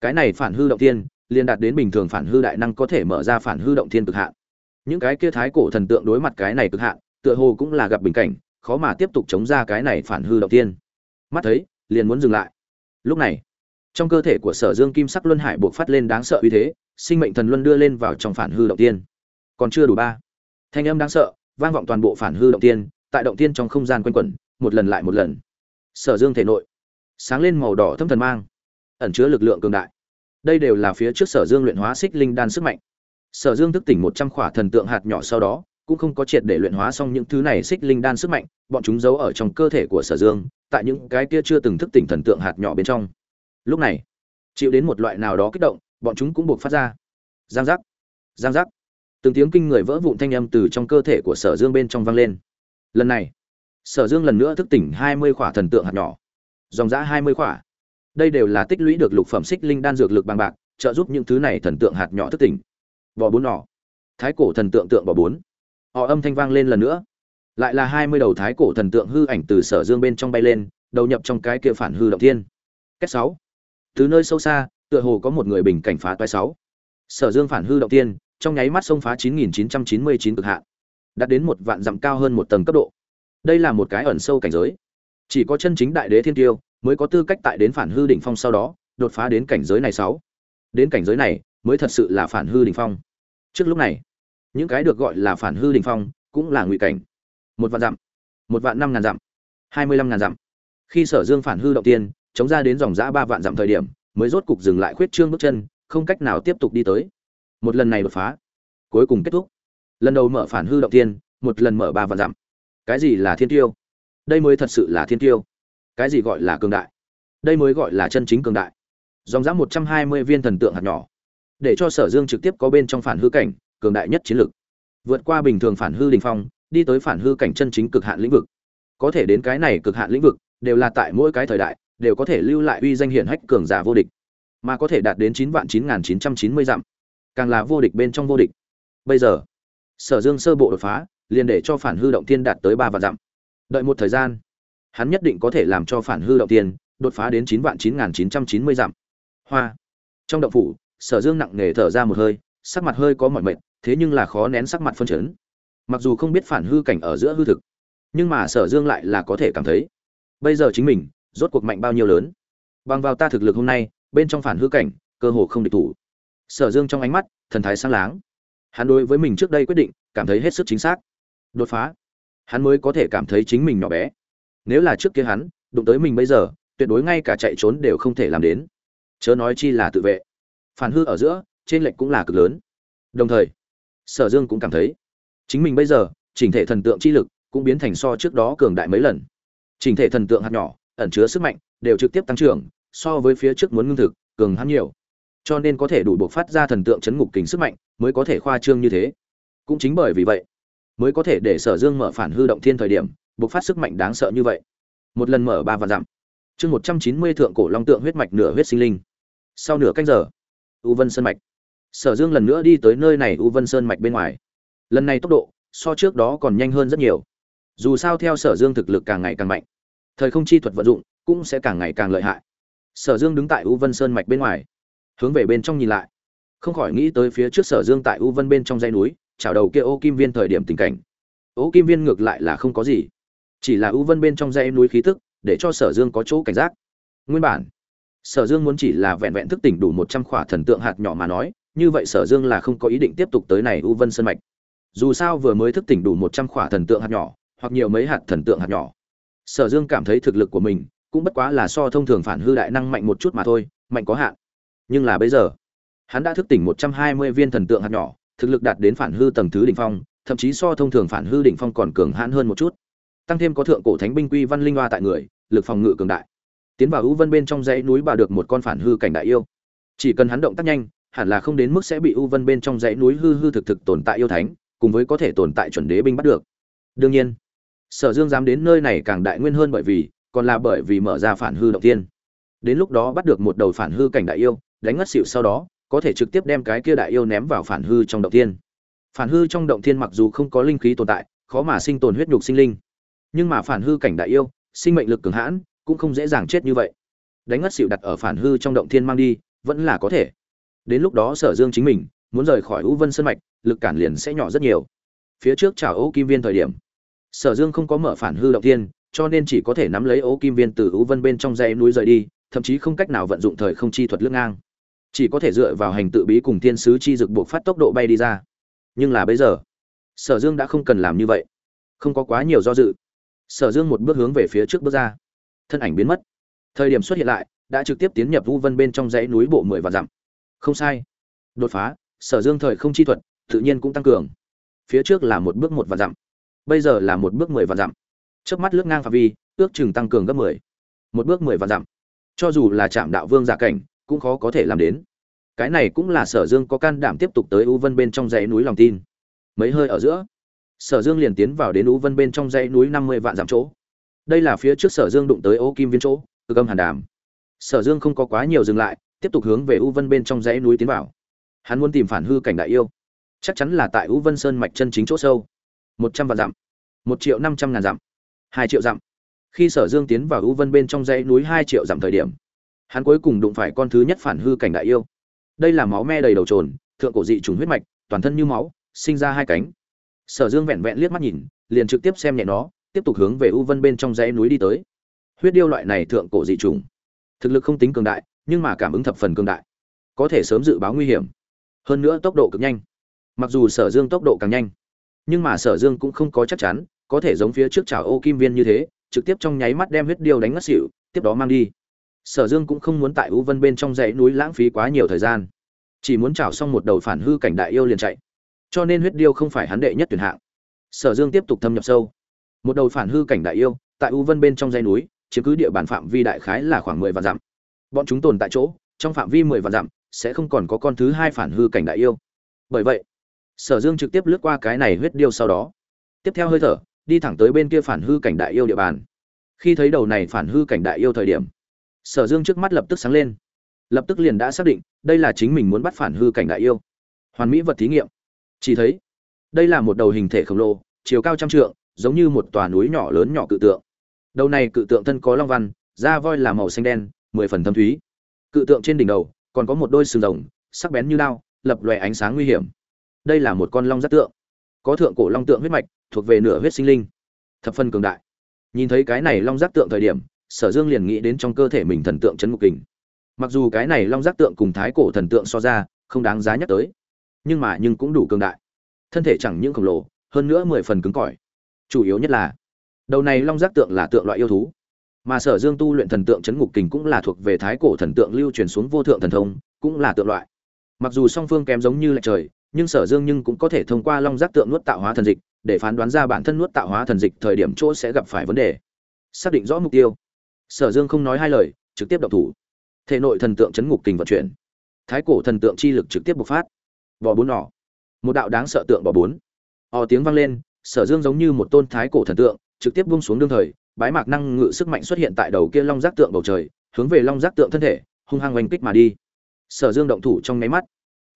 cái này phản hư động thiên, liền đạt đến bình thường phản hư đại năng có thể mở ra phản hư động thiên cực hạn. Những cái kia thái cổ thần tượng đối mặt cái này cực hạn, tựa hồ cũng là gặp bình cảnh, khó mà tiếp tục chống ra cái này phản hư động thiên. Mắt thấy, liền muốn dừng lại. Lúc này, trong cơ thể của sở dương kim sắc luân hải buộc phát lên đáng sợ uy thế, sinh mệnh thần luân đưa lên vào trong phản hư động tiên còn chưa đủ ba. Thanh âm đáng sợ, vang vọng toàn bộ phản hư động tiên tại động tiên trong không gian quanh quẩn, một lần lại một lần. Sở dương thể nội, sáng lên màu đỏ thâm thần mang ẩn chứa lực lượng cường đại. Đây đều là phía trước sở dương luyện hóa xích linh đan sức mạnh. Sở dương thức tỉnh một trăm khỏa thần tượng hạt nhỏ sau đó, cũng không có triệt để luyện hóa xong những thứ này xích linh đan sức mạnh, bọn chúng giấu ở trong cơ thể của sở dương, tại những cái kia chưa từng thức tỉnh thần tượng hạt nhỏ bên trong. Lúc này, chịu đến một loại nào đó kích động, bọn chúng cũng buộc phát ra. Giang giác giang giác. Từng tiếng kinh người vỡ vụn thanh âm từ trong cơ thể của sở dương bên trong vang lên. Lần này, sở dương lần nữa thức tỉnh hai mươi khỏa thần tượng hạt nhỏ. Dòng giã hai mươi khỏa đây đều là tích lũy được lục phẩm xích linh đan dược lực bằng bạc trợ giúp những thứ này thần tượng hạt nhỏ thức tỉnh. Bò bốn nỏ. Thái cổ thần tượng tượng bò bốn. Họ âm thanh vang lên lần nữa. Lại là hai mươi đầu thái cổ thần tượng hư ảnh từ sở dương bên trong bay lên đầu nhập trong cái kia phản hư động thiên. Cách sáu. Từ nơi sâu xa tựa hồ có một người bình cảnh phá toái sáu. Sở dương phản hư động thiên, trong nháy mắt xông phá 9999 cực hạn. Đạt đến một vạn dặm cao hơn một tầng cấp độ. Đây là một cái ẩn sâu cảnh giới. Chỉ có chân chính đại đế thiên tiêu mới có tư cách tại đến phản hư đỉnh phong sau đó, đột phá đến cảnh giới này sáu. Đến cảnh giới này, mới thật sự là phản hư đỉnh phong. Trước lúc này, những cái được gọi là phản hư đỉnh phong, cũng là ngụy cảnh. Một vạn dặm, một vạn năm ngàn dặm, hai mươi lăm ngàn dặm. Khi sở dương phản hư động tiên, chống ra đến dòng giã ba vạn dặm thời điểm, mới rốt cục dừng lại khuyết trương bước chân, không cách nào tiếp tục đi tới. Một lần này đột phá, cuối cùng kết thúc. Lần đầu mở phản hư động tiên, một lần mở ba vạn dặm. Cái gì là thiên tiêu? Đây mới thật sự là thiên tiêu cái gì gọi là cường đại? Đây mới gọi là chân chính cường đại. Dòng dã một trăm hai mươi viên thần tượng hạt nhỏ, để cho sở dương trực tiếp có bên trong phản hư cảnh, cường đại nhất chiến lực. Vượt qua bình thường phản hư đình phong, đi tới phản hư cảnh chân chính cực hạn lĩnh vực. Có thể đến cái này cực hạn lĩnh vực, đều là tại mỗi cái thời đại, đều có thể lưu lại uy danh hiển hách cường giả vô địch. Mà có thể đạt đến chín vạn chín nghìn chín trăm chín mươi dặm, càng là vô địch bên trong vô địch. Bây giờ, sở dương sơ bộ đột phá, liền để cho phản hư động thiên đạt tới ba vạn dặm. Đợi một thời gian hắn nhất định có thể làm cho phản hư động tiên, đột phá đến chín vạn chín nghìn chín trăm chín mươi dặm. Hoa. Trong động phủ, sở dương nặng nề thở ra một hơi, sắc mặt hơi có mọi mệt, thế nhưng là khó nén sắc mặt phân chấn. Mặc dù không biết phản hư cảnh ở giữa hư thực, nhưng mà sở dương lại là có thể cảm thấy. Bây giờ chính mình, rốt cuộc mạnh bao nhiêu lớn? Bằng vào ta thực lực hôm nay, bên trong phản hư cảnh, cơ hồ không địch thủ. Sở dương trong ánh mắt, thần thái sáng láng. Hắn đối với mình trước đây quyết định, cảm thấy hết sức chính xác. Đột phá. Hắn mới có thể cảm thấy chính mình nhỏ bé nếu là trước kia hắn, đụng tới mình bây giờ, tuyệt đối ngay cả chạy trốn đều không thể làm đến. Chớ nói chi là tự vệ. Phản hư ở giữa, trên lệnh cũng là cực lớn. Đồng thời, sở dương cũng cảm thấy, chính mình bây giờ, chỉnh thể thần tượng chi lực cũng biến thành so trước đó cường đại mấy lần. Chỉnh thể thần tượng hạt nhỏ, ẩn chứa sức mạnh, đều trực tiếp tăng trưởng, so với phía trước muốn ngưng thực, cường hắn nhiều. Cho nên có thể đủ buộc phát ra thần tượng chấn ngục kính sức mạnh, mới có thể khoa trương như thế. Cũng chính bởi vì vậy, mới có thể để sở dương mở phản hư động thiên thời điểm bộc phát sức mạnh đáng sợ như vậy. Một lần mở ba và dặm, chương một trăm chín mươi thượng cổ long tượng huyết mạch nửa huyết sinh linh. Sau nửa canh giờ, u vân sơn mạch. Sở dương lần nữa đi tới nơi này u vân sơn mạch bên ngoài. Lần này tốc độ so trước đó còn nhanh hơn rất nhiều. Dù sao theo sở dương thực lực càng ngày càng mạnh, thời không chi thuật vận dụng cũng sẽ càng ngày càng lợi hại. Sở dương đứng tại u vân sơn mạch bên ngoài, hướng về bên trong nhìn lại. Không khỏi nghĩ tới phía trước sở dương tại u vân bên trong dãy núi, chảo đầu kia ô kim viên thời điểm tình cảnh. Ô kim viên ngược lại là không có gì chỉ là ưu vân bên trong dãy núi khí tức, để cho sở dương có chỗ cảnh giác. Nguyên bản, sở dương muốn chỉ là vẹn vẹn thức tỉnh đủ một trăm khỏa thần tượng hạt nhỏ mà nói, như vậy sở dương là không có ý định tiếp tục tới này ưu vân sân mạch. Dù sao vừa mới thức tỉnh đủ một trăm khỏa thần tượng hạt nhỏ, hoặc nhiều mấy hạt thần tượng hạt nhỏ. Sở dương cảm thấy thực lực của mình, cũng bất quá là so thông thường phản hư đại năng mạnh một chút mà thôi, mạnh có hạn. Nhưng là bây giờ, hắn đã thức tỉnh một trăm hai mươi viên thần tượng hạt nhỏ, thực lực đạt đến phản hư tầng thứ đỉnh phong, thậm chí so thông thường phản hư đỉnh phong còn cường hãn hơn một chút tăng thêm có thượng cổ thánh binh quy văn linh hoa tại người, lực phòng ngự cường đại. Tiến vào ưu vân bên trong dãy núi bà được một con phản hư cảnh đại yêu. Chỉ cần hắn động tác nhanh, hẳn là không đến mức sẽ bị ưu vân bên trong dãy núi hư hư thực thực tồn tại yêu thánh, cùng với có thể tồn tại chuẩn đế binh bắt được. Đương nhiên, sở dương dám đến nơi này càng đại nguyên hơn bởi vì, còn là bởi vì mở ra phản hư động tiên đến lúc đó bắt được một đầu phản hư cảnh đại yêu, đánh ngất xịu sau đó, có thể trực tiếp đem cái kia đại yêu ném vào phản hư trong động tiên phản hư trong động tiên mặc dù không có linh khí tồn tại, khó mà sinh tồn huyết nhục sinh linh nhưng mà phản hư cảnh đại yêu, sinh mệnh lực cường hãn, cũng không dễ dàng chết như vậy. Đánh ngất xỉu đặt ở phản hư trong động thiên mang đi, vẫn là có thể. Đến lúc đó sở dương chính mình, muốn rời khỏi u vân sơn mạch, lực cản liền sẽ nhỏ rất nhiều. Phía trước chào ô kim viên thời điểm, sở dương không có mở phản hư động thiên, cho nên chỉ có thể nắm lấy ô kim viên từ u vân bên trong dãy núi rời đi, thậm chí không cách nào vận dụng thời không chi thuật lướt ngang. Chỉ có thể dựa vào hành tự bí cùng thiên sứ chi dực buộc phát tốc độ bay đi ra. Nhưng là bây giờ, sở dương đã không cần làm như vậy. Không có quá nhiều do dự sở dương một bước hướng về phía trước bước ra. Thân ảnh biến mất. Thời điểm xuất hiện lại, đã trực tiếp tiến nhập u vân bên trong dãy núi bộ mười và dặm. Không sai. Đột phá, sở dương thời không chi thuật, tự nhiên cũng tăng cường. Phía trước là một bước một và dặm. Bây giờ là một bước mười và dặm. Trước mắt lướt ngang phạm vi, ước chừng tăng cường gấp mười. Một bước mười và dặm. Cho dù là trạm đạo vương giả cảnh, cũng khó có thể làm đến. Cái này cũng là sở dương có can đảm tiếp tục tới u vân bên trong dãy núi lòng tin. Mấy hơi ở giữa sở dương liền tiến vào đến u vân bên trong dãy núi năm mươi vạn dặm chỗ. Đây là phía trước sở dương đụng tới ô kim viên chỗ, cực âm hàn đàm. Sở dương không có quá nhiều dừng lại, tiếp tục hướng về u vân bên trong dãy núi tiến vào. Hắn muốn tìm phản hư cảnh đại yêu. Chắc chắn là tại u vân sơn mạch chân chính chỗ sâu. Một trăm vạn dặm. Một triệu năm trăm ngàn dặm. Hai triệu dặm. Khi sở dương tiến vào u vân bên trong dãy núi hai triệu dặm thời điểm, hắn cuối cùng đụng phải con thứ nhất phản hư cảnh đại yêu. Đây là máu me đầy đầu trồn, thượng cổ dị trùng huyết mạch, toàn thân như máu, sinh ra hai cánh sở dương vẹn vẹn liếc mắt nhìn, liền trực tiếp xem nhẹ nó, tiếp tục hướng về u vân bên trong dãy núi đi tới. Huyết điêu loại này thượng cổ dị trùng thực lực không tính cường đại, nhưng mà cảm ứng thập phần cường đại, có thể sớm dự báo nguy hiểm. Hơn nữa tốc độ cực nhanh. Mặc dù sở dương tốc độ càng nhanh, nhưng mà sở dương cũng không có chắc chắn, có thể giống phía trước chảo ô kim viên như thế, trực tiếp trong nháy mắt đem huyết điêu đánh ngất xỉu, tiếp đó mang đi. Sở dương cũng không muốn tại u vân bên trong dãy núi lãng phí quá nhiều thời gian, chỉ muốn chảo xong một đầu phản hư cảnh đại yêu liền chạy cho nên huyết điêu không phải hắn đệ nhất tuyển hạng. Sở dương tiếp tục thâm nhập sâu. Một đầu phản hư cảnh đại yêu, tại u vân bên trong dãy núi, chiếm cứ địa bàn phạm vi đại khái là khoảng mười vạn dặm. Bọn chúng tồn tại chỗ, trong phạm vi mười vạn dặm, sẽ không còn có con thứ hai phản hư cảnh đại yêu. Bởi vậy, sở dương trực tiếp lướt qua cái này huyết điêu sau đó. Tiếp theo hơi thở, đi thẳng tới bên kia phản hư cảnh đại yêu địa bàn. Khi thấy đầu này phản hư cảnh đại yêu thời điểm, sở dương trước mắt lập tức sáng lên. Lập tức liền đã xác định, đây là chính mình muốn bắt phản hư cảnh đại yêu. Hoàn mỹ vật thí nghiệm chỉ thấy, đây là một đầu hình thể khổng lồ, chiều cao trăm trượng, giống như một tòa núi nhỏ lớn nhỏ cự tượng. Đầu này cự tượng thân có long văn, da voi là màu xanh đen, mười phần thâm thúy. Cự tượng trên đỉnh đầu còn có một đôi sừng rồng, sắc bén như lao lập lòe ánh sáng nguy hiểm. Đây là một con long giác tượng, có thượng cổ long tượng huyết mạch, thuộc về nửa huyết sinh linh. Thập phân cường đại. Nhìn thấy cái này long giác tượng thời điểm, sở dương liền nghĩ đến trong cơ thể mình thần tượng chấn ngục kình. Mặc dù cái này long giác tượng cùng thái cổ thần tượng so ra, không đáng giá nhắc tới nhưng mà nhưng cũng đủ cường đại. Thân thể chẳng những khổng lồ, hơn nữa mười phần cứng cỏi. Chủ yếu nhất là, đầu này long giác tượng là tượng loại yêu thú. Mà sở dương tu luyện thần tượng chấn ngục kình cũng là thuộc về thái cổ thần tượng lưu truyền xuống vô thượng thần thông, cũng là tượng loại. Mặc dù song phương kém giống như lệch trời, nhưng sở dương nhưng cũng có thể thông qua long giác tượng nuốt tạo hóa thần dịch, để phán đoán ra bản thân nuốt tạo hóa thần dịch thời điểm chỗ sẽ gặp phải vấn đề. Xác định rõ mục tiêu. Sở dương không nói hai lời, trực tiếp độc thủ. Thể nội thần tượng chấn ngục kình vận chuyển. Thái cổ thần tượng chi lực trực tiếp bộc phát bò bốn nỏ. Một đạo đáng sợ tượng bò bốn. Ò tiếng vang lên, sở dương giống như một tôn thái cổ thần tượng, trực tiếp buông xuống đương thời, bái mạc năng ngự sức mạnh xuất hiện tại đầu kia long giác tượng bầu trời, hướng về long giác tượng thân thể, hung hăng oanh kích mà đi. Sở dương động thủ trong nháy mắt.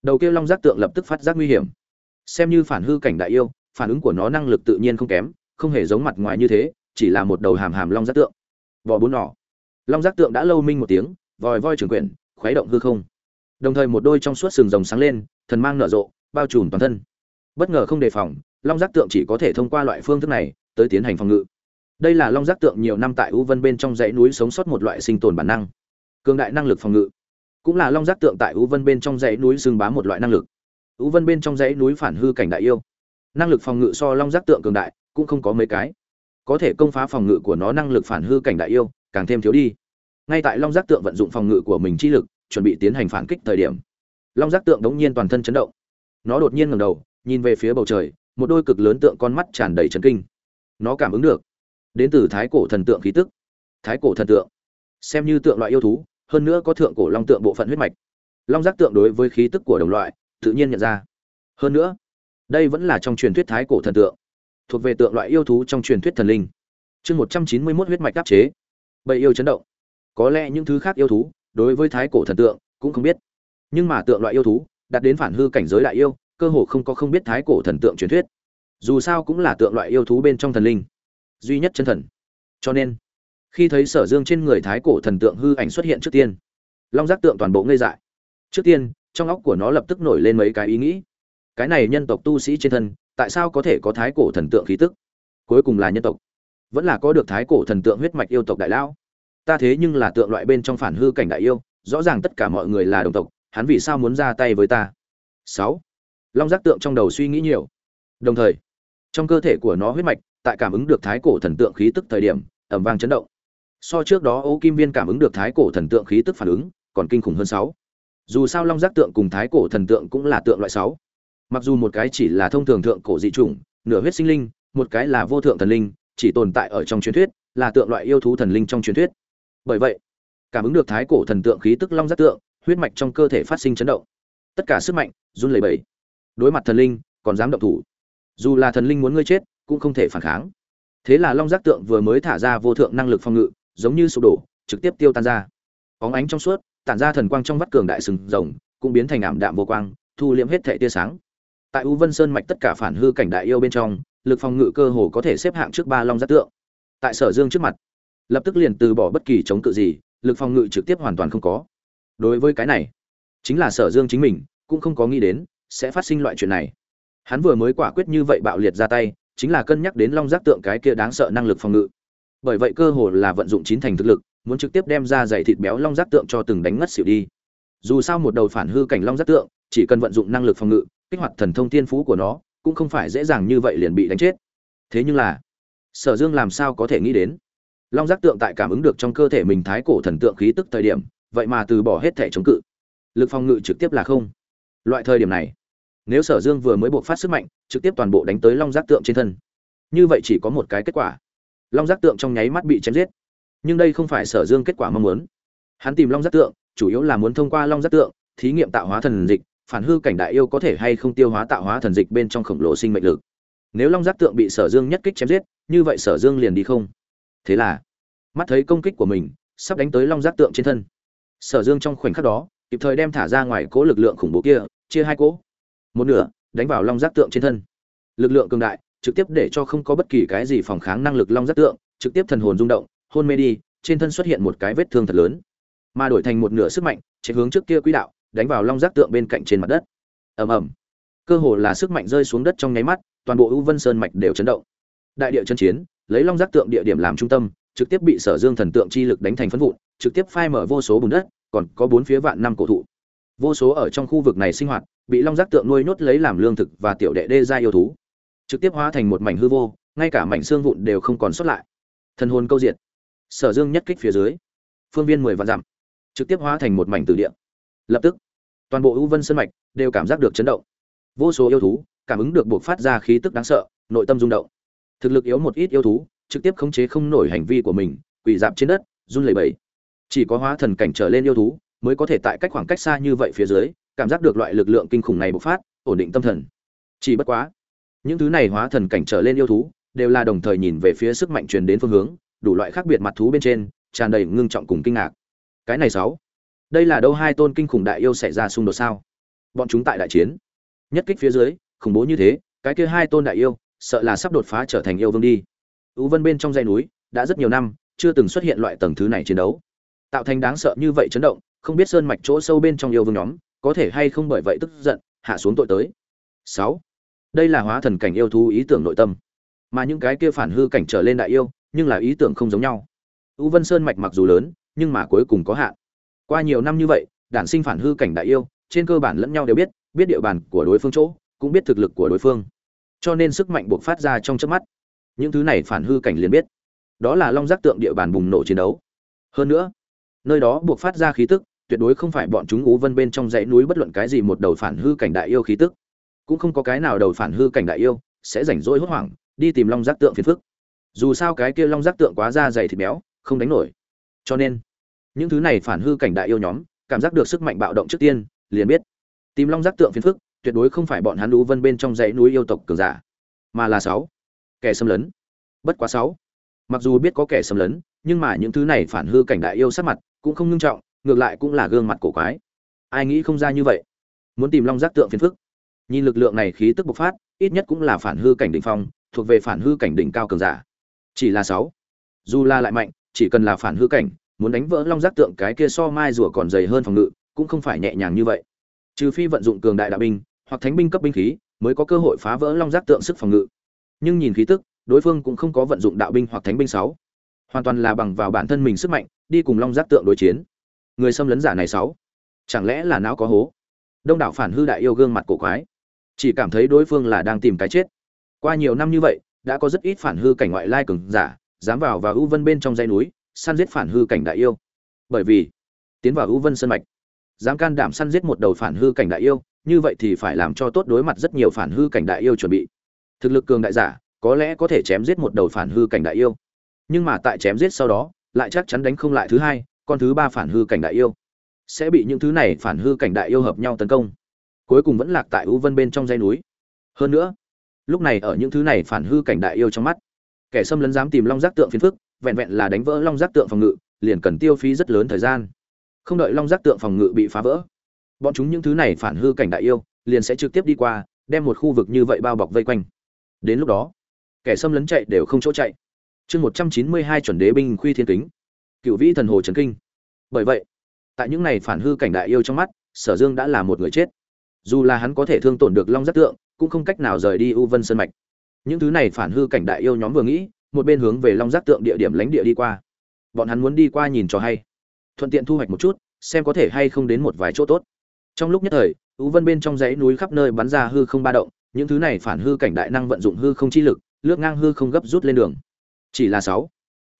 Đầu kia long giác tượng lập tức phát giác nguy hiểm. Xem như phản hư cảnh đại yêu, phản ứng của nó năng lực tự nhiên không kém, không hề giống mặt ngoài như thế, chỉ là một đầu hàm hàm long giác tượng. Vò bốn nỏ. Long giác tượng đã lâu minh một tiếng, vòi voi trường quyển, khuấy động hư không đồng thời một đôi trong suốt sừng rồng sáng lên, thần mang nở rộ, bao trùm toàn thân. Bất ngờ không đề phòng, long giác tượng chỉ có thể thông qua loại phương thức này tới tiến hành phòng ngự. Đây là long giác tượng nhiều năm tại u vân bên trong dãy núi sống sót một loại sinh tồn bản năng. Cường đại năng lực phòng ngự. Cũng là long giác tượng tại u vân bên trong dãy núi xương bám một loại năng lực. U vân bên trong dãy núi phản hư cảnh đại yêu. Năng lực phòng ngự so long giác tượng cường đại, cũng không có mấy cái. Có thể công phá phòng ngự của nó năng lực phản hư cảnh đại yêu, càng thêm thiếu đi. Ngay tại long giác tượng vận dụng phòng ngự của mình chi lực chuẩn bị tiến hành phản kích thời điểm. Long giác tượng đống nhiên toàn thân chấn động. Nó đột nhiên ngẩng đầu, nhìn về phía bầu trời, một đôi cực lớn tượng con mắt tràn đầy chấn kinh. Nó cảm ứng được. Đến từ thái cổ thần tượng khí tức. Thái cổ thần tượng. Xem như tượng loại yêu thú, hơn nữa có thượng cổ long tượng bộ phận huyết mạch. Long giác tượng đối với khí tức của đồng loại, tự nhiên nhận ra. Hơn nữa, đây vẫn là trong truyền thuyết thái cổ thần tượng, thuộc về tượng loại yêu thú trong truyền thuyết thần linh. Chương một trăm chín mươi mốt huyết mạch đáp chế. Bầy yêu chấn động. Có lẽ những thứ khác yêu thú đối với thái cổ thần tượng cũng không biết. Nhưng mà tượng loại yêu thú đạt đến phản hư cảnh giới đại yêu, cơ hồ không có không biết thái cổ thần tượng truyền thuyết. Dù sao cũng là tượng loại yêu thú bên trong thần linh, duy nhất chân thần. Cho nên, khi thấy sở dương trên người thái cổ thần tượng hư ảnh xuất hiện trước tiên, long giác tượng toàn bộ ngây dại. Trước tiên, trong óc của nó lập tức nổi lên mấy cái ý nghĩ. Cái này nhân tộc tu sĩ trên thân, tại sao có thể có thái cổ thần tượng khí tức? Cuối cùng là nhân tộc. Vẫn là có được thái cổ thần tượng huyết mạch yêu tộc đại lão ta thế nhưng là tượng loại bên trong phản hư cảnh đại yêu, rõ ràng tất cả mọi người là đồng tộc, hắn vì sao muốn ra tay với ta? Sáu. Long giác tượng trong đầu suy nghĩ nhiều. Đồng thời, trong cơ thể của nó huyết mạch, tại cảm ứng được thái cổ thần tượng khí tức thời điểm ẩm vang chấn động. So trước đó ô kim viên cảm ứng được thái cổ thần tượng khí tức phản ứng, còn kinh khủng hơn sáu. Dù sao long giác tượng cùng thái cổ thần tượng cũng là tượng loại sáu. Mặc dù một cái chỉ là thông thường thượng cổ dị chủng, nửa huyết sinh linh, một cái là vô thượng thần linh, chỉ tồn tại ở trong truyền thuyết, là tượng loại yêu thú thần linh trong truyền thuyết bởi vậy, cảm ứng được thái cổ thần tượng khí tức long giác tượng, huyết mạch trong cơ thể phát sinh chấn động. Tất cả sức mạnh, run lẩy bẩy. Đối mặt thần linh, còn dám động thủ. Dù là thần linh muốn ngươi chết, cũng không thể phản kháng. Thế là long giác tượng vừa mới thả ra vô thượng năng lực phòng ngự, giống như sụp đổ, trực tiếp tiêu tan ra. Óng ánh trong suốt, tản ra thần quang trong vắt cường đại sừng rồng, cũng biến thành ảm đạm vô quang, thu liễm hết thệ tia sáng. Tại u vân sơn mạch tất cả phản hư cảnh đại yêu bên trong, lực phòng ngự cơ hồ có thể xếp hạng trước ba long giác tượng. Tại sở dương trước mặt lập tức liền từ bỏ bất kỳ chống cự gì, lực phòng ngự trực tiếp hoàn toàn không có. Đối với cái này, chính là sở dương chính mình cũng không có nghĩ đến sẽ phát sinh loại chuyện này. Hắn vừa mới quả quyết như vậy bạo liệt ra tay, chính là cân nhắc đến long giác tượng cái kia đáng sợ năng lực phòng ngự. Bởi vậy cơ hồ là vận dụng chín thành thực lực, muốn trực tiếp đem ra dày thịt béo long giác tượng cho từng đánh ngất xỉu đi. Dù sao một đầu phản hư cảnh long giác tượng, chỉ cần vận dụng năng lực phòng ngự, kích hoạt thần thông tiên phú của nó, cũng không phải dễ dàng như vậy liền bị đánh chết. Thế nhưng là, sở dương làm sao có thể nghĩ đến? Long giác tượng tại cảm ứng được trong cơ thể mình thái cổ thần tượng khí tức thời điểm, vậy mà từ bỏ hết thể chống cự. Lực phòng ngự trực tiếp là không. Loại thời điểm này, nếu sở dương vừa mới buộc phát sức mạnh, trực tiếp toàn bộ đánh tới long giác tượng trên thân. Như vậy chỉ có một cái kết quả. Long giác tượng trong nháy mắt bị chém giết. Nhưng đây không phải sở dương kết quả mong muốn. Hắn tìm long giác tượng, chủ yếu là muốn thông qua long giác tượng, thí nghiệm tạo hóa thần dịch, phản hư cảnh đại yêu có thể hay không tiêu hóa tạo hóa thần dịch bên trong khổng lồ sinh mệnh lực. Nếu long giác tượng bị sở dương nhất kích chém giết, như vậy sở dương liền đi không thế là, mắt thấy công kích của mình, sắp đánh tới long giác tượng trên thân. Sở dương trong khoảnh khắc đó, kịp thời đem thả ra ngoài cố lực lượng khủng bố kia, chia hai cỗ một nửa, đánh vào long giác tượng trên thân. Lực lượng cường đại, trực tiếp để cho không có bất kỳ cái gì phòng kháng năng lực long giác tượng, trực tiếp thần hồn rung động, hôn mê đi, trên thân xuất hiện một cái vết thương thật lớn. Mà đổi thành một nửa sức mạnh, chạy hướng trước kia quỹ đạo, đánh vào long giác tượng bên cạnh trên mặt đất. Ầm ầm. Cơ hồ là sức mạnh rơi xuống đất trong nháy mắt, toàn bộ u vân sơn mạch đều chấn động. Đại địa chân chiến lấy long giác tượng địa điểm làm trung tâm, trực tiếp bị sở dương thần tượng chi lực đánh thành phân vụn, trực tiếp phai mở vô số bùn đất, còn có bốn phía vạn năm cổ thụ. Vô số ở trong khu vực này sinh hoạt, bị long giác tượng nuôi nhốt lấy làm lương thực và tiểu đệ đê gia yêu thú. Trực tiếp hóa thành một mảnh hư vô, ngay cả mảnh xương vụn đều không còn xuất lại. Thần hồn câu diệt. Sở dương nhất kích phía dưới. Phương viên mười vạn dặm. Trực tiếp hóa thành một mảnh từ địa. Lập tức, toàn bộ ưu vân sân mạch đều cảm giác được chấn động. Vô số yêu thú cảm ứng được buộc phát ra khí tức đáng sợ, nội tâm rung động thực lực yếu một ít yêu thú, trực tiếp khống chế không nổi hành vi của mình, quỳ dạp trên đất, run lẩy bẩy. Chỉ có hóa thần cảnh trở lên yêu thú mới có thể tại cách khoảng cách xa như vậy phía dưới, cảm giác được loại lực lượng kinh khủng này bộc phát, ổn định tâm thần. Chỉ bất quá, những thứ này hóa thần cảnh trở lên yêu thú đều là đồng thời nhìn về phía sức mạnh truyền đến phương hướng, đủ loại khác biệt mặt thú bên trên, tràn đầy ngưng trọng cùng kinh ngạc. Cái này sáu, đây là đâu hai tôn kinh khủng đại yêu xảy ra xung đột sao? Bọn chúng tại đại chiến. Nhất kích phía dưới, khủng bố như thế, cái kia hai tôn đại yêu sợ là sắp đột phá trở thành yêu vương đi. U vân bên trong dãy núi, đã rất nhiều năm, chưa từng xuất hiện loại tầng thứ này chiến đấu. Tạo thành đáng sợ như vậy chấn động, không biết sơn mạch chỗ sâu bên trong yêu vương nhóm, có thể hay không bởi vậy tức giận, hạ xuống tội tới. Sáu. Đây là hóa thần cảnh yêu thú ý tưởng nội tâm. Mà những cái kia phản hư cảnh trở lên đại yêu, nhưng là ý tưởng không giống nhau. U vân sơn mạch mặc dù lớn, nhưng mà cuối cùng có hạn. Qua nhiều năm như vậy, đản sinh phản hư cảnh đại yêu, trên cơ bản lẫn nhau đều biết biết địa bàn của đối phương chỗ, cũng biết thực lực của đối phương cho nên sức mạnh buộc phát ra trong chớp mắt. Những thứ này phản hư cảnh liền biết. Đó là long giác tượng địa bàn bùng nổ chiến đấu. Hơn nữa, nơi đó buộc phát ra khí tức, tuyệt đối không phải bọn chúng ú vân bên trong dãy núi bất luận cái gì một đầu phản hư cảnh đại yêu khí tức. Cũng không có cái nào đầu phản hư cảnh đại yêu sẽ rảnh rỗi hốt hoảng, đi tìm long giác tượng phiền phức. Dù sao cái kia long giác tượng quá da dày thịt béo, không đánh nổi. Cho nên, những thứ này phản hư cảnh đại yêu nhóm, cảm giác được sức mạnh bạo động trước tiên, liền biết. Tìm long giác tượng phiền phức tuyệt đối không phải bọn hắn lũ vân bên trong dãy núi yêu tộc cường giả, mà là sáu kẻ xâm lấn. Bất quá sáu, mặc dù biết có kẻ xâm lấn, nhưng mà những thứ này phản hư cảnh đại yêu sát mặt cũng không nghiêm trọng, ngược lại cũng là gương mặt cổ quái. Ai nghĩ không ra như vậy? Muốn tìm long giác tượng phiền phức. Nhìn lực lượng này khí tức bộc phát, ít nhất cũng là phản hư cảnh đỉnh phong, thuộc về phản hư cảnh đỉnh cao cường giả. Chỉ là sáu, dù là lại mạnh, chỉ cần là phản hư cảnh, muốn đánh vỡ long giác tượng cái kia so mai rùa còn dày hơn phòng ngự, cũng không phải nhẹ nhàng như vậy. Trừ phi vận dụng cường đại đạo binh hoặc thánh binh cấp binh khí, mới có cơ hội phá vỡ long giác tượng sức phòng ngự. Nhưng nhìn khí tức, đối phương cũng không có vận dụng đạo binh hoặc thánh binh sáu. Hoàn toàn là bằng vào bản thân mình sức mạnh, đi cùng long giác tượng đối chiến. Người xâm lấn giả này sáu. Chẳng lẽ là não có hố? Đông đảo phản hư đại yêu gương mặt cổ quái. Chỉ cảm thấy đối phương là đang tìm cái chết. Qua nhiều năm như vậy, đã có rất ít phản hư cảnh ngoại lai cường giả, dám vào và ưu vân bên trong dãy núi, săn giết phản hư cảnh đại yêu. Bởi vì, tiến vào ưu vân sơn mạch dám can đảm săn giết một đầu phản hư cảnh đại yêu, như vậy thì phải làm cho tốt đối mặt rất nhiều phản hư cảnh đại yêu chuẩn bị. Thực lực cường đại giả, có lẽ có thể chém giết một đầu phản hư cảnh đại yêu. Nhưng mà tại chém giết sau đó, lại chắc chắn đánh không lại thứ hai, con thứ ba phản hư cảnh đại yêu. Sẽ bị những thứ này phản hư cảnh đại yêu hợp nhau tấn công. Cuối cùng vẫn lạc tại u vân bên trong dây núi. Hơn nữa, lúc này ở những thứ này phản hư cảnh đại yêu trong mắt, kẻ xâm lấn dám tìm long giác tượng phiền phức, vẹn vẹn là đánh vỡ long giác tượng phòng ngự, liền cần tiêu phí rất lớn thời gian không đợi long giác tượng phòng ngự bị phá vỡ, bọn chúng những thứ này phản hư cảnh đại yêu liền sẽ trực tiếp đi qua, đem một khu vực như vậy bao bọc vây quanh. Đến lúc đó, kẻ xâm lấn chạy đều không chỗ chạy. Chương một trăm chín mươi hai chuẩn đế binh khuy thiên kính. Cựu vĩ thần hồ trấn kinh. Bởi vậy, tại những này phản hư cảnh đại yêu trong mắt, sở dương đã là một người chết. Dù là hắn có thể thương tổn được long giác tượng, cũng không cách nào rời đi u vân sơn mạch. Những thứ này phản hư cảnh đại yêu nhóm vừa nghĩ, một bên hướng về long giác tượng địa điểm lánh địa đi qua. Bọn hắn muốn đi qua nhìn cho hay thuận tiện thu hoạch một chút, xem có thể hay không đến một vài chỗ tốt. Trong lúc nhất thời u vân bên trong dãy núi khắp nơi bắn ra hư không ba động, những thứ này phản hư cảnh đại năng vận dụng hư không chi lực, lướt ngang hư không gấp rút lên đường. Chỉ là sáu,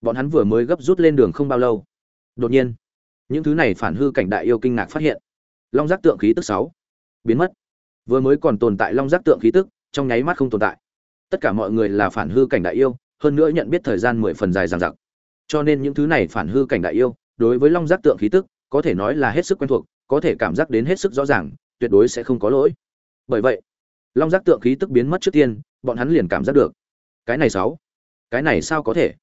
bọn hắn vừa mới gấp rút lên đường không bao lâu. Đột nhiên, những thứ này phản hư cảnh đại yêu kinh ngạc phát hiện. Long giác tượng khí tức sáu, biến mất. Vừa mới còn tồn tại long giác tượng khí tức, trong nháy mắt không tồn tại. Tất cả mọi người là phản hư cảnh đại yêu, hơn nữa nhận biết thời gian mười phần dài dằng dặc. Cho nên những thứ này phản hư cảnh đại yêu đối với long giác tượng khí tức, có thể nói là hết sức quen thuộc, có thể cảm giác đến hết sức rõ ràng, tuyệt đối sẽ không có lỗi. Bởi vậy, long giác tượng khí tức biến mất trước tiên, bọn hắn liền cảm giác được. Cái này sáu, cái này sao có thể?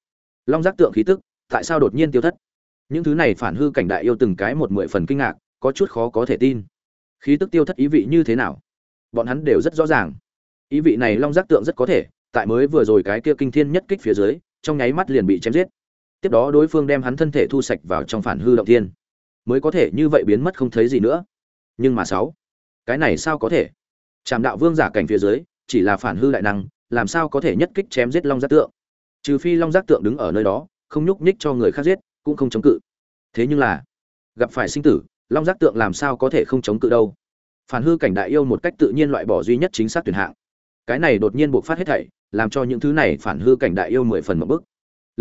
Long giác tượng khí tức, tại sao đột nhiên tiêu thất? Những thứ này phản hư cảnh đại yêu từng cái một mười phần kinh ngạc, có chút khó có thể tin. Khí tức tiêu thất ý vị như thế nào? Bọn hắn đều rất rõ ràng. Ý vị này long giác tượng rất có thể, tại mới vừa rồi cái kia kinh thiên nhất kích phía dưới, trong nháy mắt liền bị chém giết tiếp đó đối phương đem hắn thân thể thu sạch vào trong phản hư động thiên. Mới có thể như vậy biến mất không thấy gì nữa. Nhưng mà sáu, cái này sao có thể? Trạm đạo vương giả cảnh phía dưới, chỉ là phản hư đại năng, làm sao có thể nhất kích chém giết long giác tượng? Trừ phi long giác tượng đứng ở nơi đó, không nhúc nhích cho người khác giết, cũng không chống cự. Thế nhưng là, gặp phải sinh tử, long giác tượng làm sao có thể không chống cự đâu? Phản hư cảnh đại yêu một cách tự nhiên loại bỏ duy nhất chính xác tuyển hạng. Cái này đột nhiên buộc phát hết thảy, làm cho những thứ này phản hư cảnh đại yêu mười phần một bức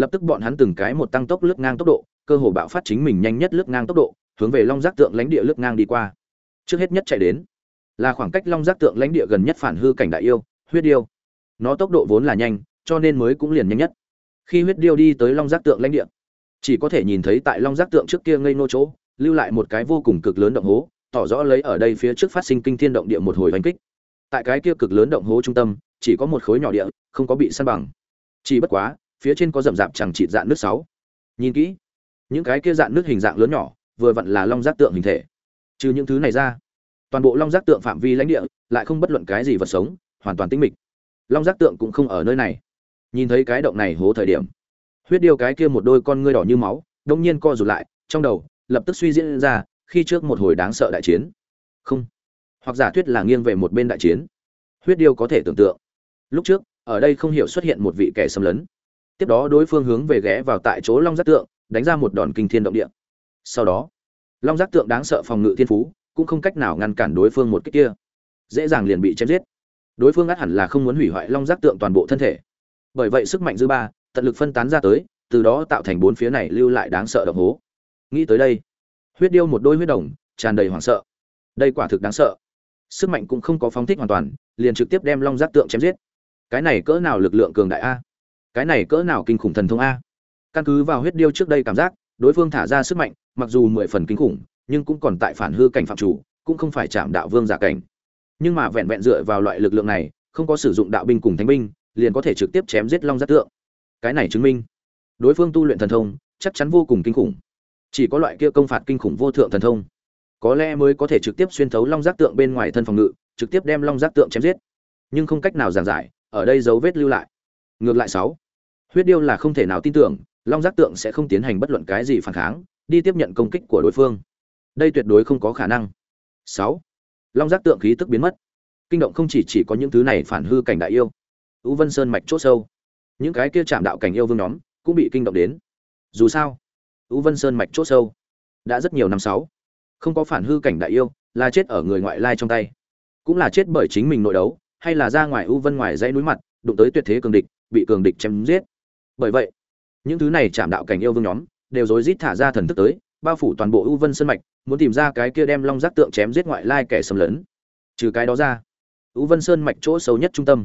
lập tức bọn hắn từng cái một tăng tốc lướt ngang tốc độ, cơ hồ bạo phát chính mình nhanh nhất lướt ngang tốc độ, hướng về long giác tượng lãnh địa lướt ngang đi qua. Trước hết nhất chạy đến, là khoảng cách long giác tượng lãnh địa gần nhất phản hư cảnh đại yêu, huyết điêu. Nó tốc độ vốn là nhanh, cho nên mới cũng liền nhanh nhất. Khi huyết điêu đi tới long giác tượng lãnh địa, chỉ có thể nhìn thấy tại long giác tượng trước kia ngây nô chỗ, lưu lại một cái vô cùng cực lớn động hố, tỏ rõ lấy ở đây phía trước phát sinh kinh thiên động địa một hồi hành kích. Tại cái kia cực lớn động hố trung tâm, chỉ có một khối nhỏ địa, không có bị săn bằng. Chỉ bất quá phía trên có rậm rạp chẳng chịt dạng nước sáu. Nhìn kỹ, những cái kia dạng nước hình dạng lớn nhỏ, vừa vặn là long giác tượng hình thể. Trừ những thứ này ra, toàn bộ long giác tượng phạm vi lãnh địa lại không bất luận cái gì vật sống, hoàn toàn tĩnh mịch. Long giác tượng cũng không ở nơi này. Nhìn thấy cái động này hố thời điểm, huyết điêu cái kia một đôi con ngươi đỏ như máu, đông nhiên co rụt lại, trong đầu lập tức suy diễn ra khi trước một hồi đáng sợ đại chiến. Không, hoặc giả thuyết là nghiêng về một bên đại chiến. Huyết điêu có thể tưởng tượng. Lúc trước, ở đây không hiểu xuất hiện một vị kẻ xâm lấn tiếp đó đối phương hướng về ghé vào tại chỗ long giác tượng, đánh ra một đòn kinh thiên động địa. Sau đó, long giác tượng đáng sợ phòng ngự thiên phú, cũng không cách nào ngăn cản đối phương một cách kia. Dễ dàng liền bị chém giết. Đối phương ắt hẳn là không muốn hủy hoại long giác tượng toàn bộ thân thể. Bởi vậy sức mạnh dư ba, tận lực phân tán ra tới, từ đó tạo thành bốn phía này lưu lại đáng sợ động hố. Nghĩ tới đây, huyết điêu một đôi huyết đồng, tràn đầy hoảng sợ. Đây quả thực đáng sợ. Sức mạnh cũng không có phóng thích hoàn toàn, liền trực tiếp đem long giác tượng chém giết. Cái này cỡ nào lực lượng cường đại a? Cái này cỡ nào kinh khủng thần thông a? Căn cứ vào huyết điêu trước đây cảm giác, đối phương thả ra sức mạnh, mặc dù mười phần kinh khủng, nhưng cũng còn tại phản hư cảnh phạm chủ, cũng không phải chạm đạo vương giả cảnh. Nhưng mà vẹn vẹn dựa vào loại lực lượng này, không có sử dụng đạo binh cùng thánh binh, liền có thể trực tiếp chém giết long giác tượng. Cái này chứng minh, đối phương tu luyện thần thông, chắc chắn vô cùng kinh khủng. Chỉ có loại kia công phạt kinh khủng vô thượng thần thông, có lẽ mới có thể trực tiếp xuyên thấu long giác tượng bên ngoài thân phòng ngự, trực tiếp đem long giác tượng chém giết. Nhưng không cách nào giảng giải, ở đây dấu vết lưu lại. Ngược lại sáu huyết điêu là không thể nào tin tưởng, long giác tượng sẽ không tiến hành bất luận cái gì phản kháng, đi tiếp nhận công kích của đối phương. Đây tuyệt đối không có khả năng. Sáu. Long giác tượng khí tức biến mất. Kinh động không chỉ chỉ có những thứ này phản hư cảnh đại yêu. Ưu vân sơn mạch chốt sâu. Những cái kia chạm đạo cảnh yêu vương nhóm cũng bị kinh động đến. Dù sao ưu vân sơn mạch chốt sâu đã rất nhiều năm sáu. Không có phản hư cảnh đại yêu là chết ở người ngoại lai trong tay. Cũng là chết bởi chính mình nội đấu, hay là ra ngoài ưu vân ngoài dãy núi mặt, đụng tới tuyệt thế cường địch, bị cường địch chém giết bởi vậy, những thứ này chạm đạo cảnh yêu vương nhóm đều rối rít thả ra thần thức tới, bao phủ toàn bộ ưu vân sơn mạch, muốn tìm ra cái kia đem long giác tượng chém giết ngoại lai kẻ xâm lấn. Trừ cái đó ra, ưu vân sơn mạch chỗ sâu nhất trung tâm,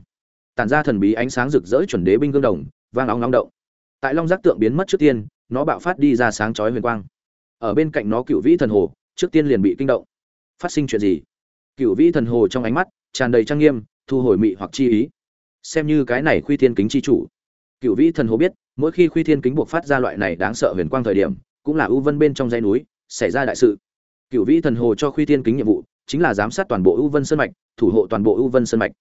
tản ra thần bí ánh sáng rực rỡ chuẩn đế binh gương đồng, vang óng nóng động. Tại long giác tượng biến mất trước tiên, nó bạo phát đi ra sáng chói huyền quang. Ở bên cạnh nó cựu vĩ thần hồ, trước tiên liền bị kinh động. Phát sinh chuyện gì? Cựu vĩ thần hồ trong ánh mắt tràn đầy trang nghiêm, thu hồi mị hoặc chi ý. Xem như cái này khuy thiên kính chi chủ cựu vĩ thần hồ biết, mỗi khi khuy thiên kính buộc phát ra loại này đáng sợ huyền quang thời điểm, cũng là ưu vân bên trong dãy núi, xảy ra đại sự. Cựu vĩ thần hồ cho khuy thiên kính nhiệm vụ, chính là giám sát toàn bộ ưu vân sơn mạch, thủ hộ toàn bộ ưu vân sơn mạch.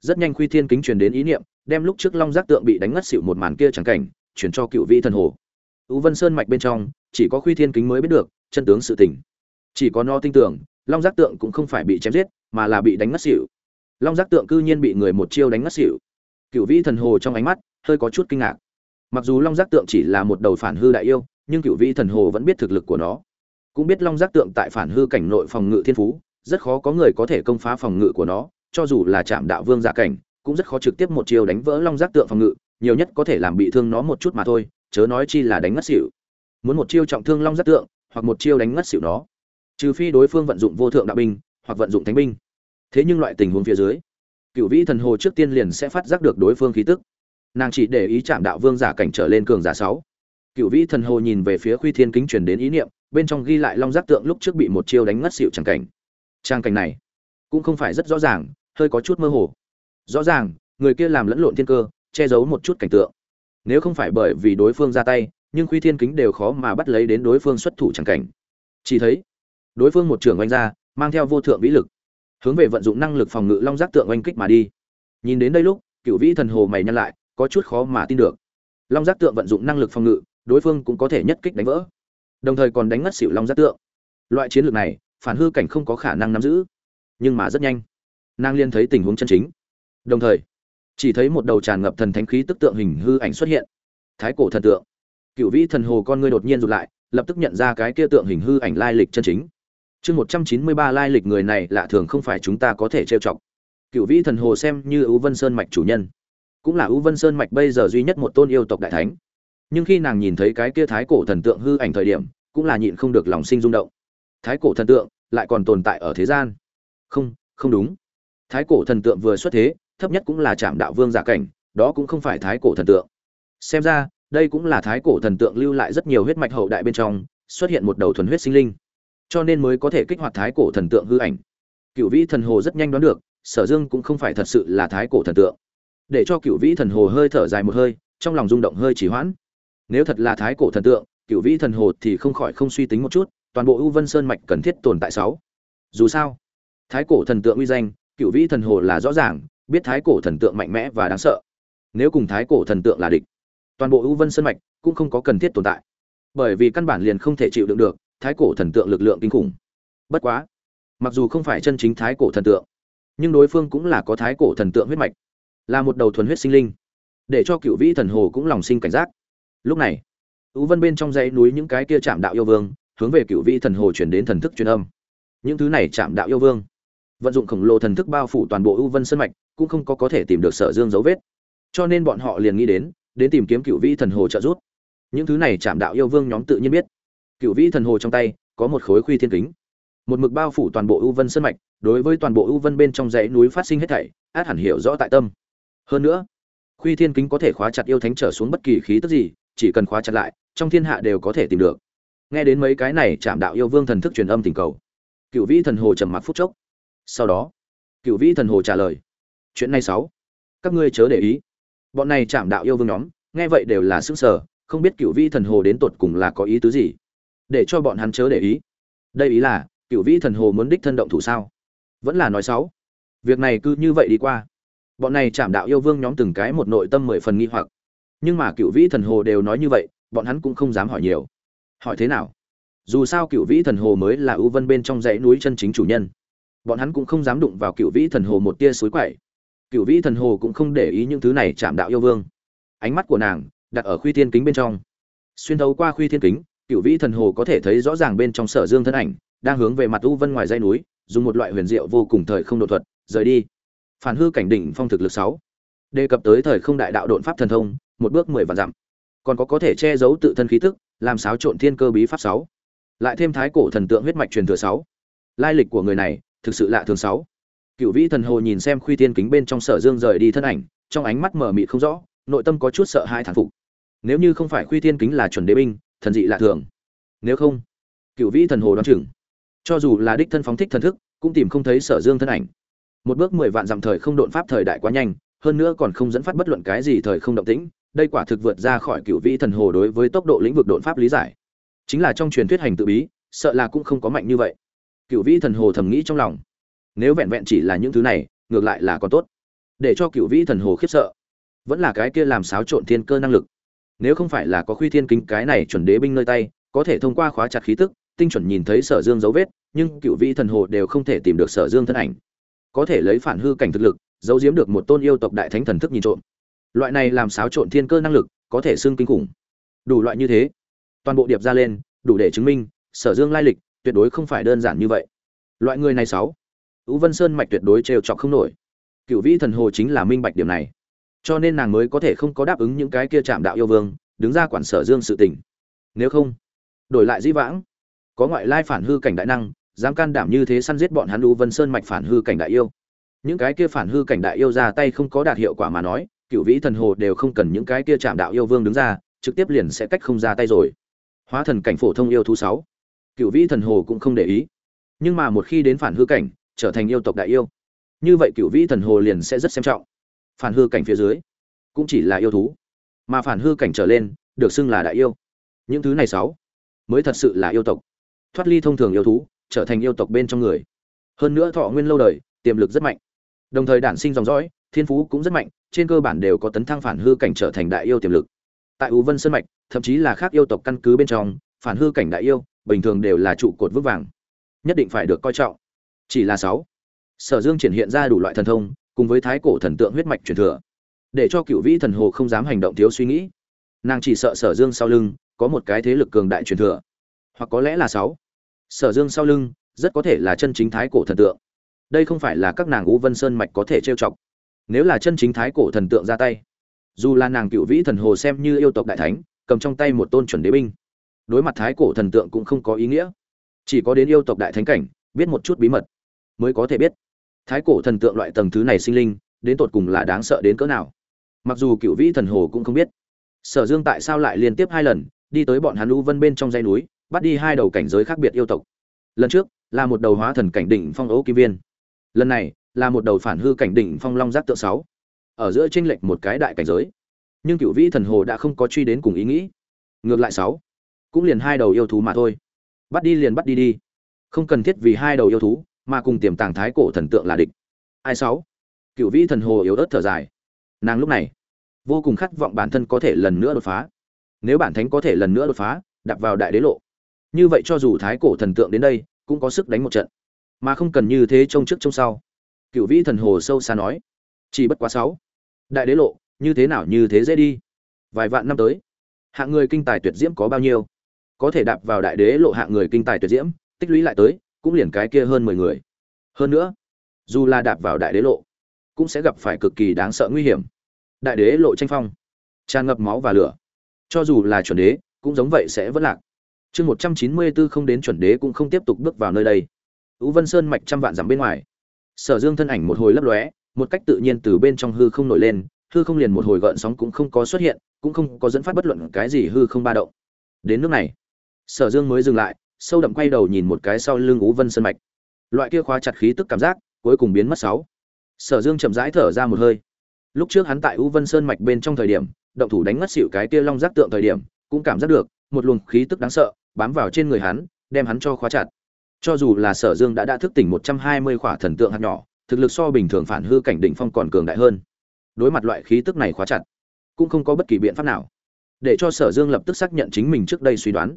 Rất nhanh khuy thiên kính truyền đến ý niệm, đem lúc trước long giác tượng bị đánh ngất xỉu một màn kia chẳng cảnh chuyển cho cựu vĩ thần hồ. Ưu vân sơn mạch bên trong, chỉ có khuy thiên kính mới biết được, chân tướng sự tình. Chỉ có no tin tưởng, long giác tượng cũng không phải bị chém giết, mà là bị đánh ngất xỉu. Long giác tượng cư nhiên bị người một chiêu đánh ngất xỉu. Cựu vĩ thần hồ trong ánh mắt hơi có chút kinh ngạc. Mặc dù long giác tượng chỉ là một đầu phản hư đại yêu, nhưng cựu vĩ thần hồ vẫn biết thực lực của nó. Cũng biết long giác tượng tại phản hư cảnh nội phòng ngự thiên phú, rất khó có người có thể công phá phòng ngự của nó, cho dù là Trạm đạo vương giả cảnh, cũng rất khó trực tiếp một chiều đánh vỡ long giác tượng phòng ngự, nhiều nhất có thể làm bị thương nó một chút mà thôi, chớ nói chi là đánh ngất xỉu. Muốn một chiêu trọng thương long giác tượng, hoặc một chiêu đánh ngất xỉu nó. Trừ phi đối phương vận dụng vô thượng đạo binh, hoặc vận dụng thánh binh. Thế nhưng loại tình huống phía dưới, cựu vĩ thần hồ trước tiên liền sẽ phát giác được đối phương khí tức nàng chỉ để ý chạm đạo vương giả cảnh trở lên cường giả sáu. Cựu vĩ thần hồ nhìn về phía khuy thiên kính truyền đến ý niệm, bên trong ghi lại long giác tượng lúc trước bị một chiêu đánh ngất xỉu tràng cảnh. Trang cảnh này cũng không phải rất rõ ràng, hơi có chút mơ hồ. Rõ ràng, người kia làm lẫn lộn thiên cơ, che giấu một chút cảnh tượng. Nếu không phải bởi vì đối phương ra tay, nhưng khuy thiên kính đều khó mà bắt lấy đến đối phương xuất thủ tràng cảnh. Chỉ thấy, đối phương một trưởng oanh ra, mang theo vô thượng vĩ lực, hướng về vận dụng năng lực phòng ngự long giác tượng oanh kích mà đi. Nhìn đến đây lúc cựu vĩ thần hồ mày nhăn lại có chút khó mà tin được. Long giác tượng vận dụng năng lực phòng ngự, đối phương cũng có thể nhất kích đánh vỡ. Đồng thời còn đánh ngất xỉu long giác tượng. Loại chiến lược này, phản hư cảnh không có khả năng nắm giữ, nhưng mà rất nhanh. Nàng liên thấy tình huống chân chính. Đồng thời, chỉ thấy một đầu tràn ngập thần thánh khí tức tượng hình hư ảnh xuất hiện. Thái cổ thần tượng. Cựu vĩ thần hồ con ngươi đột nhiên rụt lại, lập tức nhận ra cái kia tượng hình hư ảnh lai lịch chân chính. Chương một trăm chín mươi ba lai lịch người này lạ thường không phải chúng ta có thể trêu chọc. Cựu vĩ thần hồ xem như ưu vân sơn mạch chủ nhân cũng là U vân sơn mạch bây giờ duy nhất một tôn yêu tộc đại thánh. Nhưng khi nàng nhìn thấy cái kia thái cổ thần tượng hư ảnh thời điểm, cũng là nhịn không được lòng sinh rung động. Thái cổ thần tượng lại còn tồn tại ở thế gian. Không không đúng. Thái cổ thần tượng vừa xuất thế, thấp nhất cũng là trạm đạo vương giả cảnh, đó cũng không phải thái cổ thần tượng. Xem ra, đây cũng là thái cổ thần tượng lưu lại rất nhiều huyết mạch hậu đại bên trong, xuất hiện một đầu thuần huyết sinh linh. Cho nên mới có thể kích hoạt thái cổ thần tượng hư ảnh. Cựu vĩ thần hồ rất nhanh đoán được, sở dương cũng không phải thật sự là thái cổ thần tượng để cho cựu vĩ thần hồ hơi thở dài một hơi, trong lòng rung động hơi chỉ hoãn. Nếu thật là thái cổ thần tượng, cựu vĩ thần hồ thì không khỏi không suy tính một chút, toàn bộ ưu vân sơn mạch cần thiết tồn tại sáu. Dù sao, thái cổ thần tượng uy danh, cựu vĩ thần hồ là rõ ràng, biết thái cổ thần tượng mạnh mẽ và đáng sợ. Nếu cùng thái cổ thần tượng là địch, toàn bộ ưu vân sơn mạch cũng không có cần thiết tồn tại. Bởi vì căn bản liền không thể chịu đựng được thái cổ thần tượng lực lượng kinh khủng. Bất quá, mặc dù không phải chân chính thái cổ thần tượng, nhưng đối phương cũng là có thái cổ thần tượng huyết mạch là một đầu thuần huyết sinh linh, để cho cựu vĩ thần hồ cũng lòng sinh cảnh giác. Lúc này ưu vân bên trong dãy núi những cái kia chạm đạo yêu vương hướng về cựu vĩ thần hồ chuyển đến thần thức truyền âm. Những thứ này chạm đạo yêu vương vận dụng khổng lồ thần thức bao phủ toàn bộ ưu vân sân mạch, cũng không có có thể tìm được sở dương dấu vết. Cho nên bọn họ liền nghĩ đến đến tìm kiếm cựu vĩ thần hồ trợ giúp. Những thứ này chạm đạo yêu vương nhóm tự nhiên biết. Cựu vĩ thần hồ trong tay có một khối khuy thiên kính, một mực bao phủ toàn bộ ưu vân sân mạch, đối với toàn bộ ưu vân bên trong dãy núi phát sinh hết thảy, át hẳn hiểu rõ tại tâm hơn nữa, khuy thiên kính có thể khóa chặt yêu thánh trở xuống bất kỳ khí tức gì, chỉ cần khóa chặt lại, trong thiên hạ đều có thể tìm được. Nghe đến mấy cái này chạm đạo yêu vương thần thức truyền âm tình cầu, cựu vĩ thần hồ trầm mặc phút chốc. Sau đó, cựu vĩ thần hồ trả lời, chuyện này sáu, các ngươi chớ để ý. Bọn này chạm đạo yêu vương nhóm, nghe vậy đều là xứng sở không biết cựu vĩ thần hồ đến tột cùng là có ý tứ gì. Để cho bọn hắn chớ để ý. Đây ý là, cựu vĩ thần hồ muốn đích thân động thủ sao? Vẫn là nói sáu, việc này cứ như vậy đi qua bọn này chạm đạo yêu vương nhóm từng cái một nội tâm mười phần nghi hoặc. Nhưng mà cựu vĩ thần hồ đều nói như vậy, bọn hắn cũng không dám hỏi nhiều. Hỏi thế nào? Dù sao cựu vĩ thần hồ mới là ưu vân bên trong dãy núi chân chính chủ nhân. Bọn hắn cũng không dám đụng vào cựu vĩ thần hồ một tia suối quậy. Cựu vĩ thần hồ cũng không để ý những thứ này chạm đạo yêu vương. Ánh mắt của nàng đặt ở khuy thiên kính bên trong. Xuyên thấu qua khuy thiên kính, cựu vĩ thần hồ có thể thấy rõ ràng bên trong sở dương thân ảnh, đang hướng về mặt u vân ngoài dãy núi, dùng một loại huyền diệu vô cùng thời không đột thuật, rời đi phản hư cảnh đỉnh phong thực lực sáu. Đề cập tới thời không đại đạo độn pháp thần thông, một bước mười vạn dặm. Còn có có thể che giấu tự thân khí tức, làm xáo trộn thiên cơ bí pháp sáu. Lại thêm thái cổ thần tượng huyết mạch truyền thừa sáu. Lai lịch của người này, thực sự lạ thường sáu. Cựu vĩ thần hồ nhìn xem khuy tiên kính bên trong sở dương rời đi thân ảnh, trong ánh mắt mở mịt không rõ, nội tâm có chút sợ hai thản phục. Nếu như không phải khuy tiên kính là chuẩn đế binh, thần dị lạ thường. Nếu không, cựu vĩ thần hồ đoán chừng. Cho dù là đích thân phóng thích thần thức, cũng tìm không thấy sở dương thân ảnh một bước mười vạn dặm thời không độn pháp thời đại quá nhanh, hơn nữa còn không dẫn phát bất luận cái gì thời không động tĩnh, đây quả thực vượt ra khỏi cựu vĩ thần hồ đối với tốc độ lĩnh vực độn pháp lý giải. Chính là trong truyền thuyết hành tự bí, sợ là cũng không có mạnh như vậy. Cựu vĩ thần hồ thầm nghĩ trong lòng. Nếu vẹn vẹn chỉ là những thứ này, ngược lại là còn tốt. Để cho cựu vĩ thần hồ khiếp sợ, vẫn là cái kia làm xáo trộn thiên cơ năng lực. Nếu không phải là có khuy thiên kính cái này chuẩn đế binh nơi tay, có thể thông qua khóa chặt khí tức, tinh chuẩn nhìn thấy sở dương dấu vết, nhưng cựu vĩ thần hồ đều không thể tìm được sở dương thân ảnh có thể lấy phản hư cảnh thực lực, giấu giếm được một tôn yêu tộc đại thánh thần thức nhìn trộm. Loại này làm xáo trộn thiên cơ năng lực, có thể xưng kinh khủng. Đủ loại như thế. Toàn bộ điệp ra lên, đủ để chứng minh, sở dương lai lịch, tuyệt đối không phải đơn giản như vậy. Loại người này sáu. Ú vân sơn mạch tuyệt đối trêu chọc không nổi. Cựu vĩ thần hồ chính là minh bạch điểm này. Cho nên nàng mới có thể không có đáp ứng những cái kia chạm đạo yêu vương, đứng ra quản sở dương sự tình. Nếu không, đổi lại dĩ vãng. Có ngoại lai phản hư cảnh đại năng dám can đảm như thế săn giết bọn hắn u vân sơn mạch phản hư cảnh đại yêu. Những cái kia phản hư cảnh đại yêu ra tay không có đạt hiệu quả mà nói cựu vĩ thần hồ đều không cần những cái kia chạm đạo yêu vương đứng ra, trực tiếp liền sẽ cách không ra tay rồi. Hóa thần cảnh phổ thông yêu thú sáu. Cựu vĩ thần hồ cũng không để ý. Nhưng mà một khi đến phản hư cảnh, trở thành yêu tộc đại yêu, như vậy cựu vĩ thần hồ liền sẽ rất xem trọng. Phản hư cảnh phía dưới, cũng chỉ là yêu thú, mà phản hư cảnh trở lên, được xưng là đại yêu. Những thứ này sáu, mới thật sự là yêu tộc. Thoát ly thông thường yêu thú trở thành yêu tộc bên trong người. Hơn nữa thọ nguyên lâu đời, tiềm lực rất mạnh. Đồng thời đản sinh dòng dõi, thiên phú cũng rất mạnh, trên cơ bản đều có tấn thăng phản hư cảnh trở thành đại yêu tiềm lực. Tại u vân sơn mạch, thậm chí là khác yêu tộc căn cứ bên trong, phản hư cảnh đại yêu, bình thường đều là trụ cột vững vàng. Nhất định phải được coi trọng. Chỉ là sáu. Sở dương triển hiện ra đủ loại thần thông, cùng với thái cổ thần tượng huyết mạch truyền thừa. Để cho cựu vĩ thần hồ không dám hành động thiếu suy nghĩ. Nàng chỉ sợ sở dương sau lưng, có một cái thế lực cường đại truyền thừa. Hoặc có lẽ là sáu sở dương sau lưng, rất có thể là chân chính thái cổ thần tượng. Đây không phải là các nàng u vân sơn mạch có thể trêu chọc. Nếu là chân chính thái cổ thần tượng ra tay, dù là nàng cựu vĩ thần hồ xem như yêu tộc đại thánh, cầm trong tay một tôn chuẩn đế binh, đối mặt thái cổ thần tượng cũng không có ý nghĩa. Chỉ có đến yêu tộc đại thánh cảnh, biết một chút bí mật, mới có thể biết thái cổ thần tượng loại tầng thứ này sinh linh, đến tột cùng là đáng sợ đến cỡ nào. Mặc dù cựu vĩ thần hồ cũng không biết, sở dương tại sao lại liên tiếp hai lần, đi tới bọn hắn u vân bên trong dãy núi bắt đi hai đầu cảnh giới khác biệt yêu tộc. Lần trước, là một đầu hóa thần cảnh đỉnh phong ấu kim viên. Lần này, là một đầu phản hư cảnh đỉnh phong long giác tượng sáu. Ở giữa tranh lệch một cái đại cảnh giới. Nhưng cựu vĩ thần hồ đã không có truy đến cùng ý nghĩ. Ngược lại sáu. Cũng liền hai đầu yêu thú mà thôi. Bắt đi liền bắt đi đi. Không cần thiết vì hai đầu yêu thú, mà cùng tiềm tàng thái cổ thần tượng là địch. Ai sáu? Cựu vĩ thần hồ yếu ớt thở dài. Nàng lúc này, vô cùng khát vọng bản thân có thể lần nữa đột phá. Nếu bản thánh có thể lần nữa đột phá đặt vào đại đế lộ như vậy cho dù thái cổ thần tượng đến đây, cũng có sức đánh một trận. Mà không cần như thế trông trước trông sau. Cựu vĩ thần hồ sâu xa nói, chỉ bất quá sáu. Đại đế lộ, như thế nào như thế dễ đi. Vài vạn năm tới, hạng người kinh tài tuyệt diễm có bao nhiêu? Có thể đạp vào đại đế lộ hạng người kinh tài tuyệt diễm, tích lũy lại tới, cũng liền cái kia hơn mười người. Hơn nữa, dù là đạp vào đại đế lộ, cũng sẽ gặp phải cực kỳ đáng sợ nguy hiểm. Đại đế lộ tranh phong, tràn ngập máu và lửa. Cho dù là chuẩn đế, cũng giống vậy sẽ vất lạc chương một trăm chín mươi bốn không đến chuẩn đế cũng không tiếp tục bước vào nơi đây. Ú vân sơn mạch trăm vạn dặm bên ngoài. Sở dương thân ảnh một hồi lấp lóe, một cách tự nhiên từ bên trong hư không nổi lên, hư không liền một hồi gợn sóng cũng không có xuất hiện, cũng không có dẫn phát bất luận cái gì hư không ba động. Đến nước này, sở dương mới dừng lại, sâu đậm quay đầu nhìn một cái sau lưng ú vân sơn mạch. Loại kia khóa chặt khí tức cảm giác, cuối cùng biến mất sáu. Sở dương chậm rãi thở ra một hơi. Lúc trước hắn tại U vân sơn mạch bên trong thời điểm, động thủ đánh ngất xỉu cái kia long giác tượng thời điểm, cũng cảm giác được, một luồng khí tức đáng sợ bám vào trên người hắn, đem hắn cho khóa chặt. Cho dù là sở dương đã đã thức tỉnh một trăm hai mươi khỏa thần tượng hạt nhỏ, thực lực so bình thường phản hư cảnh đỉnh phong còn cường đại hơn. Đối mặt loại khí tức này khóa chặt, cũng không có bất kỳ biện pháp nào. Để cho sở dương lập tức xác nhận chính mình trước đây suy đoán.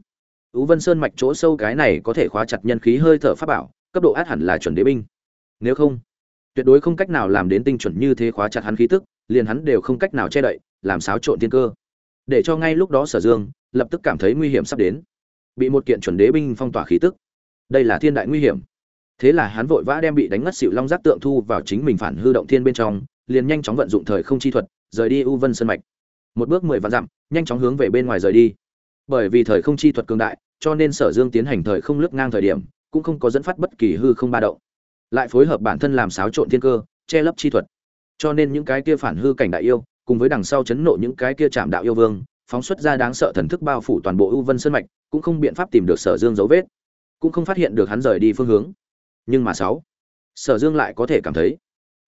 Ú vân sơn mạch chỗ sâu cái này có thể khóa chặt nhân khí hơi thở pháp bảo, cấp độ át hẳn là chuẩn đế binh. Nếu không, tuyệt đối không cách nào làm đến tinh chuẩn như thế khóa chặt hắn khí tức, liền hắn đều không cách nào che đậy, làm xáo trộn thiên cơ. Để cho ngay lúc đó sở dương lập tức cảm thấy nguy hiểm sắp đến bị một kiện chuẩn đế binh phong tỏa khí tức. Đây là thiên đại nguy hiểm. Thế là hắn vội vã đem bị đánh ngất xịu long giác tượng thu vào chính mình phản hư động thiên bên trong, liền nhanh chóng vận dụng thời không chi thuật, rời đi u vân sơn mạch. Một bước mười vạn dặm, nhanh chóng hướng về bên ngoài rời đi. Bởi vì thời không chi thuật cường đại, cho nên sở dương tiến hành thời không lướt ngang thời điểm, cũng không có dẫn phát bất kỳ hư không ba động. Lại phối hợp bản thân làm xáo trộn thiên cơ, che lấp chi thuật. Cho nên những cái kia phản hư cảnh đại yêu, cùng với đằng sau chấn nộ những cái kia chạm đạo yêu vương, phóng xuất ra đáng sợ thần thức bao phủ toàn bộ ưu vân sơn mạch cũng không biện pháp tìm được sở dương dấu vết, cũng không phát hiện được hắn rời đi phương hướng. Nhưng mà sáu, sở dương lại có thể cảm thấy,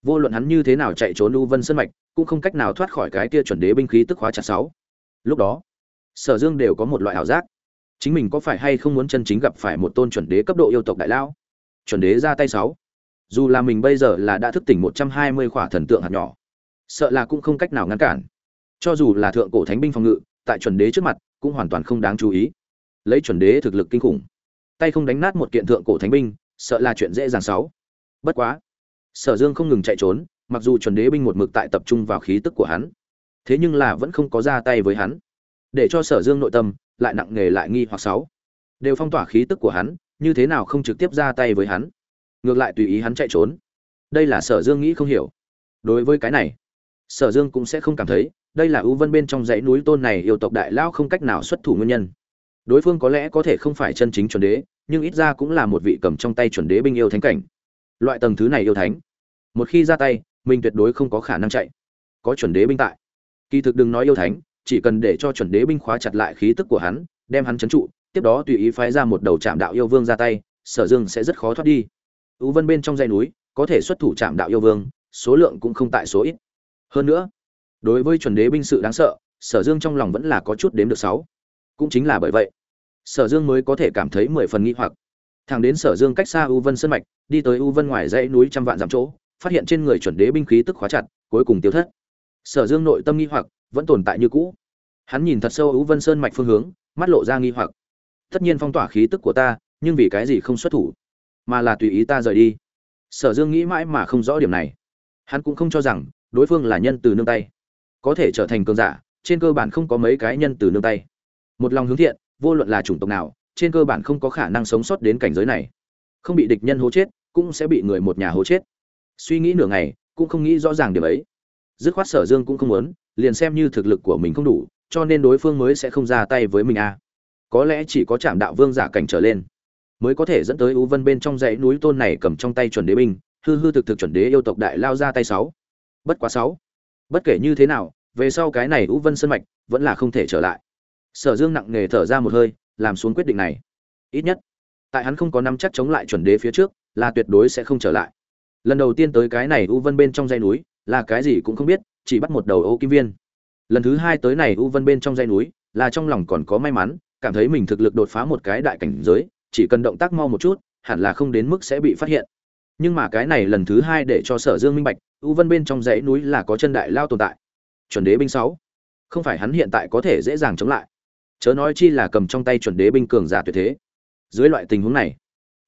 vô luận hắn như thế nào chạy trốn u vân sơn mạch, cũng không cách nào thoát khỏi cái kia chuẩn đế binh khí tức hóa chặt sáu. Lúc đó, sở dương đều có một loại ảo giác. Chính mình có phải hay không muốn chân chính gặp phải một tôn chuẩn đế cấp độ yêu tộc đại lao? Chuẩn đế ra tay sáu. Dù là mình bây giờ là đã thức tỉnh một trăm hai mươi khỏa thần tượng hạt nhỏ, sợ là cũng không cách nào ngăn cản. Cho dù là thượng cổ thánh binh phòng ngự, tại chuẩn đế trước mặt, cũng hoàn toàn không đáng chú ý lấy chuẩn đế thực lực kinh khủng. Tay không đánh nát một kiện thượng cổ thánh binh, sợ là chuyện dễ dàng sáu bất quá, sở dương không ngừng chạy trốn, mặc dù chuẩn đế binh một mực tại tập trung vào khí tức của hắn, thế nhưng là vẫn không có ra tay với hắn. Để cho sở dương nội tâm lại nặng nề lại nghi hoặc sáu đều phong tỏa khí tức của hắn, như thế nào không trực tiếp ra tay với hắn? Ngược lại tùy ý hắn chạy trốn. Đây là sở dương nghĩ không hiểu. Đối với cái này, sở dương cũng sẽ không cảm thấy đây là ưu vân bên trong dãy núi tôn này yêu tộc đại lao không cách nào xuất thủ nguyên nhân đối phương có lẽ có thể không phải chân chính chuẩn đế, nhưng ít ra cũng là một vị cầm trong tay chuẩn đế binh yêu thánh cảnh. Loại tầng thứ này yêu thánh, một khi ra tay, mình tuyệt đối không có khả năng chạy. Có chuẩn đế binh tại. Kỳ thực đừng nói yêu thánh, chỉ cần để cho chuẩn đế binh khóa chặt lại khí tức của hắn, đem hắn trấn trụ, tiếp đó tùy ý phái ra một đầu trạm đạo yêu vương ra tay, sở dương sẽ rất khó thoát đi. Ưu vân bên trong dãy núi, có thể xuất thủ trạm đạo yêu vương, số lượng cũng không tại số ít. Hơn nữa, đối với chuẩn đế binh sự đáng sợ, sở dương trong lòng vẫn là có chút đếm được sáu cũng chính là bởi vậy. Sở dương mới có thể cảm thấy mười phần nghi hoặc. Thằng đến sở dương cách xa u vân sân mạch, đi tới u vân ngoài dãy núi trăm vạn dặm chỗ, phát hiện trên người chuẩn đế binh khí tức khóa chặt, cuối cùng tiêu thất. Sở dương nội tâm nghi hoặc, vẫn tồn tại như cũ. Hắn nhìn thật sâu u vân sơn mạch phương hướng, mắt lộ ra nghi hoặc. Tất nhiên phong tỏa khí tức của ta, nhưng vì cái gì không xuất thủ? Mà là tùy ý ta rời đi. Sở dương nghĩ mãi mà không rõ điểm này. Hắn cũng không cho rằng, đối phương là nhân từ nương tay. Có thể trở thành cường giả, trên cơ bản không có mấy cái nhân từ nương tay một lòng hướng thiện, vô luận là chủng tộc nào, trên cơ bản không có khả năng sống sót đến cảnh giới này. Không bị địch nhân hố chết, cũng sẽ bị người một nhà hố chết. Suy nghĩ nửa ngày, cũng không nghĩ rõ ràng điểm ấy. Dứt khoát sở dương cũng không muốn, liền xem như thực lực của mình không đủ, cho nên đối phương mới sẽ không ra tay với mình a à. có lẽ chỉ có trạm đạo vương giả cảnh trở lên, mới có thể dẫn tới ú vân bên trong dãy núi tôn này cầm trong tay chuẩn đế binh, hư hư thực thực chuẩn đế yêu tộc đại lao ra tay sáu. Bất quá sáu. Bất kể như thế nào, về sau cái này ú vân sân mạch vẫn là không thể trở lại sở dương nặng nề thở ra một hơi, làm xuống quyết định này. Ít nhất, tại hắn không có nắm chắc chống lại chuẩn đế phía trước, là tuyệt đối sẽ không trở lại. Lần đầu tiên tới cái này u vân bên trong dãy núi, là cái gì cũng không biết, chỉ bắt một đầu ô kim viên. Lần thứ hai tới này u vân bên trong dãy núi, là trong lòng còn có may mắn, cảm thấy mình thực lực đột phá một cái đại cảnh giới, chỉ cần động tác mau một chút, hẳn là không đến mức sẽ bị phát hiện. Nhưng mà cái này lần thứ hai để cho sở dương minh bạch, u vân bên trong dãy núi là có chân đại lao tồn tại. Chuẩn đế binh sáu. Không phải hắn hiện tại có thể dễ dàng chống lại chớ nói chi là cầm trong tay chuẩn đế binh cường giả tuyệt thế. Dưới loại tình huống này,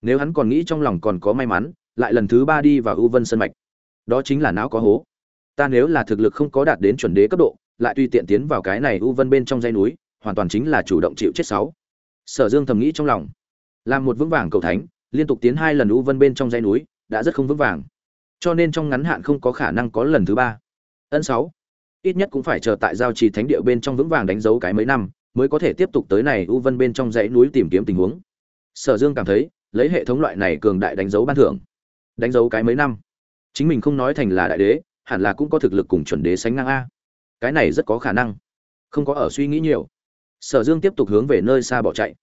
nếu hắn còn nghĩ trong lòng còn có may mắn, lại lần thứ ba đi vào ưu vân sân mạch, đó chính là não có hố. Ta nếu là thực lực không có đạt đến chuẩn đế cấp độ, lại tùy tiện tiến vào cái này ưu vân bên trong dây núi, hoàn toàn chính là chủ động chịu chết sáu. Sở dương thầm nghĩ trong lòng. Làm một vững vàng cầu thánh, liên tục tiến hai lần ưu vân bên trong dây núi, đã rất không vững vàng. Cho nên trong ngắn hạn không có khả năng có lần thứ ba. Ân sáu. Ít nhất cũng phải chờ tại giao trì thánh địa bên trong vững vàng đánh dấu cái mấy năm mới có thể tiếp tục tới này u vân bên trong dãy núi tìm kiếm tình huống. Sở dương cảm thấy, lấy hệ thống loại này cường đại đánh dấu ban thưởng. Đánh dấu cái mấy năm. Chính mình không nói thành là đại đế, hẳn là cũng có thực lực cùng chuẩn đế sánh ngang a. Cái này rất có khả năng. Không có ở suy nghĩ nhiều. Sở dương tiếp tục hướng về nơi xa bỏ chạy.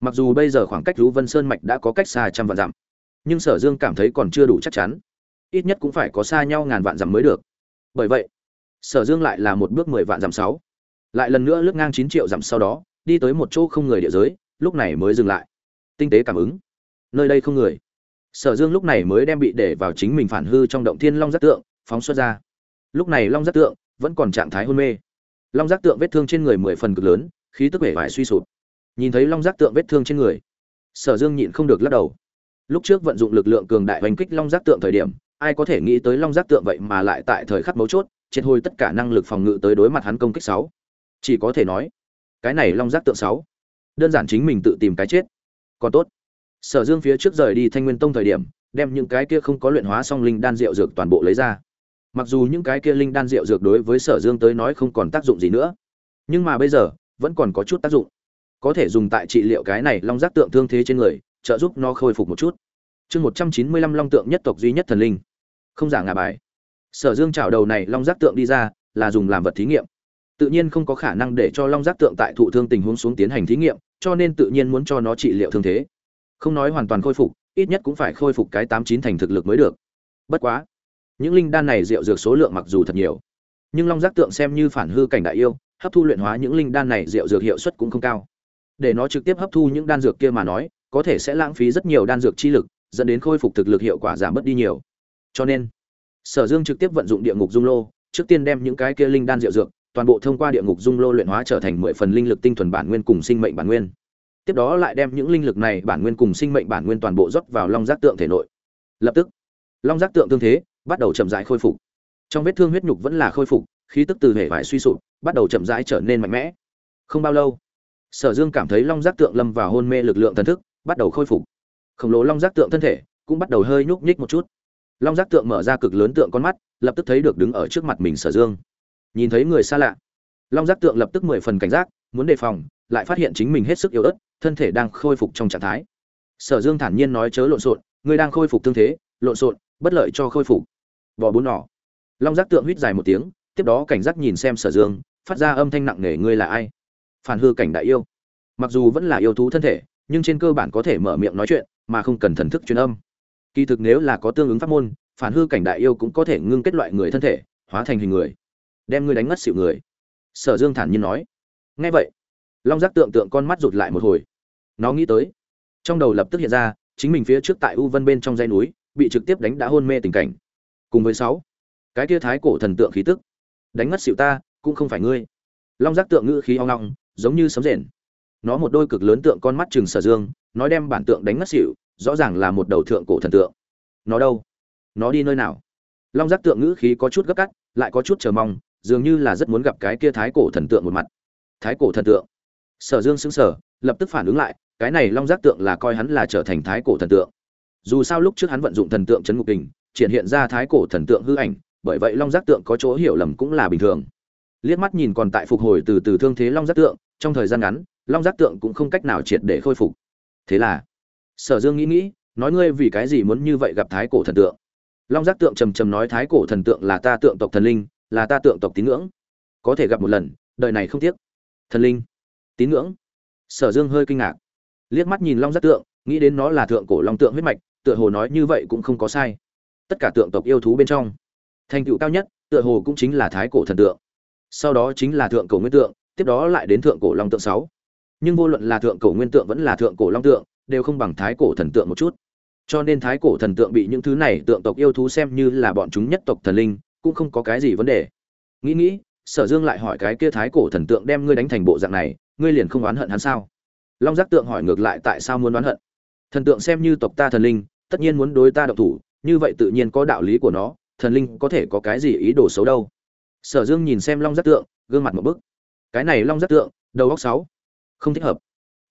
Mặc dù bây giờ khoảng cách lũ vân sơn mạch đã có cách xa trăm vạn dặm, nhưng sở dương cảm thấy còn chưa đủ chắc chắn. Ít nhất cũng phải có xa nhau ngàn vạn dặm mới được. Bởi vậy, sở dương lại là một bước mười vạn dặm sáu lại lần nữa lướt ngang chín triệu dặm sau đó, đi tới một chỗ không người địa giới, lúc này mới dừng lại. Tinh tế cảm ứng. Nơi đây không người. Sở dương lúc này mới đem bị để vào chính mình phản hư trong động thiên long giác tượng, phóng xuất ra. Lúc này long giác tượng vẫn còn trạng thái hôn mê. Long giác tượng vết thương trên người mười phần cực lớn, khí tức vẻ vải suy sụp. Nhìn thấy long giác tượng vết thương trên người, sở dương nhịn không được lắc đầu. Lúc trước vận dụng lực lượng cường đại hoành kích long giác tượng thời điểm, ai có thể nghĩ tới long giác tượng vậy mà lại tại thời khắc mấu chốt, triệt hồi tất cả năng lực phòng ngự tới đối mặt hắn công kích sáu chỉ có thể nói, cái này long giác tượng sáu, đơn giản chính mình tự tìm cái chết. Còn tốt, sở dương phía trước rời đi thanh nguyên tông thời điểm, đem những cái kia không có luyện hóa song linh đan rượu dược toàn bộ lấy ra. Mặc dù những cái kia linh đan rượu dược đối với sở dương tới nói không còn tác dụng gì nữa, nhưng mà bây giờ, vẫn còn có chút tác dụng. Có thể dùng tại trị liệu cái này long giác tượng thương thế trên người, trợ giúp nó khôi phục một chút. Chương một trăm chín mươi lăm long tượng nhất tộc duy nhất thần linh. Không giả ngà bài. Sở dương chảo đầu này long giác tượng đi ra, là dùng làm vật thí nghiệm tự nhiên không có khả năng để cho long giác tượng tại thụ thương tình huống xuống tiến hành thí nghiệm, cho nên tự nhiên muốn cho nó trị liệu thương thế. Không nói hoàn toàn khôi phục, ít nhất cũng phải khôi phục cái tám chín thành thực lực mới được. Bất quá, những linh đan này rượu dược số lượng mặc dù thật nhiều, nhưng long giác tượng xem như phản hư cảnh đại yêu, hấp thu luyện hóa những linh đan này rượu dược hiệu suất cũng không cao. Để nó trực tiếp hấp thu những đan dược kia mà nói, có thể sẽ lãng phí rất nhiều đan dược chi lực, dẫn đến khôi phục thực lực hiệu quả giảm bớt đi nhiều. Cho nên, sở dương trực tiếp vận dụng địa ngục dung lô, trước tiên đem những cái kia linh đan rượu dược toàn bộ thông qua địa ngục dung lô luyện hóa trở thành mười phần linh lực tinh thuần bản nguyên cùng sinh mệnh bản nguyên. Tiếp đó lại đem những linh lực này bản nguyên cùng sinh mệnh bản nguyên toàn bộ rót vào long giác tượng thể nội. Lập tức, long giác tượng tương thế bắt đầu chậm rãi khôi phục. Trong vết thương huyết nhục vẫn là khôi phục, khí tức từ hệ vải suy sụp, bắt đầu chậm rãi trở nên mạnh mẽ. Không bao lâu, sở dương cảm thấy long giác tượng lâm vào hôn mê lực lượng thần thức, bắt đầu khôi phục. Khổng lồ long giác tượng thân thể cũng bắt đầu hơi nhúc nhích một chút. Long giác tượng mở ra cực lớn tượng con mắt, lập tức thấy được đứng ở trước mặt mình sở dương nhìn thấy người xa lạ. Long giác tượng lập tức mười phần cảnh giác, muốn đề phòng, lại phát hiện chính mình hết sức yếu ớt, thân thể đang khôi phục trong trạng thái. Sở dương thản nhiên nói chớ lộn xộn ngươi đang khôi phục thương thế, lộn xộn, bất lợi cho khôi phục. Bỏ bốn nỏ. Long giác tượng huýt dài một tiếng, tiếp đó cảnh giác nhìn xem sở dương, phát ra âm thanh nặng nề, ngươi là ai? Phản hư cảnh đại yêu. Mặc dù vẫn là yêu thú thân thể, nhưng trên cơ bản có thể mở miệng nói chuyện, mà không cần thần thức truyền âm. Kỳ thực nếu là có tương ứng pháp môn, phản hư cảnh đại yêu cũng có thể ngưng kết loại người thân thể, hóa thành hình người đem ngươi đánh ngất xỉu người. Sở dương thản nhiên nói. Ngay vậy, long giác tượng tượng con mắt rụt lại một hồi. Nó nghĩ tới, trong đầu lập tức hiện ra, chính mình phía trước tại u vân bên trong dãy núi, bị trực tiếp đánh đã hôn mê tình cảnh. Cùng với sáu, cái kia thái cổ thần tượng khí tức. Đánh ngất xỉu ta, cũng không phải ngươi. Long giác tượng ngữ khí hoang long giống như sấm rền. Nó một đôi cực lớn tượng con mắt chừng sở dương, nói đem bản tượng đánh ngất xỉu, rõ ràng là một đầu thượng cổ thần tượng. Nó đâu? Nó đi nơi nào? Long giác tượng ngữ khí có chút gấp cắt lại có chút chờ mong dường như là rất muốn gặp cái kia thái cổ thần tượng một mặt. Thái cổ thần tượng. Sở dương xứng sở lập tức phản ứng lại, cái này long giác tượng là coi hắn là trở thành thái cổ thần tượng. Dù sao lúc trước hắn vận dụng thần tượng chấn ngục kình, triển hiện ra thái cổ thần tượng hư ảnh, bởi vậy long giác tượng có chỗ hiểu lầm cũng là bình thường. Liếc mắt nhìn còn tại phục hồi từ từ thương thế long giác tượng, trong thời gian ngắn, long giác tượng cũng không cách nào triệt để khôi phục. Thế là, sở dương nghĩ nghĩ, nói ngươi vì cái gì muốn như vậy gặp thái cổ thần tượng? Long giác tượng trầm trầm nói thái cổ thần tượng là ta tượng tộc thần linh là ta tượng tộc tín ngưỡng. Có thể gặp một lần, đời này không tiếc. Thần linh. Tín ngưỡng. Sở dương hơi kinh ngạc. Liếc mắt nhìn long giác tượng, nghĩ đến nó là thượng cổ long tượng huyết mạch, tựa hồ nói như vậy cũng không có sai. Tất cả tượng tộc yêu thú bên trong, thành tựu cao nhất, tựa hồ cũng chính là thái cổ thần tượng. Sau đó chính là thượng cổ nguyên tượng, tiếp đó lại đến thượng cổ long tượng sáu. Nhưng vô luận là thượng cổ nguyên tượng vẫn là thượng cổ long tượng, đều không bằng thái cổ thần tượng một chút. Cho nên thái cổ thần tượng bị những thứ này tượng tộc yêu thú xem như là bọn chúng nhất tộc thần linh cũng không có cái gì vấn đề. Nghĩ nghĩ, sở dương lại hỏi cái kia thái cổ thần tượng đem ngươi đánh thành bộ dạng này, ngươi liền không oán hận hắn sao? Long giác tượng hỏi ngược lại tại sao muốn oán hận? Thần tượng xem như tộc ta thần linh, tất nhiên muốn đối ta độc thủ, như vậy tự nhiên có đạo lý của nó, thần linh có thể có cái gì ý đồ xấu đâu? Sở dương nhìn xem long giác tượng, gương mặt một bức. Cái này long giác tượng, đầu góc sáu. Không thích hợp.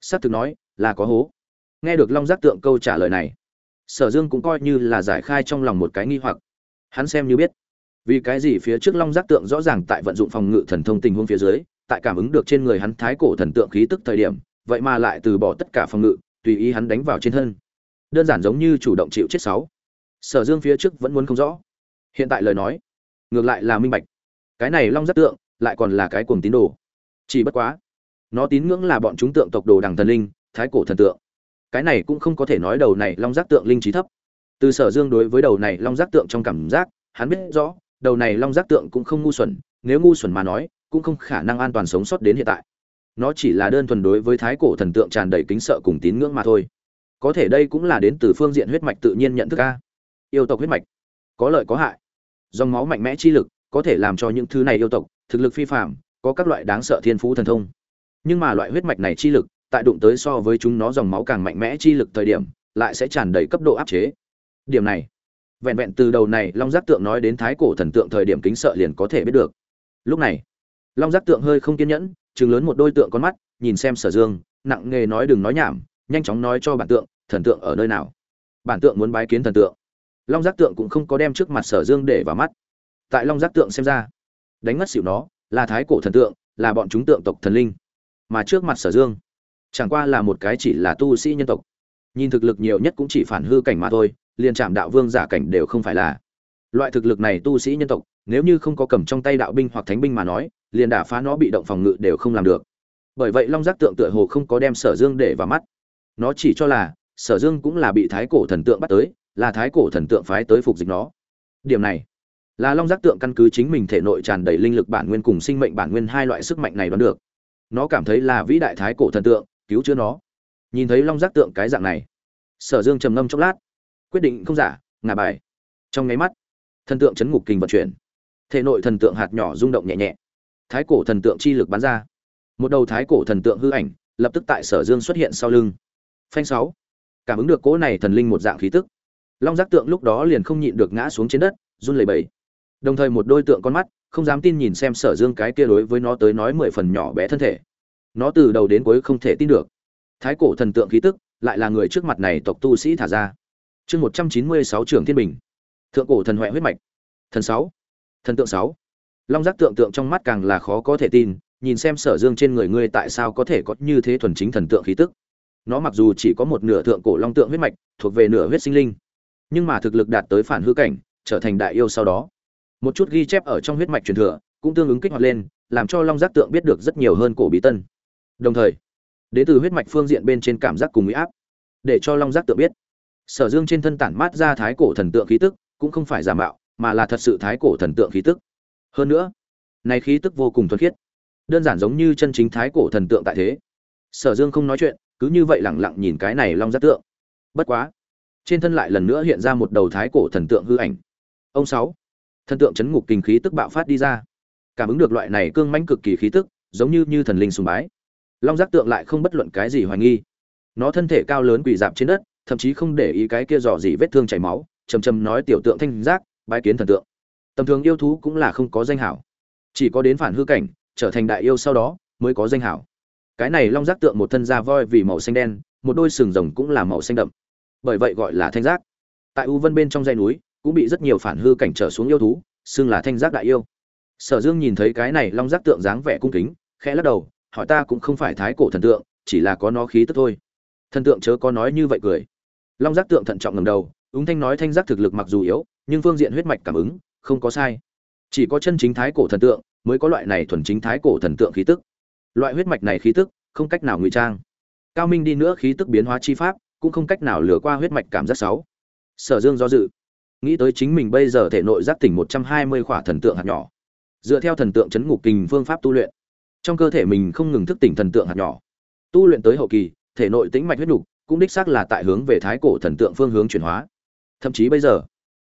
S á c thực nói, là có hố. Nghe được long giác tượng câu trả lời này, sở dương cũng coi như là giải khai trong lòng một cái nghi hoặc. Hắn xem như biết vì cái gì phía trước long giác tượng rõ ràng tại vận dụng phòng ngự thần thông tình huống phía dưới, tại cảm ứng được trên người hắn thái cổ thần tượng khí tức thời điểm, vậy mà lại từ bỏ tất cả phòng ngự, tùy ý hắn đánh vào trên thân. Đơn giản giống như chủ động chịu chết sáu. Sở dương phía trước vẫn muốn không rõ. Hiện tại lời nói, ngược lại là minh bạch. Cái này long giác tượng, lại còn là cái cuồng tín đồ. Chỉ bất quá, nó tín ngưỡng là bọn chúng tượng tộc đồ đằng thần linh, thái cổ thần tượng. Cái này cũng không có thể nói đầu này long giác tượng linh trí thấp. Từ sở dương đối với đầu này long giác tượng trong cảm giác, hắn biết rõ đầu này long giác tượng cũng không ngu xuẩn, nếu ngu xuẩn mà nói, cũng không khả năng an toàn sống sót đến hiện tại. Nó chỉ là đơn thuần đối với thái cổ thần tượng tràn đầy kính sợ cùng tín ngưỡng mà thôi. Có thể đây cũng là đến từ phương diện huyết mạch tự nhiên nhận thức a. Yêu tộc huyết mạch, có lợi có hại. Dòng máu mạnh mẽ chi lực, có thể làm cho những thứ này yêu tộc, thực lực phi phạm có các loại đáng sợ thiên phú thần thông. Nhưng mà loại huyết mạch này chi lực, tại đụng tới so với chúng nó dòng máu càng mạnh mẽ chi lực thời điểm, lại sẽ tràn đầy cấp độ áp chế. Điểm này vẹn vẹn từ đầu này, long giác tượng nói đến thái cổ thần tượng thời điểm kính sợ liền có thể biết được. Lúc này, long giác tượng hơi không kiên nhẫn chừng lớn một đôi tượng con mắt, nhìn xem sở dương, nặng nghề nói đừng nói nhảm, nhanh chóng nói cho bản tượng, thần tượng ở nơi nào. Bản tượng muốn bái kiến thần tượng. Long giác tượng cũng không có đem trước mặt sở dương để vào mắt. Tại long giác tượng xem ra, đánh ngất xỉu nó, là thái cổ thần tượng, là bọn chúng tượng tộc thần linh. Mà trước mặt sở dương, chẳng qua là một cái chỉ là tu sĩ nhân tộc. Nhìn thực lực nhiều nhất cũng chỉ phản hư cảnh mà thôi liền chạm đạo vương giả cảnh đều không phải là. Loại thực lực này tu sĩ nhân tộc, nếu như không có cầm trong tay đạo binh hoặc thánh binh mà nói, liền đả phá nó bị động phòng ngự đều không làm được. Bởi vậy long giác tượng tựa hồ không có đem sở dương để vào mắt. Nó chỉ cho là, sở dương cũng là bị thái cổ thần tượng bắt tới, là thái cổ thần tượng phái tới phục dịch nó. Điểm này, là long giác tượng căn cứ chính mình thể nội tràn đầy linh lực bản nguyên cùng sinh mệnh bản nguyên hai loại sức mạnh này đoán được. Nó cảm thấy là vĩ đại thái cổ thần tượng, cứu chữa nó. Nhìn thấy long giác tượng cái dạng này, sở dương trầm ngâm chốc lát quyết định không giả, ngả bài. Trong nháy mắt, thần tượng chấn ngục kình vận chuyển. Thể nội thần tượng hạt nhỏ rung động nhẹ nhẹ. Thái cổ thần tượng chi lực bắn ra. Một đầu thái cổ thần tượng hư ảnh, lập tức tại sở dương xuất hiện sau lưng. Phanh sáu. Cảm ứng được cỗ này thần linh một dạng khí tức. Long giác tượng lúc đó liền không nhịn được ngã xuống trên đất, run lẩy bẩy. Đồng thời một đôi tượng con mắt, không dám tin nhìn xem sở dương cái kia đối với nó tới nói mười phần nhỏ bé thân thể. Nó từ đầu đến cuối không thể tin được. Thái cổ thần tượng khí tức, lại là người trước mặt này tộc tu sĩ thả ra chương một trăm chín mươi sáu trưởng thiên bình. Thượng cổ thần huệ huyết mạch. Thần sáu. Thần tượng sáu. Long giác tượng tượng trong mắt càng là khó có thể tin, nhìn xem sở dương trên người ngươi tại sao có thể có như thế thuần chính thần tượng khí tức. Nó mặc dù chỉ có một nửa thượng cổ long tượng huyết mạch, thuộc về nửa huyết sinh linh, nhưng mà thực lực đạt tới phản hư cảnh, trở thành đại yêu sau đó. Một chút ghi chép ở trong huyết mạch truyền thừa, cũng tương ứng kích hoạt lên, làm cho long giác tượng biết được rất nhiều hơn cổ bí tân. Đồng thời, đến từ huyết mạch phương diện bên trên cảm giác cùng huy áp, để cho long giác tượng biết sở dương trên thân tản mát ra thái cổ thần tượng khí tức, cũng không phải giả mạo, mà là thật sự thái cổ thần tượng khí tức. Hơn nữa, này khí tức vô cùng thuần khiết. Đơn giản giống như chân chính thái cổ thần tượng tại thế. Sở dương không nói chuyện, cứ như vậy lẳng lặng nhìn cái này long giác tượng. Bất quá, trên thân lại lần nữa hiện ra một đầu thái cổ thần tượng hư ảnh. Ông sáu, thần tượng chấn ngục kinh khí tức bạo phát đi ra. Cảm ứng được loại này cương mãnh cực kỳ khí tức, giống như như thần linh sùng bái. Long giác tượng lại không bất luận cái gì hoài nghi. Nó thân thể cao lớn quỳ dạp trên đất thậm chí không để ý cái kia dò gì vết thương chảy máu, chầm chầm nói tiểu tượng thanh giác, bái kiến thần tượng. Tầm thường yêu thú cũng là không có danh hảo. Chỉ có đến phản hư cảnh, trở thành đại yêu sau đó, mới có danh hảo. Cái này long giác tượng một thân da voi vì màu xanh đen, một đôi sừng rồng cũng là màu xanh đậm. Bởi vậy gọi là thanh giác. Tại u vân bên trong dãy núi, cũng bị rất nhiều phản hư cảnh trở xuống yêu thú, xưng là thanh giác đại yêu. Sở dương nhìn thấy cái này long giác tượng dáng vẻ cung kính, khẽ lắc đầu, hỏi ta cũng không phải thái cổ thần tượng, chỉ là có nó khí tức thôi. Thần tượng chớ có nói như vậy cười long giác tượng thận trọng ngầm đầu, ứng thanh nói thanh giác thực lực mặc dù yếu, nhưng phương diện huyết mạch cảm ứng, không có sai. Chỉ có chân chính thái cổ thần tượng mới có loại này thuần chính thái cổ thần tượng khí tức. Loại huyết mạch này khí tức, không cách nào ngụy trang. Cao minh đi nữa khí tức biến hóa chi pháp, cũng không cách nào lừa qua huyết mạch cảm giác sáu. Sở dương do dự. Nghĩ tới chính mình bây giờ thể nội giác tỉnh một trăm hai mươi khỏa thần tượng hạt nhỏ. Dựa theo thần tượng chấn ngục kình phương pháp tu luyện. Trong cơ thể mình không ngừng thức tỉnh thần tượng hạt nhỏ. Tu luyện tới hậu kỳ, thể nội tĩnh mạch huyết nục cũng đích xác là tại hướng về thái cổ thần tượng phương hướng chuyển hóa. Thậm chí bây giờ,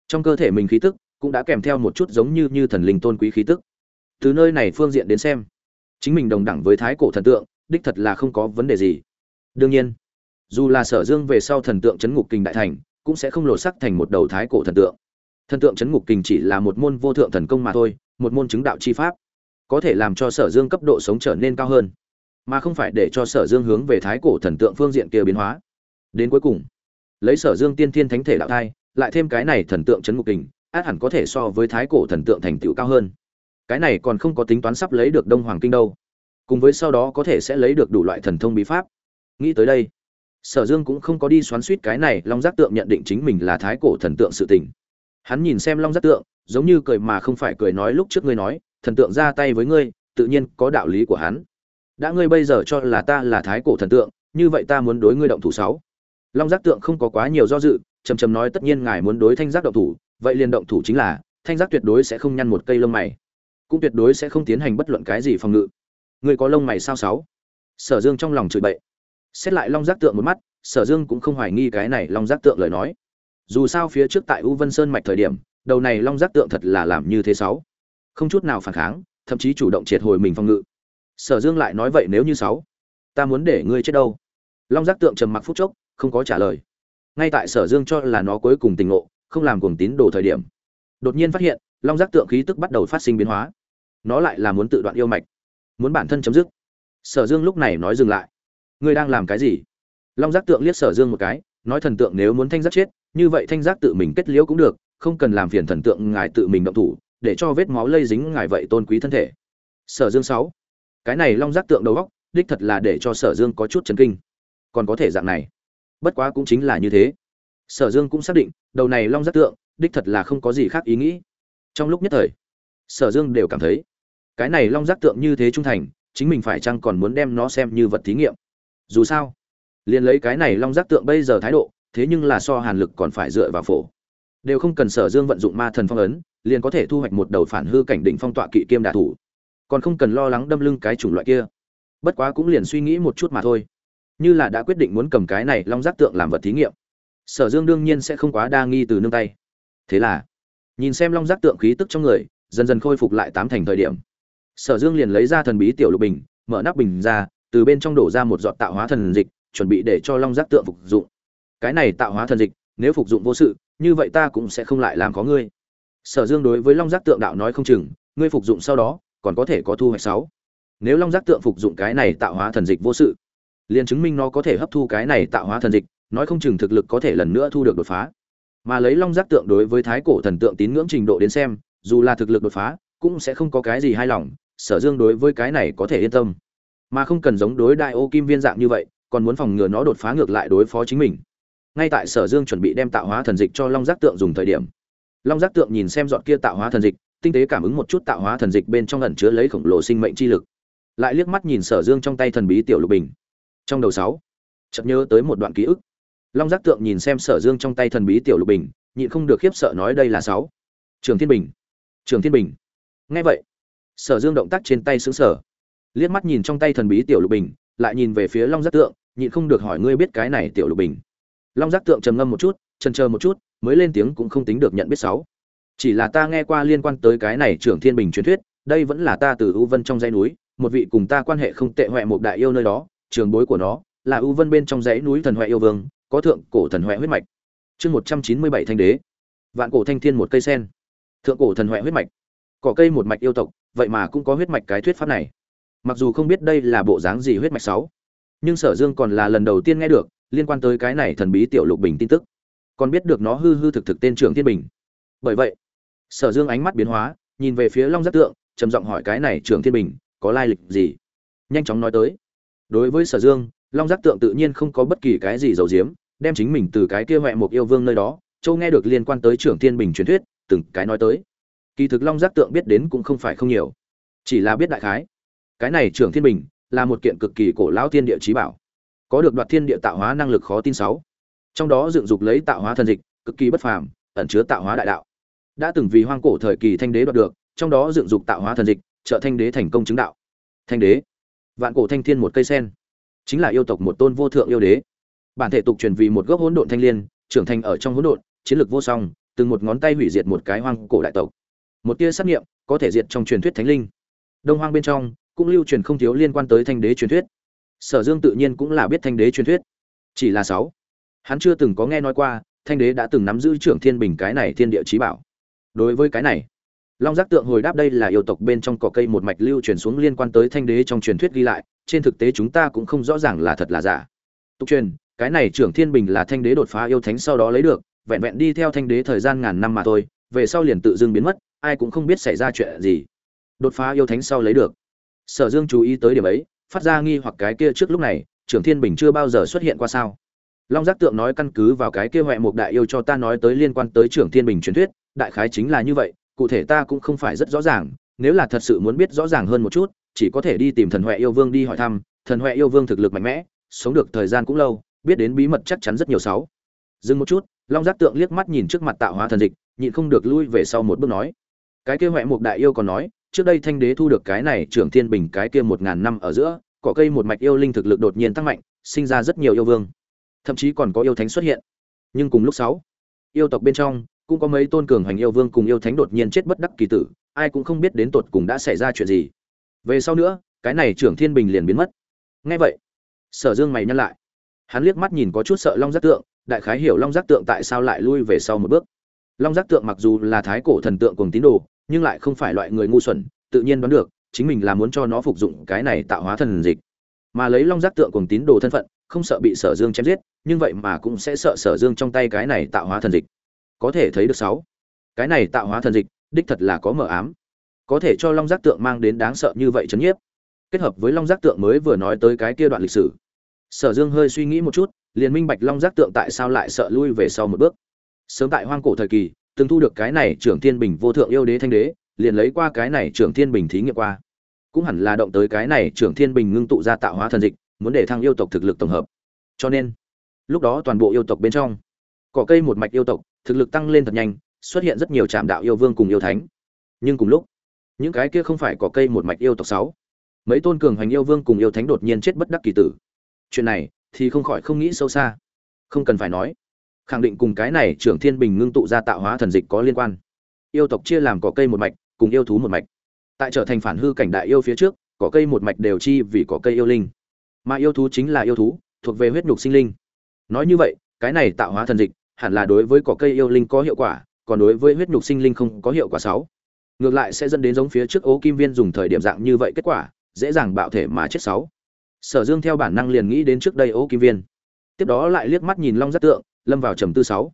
trong cơ thể mình khí tức cũng đã kèm theo một chút giống như như thần linh tôn quý khí tức. Từ nơi này phương diện đến xem, chính mình đồng đẳng với thái cổ thần tượng, đích thật là không có vấn đề gì. Đương nhiên, dù là sở dương về sau thần tượng chấn ngục kinh đại thành, cũng sẽ không lột sắc thành một đầu thái cổ thần tượng. Thần tượng chấn ngục kinh chỉ là một môn vô thượng thần công mà thôi, một môn chứng đạo chi pháp, có thể làm cho sở dương cấp độ sống trở nên cao hơn, mà không phải để cho sở dương hướng về thái cổ thần tượng phương diện kia biến hóa đến cuối cùng. Lấy sở dương tiên thiên thánh thể đạo thai, lại thêm cái này thần tượng chấn ngục kình, át hẳn có thể so với thái cổ thần tượng thành tựu cao hơn. Cái này còn không có tính toán sắp lấy được đông hoàng kinh đâu. Cùng với sau đó có thể sẽ lấy được đủ loại thần thông bí pháp. Nghĩ tới đây, sở dương cũng không có đi xoắn suýt cái này long giác tượng nhận định chính mình là thái cổ thần tượng sự tình. Hắn nhìn xem long giác tượng, giống như cười mà không phải cười nói lúc trước ngươi nói, thần tượng ra tay với ngươi, tự nhiên có đạo lý của hắn. Đã ngươi bây giờ cho là ta là thái cổ thần tượng, như vậy ta muốn đối ngươi động thủ sáu long giác tượng không có quá nhiều do dự, trầm trầm nói tất nhiên ngài muốn đối thanh giác động thủ, vậy liền động thủ chính là, thanh giác tuyệt đối sẽ không nhăn một cây lông mày. Cũng tuyệt đối sẽ không tiến hành bất luận cái gì phòng ngự. Ngươi có lông mày sao sáu? Sở dương trong lòng chửi bậy. Xét lại long giác tượng một mắt, sở dương cũng không hoài nghi cái này long giác tượng lời nói. Dù sao phía trước tại u vân sơn mạch thời điểm, đầu này long giác tượng thật là làm như thế sáu. Không chút nào phản kháng, thậm chí chủ động triệt hồi mình phòng ngự. Sở dương lại nói vậy nếu như sáu, ta muốn để ngươi chết đâu? Long giác tượng trầm mặc phút chốc không có trả lời. Ngay tại sở dương cho là nó cuối cùng tình ngộ, không làm cuồng tín đồ thời điểm, đột nhiên phát hiện, long giác tượng khí tức bắt đầu phát sinh biến hóa. Nó lại là muốn tự đoạn yêu mạch, muốn bản thân chấm dứt. Sở dương lúc này nói dừng lại. Ngươi đang làm cái gì? Long giác tượng liếc sở dương một cái, nói thần tượng nếu muốn thanh giác chết, như vậy thanh giác tự mình kết liễu cũng được, không cần làm phiền thần tượng ngài tự mình động thủ, để cho vết máu lây dính ngài vậy tôn quý thân thể. Sở dương sáu. Cái này long giác tượng đầu góc đích thật là để cho sở dương có chút chấn kinh. Còn có thể dạng này bất quá cũng chính là như thế. Sở dương cũng xác định, đầu này long giác tượng, đích thật là không có gì khác ý nghĩ. Trong lúc nhất thời, sở dương đều cảm thấy, cái này long giác tượng như thế trung thành, chính mình phải chăng còn muốn đem nó xem như vật thí nghiệm. Dù sao, liền lấy cái này long giác tượng bây giờ thái độ, thế nhưng là so hàn lực còn phải dựa vào phổ. Đều không cần sở dương vận dụng ma thần phong ấn, liền có thể thu hoạch một đầu phản hư cảnh đỉnh phong tọa kỵ kiêm đạ thủ. Còn không cần lo lắng đâm lưng cái chủng loại kia. Bất quá cũng liền suy nghĩ một chút mà thôi như là đã quyết định muốn cầm cái này long giác tượng làm vật thí nghiệm. Sở dương đương nhiên sẽ không quá đa nghi từ nương tay. Thế là, nhìn xem long giác tượng khí tức trong người, dần dần khôi phục lại tám thành thời điểm. Sở dương liền lấy ra thần bí tiểu lục bình, mở nắp bình ra, từ bên trong đổ ra một giọt tạo hóa thần dịch, chuẩn bị để cho long giác tượng phục dụng. Cái này tạo hóa thần dịch, nếu phục dụng vô sự, như vậy ta cũng sẽ không lại làm có ngươi. Sở dương đối với long giác tượng đạo nói không chừng, ngươi phục dụng sau đó, còn có thể có thu hoạch sáu. Nếu long giác tượng phục dụng cái này tạo hóa thần dịch vô sự liền chứng minh nó có thể hấp thu cái này tạo hóa thần dịch, nói không chừng thực lực có thể lần nữa thu được đột phá. Mà lấy long giác tượng đối với thái cổ thần tượng tín ngưỡng trình độ đến xem, dù là thực lực đột phá, cũng sẽ không có cái gì hài lòng, sở dương đối với cái này có thể yên tâm. Mà không cần giống đối đại ô kim viên dạng như vậy, còn muốn phòng ngừa nó đột phá ngược lại đối phó chính mình. Ngay tại sở dương chuẩn bị đem tạo hóa thần dịch cho long giác tượng dùng thời điểm, long giác tượng nhìn xem dọn kia tạo hóa thần dịch, tinh tế cảm ứng một chút tạo hóa thần dịch bên trong ẩn chứa lấy khổng lồ sinh mệnh chi lực. Lại liếc mắt nhìn sở dương trong tay thần bí tiểu lục bình trong đầu sáu, chợt nhớ tới một đoạn ký ức. Long giác tượng nhìn xem sở dương trong tay thần bí tiểu lục bình, nhịn không được khiếp sợ nói đây là sáu. Trường thiên bình. Trường thiên bình. Nghe vậy, sở dương động tác trên tay xứng sở liếc mắt nhìn trong tay thần bí tiểu lục bình, lại nhìn về phía long giác tượng, nhịn không được hỏi ngươi biết cái này tiểu lục bình. Long giác tượng trầm ngâm một chút, chần chờ một chút, mới lên tiếng cũng không tính được nhận biết sáu. Chỉ là ta nghe qua liên quan tới cái này trưởng thiên bình truyền thuyết, đây vẫn là ta từ u vân trong dãy núi, một vị cùng ta quan hệ không tệ huệ một đại yêu nơi đó trường bối của nó là u vân bên trong dãy núi thần huệ yêu vương, có thượng cổ thần huệ huyết mạch. Chương một trăm chín mươi bảy thanh đế. Vạn cổ thanh thiên một cây sen. Thượng cổ thần huệ huyết mạch. Cỏ cây một mạch yêu tộc, vậy mà cũng có huyết mạch cái thuyết pháp này. Mặc dù không biết đây là bộ dáng gì huyết mạch sáu, nhưng sở dương còn là lần đầu tiên nghe được liên quan tới cái này thần bí tiểu lục bình tin tức. Còn biết được nó hư hư thực thực tên trưởng thiên bình. Bởi vậy, sở dương ánh mắt biến hóa, nhìn về phía long giác tượng, trầm giọng hỏi cái này trưởng thiên bình, có lai lịch gì? Nhanh chóng nói tới đối với sở dương, long giác tượng tự nhiên không có bất kỳ cái gì giấu giếm, đem chính mình từ cái kia huệ một yêu vương nơi đó châu nghe được liên quan tới trưởng thiên bình truyền thuyết, từng cái nói tới. Kỳ thực long giác tượng biết đến cũng không phải không nhiều, chỉ là biết đại khái. Cái này trưởng thiên bình là một kiện cực kỳ cổ lão thiên địa trí bảo, có được đoạt thiên địa tạo hóa năng lực khó tin sáu. Trong đó dựng dục lấy tạo hóa thần dịch, cực kỳ bất phàm, ẩn chứa tạo hóa đại đạo. Đã từng vì hoang cổ thời kỳ thanh đế đoạt được, trong đó dựng dục tạo hóa thần dịch, trợ thanh đế thành công chứng đạo. Thanh đế vạn cổ thanh thiên một cây sen, chính là yêu tộc một tôn vô thượng yêu đế. Bản thể tục truyền vì một gốc hỗn độn thanh liên, trưởng thành ở trong hỗn độn, chiến lược vô song, từng một ngón tay hủy diệt một cái hoang cổ đại tộc. Một tia sát nghiệm có thể diệt trong truyền thuyết thánh linh. Đông hoang bên trong, cũng lưu truyền không thiếu liên quan tới thanh đế truyền thuyết. Sở dương tự nhiên cũng là biết thanh đế truyền thuyết. Chỉ là sáu, hắn chưa từng có nghe nói qua, thanh đế đã từng nắm giữ trưởng thiên bình cái này thiên địa trí bảo. Đối với cái này long giác tượng hồi đáp đây là yêu tộc bên trong cỏ cây một mạch lưu truyền xuống liên quan tới thanh đế trong truyền thuyết ghi lại, trên thực tế chúng ta cũng không rõ ràng là thật là giả. Tục truyền, cái này trưởng thiên bình là thanh đế đột phá yêu thánh sau đó lấy được, vẹn vẹn đi theo thanh đế thời gian ngàn năm mà thôi, về sau liền tự dưng biến mất, ai cũng không biết xảy ra chuyện gì. Đột phá yêu thánh sau lấy được. Sở dương chú ý tới điểm ấy, phát ra nghi hoặc cái kia trước lúc này, trưởng thiên bình chưa bao giờ xuất hiện qua sao. Long giác tượng nói căn cứ vào cái kia huệ mục đại yêu cho ta nói tới liên quan tới trưởng thiên bình truyền thuyết, đại khái chính là như vậy cụ thể ta cũng không phải rất rõ ràng, nếu là thật sự muốn biết rõ ràng hơn một chút, chỉ có thể đi tìm thần huệ yêu vương đi hỏi thăm. Thần huệ yêu vương thực lực mạnh mẽ, sống được thời gian cũng lâu, biết đến bí mật chắc chắn rất nhiều sáu. Dừng một chút, long giác tượng liếc mắt nhìn trước mặt tạo hóa thần dịch, nhịn không được lui về sau một bước nói. Cái kia huệ một đại yêu còn nói, trước đây thanh đế thu được cái này trưởng thiên bình cái kia một ngàn năm ở giữa, cỏ cây một mạch yêu linh thực lực đột nhiên tăng mạnh, sinh ra rất nhiều yêu vương. Thậm chí còn có yêu thánh xuất hiện. Nhưng cùng lúc sáu, yêu tộc bên trong cũng có mấy tôn cường hành yêu vương cùng yêu thánh đột nhiên chết bất đắc kỳ tử, ai cũng không biết đến tột cùng đã xảy ra chuyện gì. Về sau nữa, cái này trưởng thiên bình liền biến mất. Ngay vậy, sở dương mày nhăn lại. Hắn liếc mắt nhìn có chút sợ long giác tượng, đại khái hiểu long giác tượng tại sao lại lui về sau một bước. Long giác tượng mặc dù là thái cổ thần tượng cùng tín đồ, nhưng lại không phải loại người ngu xuẩn, tự nhiên đoán được, chính mình là muốn cho nó phục dụng cái này tạo hóa thần dịch. Mà lấy long giác tượng cùng tín đồ thân phận, không sợ bị sở dương chém giết, nhưng vậy mà cũng sẽ sợ sở dương trong tay cái này tạo hóa thần dịch có thể thấy được sáu. Cái này tạo hóa thần dịch, đích thật là có mờ ám. Có thể cho long giác tượng mang đến đáng sợ như vậy chấn nhiếp. Kết hợp với long giác tượng mới vừa nói tới cái kia đoạn lịch sử. Sở dương hơi suy nghĩ một chút, liền minh bạch long giác tượng tại sao lại sợ lui về sau một bước. Sớm tại hoang cổ thời kỳ, từng thu được cái này trưởng thiên bình vô thượng yêu đế thanh đế, liền lấy qua cái này trưởng thiên bình thí nghiệm qua. Cũng hẳn là động tới cái này trưởng thiên bình ngưng tụ ra tạo hóa thần dịch, muốn để thăng yêu tộc thực lực tổng hợp. Cho nên, lúc đó toàn bộ yêu tộc bên trong, cỏ cây một mạch yêu tộc thực lực tăng lên thật nhanh, xuất hiện rất nhiều trạm đạo yêu vương cùng yêu thánh. Nhưng cùng lúc, những cái kia không phải cỏ cây một mạch yêu tộc sáu, mấy tôn cường hoành yêu vương cùng yêu thánh đột nhiên chết bất đắc kỳ tử. Chuyện này thì không khỏi không nghĩ sâu xa. Không cần phải nói, khẳng định cùng cái này trưởng thiên bình ngưng tụ ra tạo hóa thần dịch có liên quan. Yêu tộc chia làm cỏ cây một mạch, cùng yêu thú một mạch. Tại trở thành phản hư cảnh đại yêu phía trước cỏ cây một mạch đều chi vì cỏ cây yêu linh. Mà yêu thú chính là yêu thú, thuộc về huyết nhục sinh linh. Nói như vậy, cái này tạo hóa thần dịch hẳn là đối với cỏ cây yêu linh có hiệu quả, còn đối với huyết nhục sinh linh không có hiệu quả sáu. Ngược lại sẽ dẫn đến giống phía trước ố kim viên dùng thời điểm dạng như vậy kết quả, dễ dàng bạo thể mà chết sáu. Sở dương theo bản năng liền nghĩ đến trước đây ố kim viên. Tiếp đó lại liếc mắt nhìn long giác tượng, lâm vào trầm tư sáu.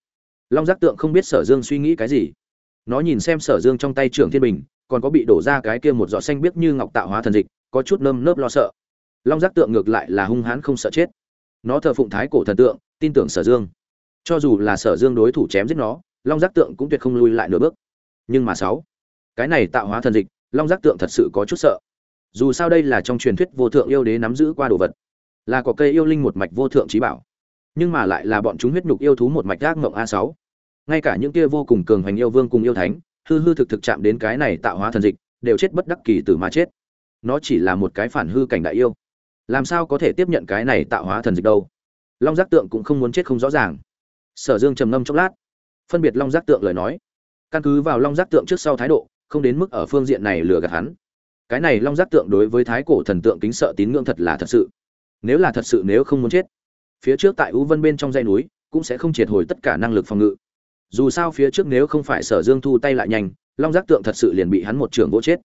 Long giác tượng không biết sở dương suy nghĩ cái gì. Nó nhìn xem sở dương trong tay trưởng thiên bình, còn có bị đổ ra cái kia một giọt xanh biếc như ngọc tạo hóa thần dịch, có chút nơm nớp lo sợ. Long giác tượng ngược lại là hung hãn không sợ chết. Nó thờ phụng thái cổ thần tượng, tin tưởng sở dương cho dù là sở dương đối thủ chém giết nó, long giác tượng cũng tuyệt không lui lại nửa bước. Nhưng mà sáu, cái này tạo hóa thần dịch, long giác tượng thật sự có chút sợ. Dù sao đây là trong truyền thuyết vô thượng yêu đế nắm giữ qua đồ vật. Là có cây yêu linh một mạch vô thượng trí bảo. Nhưng mà lại là bọn chúng huyết nhục yêu thú một mạch gác mộng a sáu. Ngay cả những kia vô cùng cường hoành yêu vương cùng yêu thánh, hư hư thực thực chạm đến cái này tạo hóa thần dịch, đều chết bất đắc kỳ từ mà chết. Nó chỉ là một cái phản hư cảnh đại yêu. Làm sao có thể tiếp nhận cái này tạo hóa thần dịch đâu? Long giác tượng cũng không muốn chết không rõ ràng sở dương trầm ngâm chốc lát, phân biệt long giác tượng lời nói. Căn cứ vào long giác tượng trước sau thái độ, không đến mức ở phương diện này lừa gạt hắn. Cái này long giác tượng đối với thái cổ thần tượng kính sợ tín ngưỡng thật là thật sự. Nếu là thật sự nếu không muốn chết, phía trước tại u vân bên trong dãy núi cũng sẽ không triệt hồi tất cả năng lực phòng ngự. Dù sao phía trước nếu không phải sở dương thu tay lại nhanh, long giác tượng thật sự liền bị hắn một trường gỗ chết.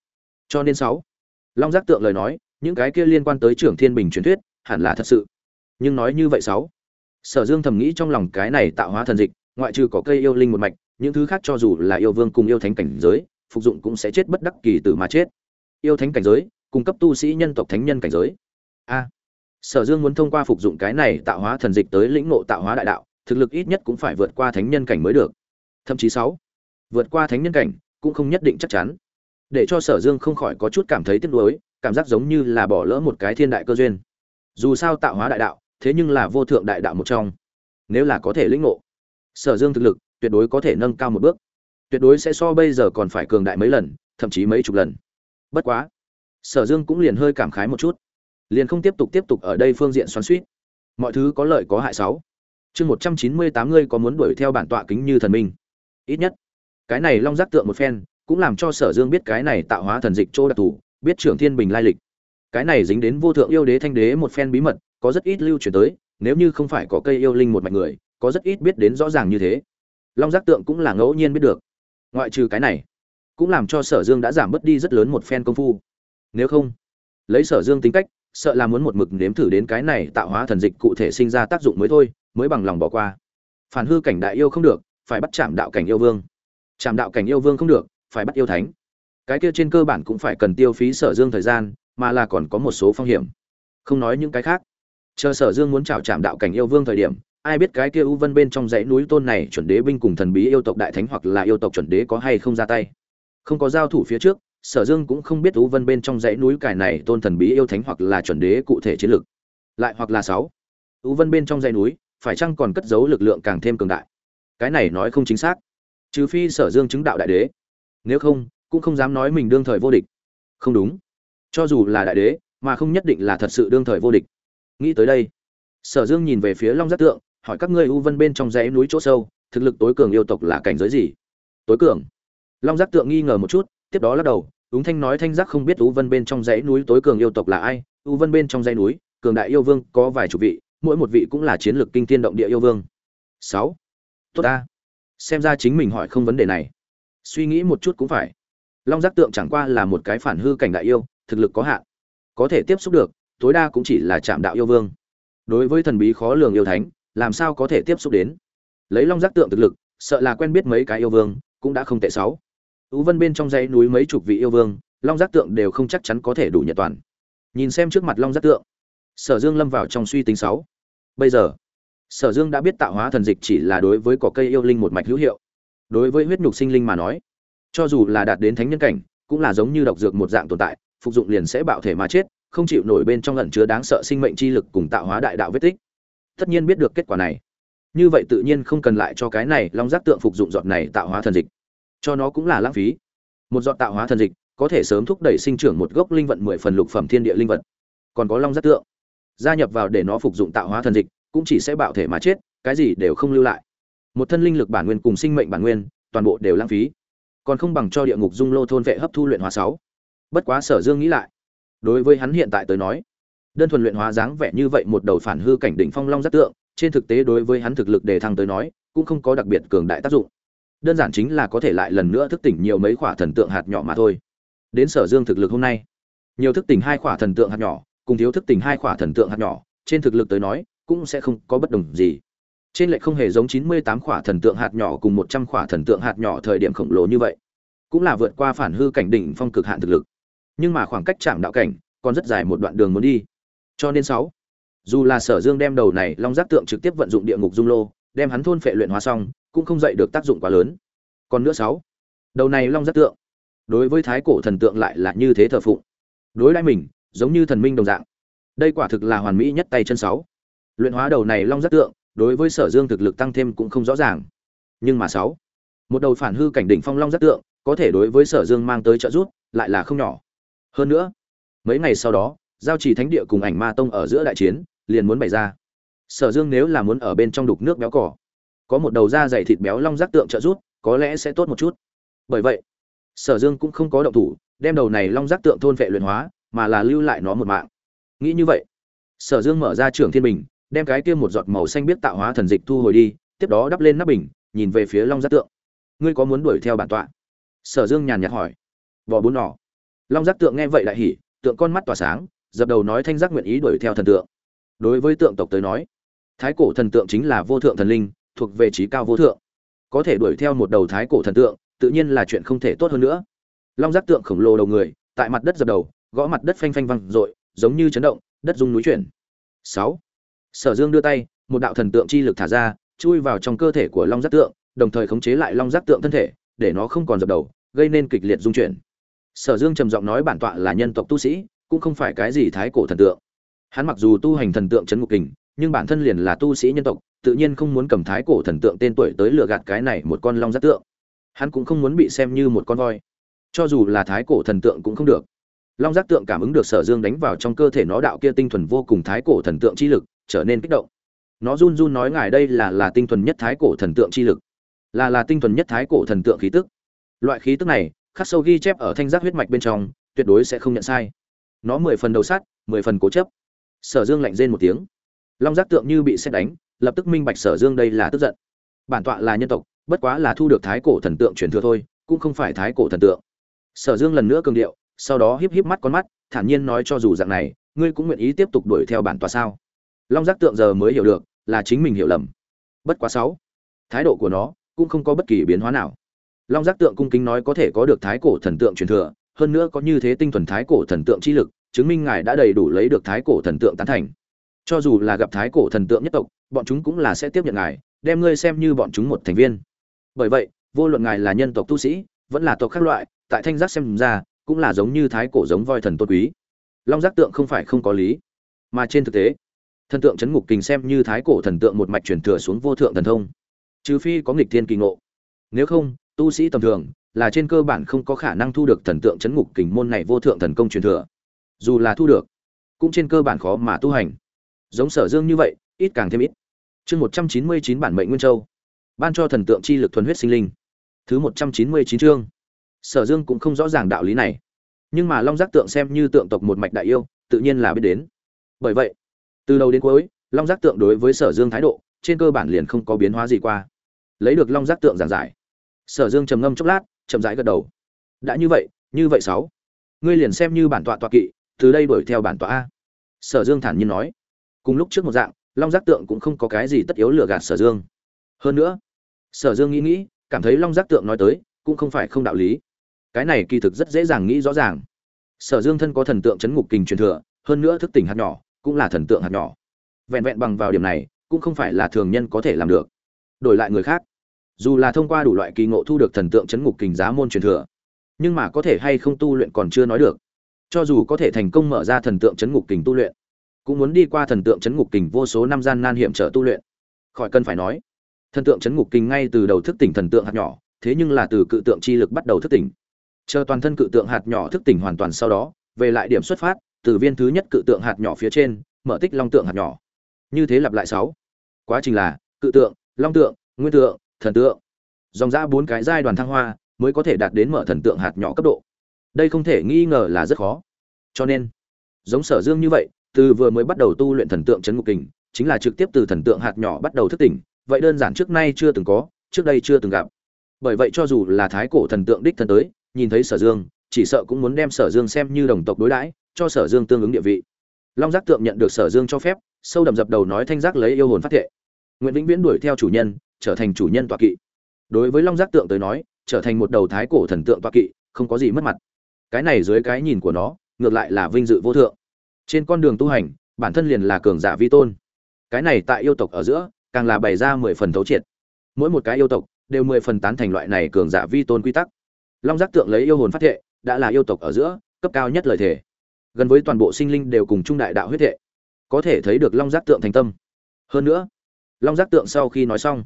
Cho nên sáu, long giác tượng lời nói, những cái kia liên quan tới trưởng thiên bình truyền thuyết, hẳn là thật sự. Nhưng nói như vậy sáu sở dương thầm nghĩ trong lòng cái này tạo hóa thần dịch, ngoại trừ có cây yêu linh một mạch, những thứ khác cho dù là yêu vương cùng yêu thánh cảnh giới, phục dụng cũng sẽ chết bất đắc kỳ tử mà chết. Yêu thánh cảnh giới, cung cấp tu sĩ nhân tộc thánh nhân cảnh giới. A. Sở dương muốn thông qua phục dụng cái này tạo hóa thần dịch tới lĩnh ngộ tạo hóa đại đạo, thực lực ít nhất cũng phải vượt qua thánh nhân cảnh mới được. Thậm chí sáu. Vượt qua thánh nhân cảnh, cũng không nhất định chắc chắn. Để cho sở dương không khỏi có chút cảm thấy tiếc nuối, cảm giác giống như là bỏ lỡ một cái thiên đại cơ duyên. Dù sao tạo hóa đại đạo thế nhưng là vô thượng đại đạo một trong. Nếu là có thể lĩnh ngộ, sở dương thực lực tuyệt đối có thể nâng cao một bước. Tuyệt đối sẽ so bây giờ còn phải cường đại mấy lần, thậm chí mấy chục lần. Bất quá, sở dương cũng liền hơi cảm khái một chút. Liền không tiếp tục tiếp tục ở đây phương diện xoắn suýt mọi thứ có lợi có hại sáu. Chương một trăm chín mươi tám ngươi có muốn đuổi theo bản tọa kính như thần minh? Ít nhất, cái này long giác tượng một phen, cũng làm cho sở dương biết cái này tạo hóa thần dịch chỗ đặc thù, biết trưởng thiên bình lai lịch. Cái này dính đến vô thượng yêu đế thanh đế một phen bí mật có rất ít lưu truyền tới, nếu như không phải có cây yêu linh một mạch người, có rất ít biết đến rõ ràng như thế. Long giác tượng cũng là ngẫu nhiên biết được. Ngoại trừ cái này, cũng làm cho sở dương đã giảm bớt đi rất lớn một phen công phu. Nếu không, lấy sở dương tính cách, sợ là muốn một mực nếm thử đến cái này tạo hóa thần dịch cụ thể sinh ra tác dụng mới thôi, mới bằng lòng bỏ qua. Phản hư cảnh đại yêu không được, phải bắt chạm đạo cảnh yêu vương. Chạm đạo cảnh yêu vương không được, phải bắt yêu thánh. Cái kia trên cơ bản cũng phải cần tiêu phí sở dương thời gian, mà là còn có một số phong hiểm. Không nói những cái khác chờ sở dương muốn chào chạm đạo cảnh yêu vương thời điểm, ai biết cái kia u vân bên trong dãy núi tôn này chuẩn đế binh cùng thần bí yêu tộc đại thánh hoặc là yêu tộc chuẩn đế có hay không ra tay. Không có giao thủ phía trước, sở dương cũng không biết u vân bên trong dãy núi cải này tôn thần bí yêu thánh hoặc là chuẩn đế cụ thể chiến lược. Lại hoặc là sáu. U vân bên trong dãy núi, phải chăng còn cất giấu lực lượng càng thêm cường đại? Cái này nói không chính xác. Trừ phi sở dương chứng đạo đại đế. Nếu không, cũng không dám nói mình đương thời vô địch. Không đúng. Cho dù là đại đế, mà không nhất định là thật sự đương thời vô địch nghĩ tới đây, sở dương nhìn về phía long giác tượng, hỏi các ngươi u vân bên trong dãy núi chỗ sâu, thực lực tối cường yêu tộc là cảnh giới gì? Tối cường. Long giác tượng nghi ngờ một chút, tiếp đó lắc đầu, úng thanh nói thanh giác không biết u vân bên trong dãy núi tối cường yêu tộc là ai, u vân bên trong dãy núi, cường đại yêu vương có vài chục vị, mỗi một vị cũng là chiến lược kinh thiên động địa yêu vương. Sáu. Tốt ta. Xem ra chính mình hỏi không vấn đề này. Suy nghĩ một chút cũng phải. Long giác tượng chẳng qua là một cái phản hư cảnh đại yêu, thực lực có hạn, có thể tiếp xúc được tối đa cũng chỉ là chạm đạo yêu vương. Đối với thần bí khó lường yêu thánh, làm sao có thể tiếp xúc đến? Lấy long giác tượng thực lực, sợ là quen biết mấy cái yêu vương, cũng đã không tệ sáu. Ú vân bên trong dãy núi mấy chục vị yêu vương, long giác tượng đều không chắc chắn có thể đủ nhận toàn. Nhìn xem trước mặt long giác tượng, sở dương lâm vào trong suy tính sáu. Bây giờ, sở dương đã biết tạo hóa thần dịch chỉ là đối với cỏ cây yêu linh một mạch hữu hiệu. Đối với huyết nhục sinh linh mà nói, cho dù là đạt đến thánh nhân cảnh, cũng là giống như độc dược một dạng tồn tại, phục dụng liền sẽ bạo thể mà chết không chịu nổi bên trong lẩn chứa đáng sợ sinh mệnh chi lực cùng tạo hóa đại đạo vết tích. Tất nhiên biết được kết quả này. Như vậy tự nhiên không cần lại cho cái này long giác tượng phục dụng giọt này tạo hóa thần dịch. Cho nó cũng là lãng phí. Một giọt tạo hóa thần dịch có thể sớm thúc đẩy sinh trưởng một gốc linh vận mười phần lục phẩm thiên địa linh vật còn có long giác tượng, gia nhập vào để nó phục dụng tạo hóa thần dịch cũng chỉ sẽ bạo thể mà chết, cái gì đều không lưu lại. Một thân linh lực bản nguyên cùng sinh mệnh bản nguyên, toàn bộ đều lãng phí. Còn không bằng cho địa ngục dung lô thôn vệ hấp thu luyện hóa sáu. Bất quá sở dương nghĩ lại đối với hắn hiện tại tới nói, đơn thuần luyện hóa dáng vẻ như vậy một đầu phản hư cảnh đỉnh phong long giác tượng, trên thực tế đối với hắn thực lực đề thăng tới nói, cũng không có đặc biệt cường đại tác dụng. Đơn giản chính là có thể lại lần nữa thức tỉnh nhiều mấy khỏa thần tượng hạt nhỏ mà thôi. Đến sở dương thực lực hôm nay, nhiều thức tỉnh hai khỏa thần tượng hạt nhỏ, cùng thiếu thức tỉnh hai khỏa thần tượng hạt nhỏ, trên thực lực tới nói, cũng sẽ không có bất đồng gì. Trên lệch không hề giống chín mươi tám khỏa thần tượng hạt nhỏ cùng một trăm khỏa thần tượng hạt nhỏ thời điểm khổng lồ như vậy, cũng là vượt qua phản hư cảnh đỉnh phong cực hạn thực lực nhưng mà khoảng cách chạm đạo cảnh còn rất dài một đoạn đường muốn đi. Cho nên sáu, dù là sở dương đem đầu này long giác tượng trực tiếp vận dụng địa ngục dung lô, đem hắn thôn phệ luyện hóa xong, cũng không dậy được tác dụng quá lớn. Còn nữa sáu, đầu này long giác tượng, đối với thái cổ thần tượng lại là như thế thờ phụng. Đối đãi mình, giống như thần minh đồng dạng. Đây quả thực là hoàn mỹ nhất tay chân sáu. Luyện hóa đầu này long giác tượng, đối với sở dương thực lực tăng thêm cũng không rõ ràng. Nhưng mà sáu, một đầu phản hư cảnh đỉnh phong long giác tượng, có thể đối với sở dương mang tới trợ giúp, lại là không nhỏ hơn nữa, mấy ngày sau đó, giao trì thánh địa cùng ảnh ma tông ở giữa đại chiến, liền muốn bày ra. Sở dương nếu là muốn ở bên trong đục nước béo cỏ, có một đầu da dày thịt béo long giác tượng trợ giúp, có lẽ sẽ tốt một chút. Bởi vậy, sở dương cũng không có động thủ, đem đầu này long giác tượng thôn vệ luyện hóa, mà là lưu lại nó một mạng. Nghĩ như vậy, sở dương mở ra trường thiên bình, đem cái kia một giọt màu xanh biết tạo hóa thần dịch thu hồi đi, tiếp đó đắp lên nắp bình, nhìn về phía long giác tượng. Ngươi có muốn đuổi theo bản tọa? Sở dương nhàn nhạt hỏi. Vỏ bốn nỏ long giác tượng nghe vậy đại hỉ, tượng con mắt tỏa sáng, dập đầu nói thanh giác nguyện ý đuổi theo thần tượng. Đối với tượng tộc tới nói, thái cổ thần tượng chính là vô thượng thần linh, thuộc về trí cao vô thượng. Có thể đuổi theo một đầu thái cổ thần tượng, tự nhiên là chuyện không thể tốt hơn nữa. Long giác tượng khổng lồ đầu người, tại mặt đất dập đầu, gõ mặt đất phanh phanh văng r giống như chấn động, đất rung núi chuyển. Sáu. Sở dương đưa tay, một đạo thần tượng chi lực thả ra, chui vào trong cơ thể của long giác tượng, đồng thời khống chế lại long giác tượng thân thể, để nó không còn dập đầu, gây nên kịch liệt dung chuyển sở dương trầm giọng nói bản tọa là nhân tộc tu sĩ, cũng không phải cái gì thái cổ thần tượng. Hắn mặc dù tu hành thần tượng chấn ngục kình, nhưng bản thân liền là tu sĩ nhân tộc, tự nhiên không muốn cầm thái cổ thần tượng tên tuổi tới lừa gạt cái này một con long giác tượng. Hắn cũng không muốn bị xem như một con voi. Cho dù là thái cổ thần tượng cũng không được. Long giác tượng cảm ứng được sở dương đánh vào trong cơ thể nó đạo kia tinh thuần vô cùng thái cổ thần tượng chi lực, trở nên kích động. Nó run run nói ngài đây là là tinh thuần nhất thái cổ thần tượng chi lực. Là là tinh thuần nhất thái cổ thần tượng khí tức. Loại khí tức này khắc sâu ghi chép ở thanh giác huyết mạch bên trong, tuyệt đối sẽ không nhận sai. Nó mười phần đầu sắt, mười phần cố chấp. Sở dương lạnh rên một tiếng. Long giác tượng như bị xét đánh, lập tức minh bạch sở dương đây là tức giận. Bản tọa là nhân tộc, bất quá là thu được thái cổ thần tượng truyền thừa thôi, cũng không phải thái cổ thần tượng. Sở dương lần nữa cường điệu, sau đó híp híp mắt con mắt, thản nhiên nói cho dù dạng này, ngươi cũng nguyện ý tiếp tục đuổi theo bản tọa sao? Long giác tượng giờ mới hiểu được, là chính mình hiểu lầm. Bất quá sáu, thái độ của nó cũng không có bất kỳ biến hóa nào long giác tượng cung kính nói có thể có được thái cổ thần tượng truyền thừa, hơn nữa có như thế tinh thuần thái cổ thần tượng chi lực, chứng minh ngài đã đầy đủ lấy được thái cổ thần tượng tán thành. Cho dù là gặp thái cổ thần tượng nhất tộc, bọn chúng cũng là sẽ tiếp nhận ngài, đem ngươi xem như bọn chúng một thành viên. Bởi vậy, vô luận ngài là nhân tộc tu sĩ, vẫn là tộc khác loại, tại thanh giác xem ra, cũng là giống như thái cổ giống voi thần tôn quý. Long giác tượng không phải không có lý, mà trên thực tế, thần tượng chấn ngục kình xem như thái cổ thần tượng một mạch truyền thừa xuống vô thượng thần thông, trừ phi có nghịch thiên kỳ ngộ. Nếu không tu sĩ tầm thường, là trên cơ bản không có khả năng thu được thần tượng chấn ngục kình môn này vô thượng thần công truyền thừa. Dù là thu được, cũng trên cơ bản khó mà tu hành. Giống sở dương như vậy, ít càng thêm ít. Chương một trăm chín mươi chín bản mệnh nguyên châu. Ban cho thần tượng chi lực thuần huyết sinh linh. Thứ một trăm chín mươi chín chương. Sở dương cũng không rõ ràng đạo lý này. Nhưng mà long giác tượng xem như tượng tộc một mạch đại yêu, tự nhiên là biết đến. Bởi vậy, từ đầu đến cuối, long giác tượng đối với sở dương thái độ, trên cơ bản liền không có biến hóa gì qua. Lấy được long giác tượng giảng giải sở dương trầm ngâm chốc lát, chậm rãi gật đầu. Đã như vậy như vậy sáu. Ngươi liền xem như bản tọa tọa kỵ, từ đây đuổi theo bản tọa a. Sở dương thản nhiên nói. Cùng lúc trước một dạng, long giác tượng cũng không có cái gì tất yếu lừa gạt sở dương. Hơn nữa, sở dương nghĩ nghĩ, cảm thấy long giác tượng nói tới, cũng không phải không đạo lý. Cái này kỳ thực rất dễ dàng nghĩ rõ ràng. Sở dương thân có thần tượng chấn ngục kình truyền thừa, hơn nữa thức tỉnh hạt nhỏ, cũng là thần tượng hạt nhỏ. Vẹn vẹn bằng vào điểm này, cũng không phải là thường nhân có thể làm được. Đổi lại người khác dù là thông qua đủ loại kỳ ngộ thu được thần tượng chấn ngục kình giá môn truyền thừa, nhưng mà có thể hay không tu luyện còn chưa nói được. Cho dù có thể thành công mở ra thần tượng chấn ngục kình tu luyện, cũng muốn đi qua thần tượng chấn ngục kình vô số năm gian nan hiểm trở tu luyện. Khỏi cần phải nói, thần tượng chấn ngục kình ngay từ đầu thức tỉnh thần tượng hạt nhỏ, thế nhưng là từ cự tượng chi lực bắt đầu thức tỉnh. Chờ toàn thân cự tượng hạt nhỏ thức tỉnh hoàn toàn sau đó, về lại điểm xuất phát, từ viên thứ nhất cự tượng hạt nhỏ phía trên, mở tích long tượng hạt nhỏ. Như thế lặp lại sáu. Quá trình là, cự tượng, long tượng, nguyên tượng thần tượng. Dòng ra bốn cái giai đoàn thăng hoa mới có thể đạt đến mở thần tượng hạt nhỏ cấp độ. Đây không thể nghi ngờ là rất khó. Cho nên, giống sở dương như vậy, từ vừa mới bắt đầu tu luyện thần tượng chấn ngục kình, chính là trực tiếp từ thần tượng hạt nhỏ bắt đầu thức tỉnh, vậy đơn giản trước nay chưa từng có, trước đây chưa từng gặp. Bởi vậy cho dù là thái cổ thần tượng đích thần tới, nhìn thấy sở dương, chỉ sợ cũng muốn đem sở dương xem như đồng tộc đối đãi, cho sở dương tương ứng địa vị. Long giác tượng nhận được sở dương cho phép, sâu đầm dập đầu nói thanh giác lấy yêu hồn phát thệ nguyễn vĩnh viễn đuổi theo chủ nhân, trở thành chủ nhân tọa kỵ. Đối với long giác tượng tới nói, trở thành một đầu thái cổ thần tượng tọa kỵ, không có gì mất mặt. Cái này dưới cái nhìn của nó, ngược lại là vinh dự vô thượng. Trên con đường tu hành, bản thân liền là cường giả vi tôn. Cái này tại yêu tộc ở giữa, càng là bày ra mười phần thấu triệt. Mỗi một cái yêu tộc, đều mười phần tán thành loại này cường giả vi tôn quy tắc. Long giác tượng lấy yêu hồn phát thệ, đã là yêu tộc ở giữa, cấp cao nhất lời thể gần với toàn bộ sinh linh đều cùng trung đại đạo huyết thệ. Có thể thấy được long giác tượng thành tâm. Hơn nữa long giác tượng sau khi nói xong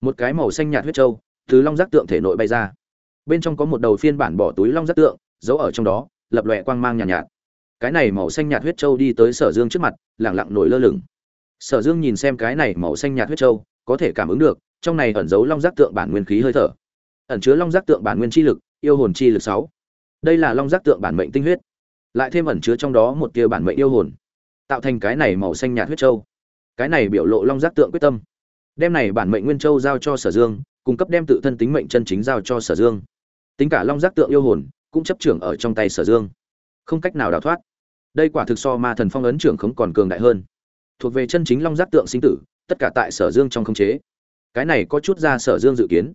một cái màu xanh nhạt huyết trâu từ long giác tượng thể nội bay ra. Bên trong có một đầu phiên bản bỏ túi long giác tượng giấu ở trong đó lập lòe quang mang nhàn nhạt, nhạt. Cái này màu xanh nhạt huyết trâu đi tới sở dương trước mặt lẳng lặng nổi lơ lửng. Sở dương nhìn xem cái này màu xanh nhạt huyết trâu có thể cảm ứng được trong này ẩn giấu long giác tượng bản nguyên khí hơi thở. Ẩn chứa long giác tượng bản nguyên chi lực yêu hồn chi lực sáu. Đây là long giác tượng bản mệnh tinh huyết. Lại thêm ẩn chứa trong đó một tia bản mệnh yêu hồn tạo thành cái này màu xanh nhạt huyết châu cái này biểu lộ long giác tượng quyết tâm. Đem này bản mệnh nguyên châu giao cho sở dương, cung cấp đem tự thân tính mệnh chân chính giao cho sở dương. Tính cả long giác tượng yêu hồn, cũng chấp trưởng ở trong tay sở dương. Không cách nào đào thoát. Đây quả thực so ma thần phong ấn trưởng không còn cường đại hơn. Thuộc về chân chính long giác tượng sinh tử, tất cả tại sở dương trong khống chế. Cái này có chút ra sở dương dự kiến.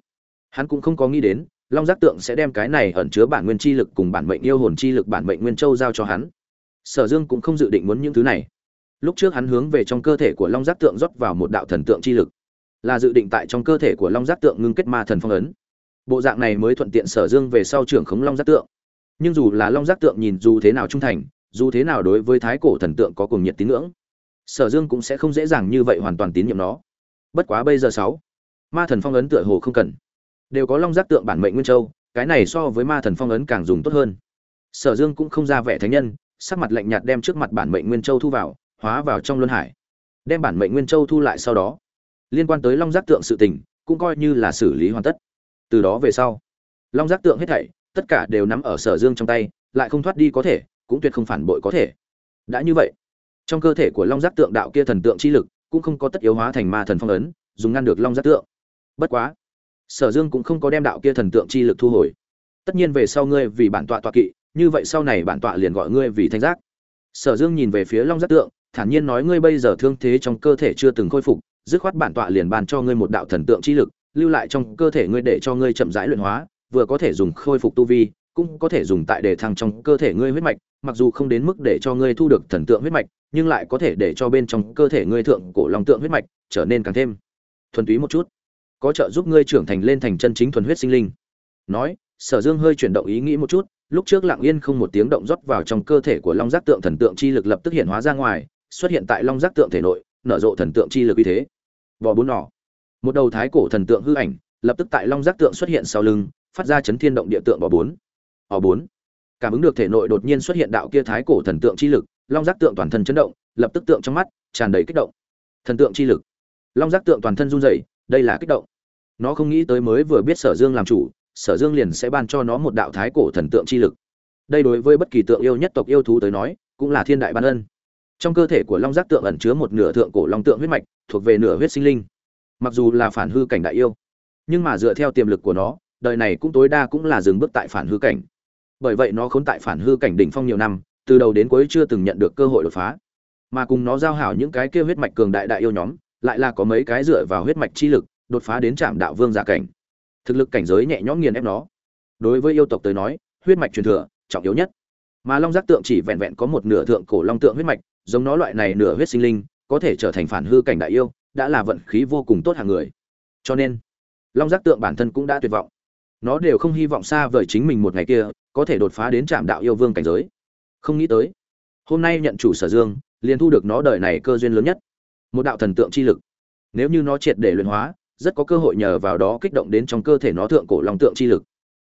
Hắn cũng không có nghĩ đến, long giác tượng sẽ đem cái này ẩn chứa bản nguyên chi lực cùng bản mệnh yêu hồn chi lực bản mệnh nguyên châu giao cho hắn. Sở dương cũng không dự định muốn những thứ này lúc trước hắn hướng về trong cơ thể của long giác tượng rót vào một đạo thần tượng chi lực, là dự định tại trong cơ thể của long giác tượng ngưng kết ma thần phong ấn. Bộ dạng này mới thuận tiện sở dương về sau trưởng khống long giác tượng. Nhưng dù là long giác tượng nhìn dù thế nào trung thành, dù thế nào đối với thái cổ thần tượng có cùng nhiệt tín ngưỡng, sở dương cũng sẽ không dễ dàng như vậy hoàn toàn tín nhiệm nó. Bất quá bây giờ sáu, ma thần phong ấn tựa hồ không cần. Đều có long giác tượng bản mệnh nguyên châu, cái này so với ma thần phong ấn càng dùng tốt hơn. Sở dương cũng không ra vẻ thánh nhân, sắc mặt lạnh nhạt đem trước mặt bản mệnh nguyên châu thu vào hóa vào trong luân hải, đem bản mệnh nguyên châu thu lại sau đó. Liên quan tới long giác tượng sự tình, cũng coi như là xử lý hoàn tất. Từ đó về sau, long giác tượng hết thảy, tất cả đều nắm ở sở dương trong tay, lại không thoát đi có thể, cũng tuyệt không phản bội có thể. Đã như vậy, trong cơ thể của long giác tượng đạo kia thần tượng chi lực cũng không có tất yếu hóa thành ma thần phong ấn, dùng ngăn được long giác tượng. Bất quá, sở dương cũng không có đem đạo kia thần tượng chi lực thu hồi. Tất nhiên về sau ngươi vì bản tọa tọa kỵ, như vậy sau này bản tọa liền gọi ngươi vì thanh giác. Sở dương nhìn về phía long giác tượng thản nhiên nói ngươi bây giờ thương thế trong cơ thể chưa từng khôi phục, dứt khoát bản tọa liền ban cho ngươi một đạo thần tượng chi lực, lưu lại trong cơ thể ngươi để cho ngươi chậm rãi luyện hóa, vừa có thể dùng khôi phục tu vi, cũng có thể dùng tại để thăng trong cơ thể ngươi huyết mạch, mặc dù không đến mức để cho ngươi thu được thần tượng huyết mạch, nhưng lại có thể để cho bên trong cơ thể ngươi thượng cổ long tượng huyết mạch trở nên càng thêm thuần túy một chút. Có trợ giúp ngươi trưởng thành lên thành chân chính thuần huyết sinh linh. Nói, sở dương hơi chuyển động ý nghĩ một chút, lúc trước lặng yên không một tiếng động rót vào trong cơ thể của long giác tượng thần tượng chi lực lập tức hiện hóa ra ngoài xuất hiện tại long giác tượng thể nội, nở rộ thần tượng chi lực như thế. Bò bốn nỏ. Một đầu thái cổ thần tượng hư ảnh, lập tức tại long giác tượng xuất hiện sau lưng, phát ra chấn thiên động địa tượng bò bốn bò bốn cảm ứng được thể nội đột nhiên xuất hiện đạo kia thái cổ thần tượng chi lực, long giác tượng toàn thân chấn động, lập tức tượng trong mắt tràn đầy kích động. Thần tượng chi lực. Long giác tượng toàn thân run rẩy, đây là kích động. Nó không nghĩ tới mới vừa biết sở dương làm chủ, sở dương liền sẽ ban cho nó một đạo thái cổ thần tượng chi lực. Đây đối với bất kỳ tượng yêu nhất tộc yêu thú tới nói, cũng là thiên đại ban ân trong cơ thể của long giác tượng ẩn chứa một nửa thượng cổ long tượng huyết mạch, thuộc về nửa huyết sinh linh. Mặc dù là phản hư cảnh đại yêu, nhưng mà dựa theo tiềm lực của nó, đời này cũng tối đa cũng là dừng bước tại phản hư cảnh. Bởi vậy nó khốn tại phản hư cảnh đỉnh phong nhiều năm, từ đầu đến cuối chưa từng nhận được cơ hội đột phá. Mà cùng nó giao hảo những cái kia huyết mạch cường đại đại yêu nhóm, lại là có mấy cái dựa vào huyết mạch chi lực, đột phá đến trạm đạo vương giả cảnh. Thực lực cảnh giới nhẹ nhõm nghiền ép nó. Đối với yêu tộc tới nói, huyết mạch truyền thừa, trọng yếu nhất. Mà long giác tượng chỉ vẹn vẹn có một nửa thượng cổ long tượng huyết mạch giống nó loại này nửa huyết sinh linh, có thể trở thành phản hư cảnh đại yêu, đã là vận khí vô cùng tốt hàng người. Cho nên, long giác tượng bản thân cũng đã tuyệt vọng. Nó đều không hy vọng xa vời chính mình một ngày kia, có thể đột phá đến trạm đạo yêu vương cảnh giới. Không nghĩ tới, hôm nay nhận chủ sở dương, liền thu được nó đời này cơ duyên lớn nhất. Một đạo thần tượng chi lực. Nếu như nó triệt để luyện hóa, rất có cơ hội nhờ vào đó kích động đến trong cơ thể nó thượng cổ long tượng chi lực.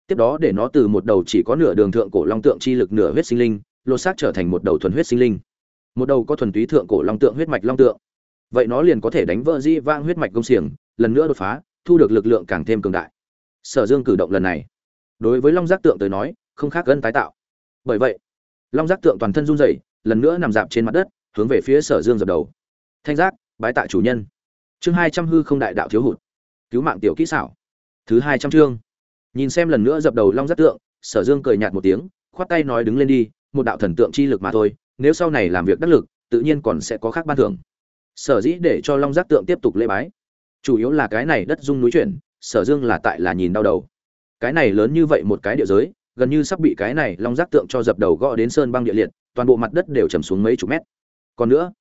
Tiếp đó để nó từ một đầu chỉ có nửa đường thượng cổ long tượng chi lực nửa huyết sinh linh, lột xác trở thành một đầu thuần huyết sinh linh một đầu có thuần túy thượng cổ long tượng huyết mạch long tượng. Vậy nó liền có thể đánh vỡ di vang huyết mạch công xiềng, lần nữa đột phá, thu được lực lượng càng thêm cường đại. Sở dương cử động lần này, đối với long giác tượng tới nói, không khác gân tái tạo. Bởi vậy, long giác tượng toàn thân run rẩy, lần nữa nằm dạp trên mặt đất, hướng về phía sở dương dập đầu. Thanh giác, bái tạ chủ nhân. Chương hai trăm hư không đại đạo thiếu hụt. Cứu mạng tiểu kỹ xảo. Thứ hai trăm chương. Nhìn xem lần nữa dập đầu long giác tượng, sở dương cười nhạt một tiếng, khoát tay nói đứng lên đi, một đạo thần tượng chi lực mà thôi nếu sau này làm việc đắc lực, tự nhiên còn sẽ có khác ban thưởng. Sở dĩ để cho long giác tượng tiếp tục lễ bái, chủ yếu là cái này đất dung núi chuyển, sở dương là tại là nhìn đau đầu. Cái này lớn như vậy một cái địa giới, gần như sắp bị cái này long giác tượng cho dập đầu gõ đến sơn băng địa liệt, toàn bộ mặt đất đều chầm xuống mấy chục mét. Còn nữa,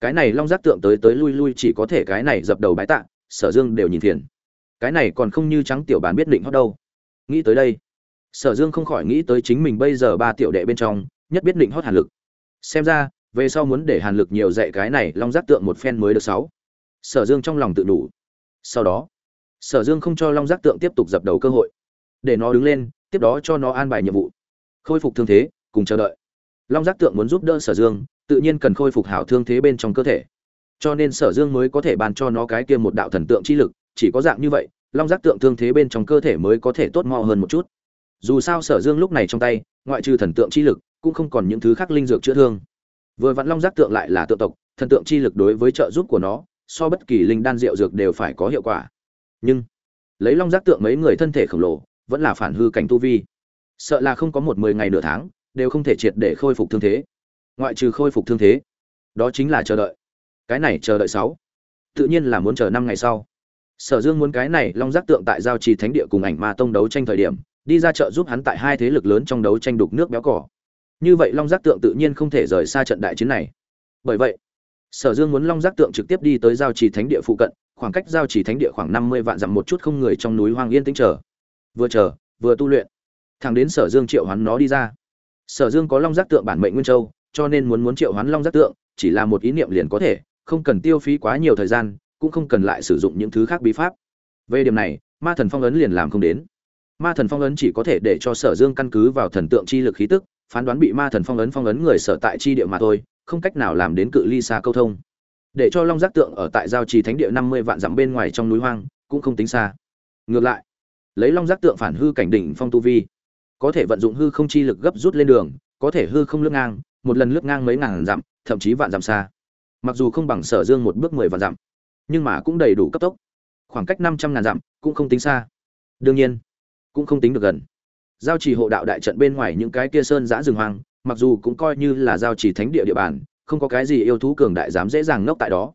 cái này long giác tượng tới tới lui lui chỉ có thể cái này dập đầu bái tạ, sở dương đều nhìn thiền. Cái này còn không như trắng tiểu bán biết định hót đâu. Nghĩ tới đây, sở dương không khỏi nghĩ tới chính mình bây giờ ba tiểu đệ bên trong, nhất biết định hót hàn lực xem ra, về sau muốn để hàn lực nhiều dạy cái này long giác tượng một phen mới được sáu. Sở dương trong lòng tự đủ. Sau đó, sở dương không cho long giác tượng tiếp tục dập đầu cơ hội. Để nó đứng lên, tiếp đó cho nó an bài nhiệm vụ. Khôi phục thương thế, cùng chờ đợi. Long giác tượng muốn giúp đỡ sở dương, tự nhiên cần khôi phục hảo thương thế bên trong cơ thể. Cho nên sở dương mới có thể ban cho nó cái kia một đạo thần tượng chi lực, chỉ có dạng như vậy, long giác tượng thương thế bên trong cơ thể mới có thể tốt mò hơn một chút. Dù sao sở dương lúc này trong tay, ngoại trừ thần tượng chi lực cũng không còn những thứ khác linh dược chữa thương. Vừa vặn long giác tượng lại là tượng tộc, thần tượng chi lực đối với trợ giúp của nó, so bất kỳ linh đan rượu dược đều phải có hiệu quả. Nhưng, lấy long giác tượng mấy người thân thể khổng lồ, vẫn là phản hư cảnh tu vi. Sợ là không có một mười ngày nửa tháng, đều không thể triệt để khôi phục thương thế. Ngoại trừ khôi phục thương thế, đó chính là chờ đợi. Cái này chờ đợi sáu. Tự nhiên là muốn chờ năm ngày sau. Sở dương muốn cái này long giác tượng tại giao trì thánh địa cùng ảnh ma tông đấu tranh thời điểm, đi ra chợ giúp hắn tại hai thế lực lớn trong đấu tranh đục nước béo cỏ như vậy long giác tượng tự nhiên không thể rời xa trận đại chiến này. Bởi vậy, sở dương muốn long giác tượng trực tiếp đi tới giao trì thánh địa phụ cận, khoảng cách giao trì thánh địa khoảng năm mươi vạn dặm một chút không người trong núi hoang yên tĩnh chờ. Vừa chờ, vừa tu luyện. Thẳng đến sở dương triệu hoán nó đi ra. Sở dương có long giác tượng bản mệnh nguyên châu, cho nên muốn muốn triệu hoán long giác tượng, chỉ là một ý niệm liền có thể, không cần tiêu phí quá nhiều thời gian, cũng không cần lại sử dụng những thứ khác bí pháp. Về điểm này, ma thần phong ấn liền làm không đến. Ma thần phong ấn chỉ có thể để cho sở dương căn cứ vào thần tượng chi lực khí tức phán đoán bị ma thần phong ấn phong ấn người sở tại chi địa mà thôi, không cách nào làm đến cự ly xa câu thông. Để cho long giác tượng ở tại giao trì thánh địa năm mươi vạn dặm bên ngoài trong núi hoang, cũng không tính xa. Ngược lại, lấy long giác tượng phản hư cảnh đỉnh phong tu vi, có thể vận dụng hư không chi lực gấp rút lên đường, có thể hư không lướt ngang, một lần lướt ngang mấy ngàn dặm, thậm chí vạn dặm xa. Mặc dù không bằng sở dương một bước mười vạn dặm, nhưng mà cũng đầy đủ cấp tốc. Khoảng cách năm trăm ngàn dặm cũng không tính xa. Đương nhiên, cũng không tính được gần giao trì hộ đạo đại trận bên ngoài những cái kia sơn giã rừng hoang, mặc dù cũng coi như là giao trì thánh địa địa bàn, không có cái gì yêu thú cường đại dám dễ dàng ngốc tại đó.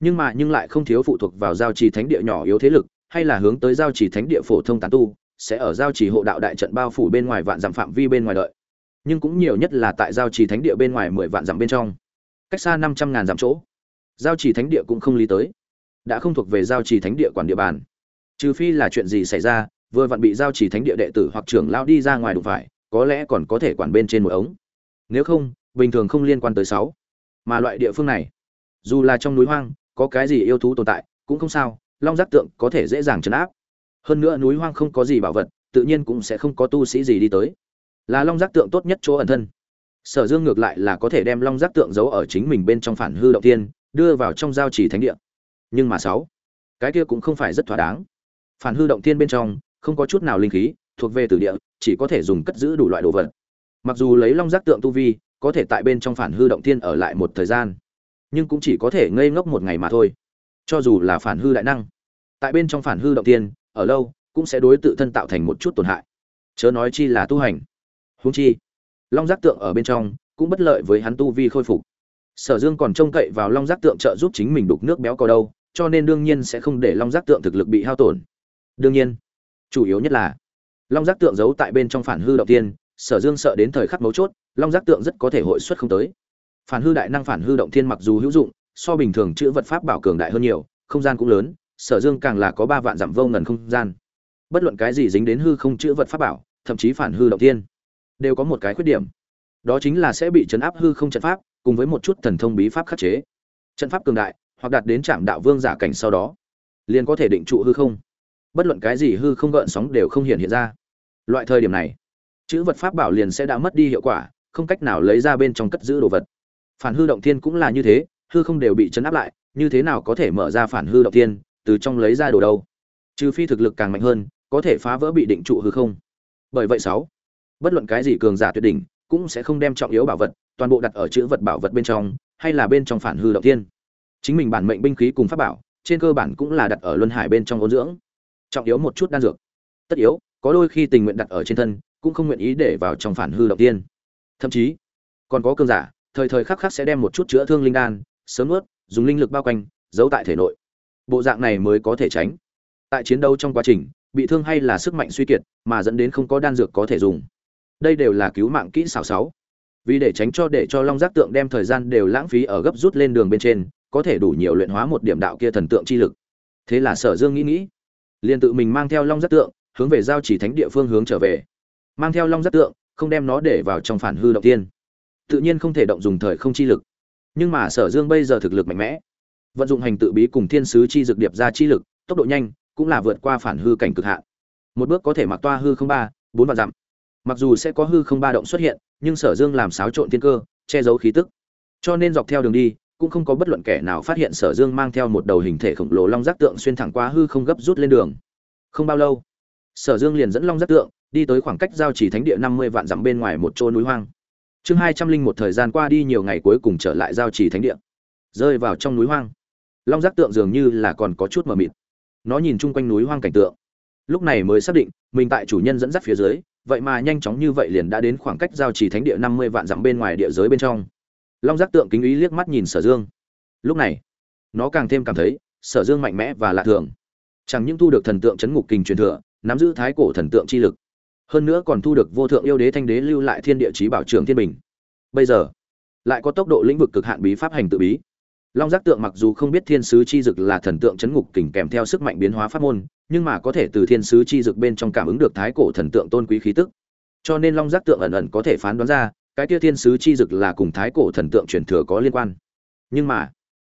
Nhưng mà nhưng lại không thiếu phụ thuộc vào giao trì thánh địa nhỏ yếu thế lực, hay là hướng tới giao trì thánh địa phổ thông tán tu, sẽ ở giao trì hộ đạo đại trận bao phủ bên ngoài vạn dặm phạm vi bên ngoài đợi. Nhưng cũng nhiều nhất là tại giao trì thánh địa bên ngoài mười vạn dặm bên trong. Cách xa năm trăm ngàn dặm chỗ, giao trì thánh địa cũng không lý tới. Đã không thuộc về giao trì thánh địa quản địa bàn. Trừ phi là chuyện gì xảy ra vừa vặn bị giao chỉ thánh địa đệ tử hoặc trưởng lao đi ra ngoài đụng phải, có lẽ còn có thể quản bên trên một ống. Nếu không, bình thường không liên quan tới sáu. Mà loại địa phương này, dù là trong núi hoang, có cái gì yêu thú tồn tại, cũng không sao, long giác tượng có thể dễ dàng chấn áp. Hơn nữa núi hoang không có gì bảo vật, tự nhiên cũng sẽ không có tu sĩ gì đi tới. Là long giác tượng tốt nhất chỗ ẩn thân. Sở dương ngược lại là có thể đem long giác tượng giấu ở chính mình bên trong phản hư động tiên, đưa vào trong giao chỉ thánh địa. Nhưng mà sáu, cái kia cũng không phải rất thỏa đáng. Phản hư động tiên bên trong không có chút nào linh khí, thuộc về tử địa, chỉ có thể dùng cất giữ đủ loại đồ vật. Mặc dù lấy long giác tượng tu vi, có thể tại bên trong phản hư động thiên ở lại một thời gian, nhưng cũng chỉ có thể ngây ngốc một ngày mà thôi. Cho dù là phản hư đại năng, tại bên trong phản hư động thiên, ở lâu, cũng sẽ đối tự thân tạo thành một chút tổn hại. Chớ nói chi là tu hành. Huống chi, long giác tượng ở bên trong, cũng bất lợi với hắn tu vi khôi phục. Sở dương còn trông cậy vào long giác tượng trợ giúp chính mình đục nước béo có đâu, cho nên đương nhiên sẽ không để long giác tượng thực lực bị hao tổn. Đương nhiên chủ yếu nhất là, long giác tượng giấu tại bên trong phản hư động tiên, sở dương sợ đến thời khắc mấu chốt, long giác tượng rất có thể hội xuất không tới. Phản hư đại năng phản hư động thiên mặc dù hữu dụng, so bình thường chữ vật pháp bảo cường đại hơn nhiều, không gian cũng lớn, sở dương càng là có ba vạn dặm vô ngần không gian. Bất luận cái gì dính đến hư không chữ vật pháp bảo, thậm chí phản hư động thiên, đều có một cái khuyết điểm. Đó chính là sẽ bị chấn áp hư không trận pháp, cùng với một chút thần thông bí pháp khắc chế. Trận pháp cường đại, hoặc đạt đến trạm đạo vương giả cảnh sau đó, liền có thể định trụ hư không bất luận cái gì hư không gợn sóng đều không hiện hiện ra. Loại thời điểm này, chữ vật pháp bảo liền sẽ đã mất đi hiệu quả, không cách nào lấy ra bên trong cất giữ đồ vật. Phản hư động thiên cũng là như thế, hư không đều bị chấn áp lại, như thế nào có thể mở ra phản hư động thiên, từ trong lấy ra đồ đâu? Trừ phi thực lực càng mạnh hơn, có thể phá vỡ bị định trụ hư không. Bởi vậy sáu, bất luận cái gì cường giả tuyệt đỉnh, cũng sẽ không đem trọng yếu bảo vật, toàn bộ đặt ở chữ vật bảo vật bên trong, hay là bên trong phản hư động thiên. Chính mình bản mệnh binh khí cùng pháp bảo, trên cơ bản cũng là đặt ở luân hải bên trong ôn dưỡng trọng yếu một chút đan dược. Tất yếu, có đôi khi tình nguyện đặt ở trên thân, cũng không nguyện ý để vào trong phản hư động tiên. Thậm chí, còn có cơn giả, thời thời khắc khắc sẽ đem một chút chữa thương linh đan, sớm ướt dùng linh lực bao quanh, giấu tại thể nội. Bộ dạng này mới có thể tránh. Tại chiến đấu trong quá trình, bị thương hay là sức mạnh suy kiệt, mà dẫn đến không có đan dược có thể dùng. Đây đều là cứu mạng kỹ xảo sáu. Vì để tránh cho để cho long giác tượng đem thời gian đều lãng phí ở gấp rút lên đường bên trên, có thể đủ nhiều luyện hóa một điểm đạo kia thần tượng chi lực. Thế là sở dương nghĩ nghĩ liền tự mình mang theo long giác tượng, hướng về giao chỉ thánh địa phương hướng trở về. Mang theo long giác tượng, không đem nó để vào trong phản hư động tiên. Tự nhiên không thể động dùng thời không chi lực. Nhưng mà sở dương bây giờ thực lực mạnh mẽ. Vận dụng hành tự bí cùng thiên sứ chi dược điệp ra chi lực, tốc độ nhanh, cũng là vượt qua phản hư cảnh cực hạn. Một bước có thể mặc toa hư không ba, bốn vạn dặm. Mặc dù sẽ có hư không ba động xuất hiện, nhưng sở dương làm xáo trộn thiên cơ, che giấu khí tức. Cho nên dọc theo đường đi cũng không có bất luận kẻ nào phát hiện sở dương mang theo một đầu hình thể khổng lồ long giác tượng xuyên thẳng qua hư không gấp rút lên đường. Không bao lâu, sở dương liền dẫn long giác tượng đi tới khoảng cách giao chỉ thánh địa năm mươi vạn dặm bên ngoài một chỗ núi hoang. Chương hai trăm linh một thời gian qua đi nhiều ngày cuối cùng trở lại giao chỉ thánh địa. Rơi vào trong núi hoang, long giác tượng dường như là còn có chút mờ mịt. Nó nhìn chung quanh núi hoang cảnh tượng. Lúc này mới xác định, mình tại chủ nhân dẫn dắt phía dưới, vậy mà nhanh chóng như vậy liền đã đến khoảng cách giao chỉ thánh địa năm mươi vạn dặm bên ngoài địa giới bên trong long giác tượng kính ý liếc mắt nhìn sở dương. Lúc này, nó càng thêm cảm thấy sở dương mạnh mẽ và lạ thường. Chẳng những thu được thần tượng chấn ngục kình truyền thừa, nắm giữ thái cổ thần tượng chi lực, hơn nữa còn thu được vô thượng yêu đế thanh đế lưu lại thiên địa chí bảo trường thiên bình. Bây giờ, lại có tốc độ lĩnh vực cực hạn bí pháp hành tự bí. Long giác tượng mặc dù không biết thiên sứ chi dực là thần tượng chấn ngục kình kèm theo sức mạnh biến hóa pháp môn, nhưng mà có thể từ thiên sứ chi dực bên trong cảm ứng được thái cổ thần tượng tôn quý khí tức. Cho nên long giác tượng ẩn ẩn có thể phán đoán ra cái kia thiên sứ chi dực là cùng thái cổ thần tượng truyền thừa có liên quan. Nhưng mà,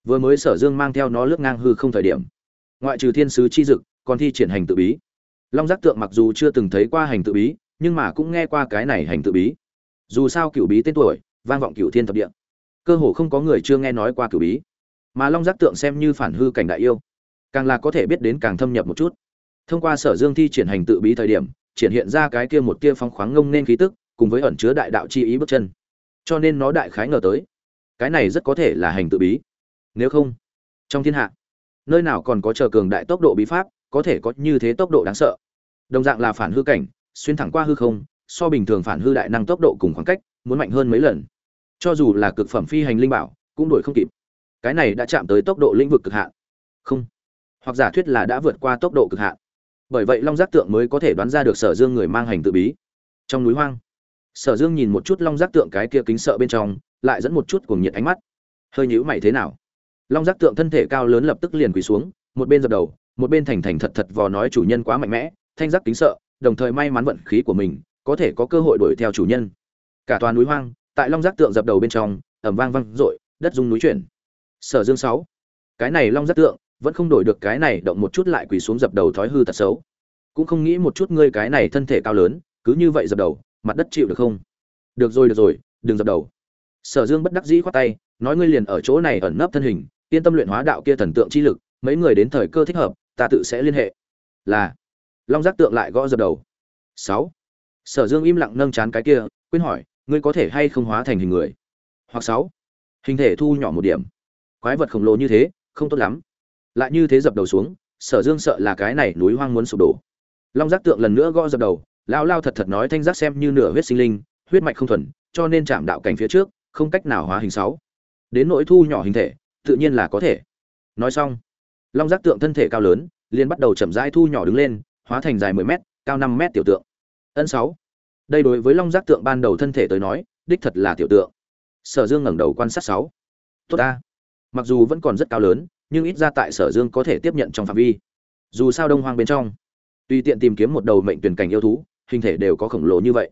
vừa mới sở dương mang theo nó lướt ngang hư không thời điểm, ngoại trừ thiên sứ chi dực, còn thi triển hành tự bí. Long giác tượng mặc dù chưa từng thấy qua hành tự bí, nhưng mà cũng nghe qua cái này hành tự bí. Dù sao cựu bí tên tuổi, vang vọng cựu thiên thập địa. Cơ hồ không có người chưa nghe nói qua cựu bí. Mà long giác tượng xem như phản hư cảnh đại yêu, càng là có thể biết đến càng thâm nhập một chút. Thông qua sở dương thi triển hành tự bí thời điểm, triển hiện ra cái kia một tia phong khoáng ngông nên khí tức cùng với ẩn chứa đại đạo chi ý bước chân. Cho nên nó đại khái ngờ tới, cái này rất có thể là hành tự bí. Nếu không, trong thiên hạ, nơi nào còn có chờ cường đại tốc độ bí pháp, có thể có như thế tốc độ đáng sợ. Đồng dạng là phản hư cảnh, xuyên thẳng qua hư không, so bình thường phản hư đại năng tốc độ cùng khoảng cách, muốn mạnh hơn mấy lần. Cho dù là cực phẩm phi hành linh bảo, cũng đuổi không kịp. Cái này đã chạm tới tốc độ lĩnh vực cực hạn. Không. Hoặc giả thuyết là đã vượt qua tốc độ cực hạn. Bởi vậy long giác tượng mới có thể đoán ra được sở dương người mang hành tự bí. Trong núi hoang sở dương nhìn một chút long giác tượng cái kia kính sợ bên trong, lại dẫn một chút cùng nhiệt ánh mắt. Hơi nhíu mày thế nào? Long giác tượng thân thể cao lớn lập tức liền quỳ xuống, một bên dập đầu, một bên thành thành thật thật vò nói chủ nhân quá mạnh mẽ, thanh giác kính sợ, đồng thời may mắn vận khí của mình, có thể có cơ hội đuổi theo chủ nhân. Cả toàn núi hoang, tại long giác tượng dập đầu bên trong ẩm vang vang dội, đất dung núi chuyển. Sở dương sáu. Cái này long giác tượng, vẫn không đổi được cái này, động một chút lại quỳ xuống dập đầu thói hư tật xấu. Cũng không nghĩ một chút ngươi cái này thân thể cao lớn, cứ như vậy dập đầu mặt đất chịu được không? Được rồi được rồi, đừng dập đầu. Sở dương bất đắc dĩ khoát tay, nói ngươi liền ở chỗ này ẩn nấp thân hình, yên tâm luyện hóa đạo kia thần tượng chi lực, mấy người đến thời cơ thích hợp, ta tự sẽ liên hệ. Là. Long giác tượng lại gõ dập đầu. Sáu. Sở dương im lặng nâng chán cái kia, quên hỏi, ngươi có thể hay không hóa thành hình người? Hoặc sáu. Hình thể thu nhỏ một điểm. Quái vật khổng lồ như thế, không tốt lắm. Lại như thế dập đầu xuống, sở dương sợ là cái này núi hoang muốn sụp đổ. Long giác tượng lần nữa gõ dập đầu lao lao thật thật nói thanh giác xem như nửa huyết sinh linh, huyết mạch không thuần, cho nên chạm đạo cảnh phía trước, không cách nào hóa hình sáu. Đến nỗi thu nhỏ hình thể, tự nhiên là có thể. Nói xong, long giác tượng thân thể cao lớn, liền bắt đầu chậm rãi thu nhỏ đứng lên, hóa thành dài 10 mét, cao 5 mét tiểu tượng. Ân sáu. Đây đối với long giác tượng ban đầu thân thể tới nói, đích thật là tiểu tượng. Sở dương ngẩng đầu quan sát sáu. Tốt ta. Mặc dù vẫn còn rất cao lớn, nhưng ít ra tại sở dương có thể tiếp nhận trong phạm vi. Dù sao đông hoang bên trong, tùy tiện tìm kiếm một đầu mệnh tuyển cảnh yêu thú hình thể đều có khổng lồ như vậy.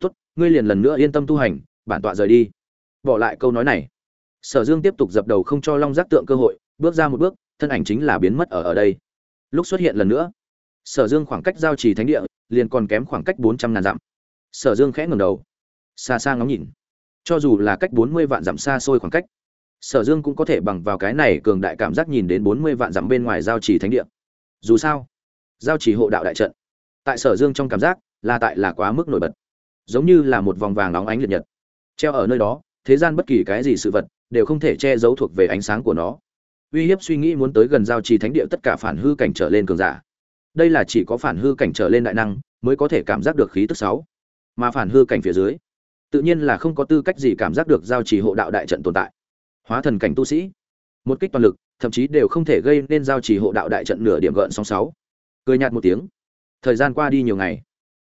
Tốt, ngươi liền lần nữa yên tâm tu hành, bản tọa rời đi. Bỏ lại câu nói này. Sở dương tiếp tục dập đầu không cho long giác tượng cơ hội, bước ra một bước, thân ảnh chính là biến mất ở ở đây. Lúc xuất hiện lần nữa, sở dương khoảng cách giao trì thánh địa, liền còn kém khoảng cách bốn trăm ngàn dặm. Sở dương khẽ ngầm đầu, xa xa ngóng nhìn. Cho dù là cách bốn mươi vạn dặm xa xôi khoảng cách, sở dương cũng có thể bằng vào cái này cường đại cảm giác nhìn đến bốn mươi vạn dặm bên ngoài giao trì thánh địa. Dù sao, giao trì hộ đạo đại trận, tại sở dương trong cảm giác là tại là quá mức nổi bật, giống như là một vòng vàng nóng ánh liệt nhật. Treo ở nơi đó, thế gian bất kỳ cái gì sự vật đều không thể che giấu thuộc về ánh sáng của nó. Uy hiếp suy nghĩ muốn tới gần giao trì thánh địa tất cả phản hư cảnh trở lên cường giả. Đây là chỉ có phản hư cảnh trở lên đại năng mới có thể cảm giác được khí tức sáu. Mà phản hư cảnh phía dưới, tự nhiên là không có tư cách gì cảm giác được giao trì hộ đạo đại trận tồn tại. Hóa thần cảnh tu sĩ, một kích toàn lực, thậm chí đều không thể gây nên giao trì hộ đạo đại trận nửa điểm gợn sóng sáu. Cười nhạt một tiếng, thời gian qua đi nhiều ngày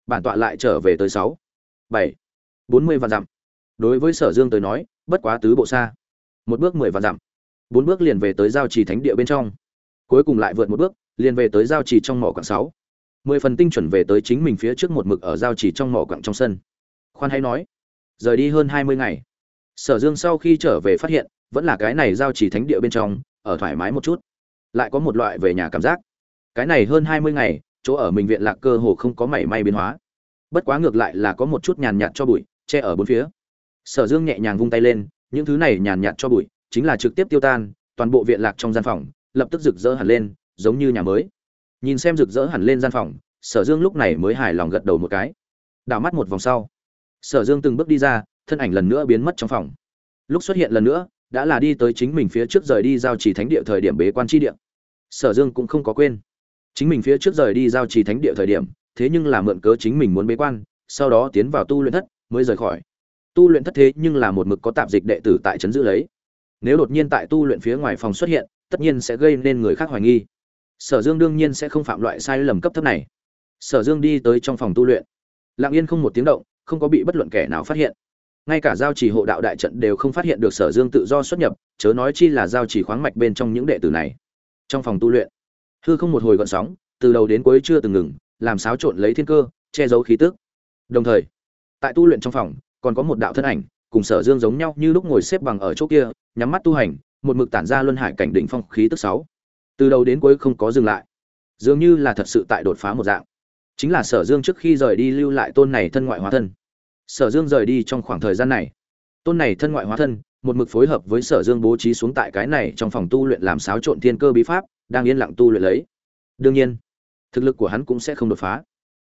bản tọa lại trở về tới sáu, bảy, bốn mươi vạn dặm. Đối với sở dương tới nói, bất quá tứ bộ xa. Một bước mười vạn dặm. Bốn bước liền về tới giao trì thánh địa bên trong. Cuối cùng lại vượt một bước, liền về tới giao trì trong mỏ quảng sáu. Mười phần tinh chuẩn về tới chính mình phía trước một mực ở giao trì trong mỏ quảng trong sân. Khoan hay nói, rời đi hơn hai mươi ngày. Sở dương sau khi trở về phát hiện, vẫn là cái này giao trì thánh địa bên trong, ở thoải mái một chút. Lại có một loại về nhà cảm giác. Cái này hơn hai mươi ngày chỗ ở mình viện lạc cơ hồ không có mảy may biến hóa. Bất quá ngược lại là có một chút nhàn nhạt cho bụi, che ở bốn phía. Sở dương nhẹ nhàng vung tay lên, những thứ này nhàn nhạt cho bụi, chính là trực tiếp tiêu tan, toàn bộ viện lạc trong gian phòng, lập tức rực rỡ hẳn lên, giống như nhà mới. Nhìn xem rực rỡ hẳn lên gian phòng, sở dương lúc này mới hài lòng gật đầu một cái. Đảo mắt một vòng sau, sở dương từng bước đi ra, thân ảnh lần nữa biến mất trong phòng. Lúc xuất hiện lần nữa, đã là đi tới chính mình phía trước rời đi giao trì thánh địa thời điểm bế quan tri địa. Sở dương cũng không có quên chính mình phía trước rời đi giao trì thánh địa thời điểm, thế nhưng là mượn cớ chính mình muốn bế quan, sau đó tiến vào tu luyện thất, mới rời khỏi. Tu luyện thất thế nhưng là một mực có tạp dịch đệ tử tại trấn giữ lấy. Nếu đột nhiên tại tu luyện phía ngoài phòng xuất hiện, tất nhiên sẽ gây nên người khác hoài nghi. Sở dương đương nhiên sẽ không phạm loại sai lầm cấp thấp này. Sở dương đi tới trong phòng tu luyện. Lặng yên không một tiếng động, không có bị bất luận kẻ nào phát hiện. Ngay cả giao trì hộ đạo đại trận đều không phát hiện được sở dương tự do xuất nhập, chớ nói chi là giao trì khoáng mạch bên trong những đệ tử này. Trong phòng tu luyện hư không một hồi gọn sóng, từ đầu đến cuối chưa từng ngừng, làm xáo trộn lấy thiên cơ, che giấu khí tức. Đồng thời, tại tu luyện trong phòng, còn có một đạo thân ảnh, cùng sở dương giống nhau như lúc ngồi xếp bằng ở chỗ kia, nhắm mắt tu hành, một mực tản ra luân hải cảnh đỉnh phong khí tức sáu. Từ đầu đến cuối không có dừng lại. Dường như là thật sự tại đột phá một dạng. Chính là sở dương trước khi rời đi lưu lại tôn này thân ngoại hóa thân. Sở dương rời đi trong khoảng thời gian này. Tôn này thân ngoại hóa thân, một mực phối hợp với sở dương bố trí xuống tại cái này trong phòng tu luyện làm xáo trộn thiên cơ bí pháp đang yên lặng tu luyện lấy. Đương nhiên, thực lực của hắn cũng sẽ không đột phá.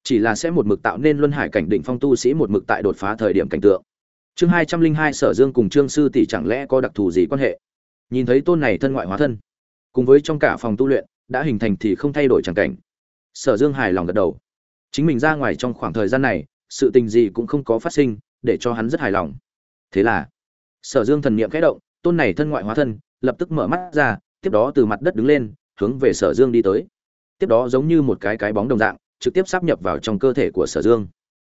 Chỉ là sẽ một mực tạo nên luân hải cảnh đỉnh phong tu sĩ một mực tại đột phá thời điểm cảnh tượng. Chương hai trăm linh hai sở dương cùng trương sư tỷ chẳng lẽ có đặc thù gì quan hệ? Nhìn thấy tôn này thân ngoại hóa thân, cùng với trong cả phòng tu luyện, đã hình thành thì không thay đổi chẳng cảnh. Sở dương hài lòng gật đầu. Chính mình ra ngoài trong khoảng thời gian này, sự tình gì cũng không có phát sinh, để cho hắn rất hài lòng. Thế là, sở dương thần niệm khẽ động, tôn này thân ngoại hóa thân, lập tức mở mắt ra, tiếp đó từ mặt đất đứng lên hướng về sở dương đi tới. Tiếp đó giống như một cái cái bóng đồng dạng, trực tiếp sắp nhập vào trong cơ thể của sở dương.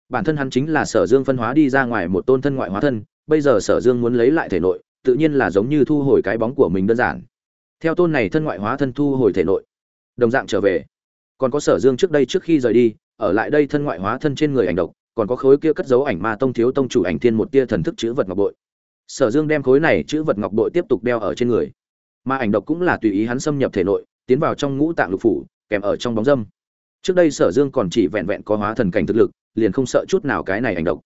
Bản thân hắn chính là sở dương phân hóa đi ra ngoài một tôn thân ngoại hóa thân, bây giờ sở dương muốn lấy lại thể nội, tự nhiên là giống như thu hồi cái bóng của mình đơn giản. Theo tôn này thân ngoại hóa thân thu hồi thể nội, đồng dạng trở về. Còn có sở dương trước đây trước khi rời đi, ở lại đây thân ngoại hóa thân trên người ảnh độc, còn có khối kia cất dấu ảnh ma tông thiếu tông chủ ảnh thiên một tia thần thức chữ vật ngọc bội. Sở dương đem khối này chữ vật ngọc bội tiếp tục đeo ở trên người. Mà ảnh độc cũng là tùy ý hắn xâm nhập thể nội tiến vào trong ngũ tạng lục phủ, kèm ở trong bóng dâm. Trước đây sở dương còn chỉ vẹn vẹn có hóa thần cảnh thực lực, liền không sợ chút nào cái này ảnh độc.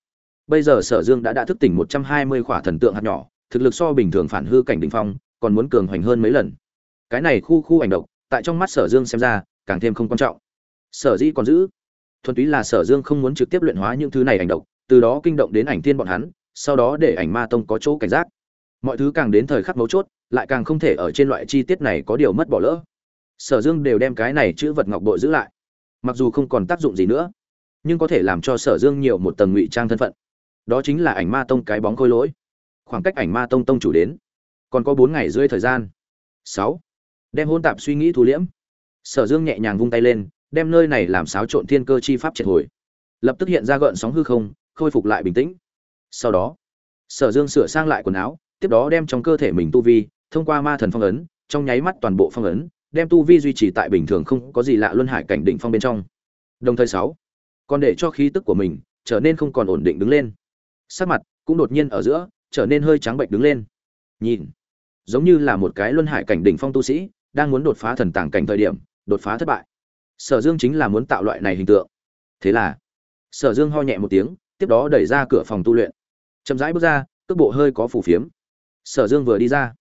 Bây giờ sở dương đã đã thức tỉnh một trăm hai mươi khỏa thần tượng hạt nhỏ, thực lực so bình thường phản hư cảnh đ ỉ n h phong, còn muốn cường hoành hơn mấy lần. Cái này khu khu ảnh độc, tại trong mắt sở dương xem ra, càng thêm không quan trọng. Sở dĩ còn giữ. Thuần túy là sở dương không muốn trực tiếp luyện hóa những thứ này ảnh độc, từ đó kinh động đến ảnh tiên bọn hắn, sau đó để ảnh ma tông có chỗ cảnh giác. Mọi thứ càng đến thời khắc mấu chốt, lại càng không thể ở trên loại chi tiết này có điều mất bỏ lỡ sở dương đều đem cái này chữ vật ngọc bội giữ lại. Mặc dù không còn tác dụng gì nữa, nhưng có thể làm cho sở dương nhiều một tầng ngụy trang thân phận. Đó chính là ảnh ma tông cái bóng khôi lỗi. Khoảng cách ảnh ma tông tông chủ đến, còn có bốn ngày rưỡi thời gian. Sáu. Đem hôn tạp suy nghĩ thu liễm. Sở dương nhẹ nhàng vung tay lên, đem nơi này làm xáo trộn thiên cơ chi pháp triệt hồi. Lập tức hiện ra gợn sóng hư không, khôi phục lại bình tĩnh. Sau đó, sở dương sửa sang lại quần áo, tiếp đó đem trong cơ thể mình tu vi, thông qua ma thần phong ấn, trong nháy mắt toàn bộ phong ấn đem tu vi duy trì tại bình thường không có gì lạ luân hải cảnh định phong bên trong. Đồng thời sáu, còn để cho khí tức của mình trở nên không còn ổn định đứng lên. Sắc mặt cũng đột nhiên ở giữa trở nên hơi trắng bệnh đứng lên. Nhìn, giống như là một cái luân hải cảnh đỉnh phong tu sĩ đang muốn đột phá thần tàng cảnh thời điểm, đột phá thất bại. Sở dương chính là muốn tạo loại này hình tượng. Thế là, sở dương ho nhẹ một tiếng, tiếp đó đẩy ra cửa phòng tu luyện. Chậm rãi bước ra, cước bộ hơi có phủ phiếm. Sở dương vừa đi ra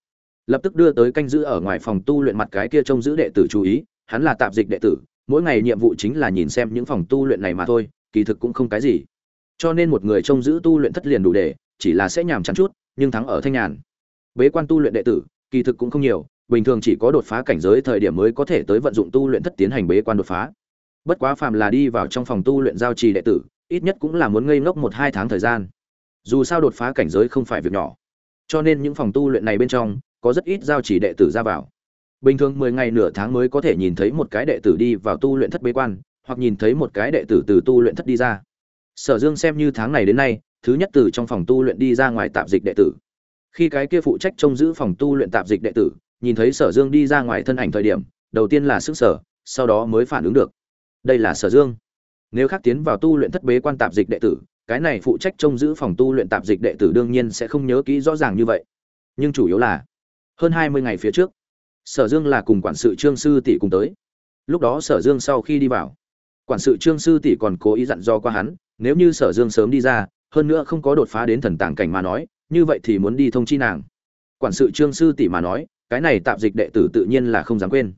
lập tức đưa tới canh giữ ở ngoài phòng tu luyện mặt cái kia trông giữ đệ tử chú ý, hắn là tạp dịch đệ tử, mỗi ngày nhiệm vụ chính là nhìn xem những phòng tu luyện này mà thôi, kỳ thực cũng không cái gì. Cho nên một người trông giữ tu luyện thất liền đủ để, chỉ là sẽ nhàm chán chút, nhưng thắng ở thanh nhàn. Bế quan tu luyện đệ tử, kỳ thực cũng không nhiều, bình thường chỉ có đột phá cảnh giới thời điểm mới có thể tới vận dụng tu luyện thất tiến hành bế quan đột phá. Bất quá phàm là đi vào trong phòng tu luyện giao trì đệ tử, ít nhất cũng là muốn ngây ngốc một hai tháng thời gian. Dù sao đột phá cảnh giới không phải việc nhỏ. Cho nên những phòng tu luyện này bên trong có rất ít giao chỉ đệ tử ra vào. Bình thường mười ngày nửa tháng mới có thể nhìn thấy một cái đệ tử đi vào tu luyện thất bế quan, hoặc nhìn thấy một cái đệ tử từ tu luyện thất đi ra. Sở dương xem như tháng này đến nay, thứ nhất từ trong phòng tu luyện đi ra ngoài tạp dịch đệ tử. Khi cái kia phụ trách trông giữ phòng tu luyện tạp dịch đệ tử, nhìn thấy sở dương đi ra ngoài thân ảnh thời điểm, đầu tiên là sức sở, sau đó mới phản ứng được. Đây là sở dương. Nếu khác tiến vào tu luyện thất bế quan tạp dịch đệ tử, cái này phụ trách trông giữ phòng tu luyện tạp dịch đệ tử đương nhiên sẽ không nhớ kỹ rõ ràng như vậy. Nhưng chủ yếu là hơn hai mươi ngày phía trước, sở dương là cùng quản sự trương sư tỷ cùng tới. Lúc đó sở dương sau khi đi vào, quản sự trương sư tỷ còn cố ý dặn do qua hắn, nếu như sở dương sớm đi ra, hơn nữa không có đột phá đến thần tàng cảnh mà nói, như vậy thì muốn đi thông chi nàng. Quản sự trương sư tỷ mà nói, cái này tạm dịch đệ tử tự nhiên là không dám quên.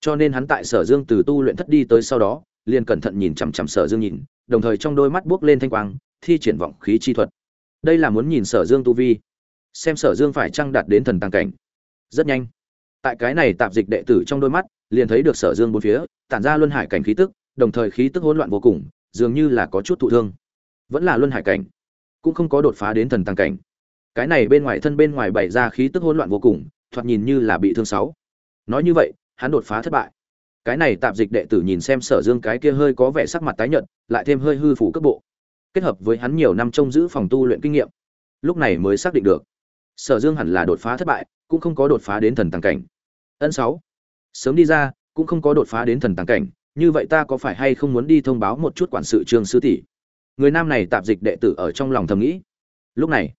Cho nên hắn tại sở dương từ tu luyện thất đi tới sau đó, liền cẩn thận nhìn chằm chằm sở dương nhìn, đồng thời trong đôi mắt buốc lên thanh quang, thi triển vọng khí chi thuật. Đây là muốn nhìn sở dương tu vi, xem sở dương phải chăng đạt đến thần tàng cảnh rất nhanh. Tại cái này tạp dịch đệ tử trong đôi mắt, liền thấy được sở dương bốn phía, tản ra luân hải cảnh khí tức, đồng thời khí tức hỗn loạn vô cùng, dường như là có chút thụ thương. Vẫn là luân hải cảnh, cũng không có đột phá đến thần tàng cảnh. Cái này bên ngoài thân bên ngoài bày ra khí tức hỗn loạn vô cùng, thoạt nhìn như là bị thương sáu. Nói như vậy, hắn đột phá thất bại. Cái này tạp dịch đệ tử nhìn xem sở dương cái kia hơi có vẻ sắc mặt tái nhợt, lại thêm hơi hư phủ cấp bộ. Kết hợp với hắn nhiều năm trông giữ phòng tu luyện kinh nghiệm, lúc này mới xác định được sở dương hẳn là đột phá thất bại, cũng không có đột phá đến thần tàng cảnh. Ân sáu, sớm đi ra, cũng không có đột phá đến thần tàng cảnh, như vậy ta có phải hay không muốn đi thông báo một chút quản sự trương sư tỷ? Người nam này tạp dịch đệ tử ở trong lòng thầm nghĩ. Lúc này,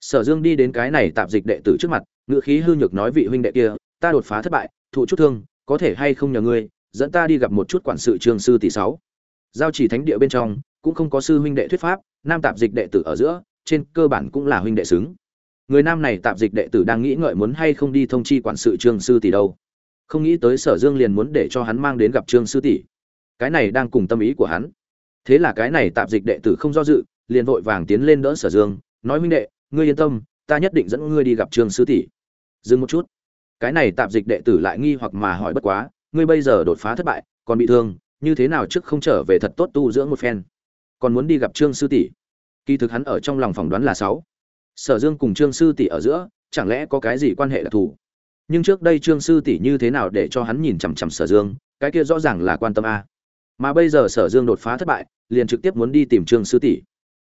sở dương đi đến cái này tạp dịch đệ tử trước mặt ngự khí hư nhược nói vị huynh đệ kia, ta đột phá thất bại, thụ chút thương, có thể hay không nhờ ngươi, dẫn ta đi gặp một chút quản sự trương sư tỷ sáu. Giao chỉ thánh địa bên trong, cũng không có sư huynh đệ thuyết pháp, nam tạp dịch đệ tử ở giữa, trên cơ bản cũng là huynh đệ xứng người nam này tạp dịch đệ tử đang nghĩ ngợi muốn hay không đi thông chi quản sự trương sư tỷ đâu. Không nghĩ tới sở dương liền muốn để cho hắn mang đến gặp trương sư tỷ. Cái này đang cùng tâm ý của hắn. Thế là cái này tạp dịch đệ tử không do dự, liền vội vàng tiến lên đỡ sở dương, nói, minh đệ, ngươi yên tâm, ta nhất định dẫn ngươi đi gặp trương sư tỷ. Dừng một chút. Cái này tạp dịch đệ tử lại nghi hoặc mà hỏi, bất quá, ngươi bây giờ đột phá thất bại, còn bị thương, như thế nào trước không trở về thật tốt tu dưỡng một phen? Còn muốn đi gặp trương sư tỷ? Kỳ thực hắn ở trong lòng phỏng đoán là sáu sở dương cùng trương sư tỷ ở giữa, chẳng lẽ có cái gì quan hệ đặc thù? Nhưng trước đây trương sư tỷ như thế nào để cho hắn nhìn chằm chằm sở dương, cái kia rõ ràng là quan tâm a. Mà bây giờ sở dương đột phá thất bại, liền trực tiếp muốn đi tìm trương sư tỷ.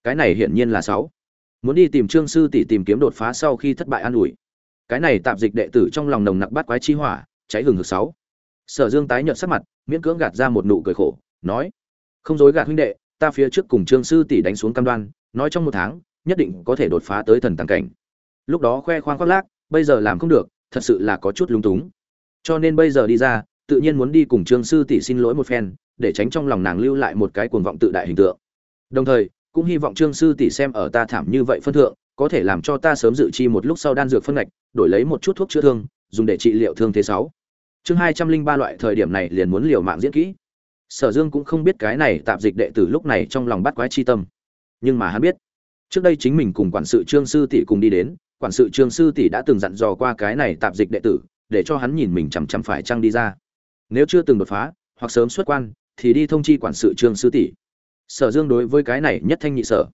Cái này hiển nhiên là sáu muốn đi tìm trương sư tỷ tìm kiếm đột phá sau khi thất bại an ủi. Cái này tạm dịch đệ tử trong lòng nồng nặc bát quái chi hỏa, cháy hừng hực sáu sở dương tái nhợt sắc mặt, miễn cưỡng gạt ra một nụ cười khổ, nói, không dối gạt huynh đệ, ta phía trước cùng trương sư tỷ đánh xuống cam đoan, nói trong một tháng nhất định có thể đột phá tới thần tàng cảnh. Lúc đó khoe khoang khoác lác, bây giờ làm không được, thật sự là có chút lung túng. Cho nên bây giờ đi ra, tự nhiên muốn đi cùng trương sư tỷ xin lỗi một phen, để tránh trong lòng nàng lưu lại một cái cuồng vọng tự đại hình tượng. Đồng thời, cũng hy vọng trương sư tỷ xem ở ta thảm như vậy phân thượng, có thể làm cho ta sớm dự chi một lúc sau đan dược phân ngạch, đổi lấy một chút thuốc chữa thương, dùng để trị liệu thương thế sáu. Chương hai trăm linh ba loại thời điểm này liền muốn liều mạng diễn kỹ. Sở dương cũng không biết cái này tạm dịch đệ tử lúc này trong lòng bắt quái chi tâm. Nhưng mà hắn biết trước đây chính mình cùng quản sự trương sư tỷ cùng đi đến, quản sự trương sư tỷ đã từng dặn dò qua cái này tạp dịch đệ tử, để cho hắn nhìn mình chằm chằm phải trăng đi ra. Nếu chưa từng đột phá, hoặc sớm xuất quan, thì đi thông chi quản sự trương sư tỷ. Sở dương đối với cái này nhất thanh nhị sở.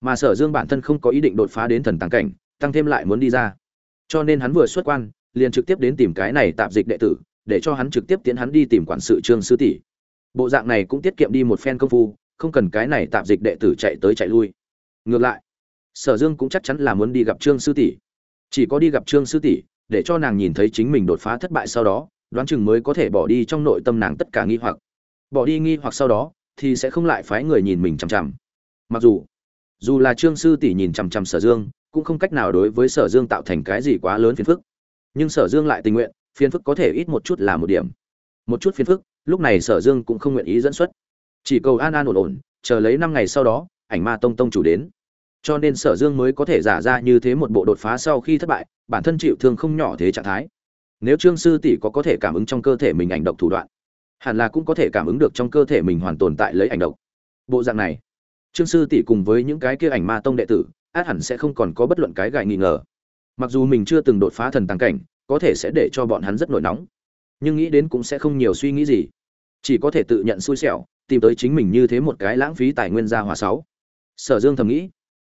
Mà sở dương bản thân không có ý định đột phá đến thần tàng cảnh, tăng thêm lại muốn đi ra. Cho nên hắn vừa xuất quan, liền trực tiếp đến tìm cái này tạp dịch đệ tử, để cho hắn trực tiếp tiến hắn đi tìm quản sự trương sư tỷ. Bộ dạng này cũng tiết kiệm đi một phen công phu, không cần cái này tạp dịch đệ tử chạy tới chạy lui ngược lại, sở dương cũng chắc chắn là muốn đi gặp trương sư tỷ. Chỉ có đi gặp trương sư tỷ, để cho nàng nhìn thấy chính mình đột phá thất bại sau đó, đoán chừng mới có thể bỏ đi trong nội tâm nàng tất cả nghi hoặc. Bỏ đi nghi hoặc sau đó, thì sẽ không lại phái người nhìn mình chằm chằm. Mặc dù dù là trương sư tỷ nhìn chằm chằm sở dương, cũng không cách nào đối với sở dương tạo thành cái gì quá lớn phiền phức. Nhưng sở dương lại tình nguyện, phiền phức có thể ít một chút là một điểm. Một chút phiền phức, lúc này sở dương cũng không nguyện ý dẫn xuất. Chỉ cầu an an ổn ổn, chờ lấy năm ngày sau đó ảnh ma tông tông chủ đến. Cho nên sở dương mới có thể giả ra như thế một bộ đột phá sau khi thất bại, bản thân chịu thương không nhỏ thế trạng thái. Nếu trương sư tỷ có có thể cảm ứng trong cơ thể mình ảnh độc thủ đoạn, hẳn là cũng có thể cảm ứng được trong cơ thể mình hoàn tồn tại lấy ảnh độc. Bộ dạng này, trương sư tỷ cùng với những cái kia ảnh ma tông đệ tử, át hẳn sẽ không còn có bất luận cái gại nghi ngờ. Mặc dù mình chưa từng đột phá thần tàng cảnh, có thể sẽ để cho bọn hắn rất nổi nóng. Nhưng nghĩ đến cũng sẽ không nhiều suy nghĩ gì. Chỉ có thể tự nhận xui xẻo, tìm tới chính mình như thế một cái lãng phí tài nguyên gia hòa sáu sở dương thầm nghĩ.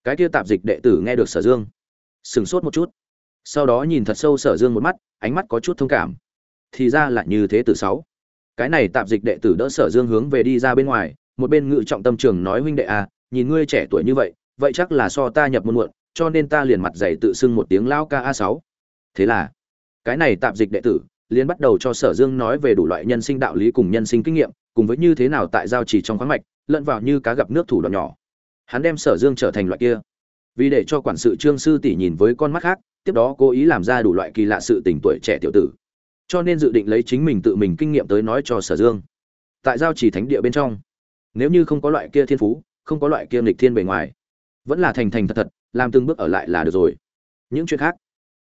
Cái kia tạp dịch đệ tử nghe được sở dương, sửng sốt một chút. Sau đó nhìn thật sâu sở dương một mắt, ánh mắt có chút thông cảm. Thì ra là như thế tử sáu. Cái này tạp dịch đệ tử đỡ sở dương hướng về đi ra bên ngoài, một bên ngự trọng tâm trường nói huynh đệ à nhìn ngươi trẻ tuổi như vậy vậy chắc là so ta nhập môn muộn, cho nên ta liền mặt dày tự xưng một tiếng lao ca a sáu. Thế là, cái này tạp dịch đệ tử liền bắt đầu cho sở dương nói về đủ loại nhân sinh đạo lý cùng nhân sinh kinh nghiệm, cùng với như thế nào tại giao trì trong khoáng mạch, lẫn vào như cá gặp nước thủ đoạn nhỏ hắn đem sở dương trở thành loại kia. Vì để cho quản sự trương sư tỷ nhìn với con mắt khác, tiếp đó cố ý làm ra đủ loại kỳ lạ sự tình tuổi trẻ tiểu tử. Cho nên dự định lấy chính mình tự mình kinh nghiệm tới nói cho sở dương. Tại giao chỉ thánh địa bên trong, nếu như không có loại kia thiên phú, không có loại kia nghịch thiên bề ngoài, vẫn là thành thành thật thật, làm từng bước ở lại là được rồi. Những chuyện khác,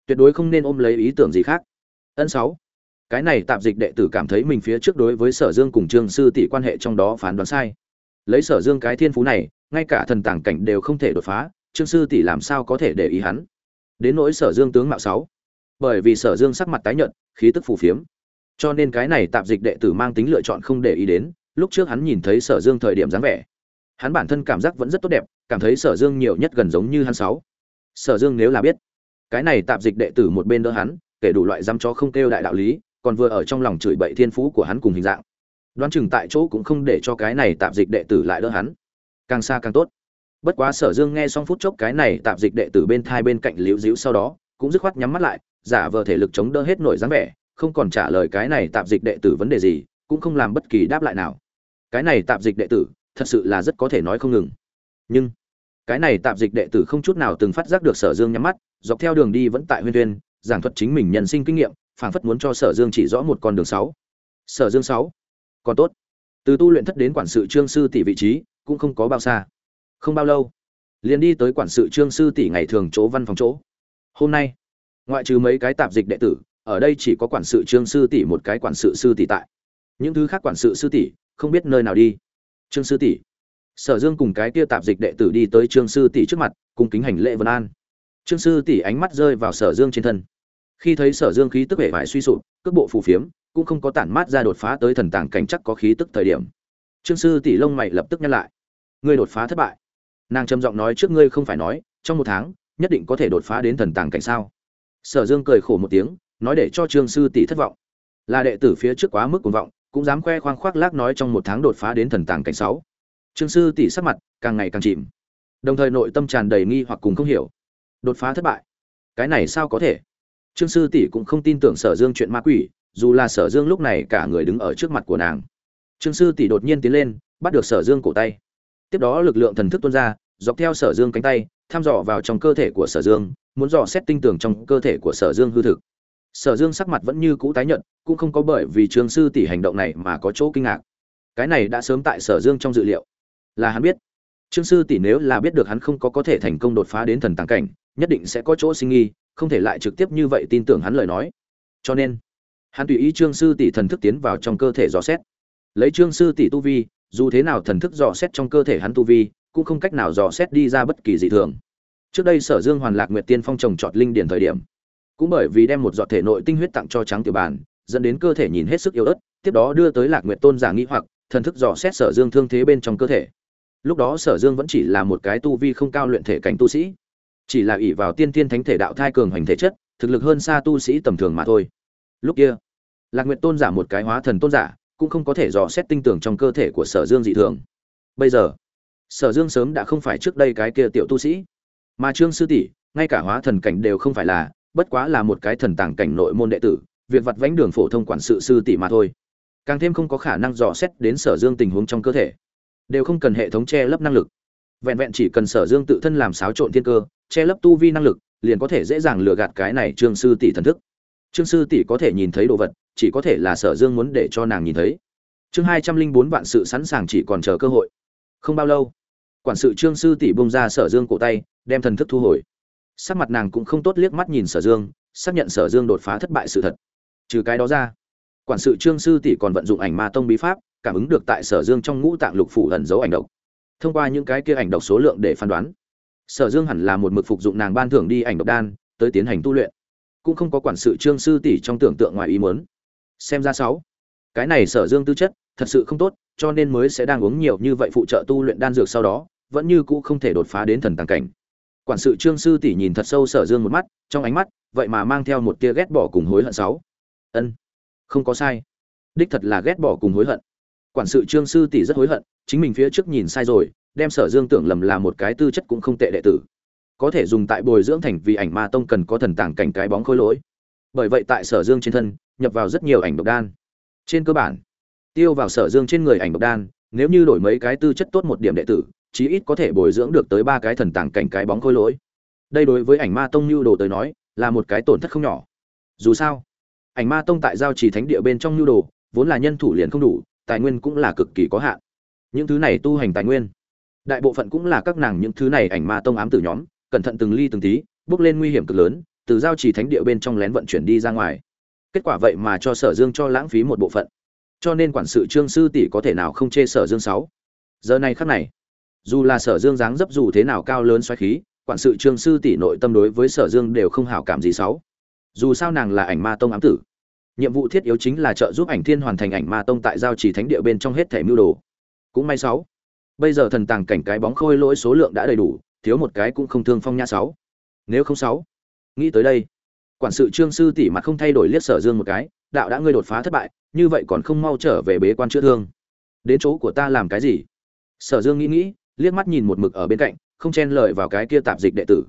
tuyệt đối không nên ôm lấy ý tưởng gì khác. Ân sáu, cái này tạp dịch đệ tử cảm thấy mình phía trước đối với sở dương cùng trương sư tỷ quan hệ trong đó phán đoán sai. Lấy sở dương cái thiên phú này ngay cả thần tàng cảnh đều không thể đột phá, trương sư tỷ làm sao có thể để ý hắn? Đến nỗi sở dương tướng mạo sáu. Bởi vì sở dương sắc mặt tái nhợt, khí tức phù phiếm. Cho nên cái này tạp dịch đệ tử mang tính lựa chọn không để ý đến, lúc trước hắn nhìn thấy sở dương thời điểm dáng vẻ. Hắn bản thân cảm giác vẫn rất tốt đẹp, cảm thấy sở dương nhiều nhất gần giống như hắn sáu. Sở dương nếu là biết, cái này tạp dịch đệ tử một bên đỡ hắn, kể đủ loại dăm cho không kêu đại đạo lý, còn vừa ở trong lòng chửi bậy thiên phú của hắn cùng hình dạng. Đoán chừng tại chỗ cũng không để cho cái này tạp dịch đệ tử lại đỡ hắn càng xa càng tốt. Bất quá sở dương nghe xong phút chốc cái này tạp dịch đệ tử bên thai bên cạnh liễu dĩu sau đó, cũng dứt khoát nhắm mắt lại, giả vờ thể lực chống đỡ hết nổi dáng vẻ, không còn trả lời cái này tạp dịch đệ tử vấn đề gì, cũng không làm bất kỳ đáp lại nào. Cái này tạp dịch đệ tử, thật sự là rất có thể nói không ngừng. Nhưng, cái này tạp dịch đệ tử không chút nào từng phát giác được sở dương nhắm mắt, dọc theo đường đi vẫn tại huyên tuyên giảng thuật chính mình nhân sinh kinh nghiệm, phảng phất muốn cho sở dương chỉ rõ một con đường sáu. Sở dương sáu. Còn tốt. Từ tu luyện thất đến quản sự trương sư tỷ vị trí cũng không có bao xa. Không bao lâu, liền đi tới quản sự trương sư tỷ ngày thường chỗ văn phòng chỗ. Hôm nay, ngoại trừ mấy cái tạp dịch đệ tử, ở đây chỉ có quản sự trương sư tỷ một cái quản sự sư tỷ tại. Những thứ khác quản sự sư tỷ không biết nơi nào đi. Trương sư tỷ, sở dương cùng cái kia tạp dịch đệ tử đi tới trương sư tỷ trước mặt, cùng kính hành lễ vân an. Trương sư tỷ ánh mắt rơi vào sở dương trên thân. Khi thấy sở dương khí tức vẻ vải suy sụp, cước bộ phù phiếm, cũng không có tản mát ra đột phá tới thần tàng cảnh chắc có khí tức thời điểm. Trương sư tỷ lông mày lập tức nhăn lại ngươi đột phá thất bại. Nàng trầm giọng nói trước ngươi không phải nói, trong một tháng, nhất định có thể đột phá đến thần tàng cảnh sao? Sở dương cười khổ một tiếng, nói để cho trương sư tỷ thất vọng. Là đệ tử phía trước quá mức cuồng vọng, cũng dám khoe khoang khoác lác nói trong một tháng đột phá đến thần tàng cảnh sáu. Trương sư tỷ sắc mặt càng ngày càng chìm. Đồng thời nội tâm tràn đầy nghi hoặc cùng không hiểu. Đột phá thất bại? Cái này sao có thể? Trương sư tỷ cũng không tin tưởng sở dương chuyện ma quỷ, dù là sở dương lúc này cả người đứng ở trước mặt của nàng. Trương sư tỷ đột nhiên tiến lên, bắt được sở dương cổ tay tiếp đó lực lượng thần thức tuôn ra, dọc theo sở dương cánh tay thăm dò vào trong cơ thể của sở dương, muốn dò xét tinh tường trong cơ thể của sở dương hư thực. Sở dương sắc mặt vẫn như cũ tái nhận cũng không có bởi vì trương sư tỷ hành động này mà có chỗ kinh ngạc. Cái này đã sớm tại sở dương trong dự liệu. Là hắn biết. Trương sư tỷ nếu là biết được hắn không có có thể thành công đột phá đến thần tàng cảnh, nhất định sẽ có chỗ sinh nghi không thể lại trực tiếp như vậy tin tưởng hắn lời nói. Cho nên, hắn tùy ý trương sư tỷ thần thức tiến vào trong cơ thể dò xét. Lấy trương sư tỷ tu vi dù thế nào thần thức dò xét trong cơ thể hắn tu vi, cũng không cách nào dò xét đi ra bất kỳ dị thường. Trước đây sở dương hoàn lạc nguyệt tiên phong trồng trọt linh điển thời điểm, cũng bởi vì đem một giọt thể nội tinh huyết tặng cho trắng tiểu bàn, dẫn đến cơ thể nhìn hết sức yếu ớt, tiếp đó đưa tới lạc nguyệt tôn giả nghĩ hoặc, thần thức dò xét sở dương thương thế bên trong cơ thể. Lúc đó sở dương vẫn chỉ là một cái tu vi không cao luyện thể cảnh tu sĩ, chỉ là ỷ vào tiên tiên thánh thể đạo thai cường hành thể chất, thực lực hơn xa tu sĩ tầm thường mà thôi. Lúc kia, lạc nguyệt tôn giả một cái hóa thần tôn giả cũng không có thể dò xét tinh tưởng trong cơ thể của sở dương dị thường. Bây giờ, sở dương sớm đã không phải trước đây cái kia tiểu tu sĩ. Mà trương sư tỷ, ngay cả hóa thần cảnh đều không phải là, bất quá là một cái thần tàng cảnh nội môn đệ tử, việc vặt vánh đường phổ thông quản sự sư tỷ mà thôi. Càng thêm không có khả năng dò xét đến sở dương tình huống trong cơ thể. Đều không cần hệ thống che lấp năng lực. Vẹn vẹn chỉ cần sở dương tự thân làm xáo trộn thiên cơ, che lấp tu vi năng lực, liền có thể dễ dàng lừa gạt cái này trương sư tỷ thần thức trương sư tỷ có thể nhìn thấy đồ vật, chỉ có thể là sở dương muốn để cho nàng nhìn thấy. Chương hai trăm linh bốn vạn sự sẵn sàng chỉ còn chờ cơ hội. Không bao lâu, quản sự trương sư tỷ bông ra sở dương cổ tay, đem thần thức thu hồi. Sắc mặt nàng cũng không tốt liếc mắt nhìn sở dương, xác nhận sở dương đột phá thất bại sự thật. Trừ cái đó ra, quản sự trương sư tỷ còn vận dụng ảnh ma tông bí pháp, cảm ứng được tại sở dương trong ngũ tạng lục phủ ẩn dấu ảnh độc. Thông qua những cái kia ảnh độc số lượng để phán đoán, sở dương hẳn là một mực phục dụng nàng ban thưởng đi ảnh độc đan, tới tiến hành tu luyện cũng không có quản sự trương sư tỷ trong tưởng tượng ngoài ý muốn. Xem ra sáu, cái này sở dương tư chất, thật sự không tốt, cho nên mới sẽ đang uống nhiều như vậy phụ trợ tu luyện đan dược sau đó, vẫn như cũ không thể đột phá đến thần tàng cảnh. Quản sự trương sư tỷ nhìn thật sâu sở dương một mắt, trong ánh mắt, vậy mà mang theo một tia ghét bỏ cùng hối hận sáu. Ân, không có sai. Đích thật là ghét bỏ cùng hối hận. Quản sự trương sư tỷ rất hối hận, chính mình phía trước nhìn sai rồi, đem sở dương tưởng lầm là một cái tư chất cũng không tệ đệ tử có thể dùng tại bồi dưỡng thành vì ảnh ma tông cần có thần tàng cảnh cái bóng khôi lỗi. Bởi vậy tại sở dương trên thân, nhập vào rất nhiều ảnh độc đan. Trên cơ bản, tiêu vào sở dương trên người ảnh độc đan, nếu như đổi mấy cái tư chất tốt một điểm đệ tử, chí ít có thể bồi dưỡng được tới ba cái thần tàng cảnh cái bóng khôi lỗi. Đây đối với ảnh ma tông nhu đồ tới nói, là một cái tổn thất không nhỏ. Dù sao, ảnh ma tông tại giao trì thánh địa bên trong nhu đồ, vốn là nhân thủ liền không đủ, tài nguyên cũng là cực kỳ có hạn. Những thứ này tu hành tài nguyên, đại bộ phận cũng là các nàng những thứ này ảnh ma tông ám tử nhóm cẩn thận từng ly từng tí, bước lên nguy hiểm cực lớn, từ giao trì thánh địa bên trong lén vận chuyển đi ra ngoài. Kết quả vậy mà cho sở dương cho lãng phí một bộ phận. Cho nên quản sự trương sư tỷ có thể nào không chê sở dương sáu? Giờ này khắc này, dù là sở dương dáng dấp dù thế nào cao lớn xoáy khí, quản sự trương sư tỷ nội tâm đối với sở dương đều không hảo cảm gì sáu. Dù sao nàng là ảnh ma tông ám tử. Nhiệm vụ thiết yếu chính là trợ giúp ảnh thiên hoàn thành ảnh ma tông tại giao trì thánh địa bên trong hết thể mưu đồ. Cũng may sáu. Bây giờ thần tàng cảnh cái bóng khôi lỗi số lượng đã đầy đủ thiếu một cái cũng không thương phong nha sáu. Nếu không sáu, nghĩ tới đây, quản sự trương sư tỷ mặt không thay đổi liếc sở dương một cái, đạo đã ngươi đột phá thất bại, như vậy còn không mau trở về bế quan chữa thương. Đến chỗ của ta làm cái gì? Sở dương nghĩ nghĩ, liếc mắt nhìn một mực ở bên cạnh, không chen lời vào cái kia tạp dịch đệ tử.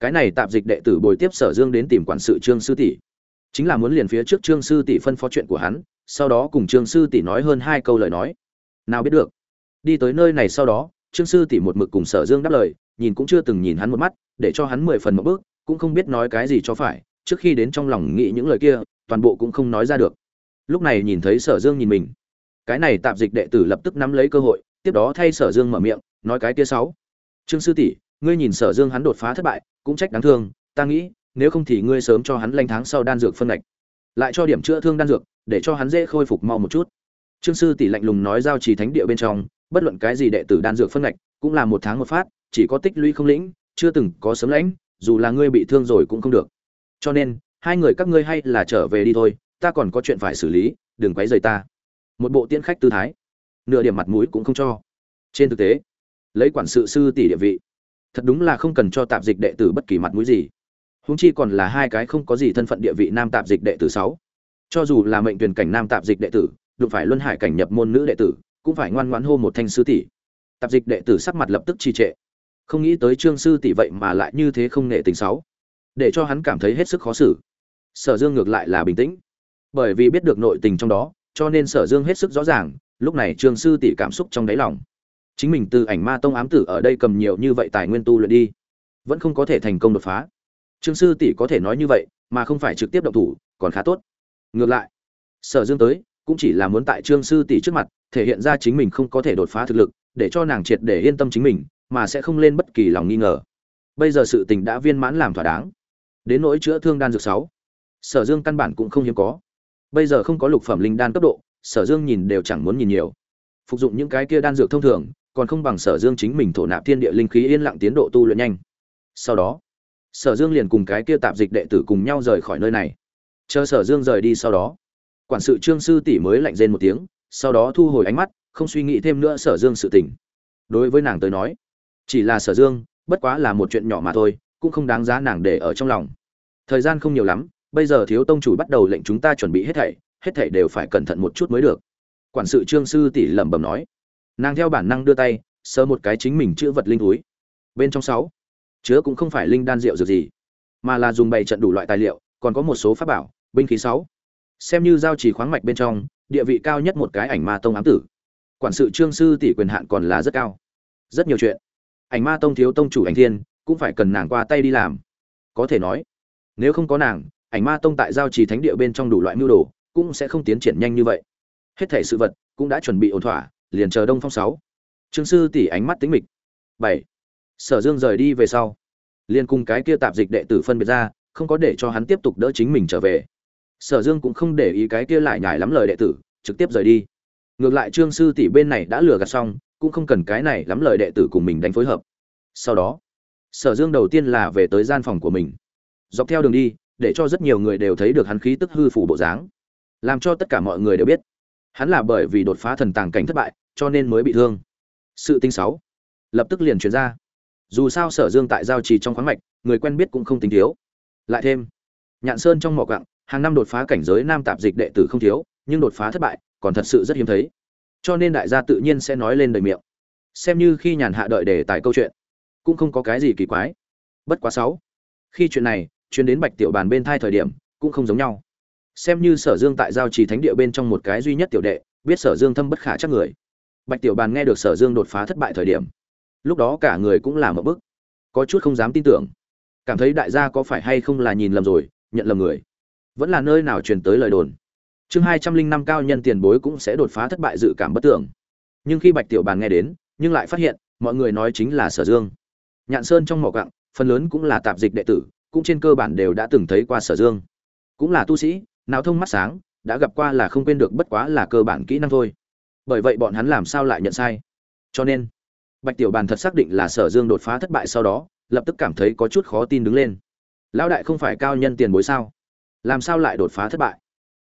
Cái này tạp dịch đệ tử bồi tiếp sở dương đến tìm quản sự trương sư tỷ. Chính là muốn liền phía trước trương sư tỷ phân phó chuyện của hắn, sau đó cùng trương sư tỷ nói hơn hai câu lời nói. Nào biết được. Đi tới nơi này sau đó, trương sư tỷ một mực cùng sở dương đáp lời nhìn cũng chưa từng nhìn hắn một mắt, để cho hắn mười phần một bước, cũng không biết nói cái gì cho phải, trước khi đến trong lòng nghĩ những lời kia, toàn bộ cũng không nói ra được. Lúc này nhìn thấy sở dương nhìn mình. Cái này tạp dịch đệ tử lập tức nắm lấy cơ hội, tiếp đó thay sở dương mở miệng, nói cái kia sáu. Trương sư tỷ, ngươi nhìn sở dương hắn đột phá thất bại, cũng trách đáng thương, ta nghĩ, nếu không thì ngươi sớm cho hắn lanh tháng sau đan dược phân ngạch. Lại cho điểm chữa thương đan dược, để cho hắn dễ khôi phục mau một chút. Trương sư tỷ lạnh lùng nói giao trì thánh địa bên trong, bất luận cái gì đệ tử đan dược phân ngạch, cũng là một tháng một phát chỉ có tích lũy không lĩnh, chưa từng có sớm lãnh, dù là ngươi bị thương rồi cũng không được. Cho nên, hai người các ngươi hay là trở về đi thôi, ta còn có chuyện phải xử lý, đừng quấy rầy ta. Một bộ tiễn khách tư thái. Nửa điểm mặt mũi cũng không cho. Trên thực tế, lấy quản sự sư tỷ địa vị, thật đúng là không cần cho tạp dịch đệ tử bất kỳ mặt mũi gì. Huống chi còn là hai cái không có gì thân phận địa vị nam tạp dịch đệ tử 6. cho dù là mệnh tuyển cảnh nam tạp dịch đệ tử, đụng phải luân hải cảnh nhập môn nữ đệ tử, cũng phải ngoan ngoãn hô một thanh sư tỷ. Tạp dịch đệ tử sắc mặt lập tức trì trệ không nghĩ tới trương sư tỷ vậy mà lại như thế không nệ tình sáu để cho hắn cảm thấy hết sức khó xử. Sở dương ngược lại là bình tĩnh. Bởi vì biết được nội tình trong đó, cho nên sở dương hết sức rõ ràng, lúc này trương sư tỷ cảm xúc trong đáy lòng. Chính mình từ ảnh ma tông ám tử ở đây cầm nhiều như vậy tài nguyên tu luyện đi, vẫn không có thể thành công đột phá. Trương sư tỷ có thể nói như vậy, mà không phải trực tiếp động thủ, còn khá tốt. Ngược lại, sở dương tới, cũng chỉ là muốn tại trương sư tỷ trước mặt, thể hiện ra chính mình không có thể đột phá thực lực, để cho nàng triệt để yên tâm chính mình mà sẽ không lên bất kỳ lòng nghi ngờ. Bây giờ sự tình đã viên mãn làm thỏa đáng. Đến nỗi chữa thương đan dược sáu. Sở dương căn bản cũng không hiếm có. Bây giờ không có lục phẩm linh đan cấp độ, sở dương nhìn đều chẳng muốn nhìn nhiều. Phục dụng những cái kia đan dược thông thường, còn không bằng sở dương chính mình thổ nạp thiên địa linh khí yên lặng tiến độ tu luyện nhanh. Sau đó, sở dương liền cùng cái kia tạp dịch đệ tử cùng nhau rời khỏi nơi này. Chờ sở dương rời đi sau đó, quản sự trương sư tỷ mới lạnh rên một tiếng, sau đó thu hồi ánh mắt, không suy nghĩ thêm nữa sở dương sự tình. Đối với nàng tới nói chỉ là sở dương, bất quá là một chuyện nhỏ mà thôi, cũng không đáng giá nàng để ở trong lòng. Thời gian không nhiều lắm, bây giờ thiếu tông chủ bắt đầu lệnh chúng ta chuẩn bị hết thảy hết thảy đều phải cẩn thận một chút mới được. Quản sự trương sư tỷ lẩm bẩm nói. Nàng theo bản năng đưa tay sơ một cái chính mình chữ vật linh túi. Bên trong sáu, chứa cũng không phải linh đan rượu dược gì, mà là dùng bày trận đủ loại tài liệu, còn có một số pháp bảo, binh khí sáu. Xem như giao chỉ khoáng mạch bên trong, địa vị cao nhất một cái ảnh ma tông ám tử. Quản sự trương sư tỷ quyền hạn còn là rất cao. Rất nhiều chuyện ảnh ma tông thiếu tông chủ ảnh thiên, cũng phải cần nàng qua tay đi làm. Có thể nói, nếu không có nàng, ảnh ma tông tại giao trì thánh địa bên trong đủ loại mưu đồ, cũng sẽ không tiến triển nhanh như vậy. Hết thể sự vật cũng đã chuẩn bị ổn thỏa, liền chờ đông phong sáu. Trương sư tỷ ánh mắt tính mịch. Bảy. Sở dương rời đi về sau, liền cùng cái kia tạp dịch đệ tử phân biệt ra, không có để cho hắn tiếp tục đỡ chính mình trở về. Sở dương cũng không để ý cái kia lại nhải lắm lời đệ tử, trực tiếp rời đi. Ngược lại trương sư tỷ bên này đã lừa gạt xong cũng không cần cái này lắm lời đệ tử cùng mình đánh phối hợp. Sau đó, sở dương đầu tiên là về tới gian phòng của mình. Dọc theo đường đi, để cho rất nhiều người đều thấy được hắn khí tức hư phủ bộ dáng. Làm cho tất cả mọi người đều biết, hắn là bởi vì đột phá thần tàng cảnh thất bại, cho nên mới bị thương. Sự tinh sáu, lập tức liền chuyển ra. Dù sao sở dương tại giao trì trong khoáng mạch, người quen biết cũng không tính thiếu. Lại thêm, nhạn sơn trong mỏ quặng, hàng năm đột phá cảnh giới nam tạp dịch đệ tử không thiếu, nhưng đột phá thất bại, còn thật sự rất hiếm thấy cho nên đại gia tự nhiên sẽ nói lên đời miệng. Xem như khi nhàn hạ đợi để tài câu chuyện, cũng không có cái gì kỳ quái. Bất quá sáu, khi chuyện này chuyến đến bạch tiểu bàn bên thai thời điểm, cũng không giống nhau. Xem như sở dương tại giao trì thánh địa bên trong một cái duy nhất tiểu đệ, biết sở dương thâm bất khả chắc người. Bạch tiểu bàn nghe được sở dương đột phá thất bại thời điểm, lúc đó cả người cũng làm một bức. Có chút không dám tin tưởng. Cảm thấy đại gia có phải hay không là nhìn lầm rồi, nhận lầm người. Vẫn là nơi nào truyền tới lời đồn chương hai trăm linh năm cao nhân tiền bối cũng sẽ đột phá thất bại dự cảm bất tưởng. Nhưng khi bạch tiểu bàn nghe đến, nhưng lại phát hiện, mọi người nói chính là sở dương. Nhạn sơn trong mỏ cặng phần lớn cũng là tạp dịch đệ tử, cũng trên cơ bản đều đã từng thấy qua sở dương. Cũng là tu sĩ, nào thông mắt sáng, đã gặp qua là không quên được bất quá là cơ bản kỹ năng thôi. Bởi vậy bọn hắn làm sao lại nhận sai? Cho nên, bạch tiểu bàn thật xác định là sở dương đột phá thất bại sau đó, lập tức cảm thấy có chút khó tin đứng lên. Lão đại không phải cao nhân tiền bối sao? Làm sao lại đột phá thất bại?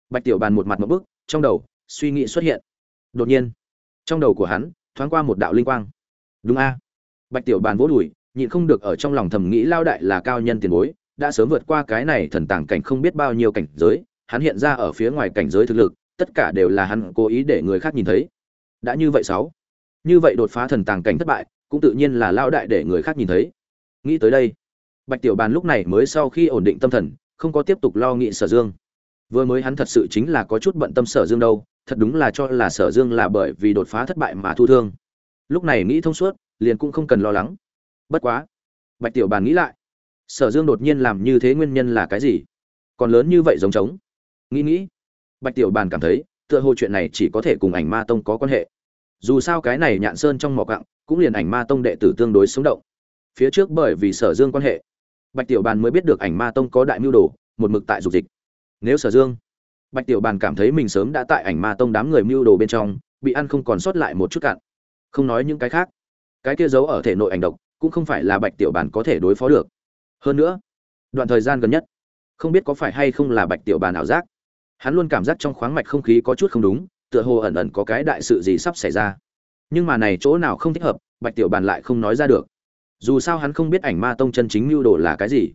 Bạch tiểu bàn một mặt một bức, trong đầu, suy nghĩ xuất hiện. Đột nhiên, trong đầu của hắn, thoáng qua một đạo linh quang. Đúng a. Bạch tiểu bàn vỗ đùi, nhịn không được ở trong lòng thầm nghĩ lao đại là cao nhân tiền bối, đã sớm vượt qua cái này thần tàng cảnh không biết bao nhiêu cảnh giới, hắn hiện ra ở phía ngoài cảnh giới thực lực, tất cả đều là hắn cố ý để người khác nhìn thấy. Đã như vậy sáu. Như vậy đột phá thần tàng cảnh thất bại, cũng tự nhiên là lao đại để người khác nhìn thấy. Nghĩ tới đây, bạch tiểu bàn lúc này mới sau khi ổn định tâm thần, không có tiếp tục lo nghĩ sở dương vừa mới hắn thật sự chính là có chút bận tâm sở dương đâu, thật đúng là cho là sở dương là bởi vì đột phá thất bại mà thu thương. Lúc này nghĩ thông suốt, liền cũng không cần lo lắng. Bất quá, bạch tiểu bàn nghĩ lại, sở dương đột nhiên làm như thế nguyên nhân là cái gì? Còn lớn như vậy giống trống. Nghĩ nghĩ, bạch tiểu bàn cảm thấy, tựa hồ chuyện này chỉ có thể cùng ảnh ma tông có quan hệ. Dù sao cái này nhạn sơn trong mỏ cặng cũng liền ảnh ma tông đệ tử tương đối sống động. Phía trước bởi vì sở dương quan hệ, bạch tiểu bàn mới biết được ảnh ma tông có đại mưu đồ, một mực tại dục dịch nếu sở dương, bạch tiểu bàn cảm thấy mình sớm đã tại ảnh ma tông đám người mưu đồ bên trong, bị ăn không còn sót lại một chút cạn. Không nói những cái khác. Cái kia giấu ở thể nội ảnh độc, cũng không phải là bạch tiểu bàn có thể đối phó được. Hơn nữa, đoạn thời gian gần nhất, không biết có phải hay không là bạch tiểu bàn ảo giác, hắn luôn cảm giác trong khoáng mạch không khí có chút không đúng, tựa hồ ẩn ẩn có cái đại sự gì sắp xảy ra. Nhưng mà này chỗ nào không thích hợp, bạch tiểu bàn lại không nói ra được. Dù sao hắn không biết ảnh ma tông chân chính mưu đồ là cái gì.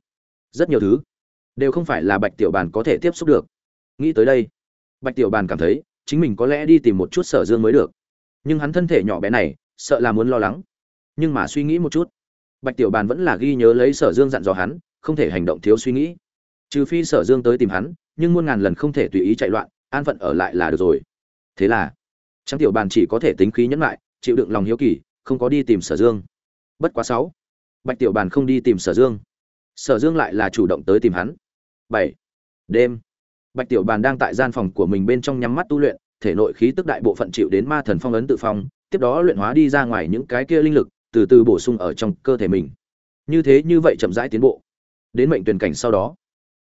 Rất nhiều thứ đều không phải là bạch tiểu bàn có thể tiếp xúc được. Nghĩ tới đây, bạch tiểu bàn cảm thấy chính mình có lẽ đi tìm một chút sở dương mới được. Nhưng hắn thân thể nhỏ bé này, sợ là muốn lo lắng. Nhưng mà suy nghĩ một chút, bạch tiểu bàn vẫn là ghi nhớ lấy sở dương dặn dò hắn, không thể hành động thiếu suy nghĩ. Trừ phi sở dương tới tìm hắn, nhưng muôn ngàn lần không thể tùy ý chạy loạn, an phận ở lại là được rồi. Thế là trang tiểu bàn chỉ có thể tính khí nhẫn lại, chịu đựng lòng hiếu kỳ, không có đi tìm sở dương. Bất quá sáu, bạch tiểu bàn không đi tìm sở dương sở dương lại là chủ động tới tìm hắn. Bảy. Đêm. Bạch tiểu bàn đang tại gian phòng của mình bên trong nhắm mắt tu luyện, thể nội khí tức đại bộ phận chịu đến ma thần phong ấn tự phong, tiếp đó luyện hóa đi ra ngoài những cái kia linh lực, từ từ bổ sung ở trong cơ thể mình. Như thế như vậy chậm rãi tiến bộ. Đến mệnh tuyển cảnh sau đó,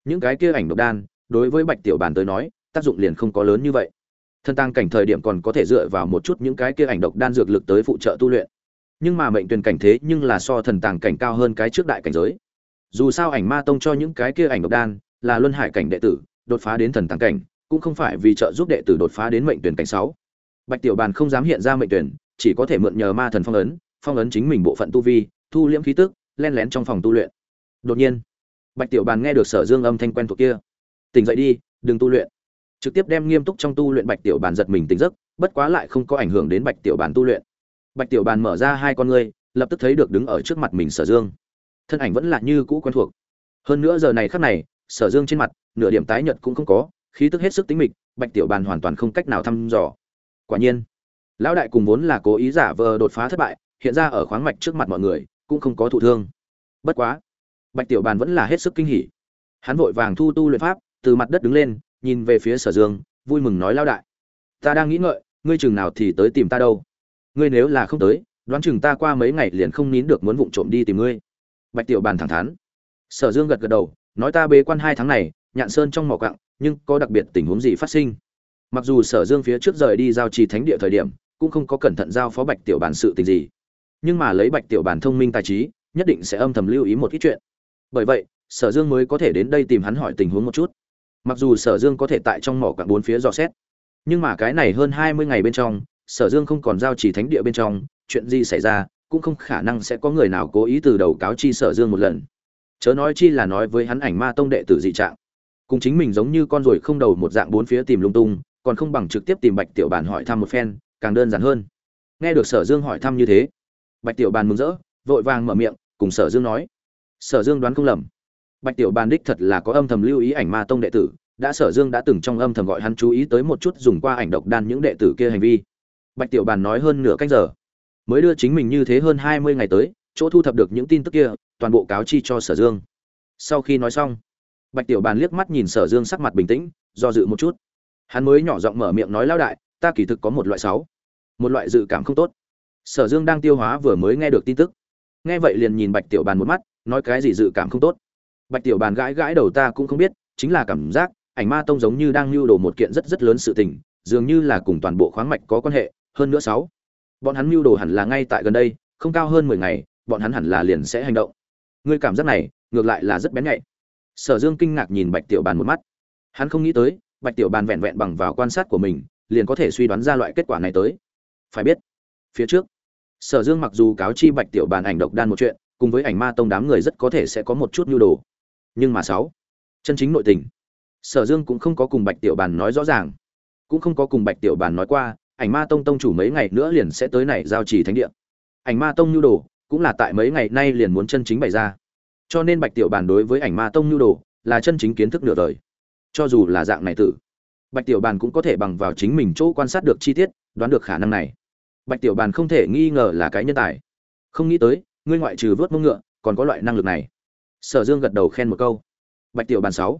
những cái kia ảnh độc đan, đối với bạch tiểu bàn tới nói, tác dụng liền không có lớn như vậy. Thân tăng cảnh thời điểm còn có thể dựa vào một chút những cái kia ảnh độc đan dược lực tới phụ trợ tu luyện. Nhưng mà mệnh tuyển cảnh thế nhưng là so thần tàng cảnh cao hơn cái trước đại cảnh giới dù sao ảnh ma tông cho những cái kia ảnh độc đan là luân hải cảnh đệ tử, đột phá đến thần tàng cảnh, cũng không phải vì trợ giúp đệ tử đột phá đến mệnh tuyển cảnh sáu. Bạch tiểu bàn không dám hiện ra mệnh tuyển, chỉ có thể mượn nhờ ma thần phong ấn phong ấn chính mình bộ phận tu vi, thu liễm khí tức, len lén trong phòng tu luyện. Đột nhiên, bạch tiểu bàn nghe được sở dương âm thanh quen thuộc kia. Tỉnh dậy đi, đừng tu luyện. Trực tiếp đem nghiêm túc trong tu luyện bạch tiểu bàn giật mình tỉnh giấc, bất quá lại không có ảnh hưởng đến bạch tiểu bàn tu luyện. Bạch tiểu bàn mở ra hai con ngươi, lập tức thấy được đứng ở trước mặt mình sở dương thân ảnh vẫn là như cũ quen thuộc. Hơn nữa giờ này khắc này, sở dương trên mặt, nửa điểm tái nhợt cũng không có, khí tức hết sức tính mịch, bạch tiểu bàn hoàn toàn không cách nào thăm dò. Quả nhiên, lão đại cùng vốn là cố ý giả vờ đột phá thất bại, hiện ra ở khoáng mạch trước mặt mọi người, cũng không có thụ thương. Bất quá, bạch tiểu bàn vẫn là hết sức kinh hỉ. Hắn vội vàng thu tu luyện pháp, từ mặt đất đứng lên, nhìn về phía sở dương, vui mừng nói, lão đại, ta đang nghĩ ngợi, ngươi chừng nào thì tới tìm ta đâu? Ngươi nếu là không tới, đoán chừng ta qua mấy ngày liền không nín được muốn vụng trộm đi tìm ngươi bạch tiểu bàn thẳng thắn. Sở dương gật gật đầu, nói ta bế quan hai tháng này, nhạn sơn trong mỏ cặng nhưng có đặc biệt tình huống gì phát sinh? Mặc dù sở dương phía trước rời đi giao trì thánh địa thời điểm, cũng không có cẩn thận giao phó bạch tiểu bàn sự tình gì. Nhưng mà lấy bạch tiểu bàn thông minh tài trí, nhất định sẽ âm thầm lưu ý một ít chuyện. Bởi vậy, sở dương mới có thể đến đây tìm hắn hỏi tình huống một chút. Mặc dù sở dương có thể tại trong mỏ cạn bốn phía dò xét, nhưng mà cái này hơn hai mươi ngày bên trong, sở dương không còn giao chỉ thánh địa bên trong, chuyện gì xảy ra cũng không khả năng sẽ có người nào cố ý từ đầu cáo chi sở dương một lần. Chớ nói chi là nói với hắn ảnh ma tông đệ tử dị trạng. Cùng chính mình giống như con ruồi không đầu một dạng bốn phía tìm lung tung, còn không bằng trực tiếp tìm bạch tiểu bàn hỏi thăm một phen, càng đơn giản hơn. Nghe được sở dương hỏi thăm như thế, bạch tiểu bàn mừng rỡ, vội vàng mở miệng, cùng sở dương nói. Sở dương đoán không lầm. Bạch tiểu bàn đích thật là có âm thầm lưu ý ảnh ma tông đệ tử, đã sở dương đã từng trong âm thầm gọi hắn chú ý tới một chút dùng qua ảnh độc đan những đệ tử kia hành vi. Bạch tiểu bàn nói hơn nửa cách giờ mới đưa chính mình như thế hơn hai mươi ngày tới, chỗ thu thập được những tin tức kia, toàn bộ cáo chi cho sở dương. Sau khi nói xong, bạch tiểu bàn liếc mắt nhìn sở dương sắc mặt bình tĩnh, do dự một chút. Hắn mới nhỏ giọng mở miệng nói lao đại, ta kỳ thực có một loại sáu, một loại dự cảm không tốt. Sở dương đang tiêu hóa vừa mới nghe được tin tức. Nghe vậy liền nhìn bạch tiểu bàn một mắt, nói, cái gì dự cảm không tốt? Bạch tiểu bàn gãi gãi đầu, ta cũng không biết, chính là cảm giác, ảnh ma tông giống như đang lưu đồ một kiện rất rất lớn sự tình, dường như là cùng toàn bộ khoáng mạch có quan hệ, hơn nữa sáu bọn hắn mưu đồ hẳn là ngay tại gần đây, không cao hơn mười ngày, bọn hắn hẳn là liền sẽ hành động. Ngươi cảm giác này, ngược lại là rất bén nhạy. Sở dương kinh ngạc nhìn bạch tiểu bàn một mắt. Hắn không nghĩ tới, bạch tiểu bàn vẹn vẹn bằng vào quan sát của mình, liền có thể suy đoán ra loại kết quả này tới. Phải biết, phía trước, sở dương mặc dù cáo chi bạch tiểu bàn ảnh độc đan một chuyện, cùng với ảnh ma tông đám người rất có thể sẽ có một chút nhu đồ. Nhưng mà sáu, chân chính nội tình. Sở dương cũng không có cùng bạch tiểu bàn nói rõ ràng. Cũng không có cùng bạch tiểu bàn nói qua ảnh ma tông tông chủ mấy ngày nữa liền sẽ tới này giao trì thánh địa. Ảnh ma tông nhu đồ, cũng là tại mấy ngày nay liền muốn chân chính bày ra. Cho nên bạch tiểu bàn đối với ảnh ma tông nhu đồ là chân chính kiến thức nửa đời. Cho dù là dạng này tử, bạch tiểu bàn cũng có thể bằng vào chính mình chỗ quan sát được chi tiết, đoán được khả năng này. Bạch tiểu bàn không thể nghi ngờ là cái nhân tài. Không nghĩ tới, ngươi ngoại trừ vớt mông ngựa, còn có loại năng lực này. Sở dương gật đầu khen một câu. Bạch tiểu bàn sáu.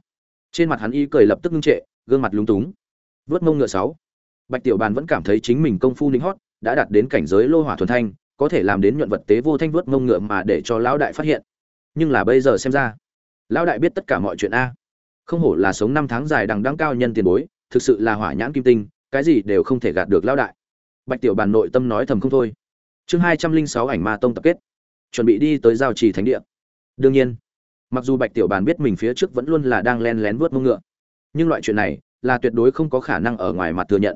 Trên mặt hắn y cười lập tức ngưng trệ, gương mặt lúng túng. Vớt mông ngựa sáu bạch tiểu bàn vẫn cảm thấy chính mình công phu linh hót đã đạt đến cảnh giới lô hỏa thuần thanh, có thể làm đến nhuận vật tế vô thanh vớt mông ngựa mà để cho lão đại phát hiện. Nhưng là bây giờ xem ra, lão đại biết tất cả mọi chuyện a. Không hổ là sống năm tháng dài đằng đăng cao nhân tiền bối, thực sự là hỏa nhãn kim tinh, cái gì đều không thể gạt được lão đại. Bạch tiểu bàn nội tâm nói thầm không thôi. Chương hai trăm linh sáu ảnh ma tông tập kết. Chuẩn bị đi tới giao trì thánh địa. Đương nhiên, mặc dù bạch tiểu bàn biết mình phía trước vẫn luôn là đang len lén vớt mông ngựa, nhưng loại chuyện này là tuyệt đối không có khả năng ở ngoài mặt thừa nhận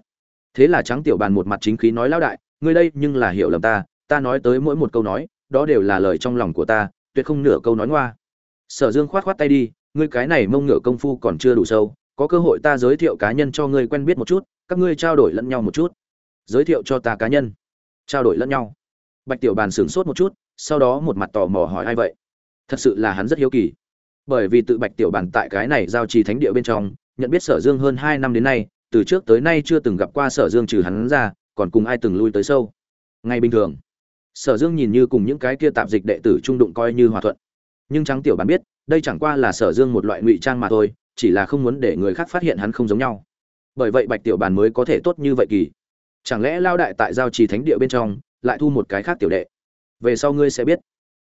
thế là trắng tiểu bàn một mặt chính khí nói, lão đại, ngươi đây nhưng là hiểu lầm ta ta nói tới mỗi một câu nói, đó đều là lời trong lòng của ta, tuyệt không nửa câu nói ngoa. Sở dương khoát khoát tay đi, ngươi cái này mông ngựa công phu còn chưa đủ sâu, có cơ hội ta giới thiệu cá nhân cho ngươi quen biết một chút, các ngươi trao đổi lẫn nhau một chút. Giới thiệu cho ta cá nhân? Trao đổi lẫn nhau. Bạch tiểu bàn sửng sốt một chút, sau đó một mặt tò mò hỏi, ai vậy? Thật sự là hắn rất hiếu kỳ. Bởi vì tự bạch tiểu bàn tại cái này giao trì thánh địa bên trong, nhận biết sở dương hơn hai năm đến nay từ trước tới nay chưa từng gặp qua sở dương trừ hắn ra, còn cùng ai từng lui tới sâu? Ngay bình thường, sở dương nhìn như cùng những cái kia tạp dịch đệ tử trung đụng coi như hòa thuận. Nhưng trắng tiểu bàn biết, đây chẳng qua là sở dương một loại ngụy trang mà thôi, chỉ là không muốn để người khác phát hiện hắn không giống nhau. Bởi vậy bạch tiểu bàn mới có thể tốt như vậy kỳ. Chẳng lẽ lao đại tại giao trì thánh địa bên trong, lại thu một cái khác tiểu đệ? Về sau ngươi sẽ biết.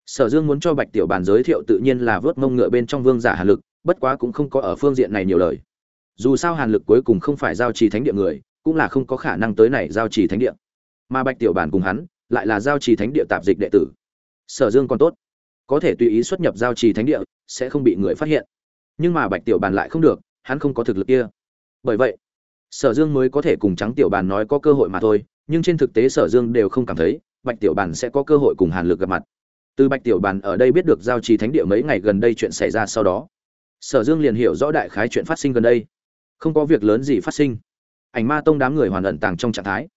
Sở dương muốn cho bạch tiểu bàn giới thiệu tự nhiên là vớt mông ngựa bên trong vương giả Hà lực, bất quá cũng không có ở phương diện này nhiều lời dù sao hàn lực cuối cùng không phải giao trì thánh địa người, cũng là không có khả năng tới này giao trì thánh địa. Mà bạch tiểu bàn cùng hắn, lại là giao trì thánh địa tạp dịch đệ tử. Sở dương còn tốt. Có thể tùy ý xuất nhập giao trì thánh địa, sẽ không bị người phát hiện. Nhưng mà bạch tiểu bàn lại không được, hắn không có thực lực kia. Bởi vậy, sở dương mới có thể cùng trắng tiểu bàn nói có cơ hội mà thôi, nhưng trên thực tế sở dương đều không cảm thấy bạch tiểu bàn sẽ có cơ hội cùng hàn lực gặp mặt. Từ bạch tiểu bàn ở đây biết được giao trì thánh địa mấy ngày gần đây chuyện xảy ra sau đó, sở dương liền hiểu rõ đại khái chuyện phát sinh gần đây không có việc lớn gì phát sinh. Ảnh ma tông đám người hoàn ẩn tàng trong trạng thái.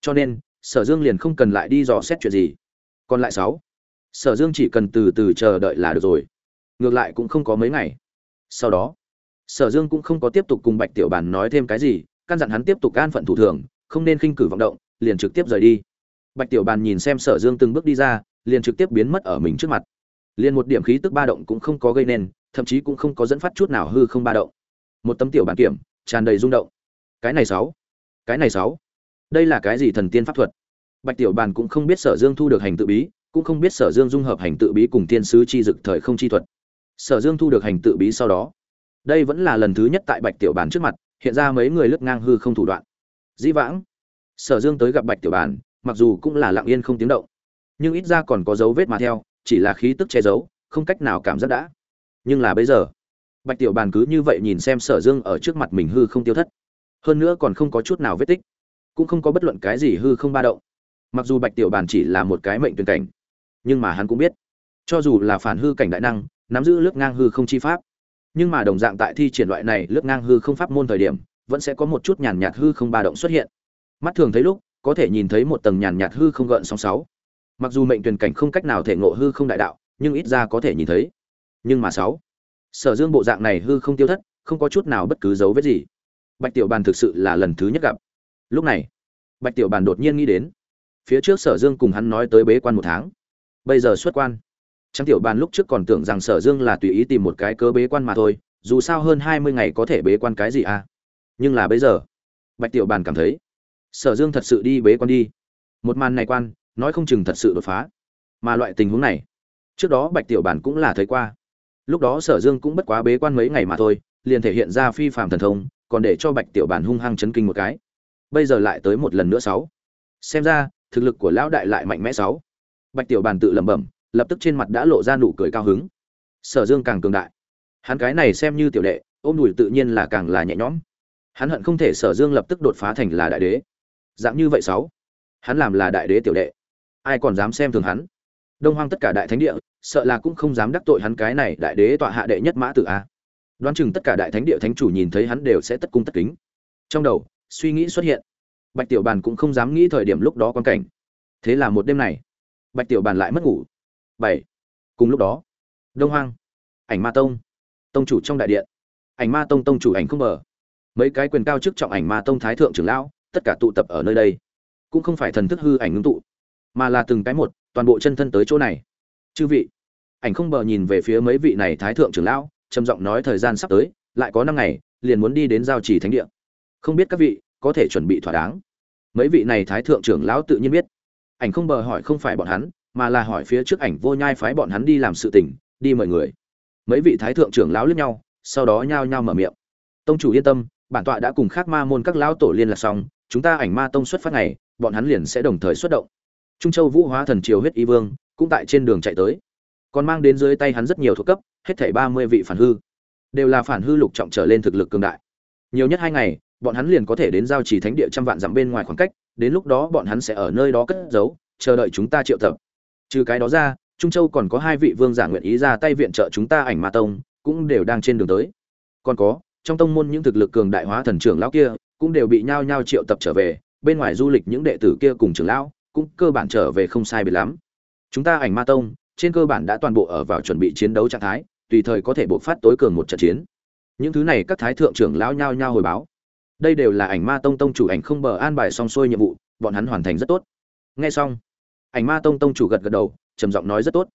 Cho nên, sở dương liền không cần lại đi dò xét chuyện gì. Còn lại sáu. Sở dương chỉ cần từ từ chờ đợi là được rồi. Ngược lại cũng không có mấy ngày. Sau đó, sở dương cũng không có tiếp tục cùng bạch tiểu bàn nói thêm cái gì, căn dặn hắn tiếp tục an phận thủ thường, không nên khinh cử vọng động, liền trực tiếp rời đi. Bạch tiểu bàn nhìn xem sở dương từng bước đi ra, liền trực tiếp biến mất ở mình trước mặt. Liền một điểm khí tức ba động cũng không có gây nên, thậm chí cũng không có dẫn phát chút nào hư không ba động. Một tấm tiểu bàn kiểm tràn đầy rung động. Cái này sáu. Cái này sáu. Đây là cái gì thần tiên pháp thuật? Bạch tiểu bàn cũng không biết sở dương thu được hành tự bí, cũng không biết sở dương dung hợp hành tự bí cùng tiên sứ chi dực thời không chi thuật. Sở dương thu được hành tự bí sau đó. Đây vẫn là lần thứ nhất tại bạch tiểu bàn trước mặt, hiện ra mấy người lướt ngang hư không thủ đoạn. Dĩ vãng, sở dương tới gặp bạch tiểu bàn, mặc dù cũng là lặng yên không tiếng động, nhưng ít ra còn có dấu vết mà theo, chỉ là khí tức che giấu, không cách nào cảm giác đã. Nhưng là bây giờ bạch tiểu bàn cứ như vậy nhìn xem sở dương ở trước mặt mình hư không tiêu thất. Hơn nữa còn không có chút nào vết tích, cũng không có bất luận cái gì hư không ba động. Mặc dù bạch tiểu bàn chỉ là một cái mệnh tuyển cảnh, nhưng mà hắn cũng biết, cho dù là phản hư cảnh đại năng, nắm giữ lướt ngang hư không chi pháp, nhưng mà đồng dạng tại thi triển loại này lướt ngang hư không pháp môn thời điểm, vẫn sẽ có một chút nhàn nhạt hư không ba động xuất hiện. Mắt thường thấy lúc, có thể nhìn thấy một tầng nhàn nhạt hư không gợn sóng sáu. Mặc dù mệnh tuyển cảnh không cách nào thể ngộ hư không đại đạo, nhưng ít ra có thể nhìn thấy. Nhưng mà sáu sở dương bộ dạng này hư không tiêu thất không có chút nào bất cứ dấu vết gì bạch tiểu bàn thực sự là lần thứ nhất gặp lúc này bạch tiểu bàn đột nhiên nghĩ đến phía trước sở dương cùng hắn nói tới bế quan một tháng bây giờ xuất quan Trang tiểu bàn lúc trước còn tưởng rằng Sở Dương là tùy ý tìm một cái cớ bế quan mà thôi, dù sao hơn hai mươi ngày có thể bế quan cái gì à? Nhưng là bây giờ, Bạch tiểu bàn cảm thấy, Sở Dương thật sự đi bế quan đi. Một màn này quan, nói không chừng thật sự đột phá. Mà loại tình huống này, trước đó Bạch tiểu bàn cũng là thấy qua. Lúc đó Sở Dương cũng bất quá bế quan mấy ngày mà thôi, liền thể hiện ra phi phàm thần thông, còn để cho Bạch tiểu bàn hung hăng chấn kinh một cái. Bây giờ lại tới một lần nữa sáu. Xem ra, thực lực của lão đại lại mạnh mẽ sáu. Bạch tiểu bàn tự lẩm bẩm, lập tức trên mặt đã lộ ra nụ cười cao hứng. Sở dương càng cường đại. Hắn cái này xem như tiểu đệ ôm đùi tự nhiên là càng là nhẹ nhõm. Hắn hận không thể sở dương lập tức đột phá thành là đại đế. Dạng như vậy sáu. Hắn làm là đại đế tiểu đệ. Ai còn dám xem thường hắn? Đông hoang tất cả đại thánh địa sợ là cũng không dám đắc tội hắn cái này đại đế tọa hạ đệ nhất mã tử a. Đoán chừng tất cả đại thánh địa thánh chủ nhìn thấy hắn đều sẽ tất cung tất kính. Trong đầu, suy nghĩ xuất hiện. Bạch tiểu bàn cũng không dám nghĩ thời điểm lúc đó quan cảnh. Thế là một đêm này, bạch tiểu bàn lại mất ngủ. Bảy. Cùng lúc đó, đông hoang, ảnh ma tông tông chủ trong đại điện. Ảnh ma tông tông chủ ảnh không mở mấy cái quyền cao chức trọng ảnh ma tông thái thượng trưởng lão, tất cả tụ tập ở nơi đây. Cũng không phải thần thức hư ảnh ngưng tụ, mà là từng cái một, toàn bộ chân thân tới chỗ này chư vị. Ảnh không bờ nhìn về phía mấy vị này thái thượng trưởng lão, trầm giọng nói thời gian sắp tới, lại có năm ngày, liền muốn đi đến giao trì thánh địa. Không biết các vị có thể chuẩn bị thỏa đáng. Mấy vị này thái thượng trưởng lão tự nhiên biết. Ảnh không bờ hỏi không phải bọn hắn, mà là hỏi phía trước ảnh vô nhai phái bọn hắn đi làm sự tình, đi mời người. Mấy vị thái thượng trưởng lão lướt nhau, sau đó nhao nhao mở miệng. Tông chủ yên tâm, bản tọa đã cùng khác ma môn các lão tổ liên lạc xong, chúng ta ảnh ma tông xuất phát ngày, bọn hắn liền sẽ đồng thời xuất động trung châu vũ hóa thần triều huyết y vương, cũng tại trên đường chạy tới. Còn mang đến dưới tay hắn rất nhiều thuộc cấp, hết thảy ba mươi vị phản hư. Đều là phản hư lục trọng trở lên thực lực cường đại. Nhiều nhất hai ngày, bọn hắn liền có thể đến giao trì thánh địa trăm vạn dặm bên ngoài khoảng cách, đến lúc đó bọn hắn sẽ ở nơi đó cất giấu, chờ đợi chúng ta triệu tập. Trừ cái đó ra, trung châu còn có hai vị vương giả nguyện ý ra tay viện trợ chúng ta ảnh ma tông, cũng đều đang trên đường tới. Còn có, trong tông môn những thực lực cường đại hóa thần trưởng lão kia, cũng đều bị nhao nhao triệu tập trở về, bên ngoài du lịch những đệ tử kia cùng trưởng lão cũng cơ bản trở về không sai biệt lắm. Chúng ta ảnh ma tông, trên cơ bản đã toàn bộ ở vào chuẩn bị chiến đấu trạng thái, tùy thời có thể bộc phát tối cường một trận chiến. Những thứ này các thái thượng trưởng lão nhao nhao hồi báo. Đây đều là ảnh ma tông tông chủ ảnh không bờ an bài xong xuôi nhiệm vụ, bọn hắn hoàn thành rất tốt. Nghe xong, ảnh ma tông tông chủ gật gật đầu, trầm giọng nói rất tốt.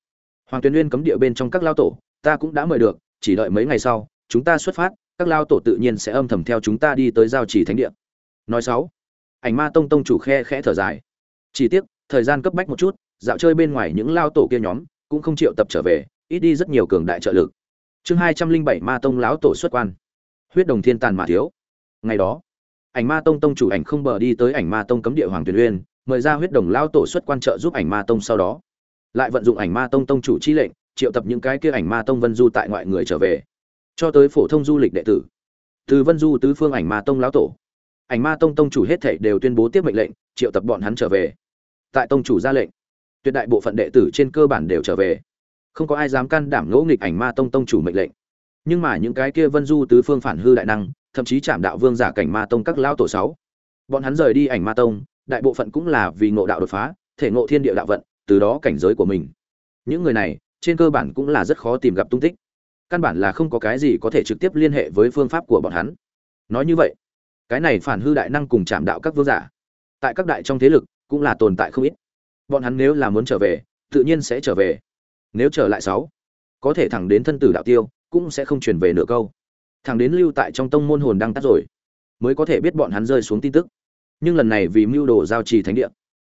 Hoàng tuyền nguyên cấm địa bên trong các lao tổ, ta cũng đã mời được, chỉ đợi mấy ngày sau, chúng ta xuất phát, các lao tổ tự nhiên sẽ âm thầm theo chúng ta đi tới giao chỉ thánh địa. Nói sáu, ảnh ma tông tông chủ khe khẽ thở dài chỉ tiếc, thời gian cấp bách một chút, dạo chơi bên ngoài những lao tổ kia nhóm cũng không chịu tập trở về, ít đi rất nhiều cường đại trợ lực. Chương hai trăm linh bảy ma tông lão tổ xuất quan. Huyết đồng thiên tàn mà thiếu. Ngày đó, ảnh ma tông tông chủ ảnh không bờ đi tới ảnh ma tông cấm địa hoàng tuyền uyên, mời ra huyết đồng lao tổ xuất quan trợ giúp ảnh ma tông sau đó. Lại vận dụng ảnh ma tông tông chủ chi lệnh, triệu tập những cái kia ảnh ma tông vân du tại ngoại người trở về, cho tới phổ thông du lịch đệ tử. Từ vân du tứ phương ảnh ma tông lão tổ ảnh ma tông tông chủ hết thảy đều tuyên bố tiếp mệnh lệnh, triệu tập bọn hắn trở về. Tại tông chủ ra lệnh, tuyệt đại bộ phận đệ tử trên cơ bản đều trở về. Không có ai dám can đảm ngỗ nghịch ảnh ma tông tông chủ mệnh lệnh. Nhưng mà những cái kia vân du tứ phương phản hư đại năng, thậm chí chạm đạo vương giả cảnh ma tông các lão tổ sáu, bọn hắn rời đi ảnh ma tông, đại bộ phận cũng là vì ngộ đạo đột phá, thể ngộ thiên địa đạo vận, từ đó cảnh giới của mình. Những người này, trên cơ bản cũng là rất khó tìm gặp tung tích. Căn bản là không có cái gì có thể trực tiếp liên hệ với phương pháp của bọn hắn. Nói như vậy cái này phản hư đại năng cùng chạm đạo các vương giả. Tại các đại trong thế lực, cũng là tồn tại không ít. Bọn hắn nếu là muốn trở về, tự nhiên sẽ trở về. Nếu trở lại sáu, có thể thẳng đến thân tử đạo tiêu, cũng sẽ không truyền về nửa câu. Thẳng đến lưu tại trong tông môn hồn đang tắt rồi, mới có thể biết bọn hắn rơi xuống tin tức. Nhưng lần này vì mưu đồ giao trì thánh địa,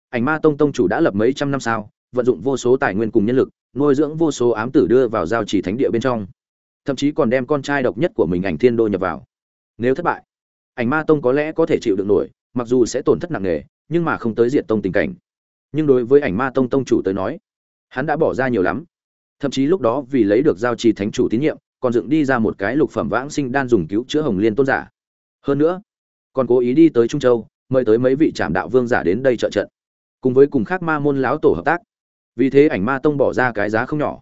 ảnh ma tông tông chủ đã lập mấy trăm năm sao, vận dụng vô số tài nguyên cùng nhân lực, nuôi dưỡng vô số ám tử đưa vào giao trì thánh địa bên trong. Thậm chí còn đem con trai độc nhất của mình ảnh thiên đô nhập vào. Nếu thất bại ảnh ma tông có lẽ có thể chịu được nổi, mặc dù sẽ tổn thất nặng nề, nhưng mà không tới diện tông tình cảnh. Nhưng đối với ảnh ma tông tông chủ tới nói, hắn đã bỏ ra nhiều lắm. Thậm chí lúc đó vì lấy được giao trì thánh chủ tín nhiệm, còn dựng đi ra một cái lục phẩm vãng sinh đan dùng cứu chữa hồng liên tôn giả. Hơn nữa, còn cố ý đi tới trung châu, mời tới mấy vị trạm đạo vương giả đến đây trợ trận, cùng với cùng khác ma môn lão tổ hợp tác. Vì thế ảnh ma tông bỏ ra cái giá không nhỏ.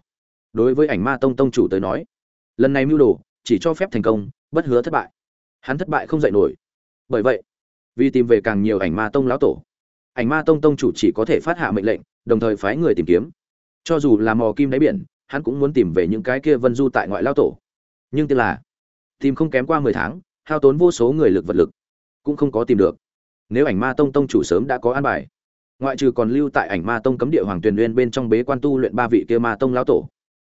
Đối với ảnh ma tông tông chủ tới nói, lần này mưu đồ chỉ cho phép thành công, bất hứa thất bại hắn thất bại không dạy nổi. Bởi vậy, vì tìm về càng nhiều ảnh ma tông lão tổ, ảnh ma tông tông chủ chỉ có thể phát hạ mệnh lệnh, đồng thời phái người tìm kiếm. Cho dù là mò kim đáy biển, hắn cũng muốn tìm về những cái kia vân du tại ngoại lao tổ. Nhưng tiếc là, tìm không kém qua mười tháng, hao tốn vô số người lực vật lực, cũng không có tìm được. Nếu ảnh ma tông tông chủ sớm đã có an bài, ngoại trừ còn lưu tại ảnh ma tông cấm địa hoàng tuyền uyên bên trong bế quan tu luyện ba vị kia ma tông lão tổ,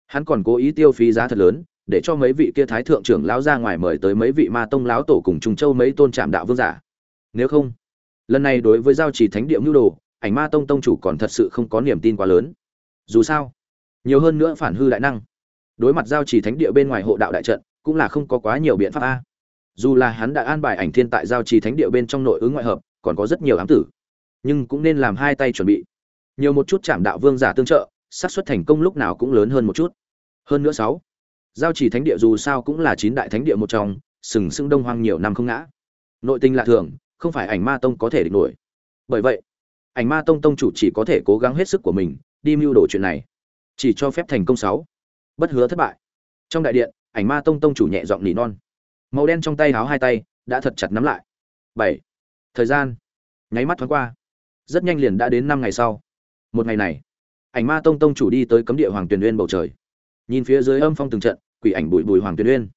hắn còn cố ý tiêu phí giá thật lớn để cho mấy vị kia thái thượng trưởng lão ra ngoài mời tới mấy vị ma tông lão tổ cùng trùng châu mấy tôn trạm đạo vương giả. Nếu không, lần này đối với giao trì thánh địa mưu đồ, ảnh ma tông tông chủ còn thật sự không có niềm tin quá lớn. Dù sao, nhiều hơn nữa phản hư đại năng. Đối mặt giao trì thánh địa bên ngoài hộ đạo đại trận, cũng là không có quá nhiều biện pháp a. Dù là hắn đã an bài ảnh thiên tại giao trì thánh địa bên trong nội ứng ngoại hợp, còn có rất nhiều ám tử. Nhưng cũng nên làm hai tay chuẩn bị. Nhiều một chút chạm đạo vương giả tương trợ, xác suất thành công lúc nào cũng lớn hơn một chút. Hơn nữa sáu giao chỉ thánh địa dù sao cũng là chín đại thánh địa một trong, sừng sững đông hoang nhiều năm không ngã. Nội tình lạ thường, không phải ảnh ma tông có thể địch nổi. Bởi vậy, ảnh ma tông tông chủ chỉ có thể cố gắng hết sức của mình, đi mưu đồ chuyện này. Chỉ cho phép thành công sáu. Bất hứa thất bại. Trong đại điện, ảnh ma tông tông chủ nhẹ giọng nỉ non. Màu đen trong tay háo hai tay, đã thật chặt nắm lại. Bảy. Thời gian. Nháy mắt thoáng qua. Rất nhanh liền đã đến năm ngày sau. Một ngày này, ảnh ma tông tông chủ đi tới cấm địa hoàng tuyền uyên bầu trời nhìn phía dưới âm phong từng trận, quỷ ảnh bụi bùi hoàng tuyền uyên.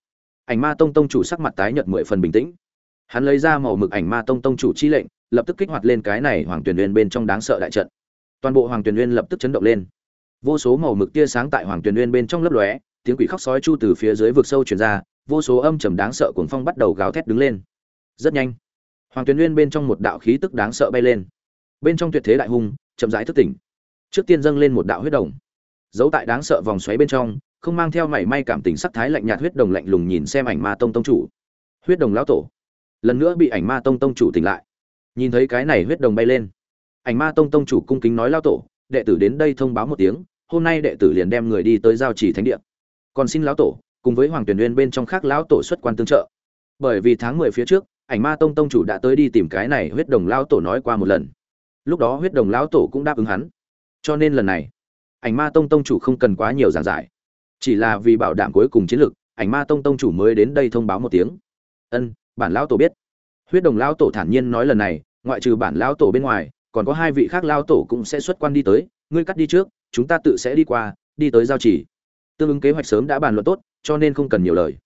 Ảnh ma tông tông chủ sắc mặt tái nhợt mười phần bình tĩnh. Hắn lấy ra màu mực ảnh ma tông tông chủ chi lệnh, lập tức kích hoạt lên cái này hoàng tuyền uyên bên trong đáng sợ đại trận. Toàn bộ hoàng tuyền uyên lập tức chấn động lên. Vô số màu mực tia sáng tại hoàng tuyền uyên bên trong lấp lóe, tiếng quỷ khóc sói chu từ phía dưới vực sâu truyền ra, vô số âm trầm đáng sợ cuồng phong bắt đầu gào thét đứng lên. Rất nhanh, hoàng tuyền uyên bên trong một đạo khí tức đáng sợ bay lên. Bên trong tuyệt thế đại hung, chậm rãi thức tỉnh. Trước tiên dâng lên một đạo huyết đồng giấu tại đáng sợ vòng xoáy bên trong, không mang theo mảy may cảm tình sắc thái lạnh nhạt huyết đồng lạnh lùng nhìn xem ảnh ma tông tông chủ. Huyết đồng lão tổ. Lần nữa bị ảnh ma tông tông chủ tỉnh lại. Nhìn thấy cái này huyết đồng bay lên. Ảnh ma tông tông chủ cung kính nói lao tổ, đệ tử đến đây thông báo một tiếng, hôm nay đệ tử liền đem người đi tới giao chỉ thánh địa. Còn xin lão tổ, cùng với hoàng tuyển uyên bên trong khác lão tổ xuất quan tương trợ. Bởi vì tháng mười phía trước, ảnh ma tông tông chủ đã tới đi tìm cái này huyết đồng lão tổ nói qua một lần. Lúc đó huyết đồng lão tổ cũng đáp ứng hắn. Cho nên lần này ảnh ma tông tông chủ không cần quá nhiều giảng giải. Chỉ là vì bảo đảm cuối cùng chiến lược, ảnh ma tông tông chủ mới đến đây thông báo một tiếng. Ân, bản lão tổ biết. Huyết đồng lão tổ thản nhiên nói lần này, ngoại trừ bản lão tổ bên ngoài, còn có hai vị khác lão tổ cũng sẽ xuất quan đi tới. Ngươi cắt đi trước, chúng ta tự sẽ đi qua, đi tới giao chỉ. Tương ứng kế hoạch sớm đã bàn luận tốt, cho nên không cần nhiều lời.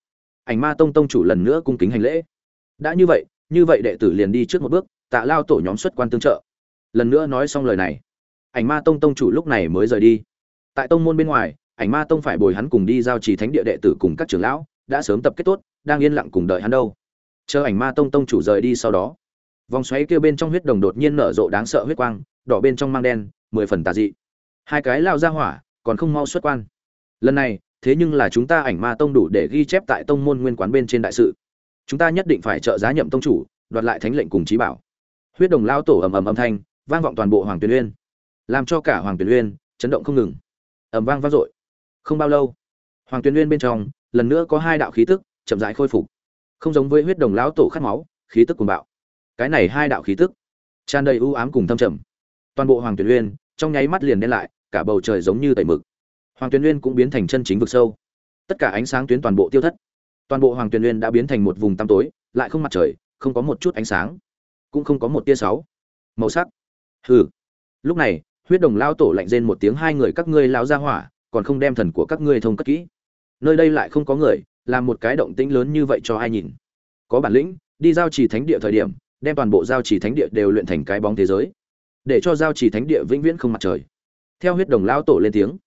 Ảnh ma tông tông chủ lần nữa cung kính hành lễ. Đã như vậy như vậy đệ tử liền đi trước một bước, tạ lao tổ nhóm xuất quan tương trợ. Lần nữa nói xong lời này. Ảnh ma tông tông chủ lúc này mới rời đi tại tông môn bên ngoài, ảnh ma tông phải bồi hắn cùng đi giao trì thánh địa đệ tử cùng các trưởng lão, đã sớm tập kết tốt, đang yên lặng cùng đợi hắn đâu. Chờ ảnh ma tông tông chủ rời đi sau đó, vòng xoáy kia bên trong huyết đồng đột nhiên nở rộ đáng sợ huyết quang, đỏ bên trong mang đen, mười phần tà dị. Hai cái lao ra hỏa, còn không mau xuất quan. Lần này, thế nhưng là chúng ta ảnh ma tông đủ để ghi chép tại tông môn nguyên quán bên trên đại sự. Chúng ta nhất định phải trợ giá nhậm tông chủ, đoạt lại thánh lệnh cùng trí bảo. Huyết đồng lao tổ ầm ầm âm thanh, vang vọng toàn bộ hoàng tuyền uyên. Làm cho cả hoàng tuyền uyên chấn động không ngừng ẩm vang vang dội. Không bao lâu, hoàng tuyền nguyên bên trong, lần nữa có hai đạo khí tức chậm rãi khôi phục. Không giống với huyết đồng lão tổ khát máu, khí tức cuồng bạo. Cái này hai đạo khí tức tràn đầy u ám cùng thâm trầm. Toàn bộ hoàng tuyền nguyên trong nháy mắt liền đen lại, cả bầu trời giống như tẩy mực. Hoàng tuyền nguyên cũng biến thành chân chính vực sâu. Tất cả ánh sáng tuyến toàn bộ tiêu thất. Toàn bộ hoàng tuyền nguyên đã biến thành một vùng tăm tối, lại không mặt trời, không có một chút ánh sáng. Cũng không có một tia sáu. Màu sắc. Hừ. Lúc này huyết đồng lao tổ lạnh rên một tiếng, hai người các ngươi lao ra hỏa, còn không đem thần của các ngươi thông cất kỹ. Nơi đây lại không có người, làm một cái động tĩnh lớn như vậy cho ai nhìn. Có bản lĩnh, đi giao trì thánh địa thời điểm, đem toàn bộ giao trì thánh địa đều luyện thành cái bóng thế giới, để cho giao trì thánh địa vĩnh viễn không mặt trời. Theo huyết đồng lao tổ lên tiếng,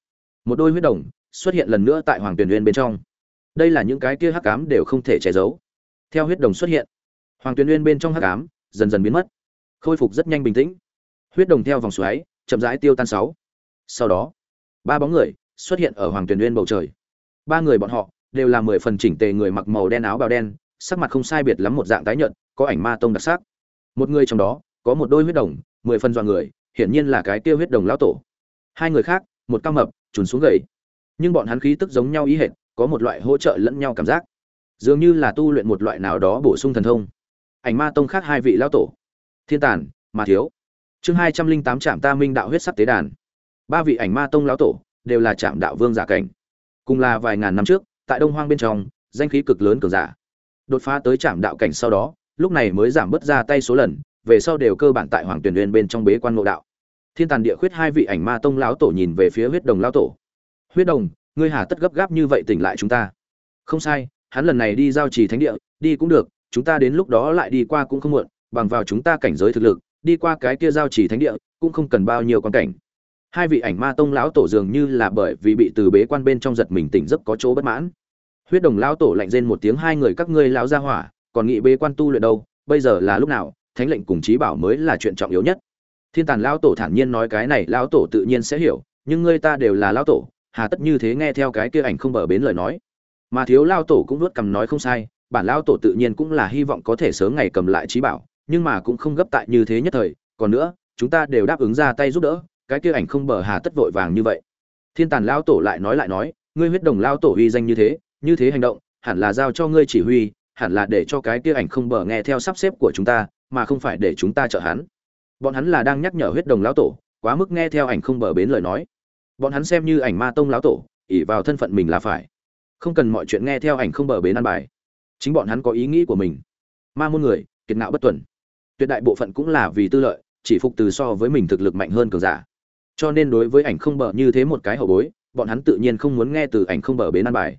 một đôi huyết đồng xuất hiện lần nữa tại hoàng tuyền uyên bên trong. Đây là những cái kia hắc ám đều không thể che giấu. Theo huyết đồng xuất hiện, hoàng tuyền uyên bên trong hắc ám dần dần biến mất, khôi phục rất nhanh bình tĩnh. Huyết đồng theo vòng xoáy chậm rãi tiêu tan sáu. Sau đó, ba bóng người xuất hiện ở hoàng tuyền nguyên bầu trời. Ba người bọn họ đều là mười phần chỉnh tề người mặc màu đen áo bào đen, sắc mặt không sai biệt lắm một dạng tái nhợt, có ảnh ma tông đặc sắc. Một người trong đó có một đôi huyết đồng, mười phần dọa người, hiển nhiên là cái tiêu huyết đồng lão tổ. Hai người khác, một cao mập, trùn xuống gầy. Nhưng bọn hắn khí tức giống nhau ý hệt, có một loại hỗ trợ lẫn nhau cảm giác. Dường như là tu luyện một loại nào đó bổ sung thần thông. Ảnh ma tông khác hai vị lão tổ. Thiên tàn, mà thiếu chương hai trăm linh tám trạm ta minh đạo huyết sắc tế đàn. Ba vị ảnh ma tông lão tổ đều là trạm đạo vương giả cảnh. Cùng là vài ngàn năm trước, tại đông hoang bên trong, danh khí cực lớn cường giả. Đột phá tới trạm đạo cảnh sau đó, lúc này mới giảm bớt ra tay số lần, về sau đều cơ bản tại hoàng tuyển uyên bên trong bế quan ngộ đạo. Thiên tàn địa khuyết hai vị ảnh ma tông lão tổ nhìn về phía huyết đồng lão tổ. Huyết đồng, ngươi hà tất gấp gáp như vậy tỉnh lại chúng ta. Không sai, hắn lần này đi giao trì thánh địa, đi cũng được, chúng ta đến lúc đó lại đi qua cũng không muộn, bằng vào chúng ta cảnh giới thực lực đi qua cái kia giao chỉ thánh địa, cũng không cần bao nhiêu quan cảnh. Hai vị ảnh ma tông lão tổ dường như là bởi vì bị từ bế quan bên trong giật mình tỉnh giấc có chỗ bất mãn. Huyết đồng lão tổ lạnh rên một tiếng, hai người các ngươi lão ra hỏa, còn nghĩ bế quan tu luyện đâu? Bây giờ là lúc nào? Thánh lệnh cùng trí bảo mới là chuyện trọng yếu nhất. Thiên tàn lão tổ thản nhiên nói, cái này lão tổ tự nhiên sẽ hiểu, nhưng ngươi ta đều là lão tổ, hà tất như thế nghe theo cái kia ảnh không bờ bến lời nói. Mà thiếu lão tổ cũng nuốt cầm nói, không sai, bản lão tổ tự nhiên cũng là hy vọng có thể sớm ngày cầm lại trí bảo nhưng mà cũng không gấp tại như thế nhất thời, còn nữa, chúng ta đều đáp ứng ra tay giúp đỡ, cái kia ảnh không bờ hà tất vội vàng như vậy. Thiên tàn lão tổ lại nói lại nói, ngươi huyết đồng lão tổ uy danh như thế như thế hành động, hẳn là giao cho ngươi chỉ huy, hẳn là để cho cái kia ảnh không bờ nghe theo sắp xếp của chúng ta, mà không phải để chúng ta trợ hắn. Bọn hắn là đang nhắc nhở huyết đồng lão tổ, quá mức nghe theo ảnh không bờ bến lời nói. Bọn hắn xem như ảnh ma tông lão tổ ỉ vào thân phận mình là phải. Không cần mọi chuyện nghe theo ảnh không bờ bến ăn bài. Chính bọn hắn có ý nghĩ của mình. Ma môn người, kiệt ngạo bất tuần tuyệt đại bộ phận cũng là vì tư lợi, chỉ phục từ so với mình thực lực mạnh hơn cường giả. Cho nên đối với ảnh không bờ như thế một cái hậu bối, bọn hắn tự nhiên không muốn nghe từ ảnh không bờ bến an bài.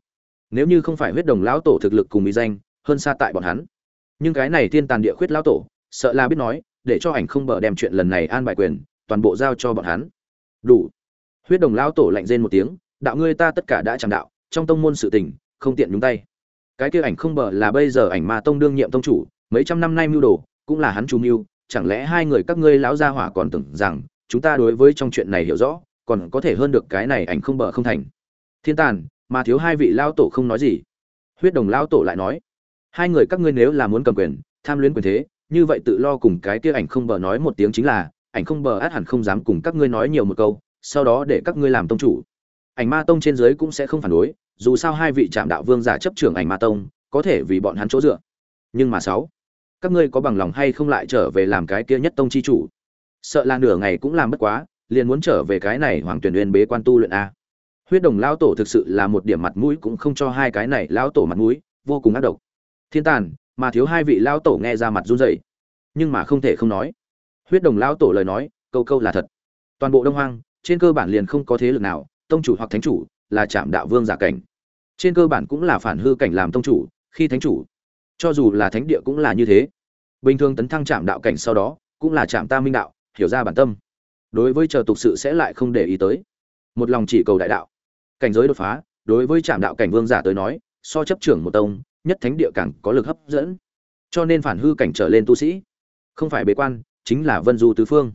Nếu như không phải huyết đồng lão tổ thực lực cùng mỹ danh, hơn xa tại bọn hắn. Nhưng cái này thiên tàn địa khuyết lão tổ, sợ là biết nói, để cho ảnh không bờ đem chuyện lần này an bài quyền, toàn bộ giao cho bọn hắn. Đủ. Huyết đồng lão tổ lạnh rên một tiếng, đạo ngươi ta tất cả đã chẳng đạo, trong tông môn sự tình, không tiện nhúng tay. Cái kia ảnh không bờ là bây giờ ảnh ma tông đương nhiệm tông chủ, mấy trăm năm nay mưu đồ cũng là hắn chủ mưu, chẳng lẽ hai người các ngươi lão gia hỏa còn tưởng rằng chúng ta đối với trong chuyện này hiểu rõ, còn có thể hơn được cái này ảnh không bờ không thành. Thiên tàn, mà thiếu hai vị lão tổ không nói gì. Huyết đồng lão tổ lại nói, hai người các ngươi nếu là muốn cầm quyền, tham luyến quyền thế, như vậy tự lo cùng cái kia ảnh không bờ nói một tiếng chính là, ảnh không bờ át hẳn không dám cùng các ngươi nói nhiều một câu, sau đó để các ngươi làm tông chủ. Ảnh ma tông trên dưới cũng sẽ không phản đối, dù sao hai vị trạm đạo vương giả chấp trưởng ảnh ma tông, có thể vì bọn hắn chỗ dựa. Nhưng mà sáu các ngươi có bằng lòng hay không lại trở về làm cái kia nhất tông chi chủ? Sợ là nửa ngày cũng làm bất quá, liền muốn trở về cái này hoàng tuyển uyên bế quan tu luyện a. Huyết đồng lao tổ thực sự là một điểm mặt mũi cũng không cho hai cái này lao tổ mặt mũi, vô cùng ác độc. Thiên tàn, mà thiếu hai vị lao tổ nghe ra mặt run rẩy, nhưng mà không thể không nói. Huyết đồng lao tổ lời nói, câu câu là thật. Toàn bộ đông hoang, trên cơ bản liền không có thế lực nào, tông chủ hoặc thánh chủ là trạm đạo vương giả cảnh. Trên cơ bản cũng là phản hư cảnh làm tông chủ, khi thánh chủ cho dù là thánh địa cũng là như thế. Bình thường tấn thăng trạm đạo cảnh sau đó, cũng là trạm ta minh đạo, hiểu ra bản tâm. Đối với chờ tục sự sẽ lại không để ý tới. Một lòng chỉ cầu đại đạo. Cảnh giới đột phá, đối với trạm đạo cảnh vương giả tới nói, so chấp trưởng một tông, nhất thánh địa càng có lực hấp dẫn. Cho nên phản hư cảnh trở lên tu sĩ, không phải bế quan, chính là vân du tứ phương.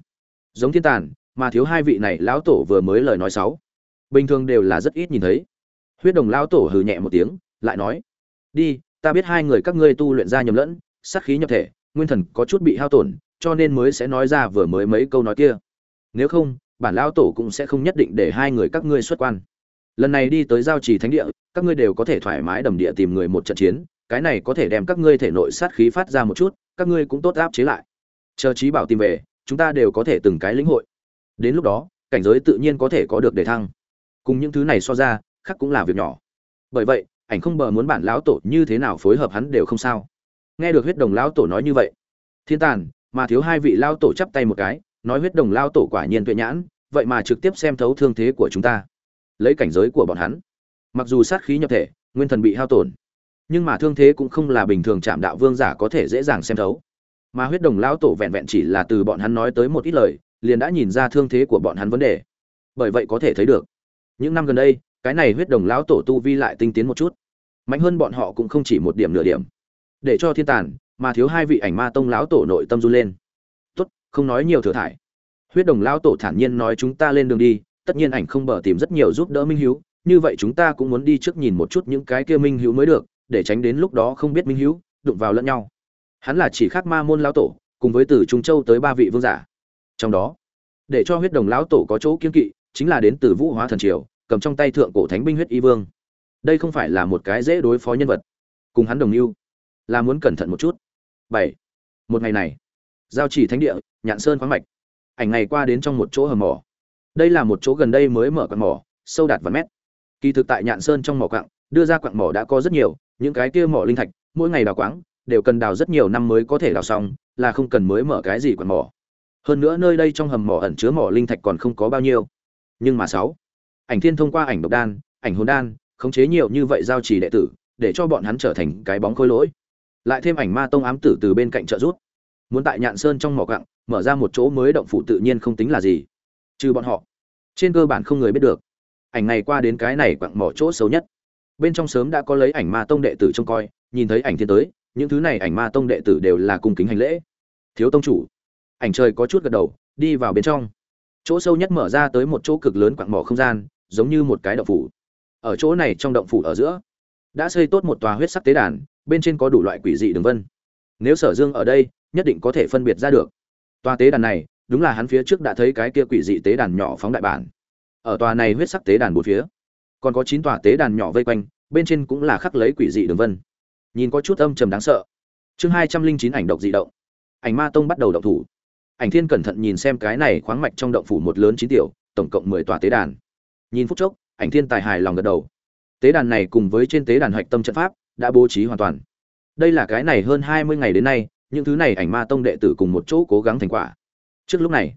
Giống thiên tàn, mà thiếu hai vị này lão tổ vừa mới lời nói sáu. Bình thường đều là rất ít nhìn thấy. Huyết đồng lão tổ hừ nhẹ một tiếng, lại nói, đi ta biết hai người các ngươi tu luyện ra nhầm lẫn, sát khí nhập thể, nguyên thần có chút bị hao tổn, cho nên mới sẽ nói ra vừa mới mấy câu nói kia. Nếu không, bản lão tổ cũng sẽ không nhất định để hai người các ngươi xuất quan. Lần này đi tới giao trì thánh địa, các ngươi đều có thể thoải mái đầm địa tìm người một trận chiến, cái này có thể đem các ngươi thể nội sát khí phát ra một chút, các ngươi cũng tốt áp chế lại. Chờ trí bảo tìm về, chúng ta đều có thể từng cái lĩnh hội. Đến lúc đó, cảnh giới tự nhiên có thể có được đề thăng. Cùng những thứ này so ra, khác cũng là việc nhỏ. Bởi vậy ảnh không bờ muốn bản lão tổ như thế nào phối hợp hắn đều không sao. Nghe được huyết đồng lão tổ nói như vậy, thiên tàn, mà thiếu hai vị lão tổ chắp tay một cái, nói huyết đồng lão tổ quả nhiên tuệ nhãn, vậy mà trực tiếp xem thấu thương thế của chúng ta, lấy cảnh giới của bọn hắn. Mặc dù sát khí nhập thể, nguyên thần bị hao tổn, nhưng mà thương thế cũng không là bình thường chạm đạo vương giả có thể dễ dàng xem thấu. Mà huyết đồng lão tổ vẹn vẹn chỉ là từ bọn hắn nói tới một ít lời, liền đã nhìn ra thương thế của bọn hắn vấn đề. Bởi vậy có thể thấy được, những năm gần đây cái này huyết đồng lão tổ tu vi lại tinh tiến một chút. Mạnh hơn bọn họ cũng không chỉ một điểm nửa điểm. Để cho thiên tàn, mà thiếu hai vị ảnh ma tông lão tổ nội tâm run lên. Tốt, không nói nhiều thừa thải. Huyết đồng lão tổ thản nhiên nói chúng ta lên đường đi, tất nhiên ảnh không bờ tìm rất nhiều giúp đỡ minh hiếu, như vậy chúng ta cũng muốn đi trước nhìn một chút những cái kia minh hiếu mới được, để tránh đến lúc đó không biết minh hiếu, đụng vào lẫn nhau. Hắn là chỉ khác ma môn lão tổ, cùng với từ trung châu tới ba vị vương giả. Trong đó, để cho huyết đồng lão tổ có chỗ kiên kỵ, chính là đến từ vũ hóa thần triều cầm trong tay thượng cổ thánh binh huyết y vương. Đây không phải là một cái dễ đối phó nhân vật. Cùng hắn đồng mưu là muốn cẩn thận một chút. Bảy, một ngày này, giao chỉ thánh địa, nhạn sơn khoáng mạch. Ảnh ngày qua đến trong một chỗ hầm mỏ. Đây là một chỗ gần đây mới mở quặng mỏ, sâu đạt vài mét. Kỳ thực tại nhạn sơn trong mỏ quặng, đưa ra quặng mỏ đã có rất nhiều, những cái kia mỏ linh thạch, mỗi ngày đào quáng đều cần đào rất nhiều năm mới có thể đào xong, là không cần mới mở cái gì quặng mỏ. Hơn nữa nơi đây trong hầm mỏ ẩn chứa mỏ linh thạch còn không có bao nhiêu. Nhưng mà sáu ảnh thiên thông qua ảnh độc đan, ảnh hồn đan, khống chế nhiều như vậy giao trì đệ tử, để cho bọn hắn trở thành cái bóng khôi lỗi. Lại thêm ảnh ma tông ám tử từ bên cạnh trợ rút muốn tại nhạn sơn trong mỏ cặng mở ra một chỗ mới động phủ tự nhiên không tính là gì. Trừ bọn họ, trên cơ bản không người biết được. Ảnh này qua đến cái này quặng mỏ chỗ xấu nhất. Bên trong sớm đã có lấy ảnh ma tông đệ tử trông coi, nhìn thấy ảnh thiên tới, những thứ này ảnh ma tông đệ tử đều là cung kính hành lễ. Thiếu tông chủ, ảnh trời có chút gật đầu, đi vào bên trong. Chỗ sâu nhất mở ra tới một chỗ cực lớn quặng mỏ không gian giống như một cái động phủ. Ở chỗ này trong động phủ ở giữa, đã xây tốt một tòa huyết sắc tế đàn, bên trên có đủ loại quỷ dị đường vân. Nếu sở dương ở đây, nhất định có thể phân biệt ra được. Tòa tế đàn này, đúng là hắn phía trước đã thấy cái kia quỷ dị tế đàn nhỏ phóng đại bản. Ở tòa này huyết sắc tế đàn bốn phía, còn có chín tòa tế đàn nhỏ vây quanh, bên trên cũng là khắc lấy quỷ dị đường vân. Nhìn có chút âm trầm đáng sợ. Chương hai trăm linh chín ảnh độc dị động. Ảnh ma tông bắt đầu động thủ. Ảnh thiên cẩn thận nhìn xem cái này khoáng mạch trong động phủ một lớn chín tiểu, tổng cộng mười tòa tế đàn nhìn phút chốc, ảnh thiên tài hài lòng gật đầu. Tế đàn này cùng với trên tế đàn hạch tâm trận pháp, đã bố trí hoàn toàn. Đây là cái này hơn hai mươi ngày đến nay, những thứ này ảnh ma tông đệ tử cùng một chỗ cố gắng thành quả. Trước lúc này,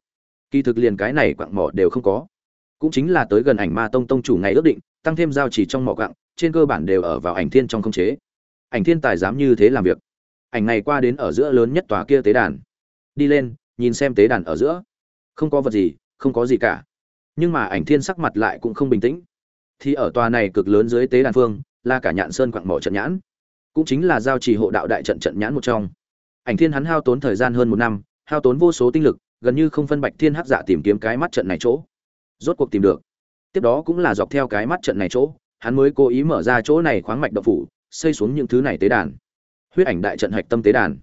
kỳ thực liền cái này quặng mỏ đều không có. Cũng chính là tới gần ảnh ma tông tông chủ ngày ước định, tăng thêm giao chỉ trong mỏ quặng, trên cơ bản đều ở vào ảnh thiên trong không chế. Ảnh thiên tài dám như thế làm việc. Ảnh này qua đến ở giữa lớn nhất tòa kia tế đàn. Đi lên, nhìn xem tế đàn ở giữa. Không có vật gì, không có gì cả nhưng mà ảnh thiên sắc mặt lại cũng không bình tĩnh. Thì ở tòa này cực lớn dưới tế đàn phương là cả nhạn sơn quặng mỏ trận nhãn. Cũng chính là giao trì hộ đạo đại trận trận nhãn một trong. Ảnh thiên hắn hao tốn thời gian hơn một năm, hao tốn vô số tinh lực, gần như không phân bạch thiên hắc dạ tìm kiếm cái mắt trận này chỗ. Rốt cuộc tìm được. Tiếp đó cũng là dọc theo cái mắt trận này chỗ, hắn mới cố ý mở ra chỗ này khoáng mạch độc phủ, xây xuống những thứ này tế đàn. Huyết ảnh đại trận hạch tâm tế đàn.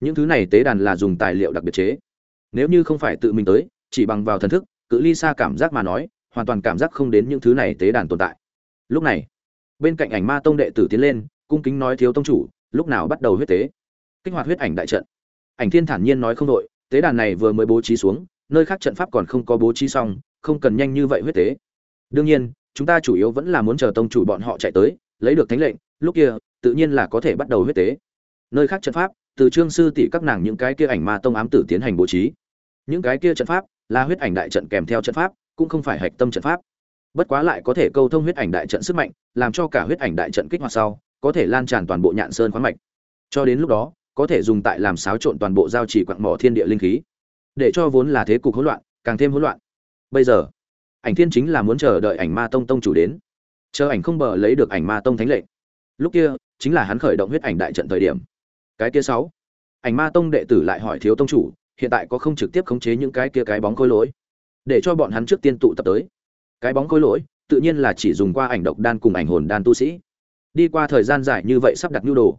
Những thứ này tế đàn là dùng tài liệu đặc biệt chế. Nếu như không phải tự mình tới, chỉ bằng vào thần thức cự ly xa cảm giác mà nói, hoàn toàn cảm giác không đến những thứ này tế đàn tồn tại. Lúc này, bên cạnh ảnh ma tông đệ tử tiến lên, cung kính nói thiếu tông chủ, lúc nào bắt đầu huyết tế? Kích hoạt huyết ảnh đại trận. Ảnh thiên thản nhiên nói không đội tế đàn này vừa mới bố trí xuống, nơi khác trận pháp còn không có bố trí xong, không cần nhanh như vậy huyết tế. Đương nhiên, chúng ta chủ yếu vẫn là muốn chờ tông chủ bọn họ chạy tới, lấy được thánh lệnh, lúc kia, tự nhiên là có thể bắt đầu huyết tế. Nơi khác trận pháp, từ trương sư tỷ các nàng những cái kia ảnh ma tông ám tử tiến hành bố trí. Những cái kia trận pháp là huyết ảnh đại trận kèm theo trận pháp, cũng không phải hạch tâm trận pháp. Bất quá lại có thể câu thông huyết ảnh đại trận sức mạnh, làm cho cả huyết ảnh đại trận kích hoạt sau, có thể lan tràn toàn bộ nhạn sơn khoáng mạch. Cho đến lúc đó, có thể dùng tại làm xáo trộn toàn bộ giao chỉ quặng mỏ thiên địa linh khí. Để cho vốn là thế cục hỗn loạn, càng thêm hỗn loạn. Bây giờ, ảnh thiên chính là muốn chờ đợi ảnh ma tông tông chủ đến. Chờ ảnh không bờ lấy được ảnh ma tông thánh lệnh. Lúc kia, chính là hắn khởi động huyết ảnh đại trận thời điểm. Cái kia sáu, ảnh ma tông đệ tử lại hỏi thiếu tông chủ hiện tại có không trực tiếp khống chế những cái kia cái bóng khối lỗi, để cho bọn hắn trước tiên tụ tập tới. Cái bóng khối lỗi, tự nhiên là chỉ dùng qua ảnh độc đan cùng ảnh hồn đan tu sĩ. Đi qua thời gian dài như vậy sắp đặt nhu đồ,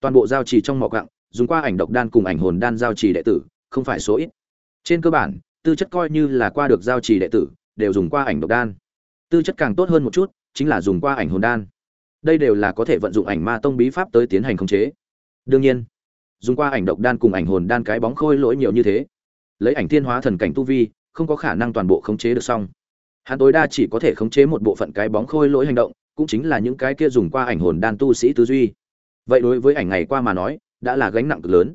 toàn bộ giao trì trong mỏ quặng, dùng qua ảnh độc đan cùng ảnh hồn đan giao trì đệ tử, không phải số ít. Trên cơ bản, tư chất coi như là qua được giao trì đệ tử, đều dùng qua ảnh độc đan. Tư chất càng tốt hơn một chút, chính là dùng qua ảnh hồn đan. Đây đều là có thể vận dụng ảnh ma tông bí pháp tới tiến hành khống chế. Đương nhiên dùng qua ảnh độc đan cùng ảnh hồn đan cái bóng khôi lỗi nhiều như thế. Lấy ảnh thiên hóa thần cảnh tu vi, không có khả năng toàn bộ khống chế được xong. Hắn tối đa chỉ có thể khống chế một bộ phận cái bóng khôi lỗi hành động, cũng chính là những cái kia dùng qua ảnh hồn đan tu sĩ tư duy. Vậy đối với ảnh ngày qua mà nói, đã là gánh nặng cực lớn.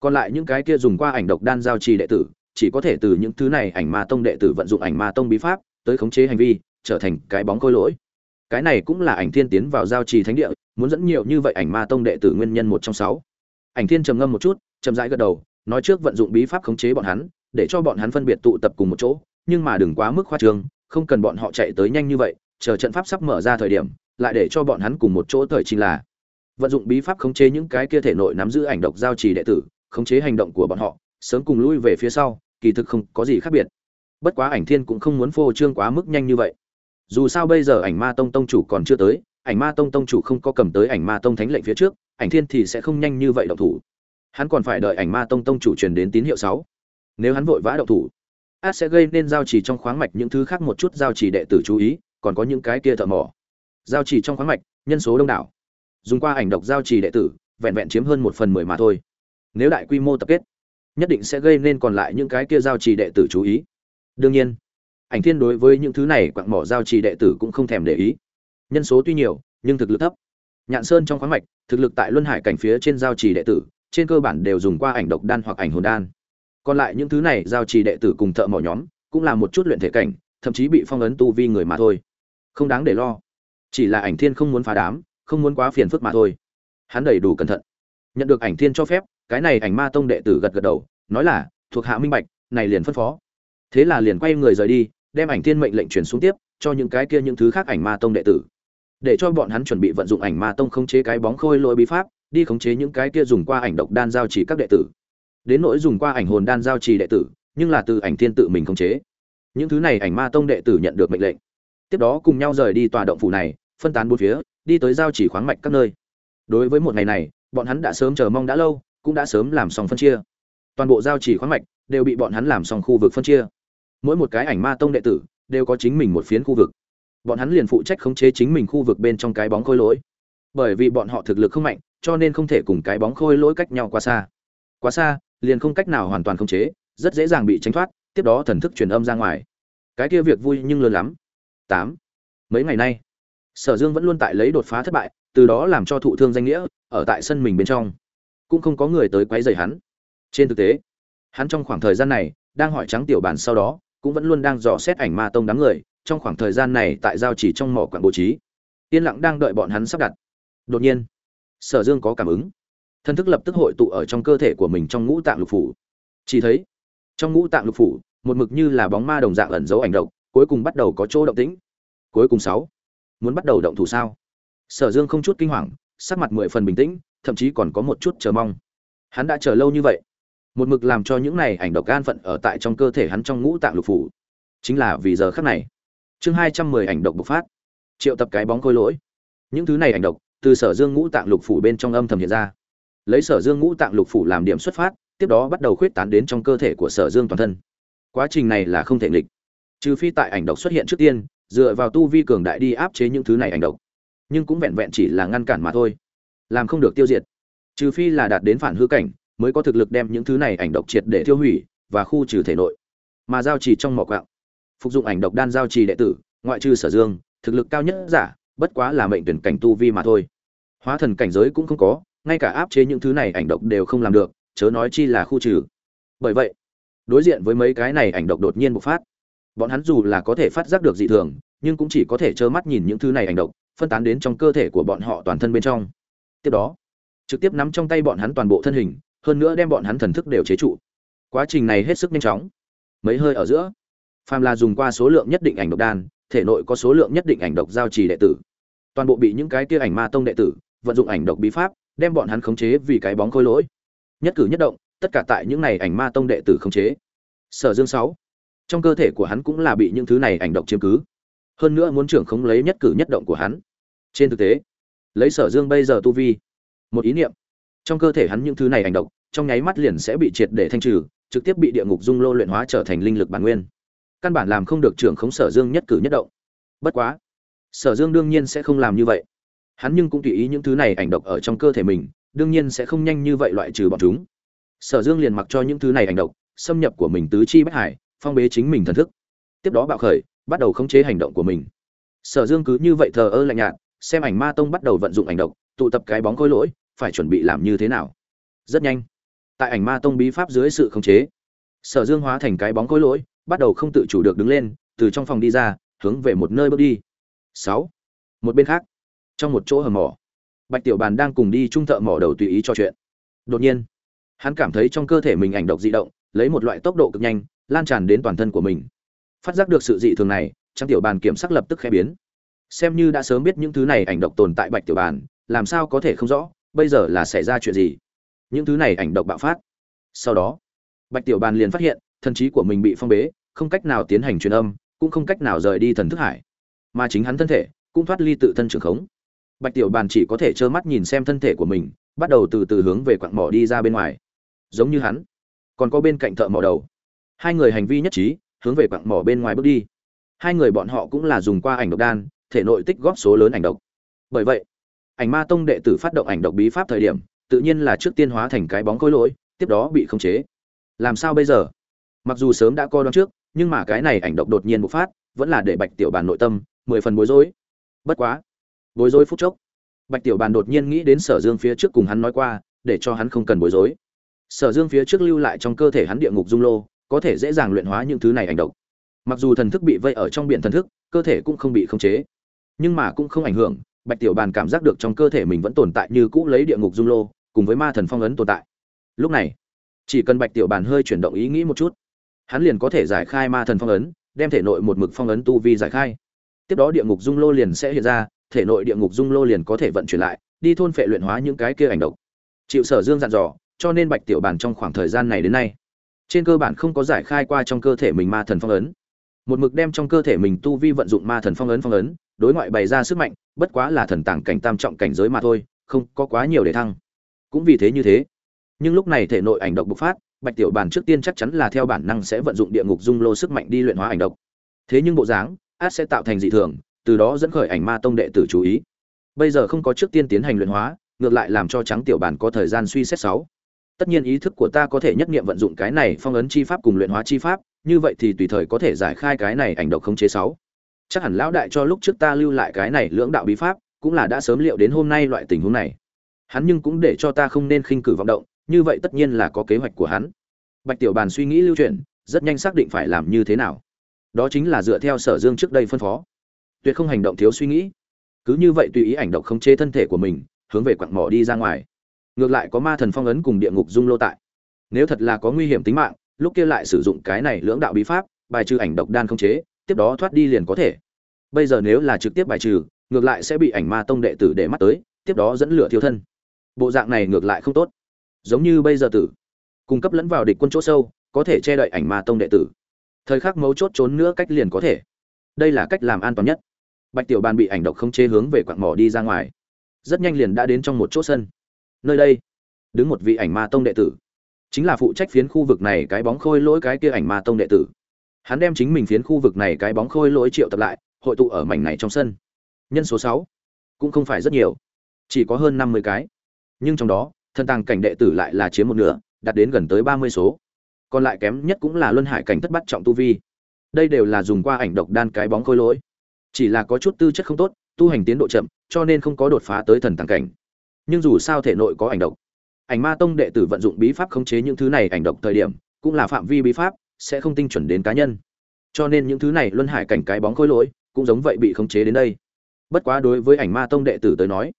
Còn lại những cái kia dùng qua ảnh độc đan giao trì đệ tử, chỉ có thể từ những thứ này ảnh ma tông đệ tử vận dụng ảnh ma tông bí pháp, tới khống chế hành vi, trở thành cái bóng khôi lỗi. Cái này cũng là ảnh thiên tiến vào giao trì thánh địa, muốn dẫn nhiều như vậy ảnh ma tông đệ tử nguyên nhân một trong sáu ảnh thiên trầm ngâm một chút, chậm rãi gật đầu, nói trước vận dụng bí pháp khống chế bọn hắn, để cho bọn hắn phân biệt tụ tập cùng một chỗ, nhưng mà đừng quá mức khoa trương, không cần bọn họ chạy tới nhanh như vậy, chờ trận pháp sắp mở ra thời điểm, lại để cho bọn hắn cùng một chỗ thời trình là. Vận dụng bí pháp khống chế những cái kia thể nội nắm giữ ảnh độc giao trì đệ tử, khống chế hành động của bọn họ, sớm cùng lui về phía sau, kỳ thực không có gì khác biệt. Bất quá ảnh thiên cũng không muốn phô trương quá mức nhanh như vậy. Dù sao bây giờ ảnh ma tông tông chủ còn chưa tới, ảnh ma tông tông chủ không có cầm tới ảnh ma tông thánh lệnh phía trước ảnh thiên thì sẽ không nhanh như vậy động thủ. Hắn còn phải đợi ảnh ma tông tông chủ truyền đến tín hiệu sáu. Nếu hắn vội vã động thủ, át sẽ gây nên giao trì trong khoáng mạch những thứ khác một chút giao trì đệ tử chú ý, còn có những cái kia thợ mỏ. Giao trì trong khoáng mạch, nhân số đông đảo. Dùng qua ảnh độc giao trì đệ tử, vẹn vẹn chiếm hơn một phần mười mà thôi. Nếu đại quy mô tập kết, nhất định sẽ gây nên còn lại những cái kia giao trì đệ tử chú ý. Đương nhiên, ảnh thiên đối với những thứ này quặng mỏ giao trì đệ tử cũng không thèm để ý. Nhân số tuy nhiều, nhưng thực lực thấp. Nhạn sơn trong khoáng mạch thực lực tại luân hải cảnh phía trên giao trì đệ tử, trên cơ bản đều dùng qua ảnh độc đan hoặc ảnh hồn đan. Còn lại những thứ này giao trì đệ tử cùng thợ mỏ nhóm, cũng là một chút luyện thể cảnh, thậm chí bị phong ấn tu vi người mà thôi. Không đáng để lo. Chỉ là ảnh thiên không muốn phá đám, không muốn quá phiền phức mà thôi. Hắn đầy đủ cẩn thận. Nhận được ảnh thiên cho phép, cái này ảnh ma tông đệ tử gật gật đầu, nói là, thuộc hạ minh bạch, này liền phân phó. Thế là liền quay người rời đi, đem ảnh thiên mệnh lệnh truyền xuống tiếp, cho những cái kia những thứ khác ảnh ma tông đệ tử để cho bọn hắn chuẩn bị vận dụng ảnh ma tông khống chế cái bóng khôi lỗi bí pháp, đi khống chế những cái kia dùng qua ảnh độc đan giao chỉ các đệ tử. Đến nỗi dùng qua ảnh hồn đan giao trì đệ tử, nhưng là từ ảnh thiên tự mình khống chế. Những thứ này ảnh ma tông đệ tử nhận được mệnh lệnh. Tiếp đó cùng nhau rời đi tòa động phủ này, phân tán bốn phía, đi tới giao chỉ khoáng mạch các nơi. Đối với một ngày này, bọn hắn đã sớm chờ mong đã lâu, cũng đã sớm làm xong phân chia. Toàn bộ giao chỉ khoáng mạch đều bị bọn hắn làm xong khu vực phân chia. Mỗi một cái ảnh ma tông đệ tử đều có chính mình một phiến khu vực bọn hắn liền phụ trách khống chế chính mình khu vực bên trong cái bóng khôi lỗi. Bởi vì bọn họ thực lực không mạnh, cho nên không thể cùng cái bóng khôi lỗi cách nhau quá xa. Quá xa, liền không cách nào hoàn toàn khống chế, rất dễ dàng bị tránh thoát, tiếp đó thần thức truyền âm ra ngoài. Cái kia việc vui nhưng lớn lắm. Tám. Mấy ngày nay, sở dương vẫn luôn tại lấy đột phá thất bại, từ đó làm cho thụ thương danh nghĩa, ở tại sân mình bên trong. Cũng không có người tới quấy rầy hắn. Trên thực tế, hắn trong khoảng thời gian này, đang hỏi trắng tiểu bản sau đó, cũng vẫn luôn đang dò xét ảnh ma tông đám người trong khoảng thời gian này tại giao chỉ trong mỏ quặng bố trí. Yên lặng đang đợi bọn hắn sắp đặt. Đột nhiên, sở dương có cảm ứng. Thân thức lập tức hội tụ ở trong cơ thể của mình trong ngũ tạng lục phủ. Chỉ thấy, trong ngũ tạng lục phủ, một mực như là bóng ma đồng dạng ẩn dấu ảnh động cuối cùng bắt đầu có chỗ động tĩnh. Cuối cùng sáu, muốn bắt đầu động thủ sao? Sở dương không chút kinh hoàng, sắc mặt mười phần bình tĩnh, thậm chí còn có một chút chờ mong. Hắn đã chờ lâu như vậy, một mực làm cho những này ảnh độc gan phận ở tại trong cơ thể hắn trong ngũ tạng lục phủ. Chính là vì giờ khắc này chương hai trăm mười ảnh độc bộc phát. Triệu tập cái bóng khôi lỗi. Những thứ này ảnh độc, từ sở dương ngũ tạng lục phủ bên trong âm thầm hiện ra. Lấy sở dương ngũ tạng lục phủ làm điểm xuất phát, tiếp đó bắt đầu khuyết tán đến trong cơ thể của sở dương toàn thân. Quá trình này là không thể nghịch. Trừ phi tại ảnh độc xuất hiện trước tiên, dựa vào tu vi cường đại đi áp chế những thứ này ảnh độc. Nhưng cũng vẹn vẹn chỉ là ngăn cản mà thôi. Làm không được tiêu diệt. Trừ phi là đạt đến phản hư cảnh, mới có thực lực đem những thứ này ảnh độc triệt để tiêu hủy và khu trừ thể nội. Mà giao chỉ trong mỏ quạng phục dụng ảnh độc đan giao trì đệ tử, ngoại trừ sở dương, thực lực cao nhất giả, bất quá là mệnh tuyển cảnh tu vi mà thôi. Hóa thần cảnh giới cũng không có, ngay cả áp chế những thứ này ảnh độc đều không làm được, chớ nói chi là khu trừ. Bởi vậy, đối diện với mấy cái này ảnh độc đột nhiên bộc phát. Bọn hắn dù là có thể phát giác được dị thường, nhưng cũng chỉ có thể trơ mắt nhìn những thứ này ảnh độc, phân tán đến trong cơ thể của bọn họ toàn thân bên trong. Tiếp đó, trực tiếp nắm trong tay bọn hắn toàn bộ thân hình, hơn nữa đem bọn hắn thần thức đều chế trụ. Quá trình này hết sức nhanh chóng. Mấy hơi ở giữa phàm là dùng qua số lượng nhất định ảnh độc đan, thể nội có số lượng nhất định ảnh độc giao trì đệ tử. Toàn bộ bị những cái kia ảnh ma tông đệ tử vận dụng ảnh độc bí pháp, đem bọn hắn khống chế vì cái bóng khôi lỗi. Nhất cử nhất động, tất cả tại những này ảnh ma tông đệ tử khống chế. Sở dương sáu, trong cơ thể của hắn cũng là bị những thứ này ảnh độc chiếm cứ. Hơn nữa muốn trưởng khống lấy nhất cử nhất động của hắn. Trên thực tế, lấy sở dương bây giờ tu vi, một ý niệm. Trong cơ thể hắn những thứ này ảnh độc, trong nháy mắt liền sẽ bị triệt để thanh trừ, trực tiếp bị địa ngục dung lô luyện hóa trở thành linh lực bản nguyên căn bản làm không được trưởng khống sở dương nhất cử nhất động. Bất quá, sở dương đương nhiên sẽ không làm như vậy. Hắn nhưng cũng tùy ý những thứ này ảnh độc ở trong cơ thể mình, đương nhiên sẽ không nhanh như vậy loại trừ bọn chúng. Sở dương liền mặc cho những thứ này ảnh độc, xâm nhập của mình tứ chi bách hải, phong bế chính mình thần thức. Tiếp đó bạo khởi, bắt đầu khống chế hành động của mình. Sở dương cứ như vậy thờ ơ lạnh nhạt, xem ảnh ma tông bắt đầu vận dụng ảnh độc, tụ tập cái bóng khôi lỗi, phải chuẩn bị làm như thế nào? Rất nhanh. Tại ảnh ma tông bí pháp dưới sự khống chế, sở dương hóa thành cái bóng khối lỗi bắt đầu không tự chủ được đứng lên, từ trong phòng đi ra, hướng về một nơi bước đi. Sáu. Một bên khác, trong một chỗ hầm mỏ, bạch tiểu bàn đang cùng đi trung thợ mỏ đầu tùy ý cho chuyện. Đột nhiên, hắn cảm thấy trong cơ thể mình ảnh độc dị động, lấy một loại tốc độ cực nhanh, lan tràn đến toàn thân của mình. Phát giác được sự dị thường này trang tiểu bàn kiểm sắc lập tức khẽ biến. Xem như đã sớm biết những thứ này ảnh độc tồn tại bạch tiểu bàn, làm sao có thể không rõ, bây giờ là xảy ra chuyện gì? Những thứ này ảnh độc bạo phát. Sau đó, bạch tiểu bàn liền phát hiện thần trí của mình bị phong bế không cách nào tiến hành truyền âm, cũng không cách nào rời đi thần thức hải. Mà chính hắn thân thể, cũng thoát ly tự thân trường khống. Bạch tiểu bàn chỉ có thể trơ mắt nhìn xem thân thể của mình, bắt đầu từ từ hướng về quặng mỏ đi ra bên ngoài. Giống như hắn, còn có bên cạnh thợ mỏ đầu. Hai người hành vi nhất trí, hướng về quặng mỏ bên ngoài bước đi. Hai người bọn họ cũng là dùng qua ảnh độc đan, thể nội tích góp số lớn ảnh độc. Bởi vậy, ảnh ma tông đệ tử phát động ảnh độc bí pháp thời điểm, tự nhiên là trước tiên hóa thành cái bóng khối lỗi, tiếp đó bị khống chế. Làm sao bây giờ? Mặc dù sớm đã coi đoán trước nhưng mà cái này ảnh độc đột nhiên bộc phát, vẫn là để bạch tiểu bàn nội tâm mười phần bối rối. Bất quá, bối rối phút chốc, bạch tiểu bàn đột nhiên nghĩ đến sở dương phía trước cùng hắn nói qua, để cho hắn không cần bối rối. Sở dương phía trước lưu lại trong cơ thể hắn địa ngục dung lô, có thể dễ dàng luyện hóa những thứ này ảnh độc. Mặc dù thần thức bị vây ở trong biển thần thức, cơ thể cũng không bị khống chế. Nhưng mà cũng không ảnh hưởng, bạch tiểu bàn cảm giác được trong cơ thể mình vẫn tồn tại như cũ lấy địa ngục dung lô, cùng với ma thần phong ấn tồn tại. Lúc này, chỉ cần bạch tiểu bàn hơi chuyển động ý nghĩ một chút hắn liền có thể giải khai ma thần phong ấn, đem thể nội một mực phong ấn tu vi giải khai. Tiếp đó địa ngục dung lô liền sẽ hiện ra, thể nội địa ngục dung lô liền có thể vận chuyển lại, đi thôn phệ luyện hóa những cái kia ảnh độc. Chịu sở dương dặn dò, cho nên bạch tiểu bản trong khoảng thời gian này đến nay, trên cơ bản không có giải khai qua trong cơ thể mình ma thần phong ấn. Một mực đem trong cơ thể mình tu vi vận dụng ma thần phong ấn phong ấn, đối ngoại bày ra sức mạnh, bất quá là thần tàng cảnh tam trọng cảnh giới mà thôi, không có quá nhiều để thăng. Cũng vì thế như thế. Nhưng lúc này thể nội ảnh độc bộc phát bạch tiểu bàn trước tiên chắc chắn là theo bản năng sẽ vận dụng địa ngục dung lô sức mạnh đi luyện hóa ảnh độc. Thế nhưng bộ dáng, át sẽ tạo thành dị thường, từ đó dẫn khởi ảnh ma tông đệ tử chú ý. Bây giờ không có trước tiên tiến hành luyện hóa, ngược lại làm cho trắng tiểu bàn có thời gian suy xét sáu. Tất nhiên ý thức của ta có thể nhất nghiệm vận dụng cái này phong ấn chi pháp cùng luyện hóa chi pháp, như vậy thì tùy thời có thể giải khai cái này ảnh độc không chế sáu. Chắc hẳn lão đại cho lúc trước ta lưu lại cái này lưỡng đạo bí pháp, cũng là đã sớm liệu đến hôm nay loại tình huống này. Hắn nhưng cũng để cho ta không nên khinh cử vọng động như vậy tất nhiên là có kế hoạch của hắn. Bạch tiểu bàn suy nghĩ lưu truyền rất nhanh xác định phải làm như thế nào. Đó chính là dựa theo sở dương trước đây phân phó. Tuyệt không hành động thiếu suy nghĩ. Cứ như vậy tùy ý ảnh động không chế thân thể của mình, hướng về quặng mỏ đi ra ngoài. Ngược lại có ma thần phong ấn cùng địa ngục dung lô tại. Nếu thật là có nguy hiểm tính mạng, lúc kia lại sử dụng cái này lưỡng đạo bí pháp, bài trừ ảnh độc đan không chế, tiếp đó thoát đi liền có thể. Bây giờ nếu là trực tiếp bài trừ, ngược lại sẽ bị ảnh ma tông đệ tử để mắt tới, tiếp đó dẫn lửa thiêu thân. Bộ dạng này ngược lại không tốt giống như bây giờ tử. Cung cấp lẫn vào địch quân chỗ sâu, có thể che đậy ảnh ma tông đệ tử. Thời khắc mấu chốt trốn nữa cách liền có thể. Đây là cách làm an toàn nhất. Bạch tiểu bàn bị ảnh độc không chế hướng về quặng mỏ đi ra ngoài. Rất nhanh liền đã đến trong một chỗ sân. Nơi đây, đứng một vị ảnh ma tông đệ tử. Chính là phụ trách phiến khu vực này cái bóng khôi lỗi cái kia ảnh ma tông đệ tử. Hắn đem chính mình phiến khu vực này cái bóng khôi lỗi triệu tập lại, hội tụ ở mảnh này trong sân. Nhân số sáu, cũng không phải rất nhiều, chỉ có hơn năm mươi cái. Nhưng trong đó thân tàng cảnh đệ tử lại là chiếm một nửa, đạt đến gần tới ba mươi số. Còn lại kém nhất cũng là luân hải cảnh thất bắt trọng tu vi. Đây đều là dùng qua ảnh độc đan cái bóng khôi lỗi. Chỉ là có chút tư chất không tốt, tu hành tiến độ chậm, cho nên không có đột phá tới thần tàng cảnh. Nhưng dù sao thể nội có ảnh độc, ảnh ma tông đệ tử vận dụng bí pháp khống chế những thứ này ảnh độc thời điểm, cũng là phạm vi bí pháp, sẽ không tinh chuẩn đến cá nhân. Cho nên những thứ này luân hải cảnh cái bóng khôi lỗi, cũng giống vậy bị khống chế đến đây. Bất quá đối với ảnh ma tông đệ tử tới nói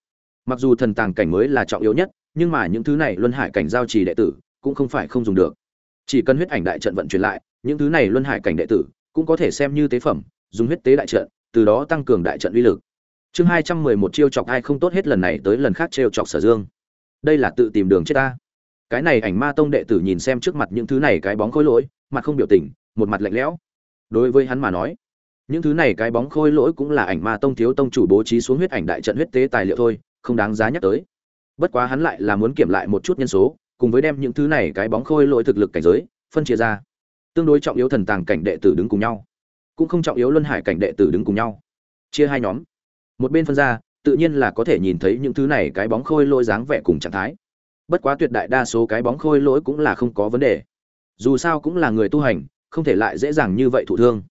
mặc dù thần tàng cảnh mới là trọng yếu nhất, nhưng mà những thứ này luân hải cảnh giao trì đệ tử cũng không phải không dùng được. Chỉ cần huyết ảnh đại trận vận chuyển lại, những thứ này luân hải cảnh đệ tử cũng có thể xem như tế phẩm, dùng huyết tế đại trận, từ đó tăng cường đại trận uy lực. Chương hai trăm mười một chiêu chọc ai không tốt hết lần này tới lần khác trêu chọc sở dương. Đây là tự tìm đường chết ta. Cái này ảnh ma tông đệ tử nhìn xem trước mặt những thứ này cái bóng khôi lỗi, mặt không biểu tình, một mặt lạnh lẽo. Đối với hắn mà nói, những thứ này cái bóng khôi lỗi cũng là ảnh ma tông thiếu tông chủ bố trí xuống huyết ảnh đại trận huyết tế tài liệu thôi không đáng giá nhắc tới. Bất quá hắn lại là muốn kiểm lại một chút nhân số, cùng với đem những thứ này cái bóng khôi lỗi thực lực cảnh giới, phân chia ra. Tương đối trọng yếu thần tàng cảnh đệ tử đứng cùng nhau, cũng không trọng yếu luân hải cảnh đệ tử đứng cùng nhau. Chia hai nhóm. Một bên phân ra, tự nhiên là có thể nhìn thấy những thứ này cái bóng khôi lỗi dáng vẻ cùng trạng thái. Bất quá tuyệt đại đa số cái bóng khôi lỗi cũng là không có vấn đề. Dù sao cũng là người tu hành, không thể lại dễ dàng như vậy thụ thương.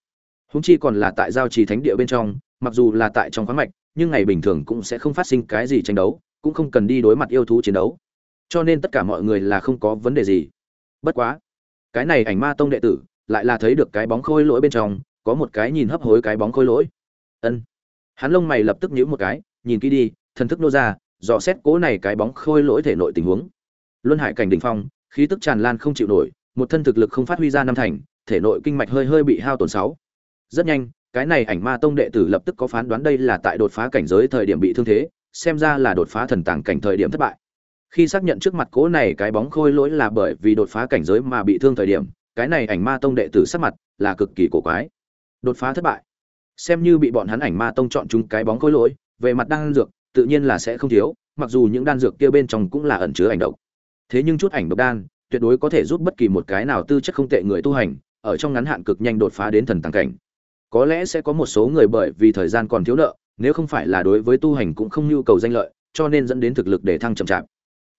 Húng chi còn là tại giao trì thánh địa bên trong, mặc dù là tại trong khoáng mạch nhưng ngày bình thường cũng sẽ không phát sinh cái gì tranh đấu, cũng không cần đi đối mặt yêu thú chiến đấu. Cho nên tất cả mọi người là không có vấn đề gì. Bất quá, cái này ảnh ma tông đệ tử lại là thấy được cái bóng khôi lỗi bên trong, có một cái nhìn hấp hối cái bóng khôi lỗi. Ân. Hắn lông mày lập tức nhíu một cái, nhìn kỹ đi, thần thức nô ra, dò xét cố này cái bóng khôi lỗi thể nội tình huống. Luân hải cảnh đỉnh phong, khí tức tràn lan không chịu nổi, một thân thực lực không phát huy ra năm thành, thể nội kinh mạch hơi hơi bị hao tổn sáu. Rất nhanh cái này ảnh ma tông đệ tử lập tức có phán đoán đây là tại đột phá cảnh giới thời điểm bị thương thế, xem ra là đột phá thần tàng cảnh thời điểm thất bại. Khi xác nhận trước mặt cố này cái bóng khôi lỗi là bởi vì đột phá cảnh giới mà bị thương thời điểm, cái này ảnh ma tông đệ tử sắc mặt là cực kỳ cổ quái. Đột phá thất bại. Xem như bị bọn hắn ảnh ma tông chọn chúng cái bóng khôi lỗi, về mặt đan dược, tự nhiên là sẽ không thiếu, mặc dù những đan dược kia bên trong cũng là ẩn chứa ảnh độc. Thế nhưng chút ảnh độc đan, tuyệt đối có thể giúp bất kỳ một cái nào tư chất không tệ người tu hành, ở trong ngắn hạn cực nhanh đột phá đến thần tàng cảnh có lẽ sẽ có một số người bởi vì thời gian còn thiếu nợ, nếu không phải là đối với tu hành cũng không nhu cầu danh lợi, cho nên dẫn đến thực lực để thăng chậm chạp.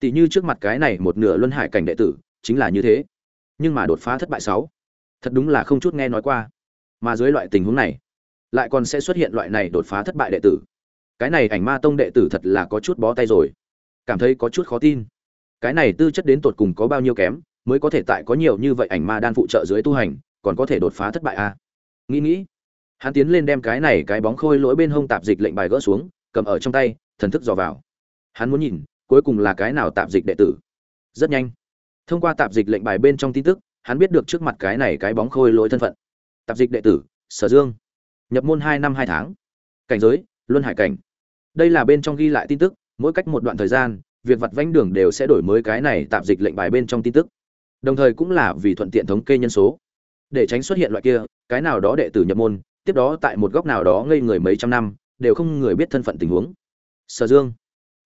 Tỷ như trước mặt cái này một nửa luân hải cảnh đệ tử, chính là như thế. Nhưng mà đột phá thất bại sáu. Thật đúng là không chút nghe nói qua. Mà dưới loại tình huống này, lại còn sẽ xuất hiện loại này đột phá thất bại đệ tử. Cái này ảnh ma tông đệ tử thật là có chút bó tay rồi. Cảm thấy có chút khó tin. Cái này tư chất đến tột cùng có bao nhiêu kém, mới có thể tại có nhiều như vậy ảnh ma đan phụ trợ dưới tu hành, còn có thể đột phá thất bại à? nghĩ nghĩ hắn tiến lên đem cái này cái bóng khôi lỗi bên hông tạp dịch lệnh bài gỡ xuống, cầm ở trong tay, thần thức dò vào. Hắn muốn nhìn, cuối cùng là cái nào tạp dịch đệ tử. Rất nhanh. Thông qua tạp dịch lệnh bài bên trong tin tức, hắn biết được trước mặt cái này cái bóng khôi lỗi thân phận. Tạp dịch đệ tử, sở dương. Nhập môn hai năm hai tháng. Cảnh giới, luân hải cảnh. Đây là bên trong ghi lại tin tức, mỗi cách một đoạn thời gian, việc vặt vánh đường đều sẽ đổi mới cái này tạp dịch lệnh bài bên trong tin tức. Đồng thời cũng là vì thuận tiện thống kê nhân số. Để tránh xuất hiện loại kia, cái nào đó đệ tử nhập môn tiếp đó tại một góc nào đó ngây người mấy trăm năm, đều không người biết thân phận tình huống. Sở dương,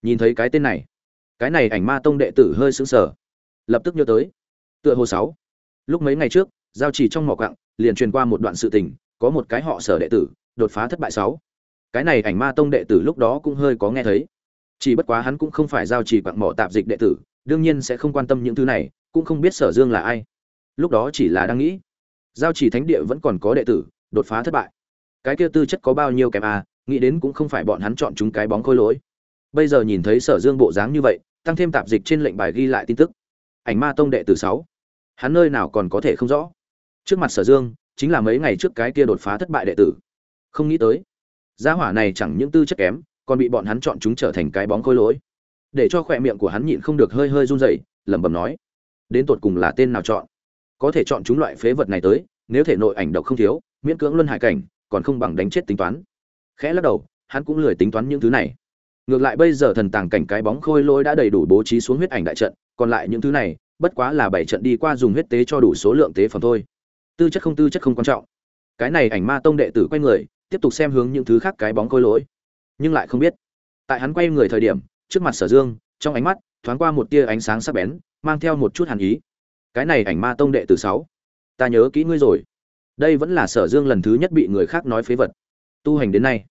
nhìn thấy cái tên này, cái này ảnh ma tông đệ tử hơi sững sờ, lập tức nhớ tới. Tựa hồ sáu, lúc mấy ngày trước, giao chỉ trong mỏ quặng, liền truyền qua một đoạn sự tình, có một cái họ sở đệ tử, đột phá thất bại sáu. Cái này ảnh ma tông đệ tử lúc đó cũng hơi có nghe thấy. Chỉ bất quá hắn cũng không phải giao chỉ quặng mỏ tạp dịch đệ tử, đương nhiên sẽ không quan tâm những thứ này, cũng không biết sở dương là ai. Lúc đó chỉ là đang nghĩ, giao chỉ thánh địa vẫn còn có đệ tử đột phá thất bại. Cái kia tư chất có bao nhiêu kém à nghĩ đến cũng không phải bọn hắn chọn chúng cái bóng khôi lỗi. Bây giờ nhìn thấy sở dương bộ dáng như vậy, tăng thêm tạp dịch trên lệnh bài ghi lại tin tức. Ảnh ma tông đệ tử sáu. Hắn nơi nào còn có thể không rõ? Trước mặt sở dương, chính là mấy ngày trước cái kia đột phá thất bại đệ tử. Không nghĩ tới, gia hỏa này chẳng những tư chất kém, còn bị bọn hắn chọn chúng trở thành cái bóng khôi lỗi. Để cho khỏe miệng của hắn nhịn không được hơi hơi run rẩy, lẩm bẩm nói, đến tột cùng là tên nào chọn? Có thể chọn chúng loại phế vật này tới, nếu thể nội ảnh độc không thiếu miễn cưỡng luân hải cảnh, còn không bằng đánh chết tính toán. Khẽ lắc đầu, hắn cũng lười tính toán những thứ này. Ngược lại bây giờ thần tàng cảnh cái bóng khôi lỗi đã đầy đủ bố trí xuống huyết ảnh đại trận, còn lại những thứ này, bất quá là bảy trận đi qua dùng huyết tế cho đủ số lượng tế phẩm thôi. Tư chất không tư chất không quan trọng. Cái này ảnh ma tông đệ tử quay người, tiếp tục xem hướng những thứ khác cái bóng khôi lỗi. Nhưng lại không biết. Tại hắn quay người thời điểm, trước mặt sở dương, trong ánh mắt, thoáng qua một tia ánh sáng sắc bén, mang theo một chút hàn ý. Cái này ảnh ma tông đệ tử sáu, ta nhớ kỹ ngươi rồi đây vẫn là sở dương lần thứ nhất bị người khác nói phế vật. Tu hành đến nay,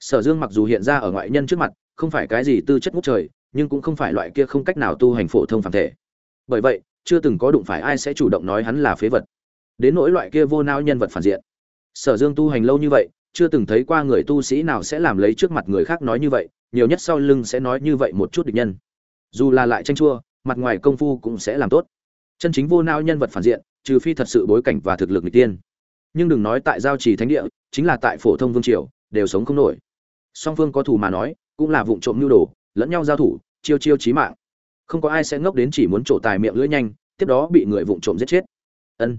sở dương mặc dù hiện ra ở ngoại nhân trước mặt, không phải cái gì tư chất ngút trời, nhưng cũng không phải loại kia không cách nào tu hành phổ thông phản thể. Bởi vậy, chưa từng có đụng phải ai sẽ chủ động nói hắn là phế vật. Đến nỗi loại kia vô nao nhân vật phản diện. Sở dương tu hành lâu như vậy, chưa từng thấy qua người tu sĩ nào sẽ làm lấy trước mặt người khác nói như vậy, nhiều nhất sau lưng sẽ nói như vậy một chút địch nhân. Dù là lại tranh chua, mặt ngoài công phu cũng sẽ làm tốt. Chân chính vô nao nhân vật phản diện, trừ phi thật sự bối cảnh và thực lực n tiên nhưng đừng nói tại giao trì thánh địa, chính là tại phổ thông vương triều, đều sống không nổi. Song phương có thù mà nói, cũng là vụ trộm nhu đồ, lẫn nhau giao thủ, chiêu chiêu chí mạng. Không có ai sẽ ngốc đến chỉ muốn trổ tài miệng lưỡi nhanh, tiếp đó bị người vụng trộm giết chết. Ân.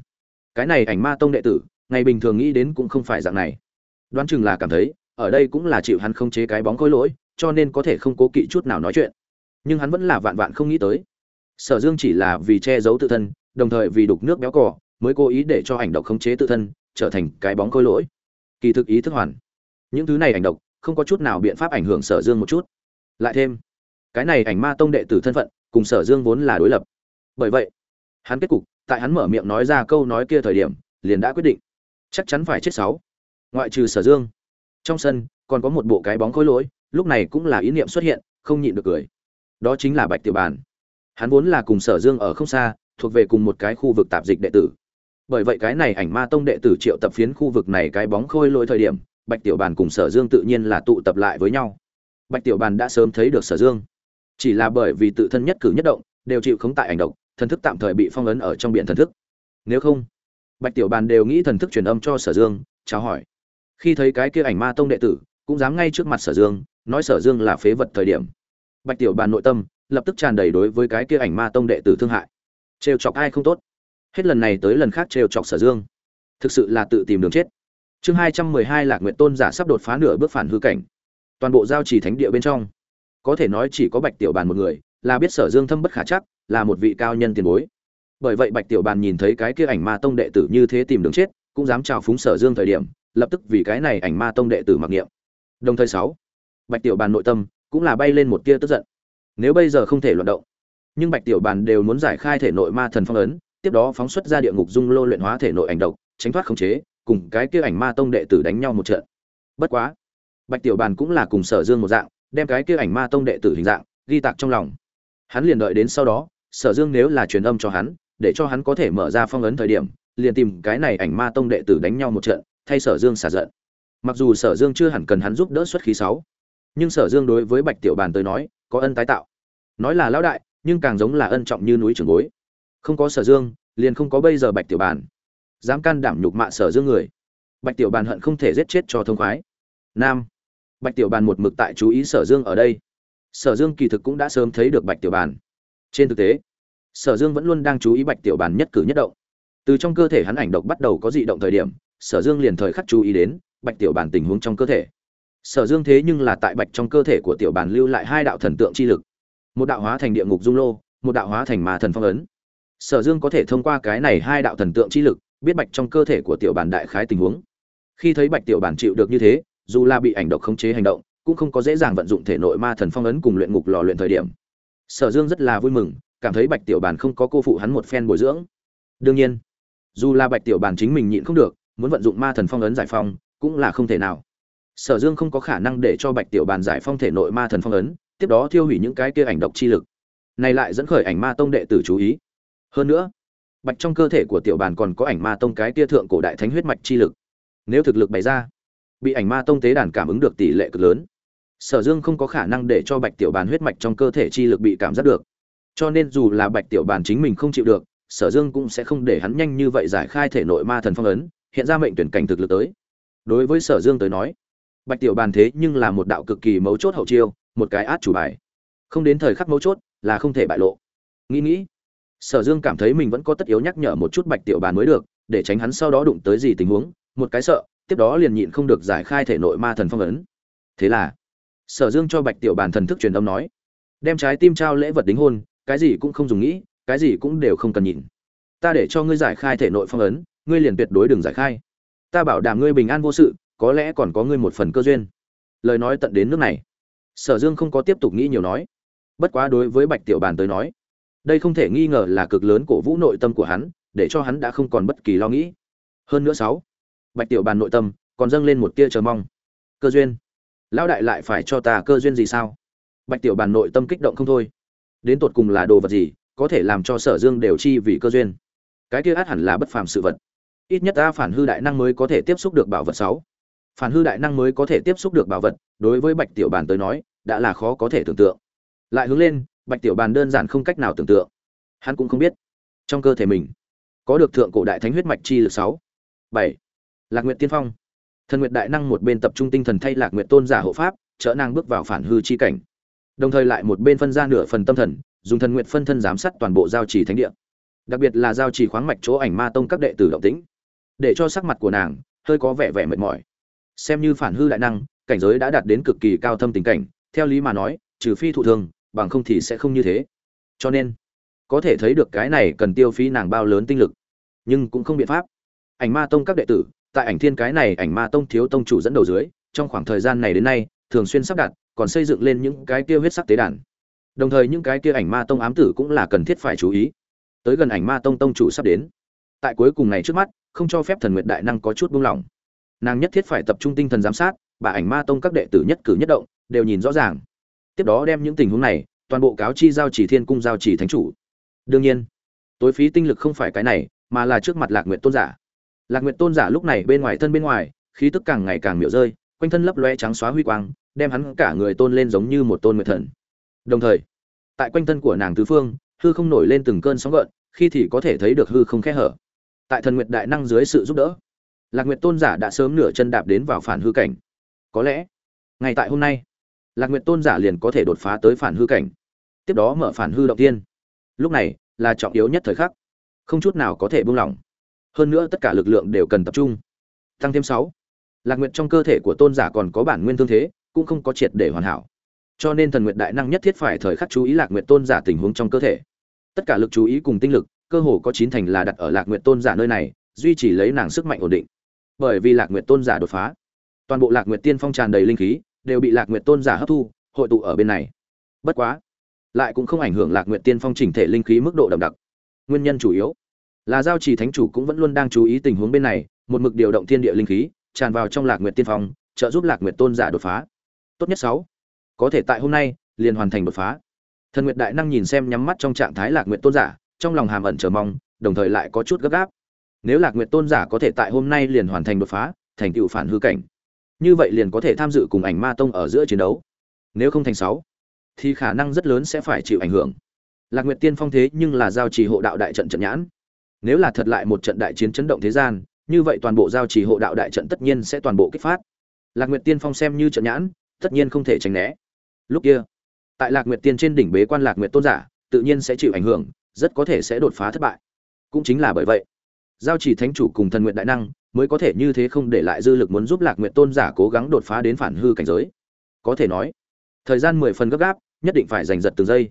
Cái này ảnh ma tông đệ tử, ngày bình thường nghĩ đến cũng không phải dạng này. Đoán chừng là cảm thấy, ở đây cũng là chịu hắn không chế cái bóng khối lỗi, cho nên có thể không cố kỵ chút nào nói chuyện. Nhưng hắn vẫn là vạn vạn không nghĩ tới. Sở dương chỉ là vì che giấu tự thân, đồng thời vì đục nước béo cỏ mới cố ý để cho ảnh độc khống chế tự thân trở thành cái bóng khôi lỗi. Kỳ thực ý thức hoàn. Những thứ này ảnh độc, không có chút nào biện pháp ảnh hưởng sở dương một chút. Lại thêm, cái này ảnh ma tông đệ tử thân phận, cùng sở dương vốn là đối lập. Bởi vậy, hắn kết cục, tại hắn mở miệng nói ra câu nói kia thời điểm, liền đã quyết định. Chắc chắn phải chết sáu. Ngoại trừ sở dương. Trong sân, còn có một bộ cái bóng khối lỗi, lúc này cũng là ý niệm xuất hiện, không nhịn được cười. Đó chính là bạch tiểu bàn. Hắn vốn là cùng sở dương ở không xa, thuộc về cùng một cái khu vực tạp dịch đệ tử bởi vậy cái này ảnh ma tông đệ tử triệu tập phiến khu vực này cái bóng khôi lỗi thời điểm, bạch tiểu bàn cùng sở dương tự nhiên là tụ tập lại với nhau. Bạch tiểu bàn đã sớm thấy được sở dương. Chỉ là bởi vì tự thân nhất cử nhất động, đều chịu khống tại ảnh độc, thần thức tạm thời bị phong ấn ở trong biển thần thức. Nếu không, bạch tiểu bàn đều nghĩ thần thức truyền âm cho sở dương, chào hỏi. Khi thấy cái kia ảnh ma tông đệ tử, cũng dám ngay trước mặt sở dương, nói sở dương là phế vật thời điểm. Bạch tiểu bàn nội tâm, lập tức tràn đầy đối với cái kia ảnh ma tông đệ tử thương hại. Trêu chọc ai không tốt? Hết lần này tới lần khác trêu chọc sở dương. Thực sự là tự tìm đường chết. Chương hai trăm mười hai lạc nguyện tôn giả sắp đột phá nửa bước phản hư cảnh. Toàn bộ giao trì thánh địa bên trong. Có thể nói chỉ có bạch tiểu bàn một người, là biết sở dương thâm bất khả chắc, là một vị cao nhân tiền bối. Bởi vậy bạch tiểu bàn nhìn thấy cái kia ảnh ma tông đệ tử như thế tìm đường chết, cũng dám chào phúng sở dương thời điểm, lập tức vì cái này ảnh ma tông đệ tử mặc niệm. Đồng thời sáu, bạch tiểu bàn nội tâm cũng là bay lên một tia tức giận. Nếu bây giờ không thể luận động, nhưng bạch tiểu bàn đều muốn giải khai thể nội ma thần phong ấn tiếp đó phóng xuất ra địa ngục dung lô luyện hóa thể nội ảnh độc, tránh thoát khống chế, cùng cái kia ảnh ma tông đệ tử đánh nhau một trận. Bất quá, bạch tiểu bàn cũng là cùng sở dương một dạng, đem cái kia ảnh ma tông đệ tử hình dạng ghi tạc trong lòng. Hắn liền đợi đến sau đó, sở dương nếu là truyền âm cho hắn, để cho hắn có thể mở ra phong ấn thời điểm, liền tìm cái này ảnh ma tông đệ tử đánh nhau một trận, thay sở dương xả giận. Mặc dù sở dương chưa hẳn cần hắn giúp đỡ xuất khí sáu, nhưng sở dương đối với bạch tiểu bàn tới nói, có ân tái tạo. Nói là lão đại, nhưng càng giống là ân trọng như núi trường bối không có sở dương, liền không có bây giờ bạch tiểu bàn. Dám can đảm nhục mạ sở dương người. Bạch tiểu bàn hận không thể giết chết cho thông khoái. Nam. Bạch tiểu bàn một mực tại chú ý sở dương ở đây. Sở dương kỳ thực cũng đã sớm thấy được bạch tiểu bàn. Trên thực tế, sở dương vẫn luôn đang chú ý bạch tiểu bàn nhất cử nhất động. Từ trong cơ thể hắn ảnh độc bắt đầu có dị động thời điểm, sở dương liền thời khắc chú ý đến bạch tiểu bàn tình huống trong cơ thể. Sở dương thế nhưng là tại bạch trong cơ thể của tiểu bàn lưu lại hai đạo thần tượng chi lực. Một đạo hóa thành địa ngục dung lô, một đạo hóa thành mà thần phong ấn sở dương có thể thông qua cái này hai đạo thần tượng chi lực, biết bạch trong cơ thể của tiểu bàn đại khái tình huống. Khi thấy bạch tiểu bàn chịu được như thế, dù là bị ảnh độc khống chế hành động, cũng không có dễ dàng vận dụng thể nội ma thần phong ấn cùng luyện ngục lò luyện thời điểm. Sở dương rất là vui mừng, cảm thấy bạch tiểu bàn không có cô phụ hắn một phen bồi dưỡng. Đương nhiên, dù là bạch tiểu bàn chính mình nhịn không được, muốn vận dụng ma thần phong ấn giải phong cũng là không thể nào. Sở dương không có khả năng để cho bạch tiểu bàn giải phong thể nội ma thần phong ấn, tiếp đó tiêu hủy những cái kia ảnh độc chi lực. Này lại dẫn khởi ảnh ma tông đệ tử chú ý hơn nữa, bạch trong cơ thể của tiểu bàn còn có ảnh ma tông cái tia thượng cổ đại thánh huyết mạch chi lực. Nếu thực lực bày ra, bị ảnh ma tông tế đàn cảm ứng được tỷ lệ cực lớn. Sở dương không có khả năng để cho bạch tiểu bàn huyết mạch trong cơ thể chi lực bị cảm giác được. Cho nên dù là bạch tiểu bàn chính mình không chịu được, sở dương cũng sẽ không để hắn nhanh như vậy giải khai thể nội ma thần phong ấn, hiện ra mệnh tuyển cảnh thực lực tới. Đối với sở dương tới nói, bạch tiểu bàn thế nhưng là một đạo cực kỳ mấu chốt hậu chiêu, một cái át chủ bài. Không đến thời khắc mấu chốt là không thể bại lộ. Nghĩ nghĩ sở dương cảm thấy mình vẫn có tất yếu nhắc nhở một chút bạch tiểu bàn mới được, để tránh hắn sau đó đụng tới gì tình huống, một cái sợ, tiếp đó liền nhịn không được giải khai thể nội ma thần phong ấn. Thế là, sở dương cho bạch tiểu bàn thần thức truyền âm nói, đem trái tim trao lễ vật đính hôn, cái gì cũng không dùng nghĩ, cái gì cũng đều không cần nhìn. Ta để cho ngươi giải khai thể nội phong ấn, ngươi liền tuyệt đối đừng giải khai. Ta bảo đảm ngươi bình an vô sự, có lẽ còn có ngươi một phần cơ duyên. Lời nói tận đến nước này, sở dương không có tiếp tục nghĩ nhiều nói. Bất quá đối với bạch tiểu bàn tới nói đây không thể nghi ngờ là cực lớn cổ vũ nội tâm của hắn, để cho hắn đã không còn bất kỳ lo nghĩ. Hơn nữa sáu, bạch tiểu bàn nội tâm còn dâng lên một tia chờ mong. Cơ duyên. Lão đại lại phải cho ta cơ duyên gì sao? Bạch tiểu bàn nội tâm kích động không thôi. Đến tột cùng là đồ vật gì có thể làm cho sở dương đều chi vì cơ duyên? Cái kia át hẳn là bất phàm sự vật. Ít nhất ta phản hư đại năng mới có thể tiếp xúc được bảo vật sáu. Phản hư đại năng mới có thể tiếp xúc được bảo vật, đối với bạch tiểu bàn tới nói, đã là khó có thể tưởng tượng. Lại hướng lên bạch tiểu bàn đơn giản không cách nào tưởng tượng. Hắn cũng không biết. Trong cơ thể mình, có được thượng cổ đại thánh huyết mạch chi lực sáu, bảy, lạc nguyện tiên phong. Thần nguyện đại năng một bên tập trung tinh thần thay lạc nguyện tôn giả hộ pháp trợ nàng bước vào phản hư chi cảnh. Đồng thời lại một bên phân ra nửa phần tâm thần, dùng thần nguyện phân thân giám sát toàn bộ giao trì thánh địa. Đặc biệt là giao trì khoáng mạch chỗ ảnh ma tông các đệ tử động tĩnh. Để cho sắc mặt của nàng hơi có vẻ vẻ mệt mỏi. Xem như phản hư đại năng, cảnh giới đã đạt đến cực kỳ cao thâm tình cảnh, theo lý mà nói, trừ phi thụ thường bằng không thì sẽ không như thế. Cho nên, có thể thấy được cái này cần tiêu phí nàng bao lớn tinh lực, nhưng cũng không biện pháp. Ảnh ma tông các đệ tử, tại ảnh thiên cái này ảnh ma tông thiếu tông chủ dẫn đầu dưới, trong khoảng thời gian này đến nay, thường xuyên sắp đặt, còn xây dựng lên những cái kia huyết sắc tế đàn. Đồng thời những cái kia ảnh ma tông ám tử cũng là cần thiết phải chú ý. Tới gần ảnh ma tông tông chủ sắp đến. Tại cuối cùng này trước mắt, không cho phép thần nguyệt đại năng có chút buông lỏng. Nàng nhất thiết phải tập trung tinh thần giám sát, bà ảnh ma tông các đệ tử nhất cử nhất động, đều nhìn rõ ràng tiếp đó đem những tình huống này, toàn bộ cáo chi giao chỉ thiên cung, giao chỉ thánh chủ. Đương nhiên, tối phí tinh lực không phải cái này, mà là trước mặt lạc nguyện tôn giả. Lạc nguyện tôn giả lúc này bên ngoài thân bên ngoài, khí tức càng ngày càng miệu rơi, quanh thân lấp loe trắng xóa huy quang, đem hắn cả người tôn lên giống như một tôn nguyệt thần. Đồng thời, tại quanh thân của nàng tứ phương, hư không nổi lên từng cơn sóng gợn, khi thì có thể thấy được hư không khe hở. Tại thần nguyệt đại năng dưới sự giúp đỡ, lạc nguyệt tôn giả đã sớm nửa chân đạp đến vào phản hư cảnh. Có lẽ ngày tại hôm nay lạc nguyệt tôn giả liền có thể đột phá tới phản hư cảnh, tiếp đó mở phản hư động tiên. Lúc này là trọng yếu nhất thời khắc, không chút nào có thể buông lỏng. Hơn nữa tất cả lực lượng đều cần tập trung. Tăng thêm sáu, lạc nguyệt trong cơ thể của tôn giả còn có bản nguyên thương thế, cũng không có triệt để hoàn hảo. Cho nên thần nguyện đại năng nhất thiết phải thời khắc chú ý lạc nguyệt tôn giả tình huống trong cơ thể. Tất cả lực chú ý cùng tinh lực, cơ hồ có chín thành là đặt ở lạc nguyệt tôn giả nơi này, duy trì lấy nàng sức mạnh ổn định. Bởi vì lạc nguyệt tôn giả đột phá, toàn bộ lạc nguyệt tiên phong tràn đầy linh khí đều bị lạc nguyệt tôn giả hấp thu, hội tụ ở bên này. Bất quá, lại cũng không ảnh hưởng lạc nguyệt tiên phong chỉnh thể linh khí mức độ đậm đặc. Nguyên nhân chủ yếu là giao trì thánh chủ cũng vẫn luôn đang chú ý tình huống bên này, một mực điều động thiên địa linh khí, tràn vào trong lạc nguyệt tiên phong, trợ giúp lạc nguyệt tôn giả đột phá. Tốt nhất sáu, có thể tại hôm nay, liền hoàn thành đột phá. Thần nguyệt đại năng nhìn xem nhắm mắt trong trạng thái lạc nguyệt tôn giả, trong lòng hàm ẩn chờ mong, đồng thời lại có chút gấp gáp. Nếu lạc nguyệt tôn giả có thể tại hôm nay liền hoàn thành đột phá, thành tựu phản hư cảnh như vậy liền có thể tham dự cùng ảnh ma tông ở giữa chiến đấu. Nếu không thành sáu, thì khả năng rất lớn sẽ phải chịu ảnh hưởng. Lạc nguyệt tiên phong thế nhưng là giao trì hộ đạo đại trận trận nhãn. Nếu là thật lại một trận đại chiến chấn động thế gian, như vậy toàn bộ giao trì hộ đạo đại trận tất nhiên sẽ toàn bộ kích phát. Lạc nguyệt tiên phong xem như trận nhãn, tất nhiên không thể tránh né. Lúc kia, tại lạc nguyệt tiên trên đỉnh bế quan lạc nguyệt tôn giả, tự nhiên sẽ chịu ảnh hưởng, rất có thể sẽ đột phá thất bại. Cũng chính là bởi vậy, giao chỉ thánh chủ cùng thần nguyện đại năng mới có thể như thế không để lại dư lực muốn giúp lạc nguyện tôn giả cố gắng đột phá đến phản hư cảnh giới. Có thể nói, thời gian mười phần gấp gáp, nhất định phải giành giật từng giây.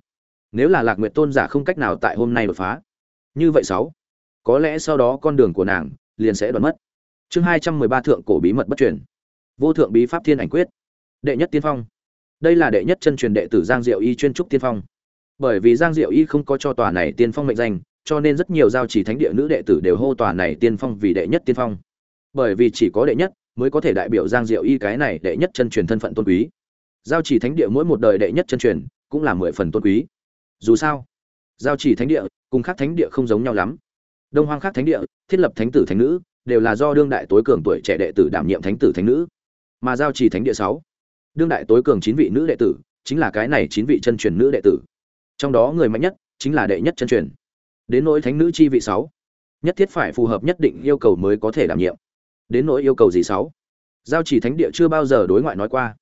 Nếu là lạc nguyện tôn giả không cách nào tại hôm nay đột phá, như vậy sáu, có lẽ sau đó con đường của nàng liền sẽ đoạn mất. Chương hai trăm mười ba thượng cổ bí mật bất truyền. Vô thượng bí pháp thiên ảnh quyết. Đệ nhất tiên phong. Đây là đệ nhất chân truyền đệ tử giang diệu y chuyên trúc tiên phong. Bởi vì giang diệu y không có cho tòa này tiên phong mệnh danh, cho nên rất nhiều giao chỉ thánh địa nữ đệ tử đều hô tòa này tiên phong vì đệ nhất tiên phong bởi vì chỉ có đệ nhất mới có thể đại biểu giang diệu y cái này đệ nhất chân truyền thân phận tôn quý. Giao chỉ thánh địa mỗi một đời đệ nhất chân truyền cũng là mười phần tôn quý. Dù sao, giao chỉ thánh địa cùng khác thánh địa không giống nhau lắm. Đông hoang khác thánh địa, thiết lập thánh tử thánh nữ, đều là do đương đại tối cường tuổi trẻ đệ tử đảm nhiệm thánh tử thánh nữ. Mà giao chỉ thánh địa sáu, đương đại tối cường chín vị nữ đệ tử, chính là cái này chín vị chân truyền nữ đệ tử. Trong đó người mạnh nhất chính là đệ nhất chân truyền. Đến nỗi thánh nữ chi vị sáu, nhất thiết phải phù hợp nhất định yêu cầu mới có thể đảm nhiệm đến nỗi yêu cầu gì sáu? Giao chỉ thánh địa chưa bao giờ đối ngoại nói qua.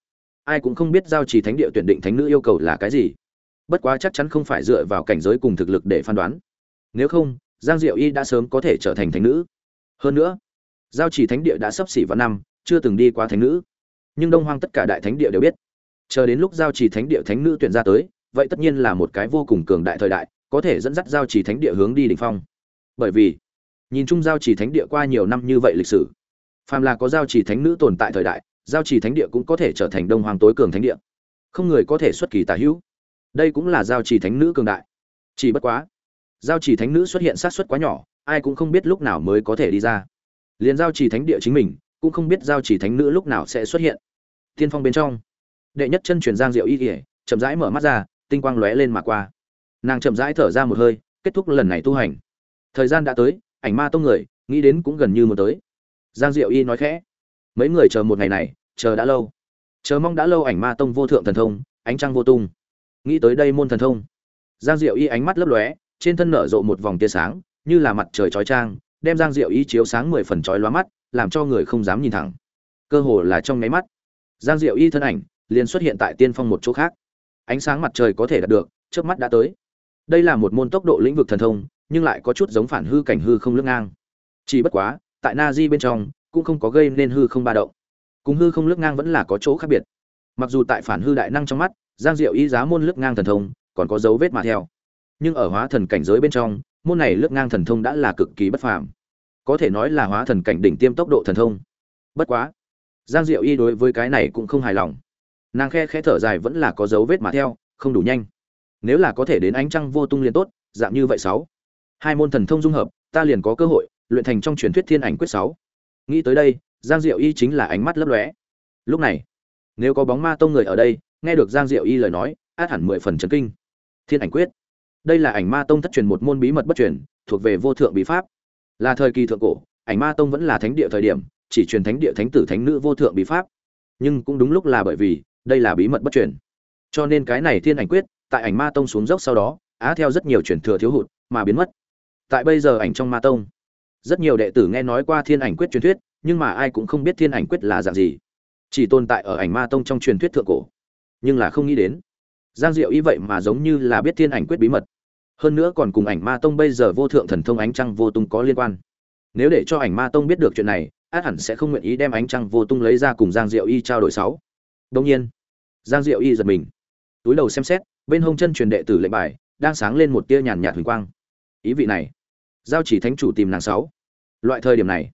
Ai cũng không biết giao chỉ thánh địa tuyển định thánh nữ yêu cầu là cái gì. Bất quá chắc chắn không phải dựa vào cảnh giới cùng thực lực để phán đoán. Nếu không, giang diệu y đã sớm có thể trở thành thánh nữ. Hơn nữa, giao chỉ thánh địa đã sắp xỉ vào năm, chưa từng đi qua thánh nữ. Nhưng đông hoang tất cả đại thánh địa đều biết, chờ đến lúc giao chỉ thánh địa thánh nữ tuyển ra tới, vậy tất nhiên là một cái vô cùng cường đại thời đại, có thể dẫn dắt giao chỉ thánh địa hướng đi đỉnh phong. Bởi vì, nhìn chung giao chỉ thánh địa qua nhiều năm như vậy lịch sử phàm là có giao chỉ thánh nữ tồn tại thời đại, giao chỉ thánh địa cũng có thể trở thành đông hoàng tối cường thánh địa. Không người có thể xuất kỳ tà hữu. Đây cũng là giao chỉ thánh nữ cường đại. Chỉ bất quá, giao chỉ thánh nữ xuất hiện sát xuất quá nhỏ, ai cũng không biết lúc nào mới có thể đi ra. Liền giao chỉ thánh địa chính mình, cũng không biết giao chỉ thánh nữ lúc nào sẽ xuất hiện. Tiên phong bên trong, đệ nhất chân truyền giang diệu y kỉa chậm rãi mở mắt ra, tinh quang lóe lên mà qua. Nàng chậm rãi thở ra một hơi, kết thúc lần này tu hành. Thời gian đã tới, ảnh ma tông người, nghĩ đến cũng gần như một tới giang diệu y nói khẽ, mấy người chờ một ngày này, chờ đã lâu. Chờ mong đã lâu ảnh ma tông vô thượng thần thông, ánh trăng vô tung. Nghĩ tới đây môn thần thông. Giang diệu y ánh mắt lấp lóe, trên thân nở rộ một vòng tia sáng, như là mặt trời chói trang đem giang diệu y chiếu sáng mười phần chói lóa mắt, làm cho người không dám nhìn thẳng. Cơ hồ là trong nháy mắt, giang diệu y thân ảnh liền xuất hiện tại tiên phong một chỗ khác. Ánh sáng mặt trời có thể đạt được trước mắt đã tới. Đây là một môn tốc độ lĩnh vực thần thông, nhưng lại có chút giống phản hư cảnh hư không lưng ngang. Chỉ bất quá tại na di bên trong, cũng không có gây nên hư không ba động. Cùng hư không lướt ngang vẫn là có chỗ khác biệt. Mặc dù tại phản hư đại năng trong mắt, giang diệu y giá môn lướt ngang thần thông, còn có dấu vết mà theo. Nhưng ở hóa thần cảnh giới bên trong, môn này lướt ngang thần thông đã là cực kỳ bất phàm. Có thể nói là hóa thần cảnh đỉnh tiêm tốc độ thần thông. Bất quá, giang diệu y đối với cái này cũng không hài lòng. Nàng khe khẽ thở dài vẫn là có dấu vết mà theo, không đủ nhanh. Nếu là có thể đến ánh trăng vô tung liền tốt, dạng như vậy sáu. Hai môn thần thông dung hợp, ta liền có cơ hội luyện thành trong truyền thuyết thiên ảnh quyết sáu. Nghĩ tới đây, giang diệu y chính là ánh mắt lấp lóe. Lúc này, nếu có bóng ma tông người ở đây, nghe được giang diệu y lời nói, át hẳn mười phần chấn kinh. Thiên ảnh quyết. Đây là ảnh ma tông thất truyền một môn bí mật bất truyền, thuộc về vô thượng bí pháp. Là thời kỳ thượng cổ, ảnh ma tông vẫn là thánh địa thời điểm, chỉ truyền thánh địa thánh tử thánh nữ vô thượng bí pháp. Nhưng cũng đúng lúc là bởi vì, đây là bí mật bất truyền. Cho nên cái này thiên ảnh quyết, tại ảnh ma tông xuống dốc sau đó, á theo rất nhiều truyền thừa thiếu hụt, mà biến mất. Tại bây giờ ảnh trong ma tông rất nhiều đệ tử nghe nói qua thiên ảnh quyết truyền thuyết, nhưng mà ai cũng không biết thiên ảnh quyết là dạng gì. Chỉ tồn tại ở ảnh ma tông trong truyền thuyết thượng cổ. Nhưng là không nghĩ đến. Giang diệu ý vậy mà giống như là biết thiên ảnh quyết bí mật. Hơn nữa còn cùng ảnh ma tông bây giờ vô thượng thần thông ánh trăng vô tung có liên quan. Nếu để cho ảnh ma tông biết được chuyện này, át hẳn sẽ không nguyện ý đem ánh trăng vô tung lấy ra cùng giang diệu y trao đổi sáu. Đông nhiên, giang diệu y giật mình. Túi đầu xem xét, bên hông chân truyền đệ tử lệnh bài, đang sáng lên một tia nhàn nhạt huỳnh quang. Ý vị này giao chỉ thánh chủ tìm nàng sáu. Loại thời điểm này,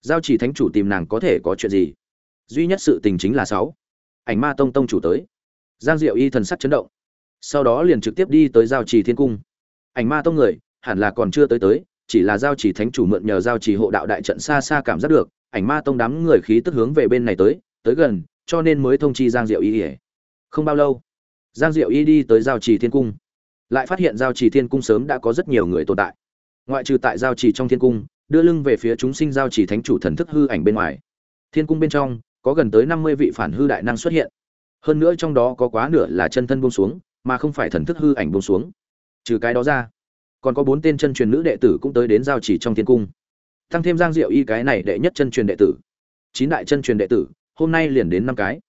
giao chỉ thánh chủ tìm nàng có thể có chuyện gì? Duy nhất sự tình chính là sáu. Ảnh ma tông tông chủ tới. Giang diệu y thần sắc chấn động. Sau đó liền trực tiếp đi tới giao trì thiên cung. Ảnh ma tông người, hẳn là còn chưa tới tới, chỉ là giao trì thánh chủ mượn nhờ giao trì hộ đạo đại trận xa xa cảm giác được, ảnh ma tông đám người khí tức hướng về bên này tới tới gần, cho nên mới thông chi giang diệu y không bao lâu, giang diệu y đi tới giao trì thiên cung. Lại phát hiện giao trì thiên cung sớm đã có rất nhiều người tồn tại ngoại trừ tại giao trì trong thiên cung, đưa lưng về phía chúng sinh giao trì thánh chủ thần thức hư ảnh bên ngoài. Thiên cung bên trong, có gần tới năm mươi vị phản hư đại năng xuất hiện. Hơn nữa trong đó có quá nửa là chân thân buông xuống, mà không phải thần thức hư ảnh buông xuống. Trừ cái đó ra, còn có bốn tên chân truyền nữ đệ tử cũng tới đến giao chỉ trong thiên cung. Tăng thêm giang diệu y cái này đệ nhất chân truyền đệ tử. Chín đại chân truyền đệ tử, hôm nay liền đến năm cái.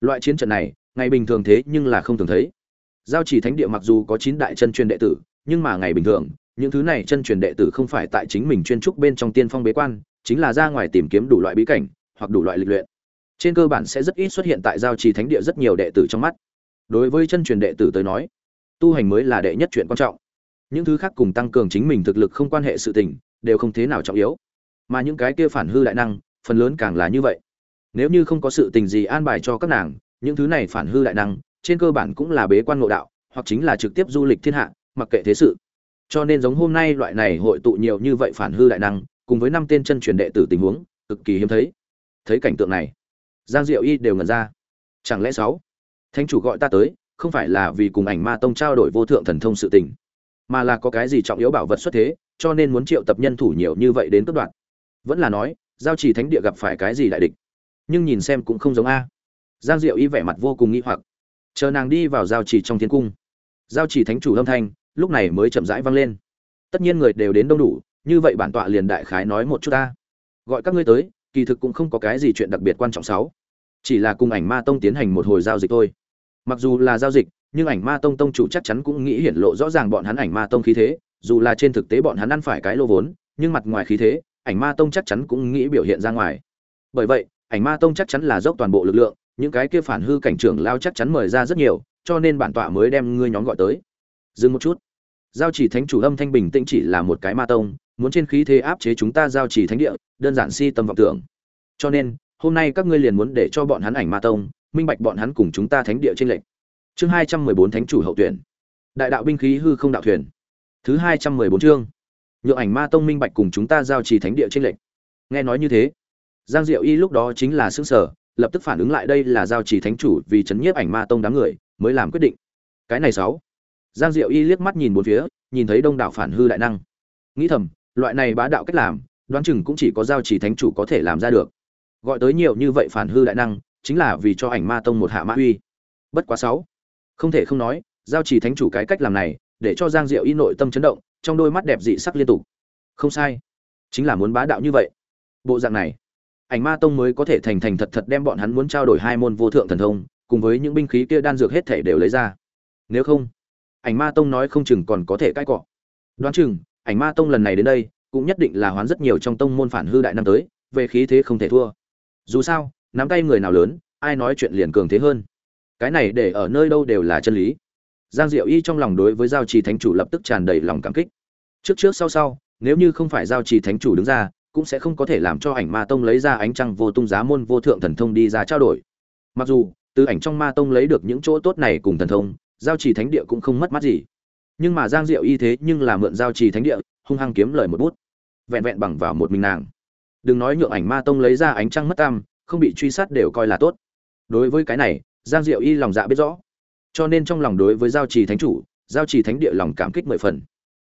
Loại chiến trận này, ngày bình thường thế nhưng là không thường thấy. Giao chỉ thánh địa mặc dù có chín đại chân truyền đệ tử, nhưng mà ngày bình thường những thứ này chân truyền đệ tử không phải tại chính mình chuyên trúc bên trong tiên phong bế quan, chính là ra ngoài tìm kiếm đủ loại bí cảnh, hoặc đủ loại lịch luyện. Trên cơ bản sẽ rất ít xuất hiện tại giao trì thánh địa rất nhiều đệ tử trong mắt. Đối với chân truyền đệ tử tới nói, tu hành mới là đệ nhất chuyện quan trọng. Những thứ khác cùng tăng cường chính mình thực lực không quan hệ sự tình, đều không thế nào trọng yếu. Mà những cái kia phản hư đại năng, phần lớn càng là như vậy. Nếu như không có sự tình gì an bài cho các nàng, những thứ này phản hư đại năng, trên cơ bản cũng là bế quan ngộ đạo, hoặc chính là trực tiếp du lịch thiên hạ, mặc kệ thế sự cho nên giống hôm nay loại này hội tụ nhiều như vậy phản hư đại năng, cùng với năm tên chân truyền đệ tử tình huống, cực kỳ hiếm thấy. Thấy cảnh tượng này, giang diệu y đều ngẩn ra. Chẳng lẽ sáu, thánh chủ gọi ta tới, không phải là vì cùng ảnh ma tông trao đổi vô thượng thần thông sự tình, mà là có cái gì trọng yếu bảo vật xuất thế, cho nên muốn triệu tập nhân thủ nhiều như vậy đến cướp đoạn vẫn là nói, giao trì thánh địa gặp phải cái gì đại địch? Nhưng nhìn xem cũng không giống a. Giang diệu y vẻ mặt vô cùng nghi hoặc. Chờ nàng đi vào giao trì trong thiên cung. Giao trì thánh chủ âm thanh lúc này mới chậm rãi vang lên. Tất nhiên người đều đến đông đủ, như vậy bản tọa liền đại khái nói một chút ta. Gọi các ngươi tới, kỳ thực cũng không có cái gì chuyện đặc biệt quan trọng sáu. Chỉ là cùng ảnh ma tông tiến hành một hồi giao dịch thôi. Mặc dù là giao dịch, nhưng ảnh ma tông tông chủ chắc chắn cũng nghĩ hiển lộ rõ ràng bọn hắn ảnh ma tông khí thế, dù là trên thực tế bọn hắn ăn phải cái lô vốn, nhưng mặt ngoài khí thế, ảnh ma tông chắc chắn cũng nghĩ biểu hiện ra ngoài. Bởi vậy, ảnh ma tông chắc chắn là dốc toàn bộ lực lượng, những cái kia phản hư cảnh trưởng lao chắc chắn mời ra rất nhiều, cho nên bản tọa mới đem ngươi nhóm gọi tới. Dừng một chút giao chỉ thánh chủ âm thanh bình tĩnh chỉ là một cái ma tông, muốn trên khí thế áp chế chúng ta giao chỉ thánh địa, đơn giản si tâm vọng tưởng. Cho nên, hôm nay các ngươi liền muốn để cho bọn hắn ảnh ma tông, minh bạch bọn hắn cùng chúng ta thánh địa trên lệnh chương hai trăm mười bốn thánh chủ hậu tuyển. Đại đạo binh khí hư không đạo thuyền. Thứ hai trăm mười bốn chương. Nhượng ảnh ma tông minh bạch cùng chúng ta giao trì thánh địa trên lệnh nghe nói như thế, giang diệu y lúc đó chính là xương sở lập tức phản ứng lại đây là giao trì thánh chủ vì chấn nhiếp ảnh ma tông đám người, mới làm quyết định. Cái này sáu giang diệu y liếc mắt nhìn bốn phía, nhìn thấy đông đảo phản hư đại năng. Nghĩ thầm, loại này bá đạo cách làm, đoán chừng cũng chỉ có giao Chỉ thánh chủ có thể làm ra được. Gọi tới nhiều như vậy phản hư đại năng, chính là vì cho ảnh ma tông một hạ mã uy. Bất quá sáu. Không thể không nói, giao Chỉ thánh chủ cái cách làm này, để cho giang diệu y nội tâm chấn động, trong đôi mắt đẹp dị sắc liên tục. Không sai. Chính là muốn bá đạo như vậy. Bộ dạng này, ảnh ma tông mới có thể thành thành thật thật đem bọn hắn muốn trao đổi hai môn vô thượng thần thông, cùng với những binh khí kia đan dược hết thể đều lấy ra. Nếu không ảnh ma tông nói không chừng còn có thể cãi cọ. Đoán chừng, ảnh ma tông lần này đến đây, cũng nhất định là hoán rất nhiều trong tông môn phản hư đại năm tới, về khí thế không thể thua. Dù sao, nắm tay người nào lớn, ai nói chuyện liền cường thế hơn. Cái này để ở nơi đâu đều là chân lý. Giang diệu y trong lòng đối với giao trì thánh chủ lập tức tràn đầy lòng cảm kích. Trước trước sau sau, nếu như không phải giao trì thánh chủ đứng ra, cũng sẽ không có thể làm cho ảnh ma tông lấy ra ánh trăng vô tung giá môn vô thượng thần thông đi ra trao đổi. Mặc dù, từ ảnh trong ma tông lấy được những chỗ tốt này cùng thần thông giao trì thánh địa cũng không mất mát gì. Nhưng mà giang diệu y thế nhưng là mượn giao trì thánh địa, hung hăng kiếm lời một bút. Vẹn vẹn bằng vào một mình nàng. Đừng nói nhượng ảnh ma tông lấy ra ánh trăng mất tam, không bị truy sát đều coi là tốt. Đối với cái này, giang diệu y lòng dạ biết rõ. Cho nên trong lòng đối với giao trì thánh chủ, giao trì thánh địa lòng cảm kích mười phần.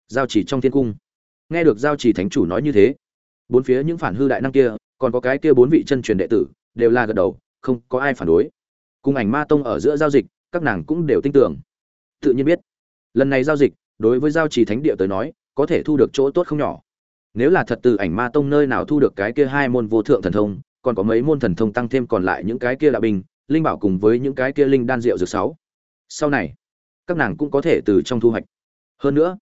Giao trì trong thiên cung. Nghe được giao trì thánh chủ nói như thế, bốn phía những phản hư đại năng kia, còn có cái kia bốn vị chân truyền đệ tử, đều là gật đầu, không có ai phản đối. Cùng ảnh ma tông ở giữa giao dịch các nàng cũng đều tin tưởng. Tự nhiên biết, lần này giao dịch, đối với giao trì thánh địa tới nói, có thể thu được chỗ tốt không nhỏ. Nếu là thật từ ảnh ma tông nơi nào thu được cái kia hai môn vô thượng thần thông, còn có mấy môn thần thông tăng thêm còn lại những cái kia là bình linh bảo cùng với những cái kia linh đan rượu dược sáu. Sau này, các nàng cũng có thể từ trong thu hoạch. Hơn nữa,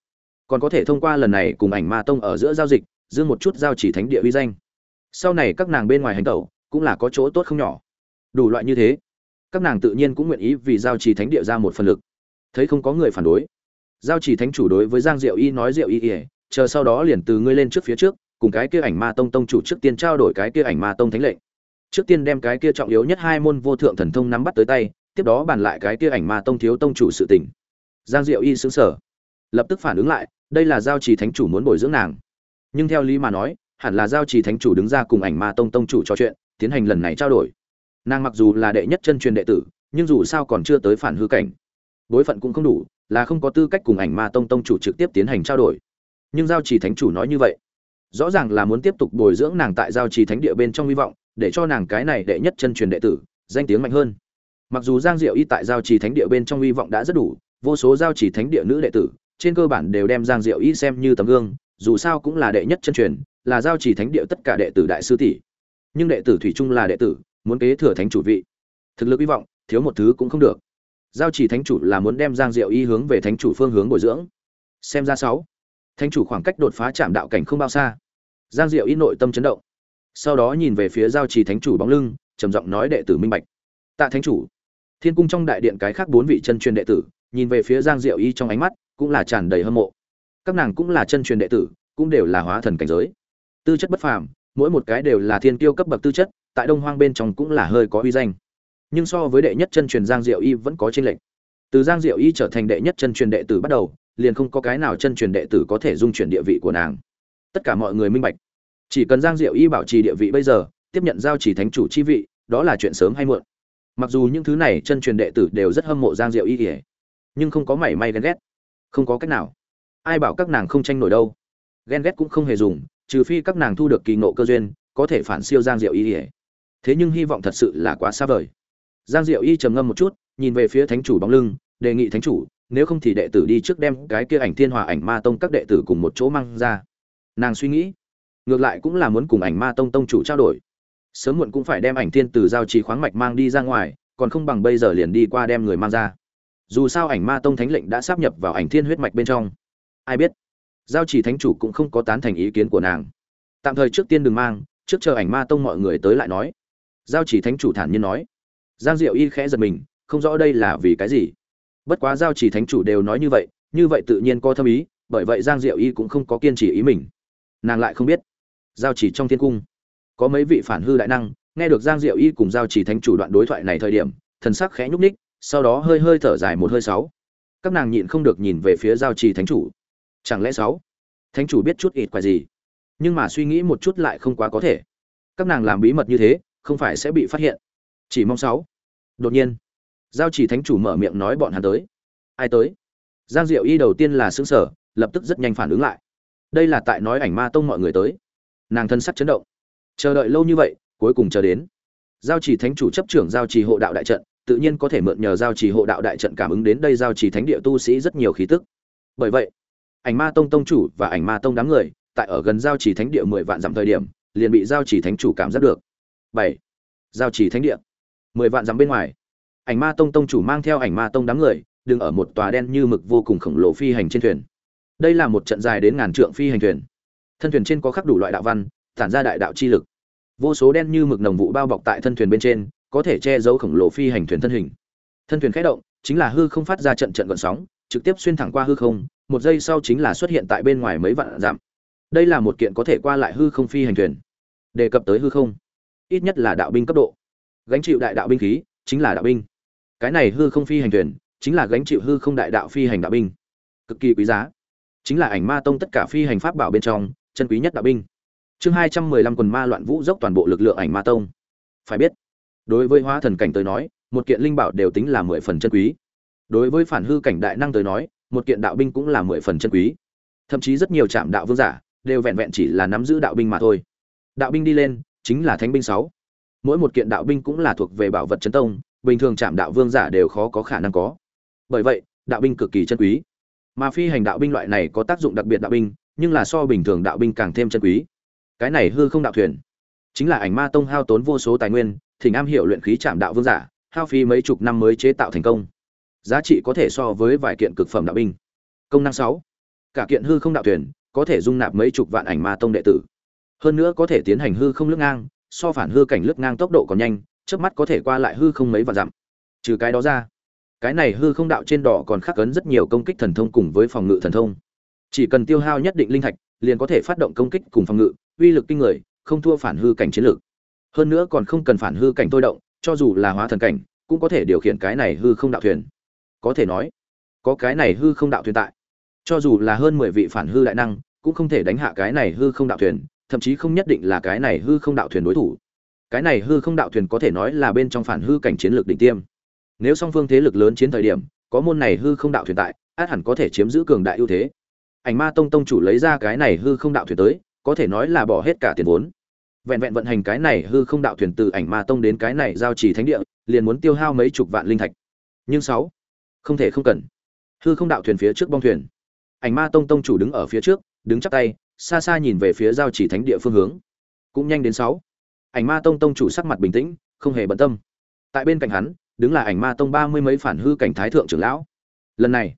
còn có thể thông qua lần này cùng ảnh ma tông ở giữa giao dịch, dương một chút giao chỉ thánh địa uy danh. Sau này các nàng bên ngoài hành tẩu, cũng là có chỗ tốt không nhỏ. Đủ loại như thế các nàng tự nhiên cũng nguyện ý vì giao trì thánh địa ra một phần lực. Thấy không có người phản đối, giao trì thánh chủ đối với giang diệu y nói diệu y ỉa chờ sau đó liền từ ngươi lên trước phía trước, cùng cái kia ảnh ma tông tông chủ trước tiên trao đổi cái kia ảnh ma tông thánh lệnh. Trước tiên đem cái kia trọng yếu nhất hai môn vô thượng thần thông nắm bắt tới tay, tiếp đó bàn lại cái kia ảnh ma tông thiếu tông chủ sự tình. Giang diệu y xứng sở lập tức phản ứng lại, đây là giao trì thánh chủ muốn bồi dưỡng nàng. Nhưng theo lý mà nói, hẳn là giao trì thánh chủ đứng ra cùng ảnh ma tông tông chủ trò chuyện, tiến hành lần này trao đổi nàng mặc dù là đệ nhất chân truyền đệ tử, nhưng dù sao còn chưa tới phản hư cảnh. Bối phận cũng không đủ, là không có tư cách cùng ảnh ma tông tông chủ trực tiếp tiến hành trao đổi. Nhưng giao trì thánh chủ nói như vậy, rõ ràng là muốn tiếp tục bồi dưỡng nàng tại giao trì thánh địa bên trong hy vọng, để cho nàng cái này đệ nhất chân truyền đệ tử, danh tiếng mạnh hơn. Mặc dù giang diệu y tại giao trì thánh địa bên trong hy vọng đã rất đủ, vô số giao trì thánh địa nữ đệ tử, trên cơ bản đều đem giang diệu y xem như tấm gương, dù sao cũng là đệ nhất chân truyền, là giao trì thánh địa tất cả đệ tử đại sư tỷ. Nhưng đệ tử thủy trung là đệ tử muốn kế thừa thánh chủ vị. Thực lực hy vọng, thiếu một thứ cũng không được. Giao chỉ thánh chủ là muốn đem giang diệu y hướng về thánh chủ phương hướng bồi dưỡng. Xem ra sáu. Thánh chủ khoảng cách đột phá chạm đạo cảnh không bao xa. Giang diệu y nội tâm chấn động. Sau đó nhìn về phía giao trì thánh chủ bóng lưng, trầm giọng nói đệ tử minh bạch. Tạ thánh chủ. Thiên cung trong đại điện cái khác bốn vị chân truyền đệ tử, nhìn về phía giang diệu y trong ánh mắt, cũng là tràn đầy hâm mộ. Các nàng cũng là chân truyền đệ tử, cũng đều là hóa thần cảnh giới. Tư chất bất phàm, mỗi một cái đều là thiên tiêu cấp bậc tư chất tại đông hoang bên trong cũng là hơi có uy danh. Nhưng so với đệ nhất chân truyền giang diệu y vẫn có tranh lệch. Từ giang diệu y trở thành đệ nhất chân truyền đệ tử bắt đầu, liền không có cái nào chân truyền đệ tử có thể dung chuyển địa vị của nàng. Tất cả mọi người minh bạch. Chỉ cần giang diệu y bảo trì địa vị bây giờ, tiếp nhận giao chỉ thánh chủ chi vị, đó là chuyện sớm hay muộn. Mặc dù những thứ này chân truyền đệ tử đều rất hâm mộ giang diệu y kể nhưng không có mảy may ghen ghét. Không có cách nào. Ai bảo các nàng không tranh nổi đâu. Ghen ghét cũng không hề dùng, trừ phi các nàng thu được kỳ ngộ cơ duyên, có thể phản siêu giang diệu y kể thế nhưng hy vọng thật sự là quá xa vời. Giang diệu y trầm ngâm một chút, nhìn về phía thánh chủ bóng lưng, đề nghị thánh chủ, nếu không thì đệ tử đi trước đem cái kia ảnh thiên hòa ảnh ma tông các đệ tử cùng một chỗ mang ra. Nàng suy nghĩ, ngược lại cũng là muốn cùng ảnh ma tông tông chủ trao đổi. Sớm muộn cũng phải đem ảnh thiên từ giao trì khoáng mạch mang đi ra ngoài, còn không bằng bây giờ liền đi qua đem người mang ra. Dù sao ảnh ma tông thánh lệnh đã sắp nhập vào ảnh thiên huyết mạch bên trong. Ai biết, giao chỉ thánh chủ cũng không có tán thành ý kiến của nàng. Tạm thời trước tiên đừng mang, trước chờ ảnh ma tông mọi người tới lại nói giao chỉ thánh chủ thản nhiên nói. Giang diệu y khẽ giật mình, không rõ đây là vì cái gì. Bất quá giao chỉ thánh chủ đều nói như vậy như vậy tự nhiên có thâm ý, bởi vậy giang diệu y cũng không có kiên trì ý mình. Nàng lại không biết. Giao chỉ trong thiên cung, có mấy vị phản hư đại năng, nghe được giang diệu y cùng giao chỉ thánh chủ đoạn đối thoại này thời điểm, thần sắc khẽ nhúc ních sau đó hơi hơi thở dài một hơi sáu. Các nàng nhịn không được nhìn về phía giao trì thánh chủ. Chẳng lẽ sáu? Thánh chủ biết chút ít quà gì? Nhưng mà suy nghĩ một chút lại không quá có thể. Các nàng làm bí mật như thế không phải sẽ bị phát hiện. Chỉ mong sáu. Đột nhiên, giao chỉ thánh chủ mở miệng nói bọn hắn tới. Ai tới? Giang diệu y đầu tiên là xứng sở lập tức rất nhanh phản ứng lại. Đây là tại nói ảnh ma tông mọi người tới. Nàng thân sắc chấn động. Chờ đợi lâu như vậy, cuối cùng chờ đến. Giao chỉ thánh chủ chấp trưởng giao chỉ hộ đạo đại trận, tự nhiên có thể mượn nhờ giao chỉ hộ đạo đại trận cảm ứng đến đây giao chỉ thánh địa tu sĩ rất nhiều khí tức. Bởi vậy, ảnh ma tông tông chủ và ảnh ma tông đám người, tại ở gần giao chỉ thánh địa mười vạn dặm thời điểm, liền bị giao chỉ thánh chủ cảm giác được bảy. Giao chỉ thánh địa. Mười vạn dặm bên ngoài. Ảnh ma tông tông chủ mang theo ảnh ma tông đám người, đứng ở một tòa đen như mực vô cùng khổng lồ phi hành trên thuyền. Đây là một trận dài đến ngàn trượng phi hành thuyền. Thân thuyền trên có khắc đủ loại đạo văn, tản ra đại đạo chi lực. Vô số đen như mực nồng vụ bao bọc tại thân thuyền bên trên, có thể che giấu khổng lồ phi hành thuyền thân hình. Thân thuyền khẽ động, chính là hư không phát ra trận trận gợn sóng, trực tiếp xuyên thẳng qua hư không, một giây sau chính là xuất hiện tại bên ngoài mấy vạn dặm. Đây là một kiện có thể qua lại hư không phi hành thuyền. Đề cập tới hư không ít nhất là đạo binh cấp độ. Gánh chịu đại đạo binh khí, chính là đạo binh. Cái này hư không phi hành thuyền, chính là gánh chịu hư không đại đạo phi hành đạo binh. Cực kỳ quý giá. Chính là ảnh ma tông tất cả phi hành pháp bảo bên trong, chân quý nhất đạo binh. Chương hai trăm mười lăm quần ma loạn vũ dốc toàn bộ lực lượng ảnh ma tông. Phải biết, đối với hóa thần cảnh tới nói, một kiện linh bảo đều tính là mười phần chân quý. Đối với phản hư cảnh đại năng tới nói, một kiện đạo binh cũng là mười phần chân quý. Thậm chí rất nhiều trạm đạo vương giả đều vẹn vẹn chỉ là nắm giữ đạo binh mà thôi. Đạo binh đi lên chính là thánh binh sáu. Mỗi một kiện đạo binh cũng là thuộc về bảo vật chấn tông, bình thường chạm đạo vương giả đều khó có khả năng có. Bởi vậy, đạo binh cực kỳ chân quý. Mà phi hành đạo binh loại này có tác dụng đặc biệt đạo binh, nhưng là so bình thường đạo binh càng thêm chân quý. Cái này hư không đạo thuyền, chính là ảnh ma tông hao tốn vô số tài nguyên, thỉnh am hiểu luyện khí chạm đạo vương giả, hao phí mấy chục năm mới chế tạo thành công. Giá trị có thể so với vài kiện cực phẩm đạo binh. Công năng sáu. Cả kiện hư không đạo thuyền có thể dung nạp mấy chục vạn ảnh ma tông đệ tử hơn nữa có thể tiến hành hư không lướt ngang, so phản hư cảnh lướt ngang tốc độ còn nhanh trước mắt có thể qua lại hư không mấy vạn dặm. Trừ cái đó ra, cái này hư không đạo trên đỏ còn khắc ấn rất nhiều công kích thần thông cùng với phòng ngự thần thông. Chỉ cần tiêu hao nhất định linh thạch, liền có thể phát động công kích cùng phòng ngự, uy lực kinh người, không thua phản hư cảnh chiến lược. Hơn nữa còn không cần phản hư cảnh thôi động, cho dù là hóa thần cảnh, cũng có thể điều khiển cái này hư không đạo thuyền. Có thể nói, có cái này hư không đạo thuyền tại. Cho dù là hơn mười vị phản hư đại năng, cũng không thể đánh hạ cái này hư không đạo thuyền thậm chí không nhất định là cái này hư không đạo thuyền đối thủ. Cái này hư không đạo thuyền có thể nói là bên trong phản hư cảnh chiến lược đỉnh tiêm. Nếu song phương thế lực lớn chiến thời điểm, có môn này hư không đạo thuyền tại, át hẳn có thể chiếm giữ cường đại ưu thế. Ảnh ma tông tông chủ lấy ra cái này hư không đạo thuyền tới, có thể nói là bỏ hết cả tiền vốn. Vẹn vẹn vận hành cái này hư không đạo thuyền từ ảnh ma tông đến cái này giao trì thánh địa, liền muốn tiêu hao mấy chục vạn linh thạch. Nhưng sáu, không thể không cần. Hư không đạo thuyền phía trước bong thuyền. Ảnh ma tông tông chủ đứng ở phía trước, đứng chắp tay xa xa nhìn về phía giao chỉ thánh địa phương hướng. Cũng nhanh đến sáu. Ảnh ma tông tông chủ sắc mặt bình tĩnh, không hề bận tâm. Tại bên cạnh hắn, đứng là ảnh ma tông ba mươi mấy phản hư cảnh thái thượng trưởng lão. Lần này,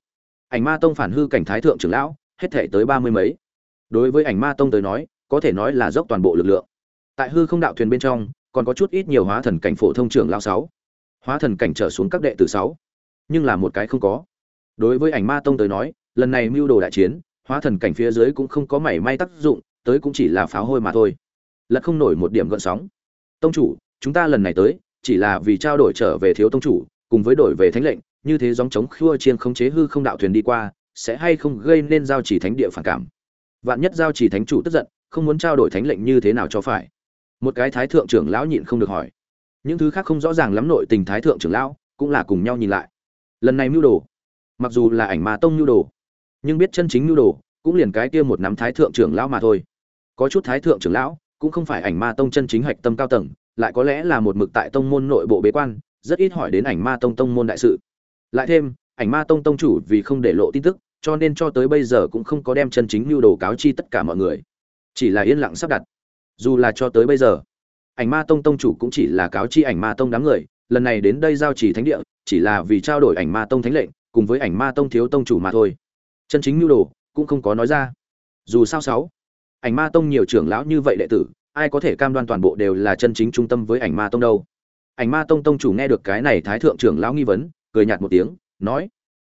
ảnh ma tông phản hư cảnh thái thượng trưởng lão, hết thể tới ba mươi mấy. Đối với ảnh ma tông tới nói, có thể nói là dốc toàn bộ lực lượng. Tại hư không đạo thuyền bên trong, còn có chút ít nhiều hóa thần cảnh phổ thông trưởng lão sáu. Hóa thần cảnh trở xuống các đệ tử sáu. Nhưng là một cái không có. Đối với ảnh ma tông tới nói, lần này mưu đồ đại chiến hóa thần cảnh phía dưới cũng không có mảy may tác dụng, tới cũng chỉ là pháo hôi mà thôi. Lật không nổi một điểm gợn sóng. Tông chủ, chúng ta lần này tới, chỉ là vì trao đổi trở về thiếu tông chủ, cùng với đổi về thánh lệnh, như thế dòng chống khua chiên khống chế hư không đạo thuyền đi qua, sẽ hay không gây nên giao chỉ thánh địa phản cảm? Vạn nhất giao chỉ thánh chủ tức giận, không muốn trao đổi thánh lệnh như thế nào cho phải? Một cái thái thượng trưởng lão nhịn không được hỏi. Những thứ khác không rõ ràng lắm nội tình thái thượng trưởng lão cũng là cùng nhau nhìn lại. Lần này mưu đồ, mặc dù là ảnh ma tông mưu đồ nhưng biết chân chính nhu đồ, cũng liền cái kia một nắm thái thượng trưởng lão mà thôi. Có chút thái thượng trưởng lão, cũng không phải ảnh ma tông chân chính hạch tâm cao tầng, lại có lẽ là một mực tại tông môn nội bộ bế quan, rất ít hỏi đến ảnh ma tông tông môn đại sự. Lại thêm, ảnh ma tông tông chủ vì không để lộ tin tức, cho nên cho tới bây giờ cũng không có đem chân chính mưu đồ cáo chi tất cả mọi người. Chỉ là yên lặng sắp đặt. Dù là cho tới bây giờ, ảnh ma tông tông chủ cũng chỉ là cáo chi ảnh ma tông đám người, lần này đến đây giao chỉ thánh địa, chỉ là vì trao đổi ảnh ma tông thánh lệnh, cùng với ảnh ma tông thiếu tông chủ mà thôi chân chính nhu đồ, cũng không có nói ra. Dù sao sáu, ảnh ma tông nhiều trưởng lão như vậy đệ tử, ai có thể cam đoan toàn bộ đều là chân chính trung tâm với ảnh ma tông đâu? Ảnh ma tông tông chủ nghe được cái này thái thượng trưởng lão nghi vấn, cười nhạt một tiếng, nói,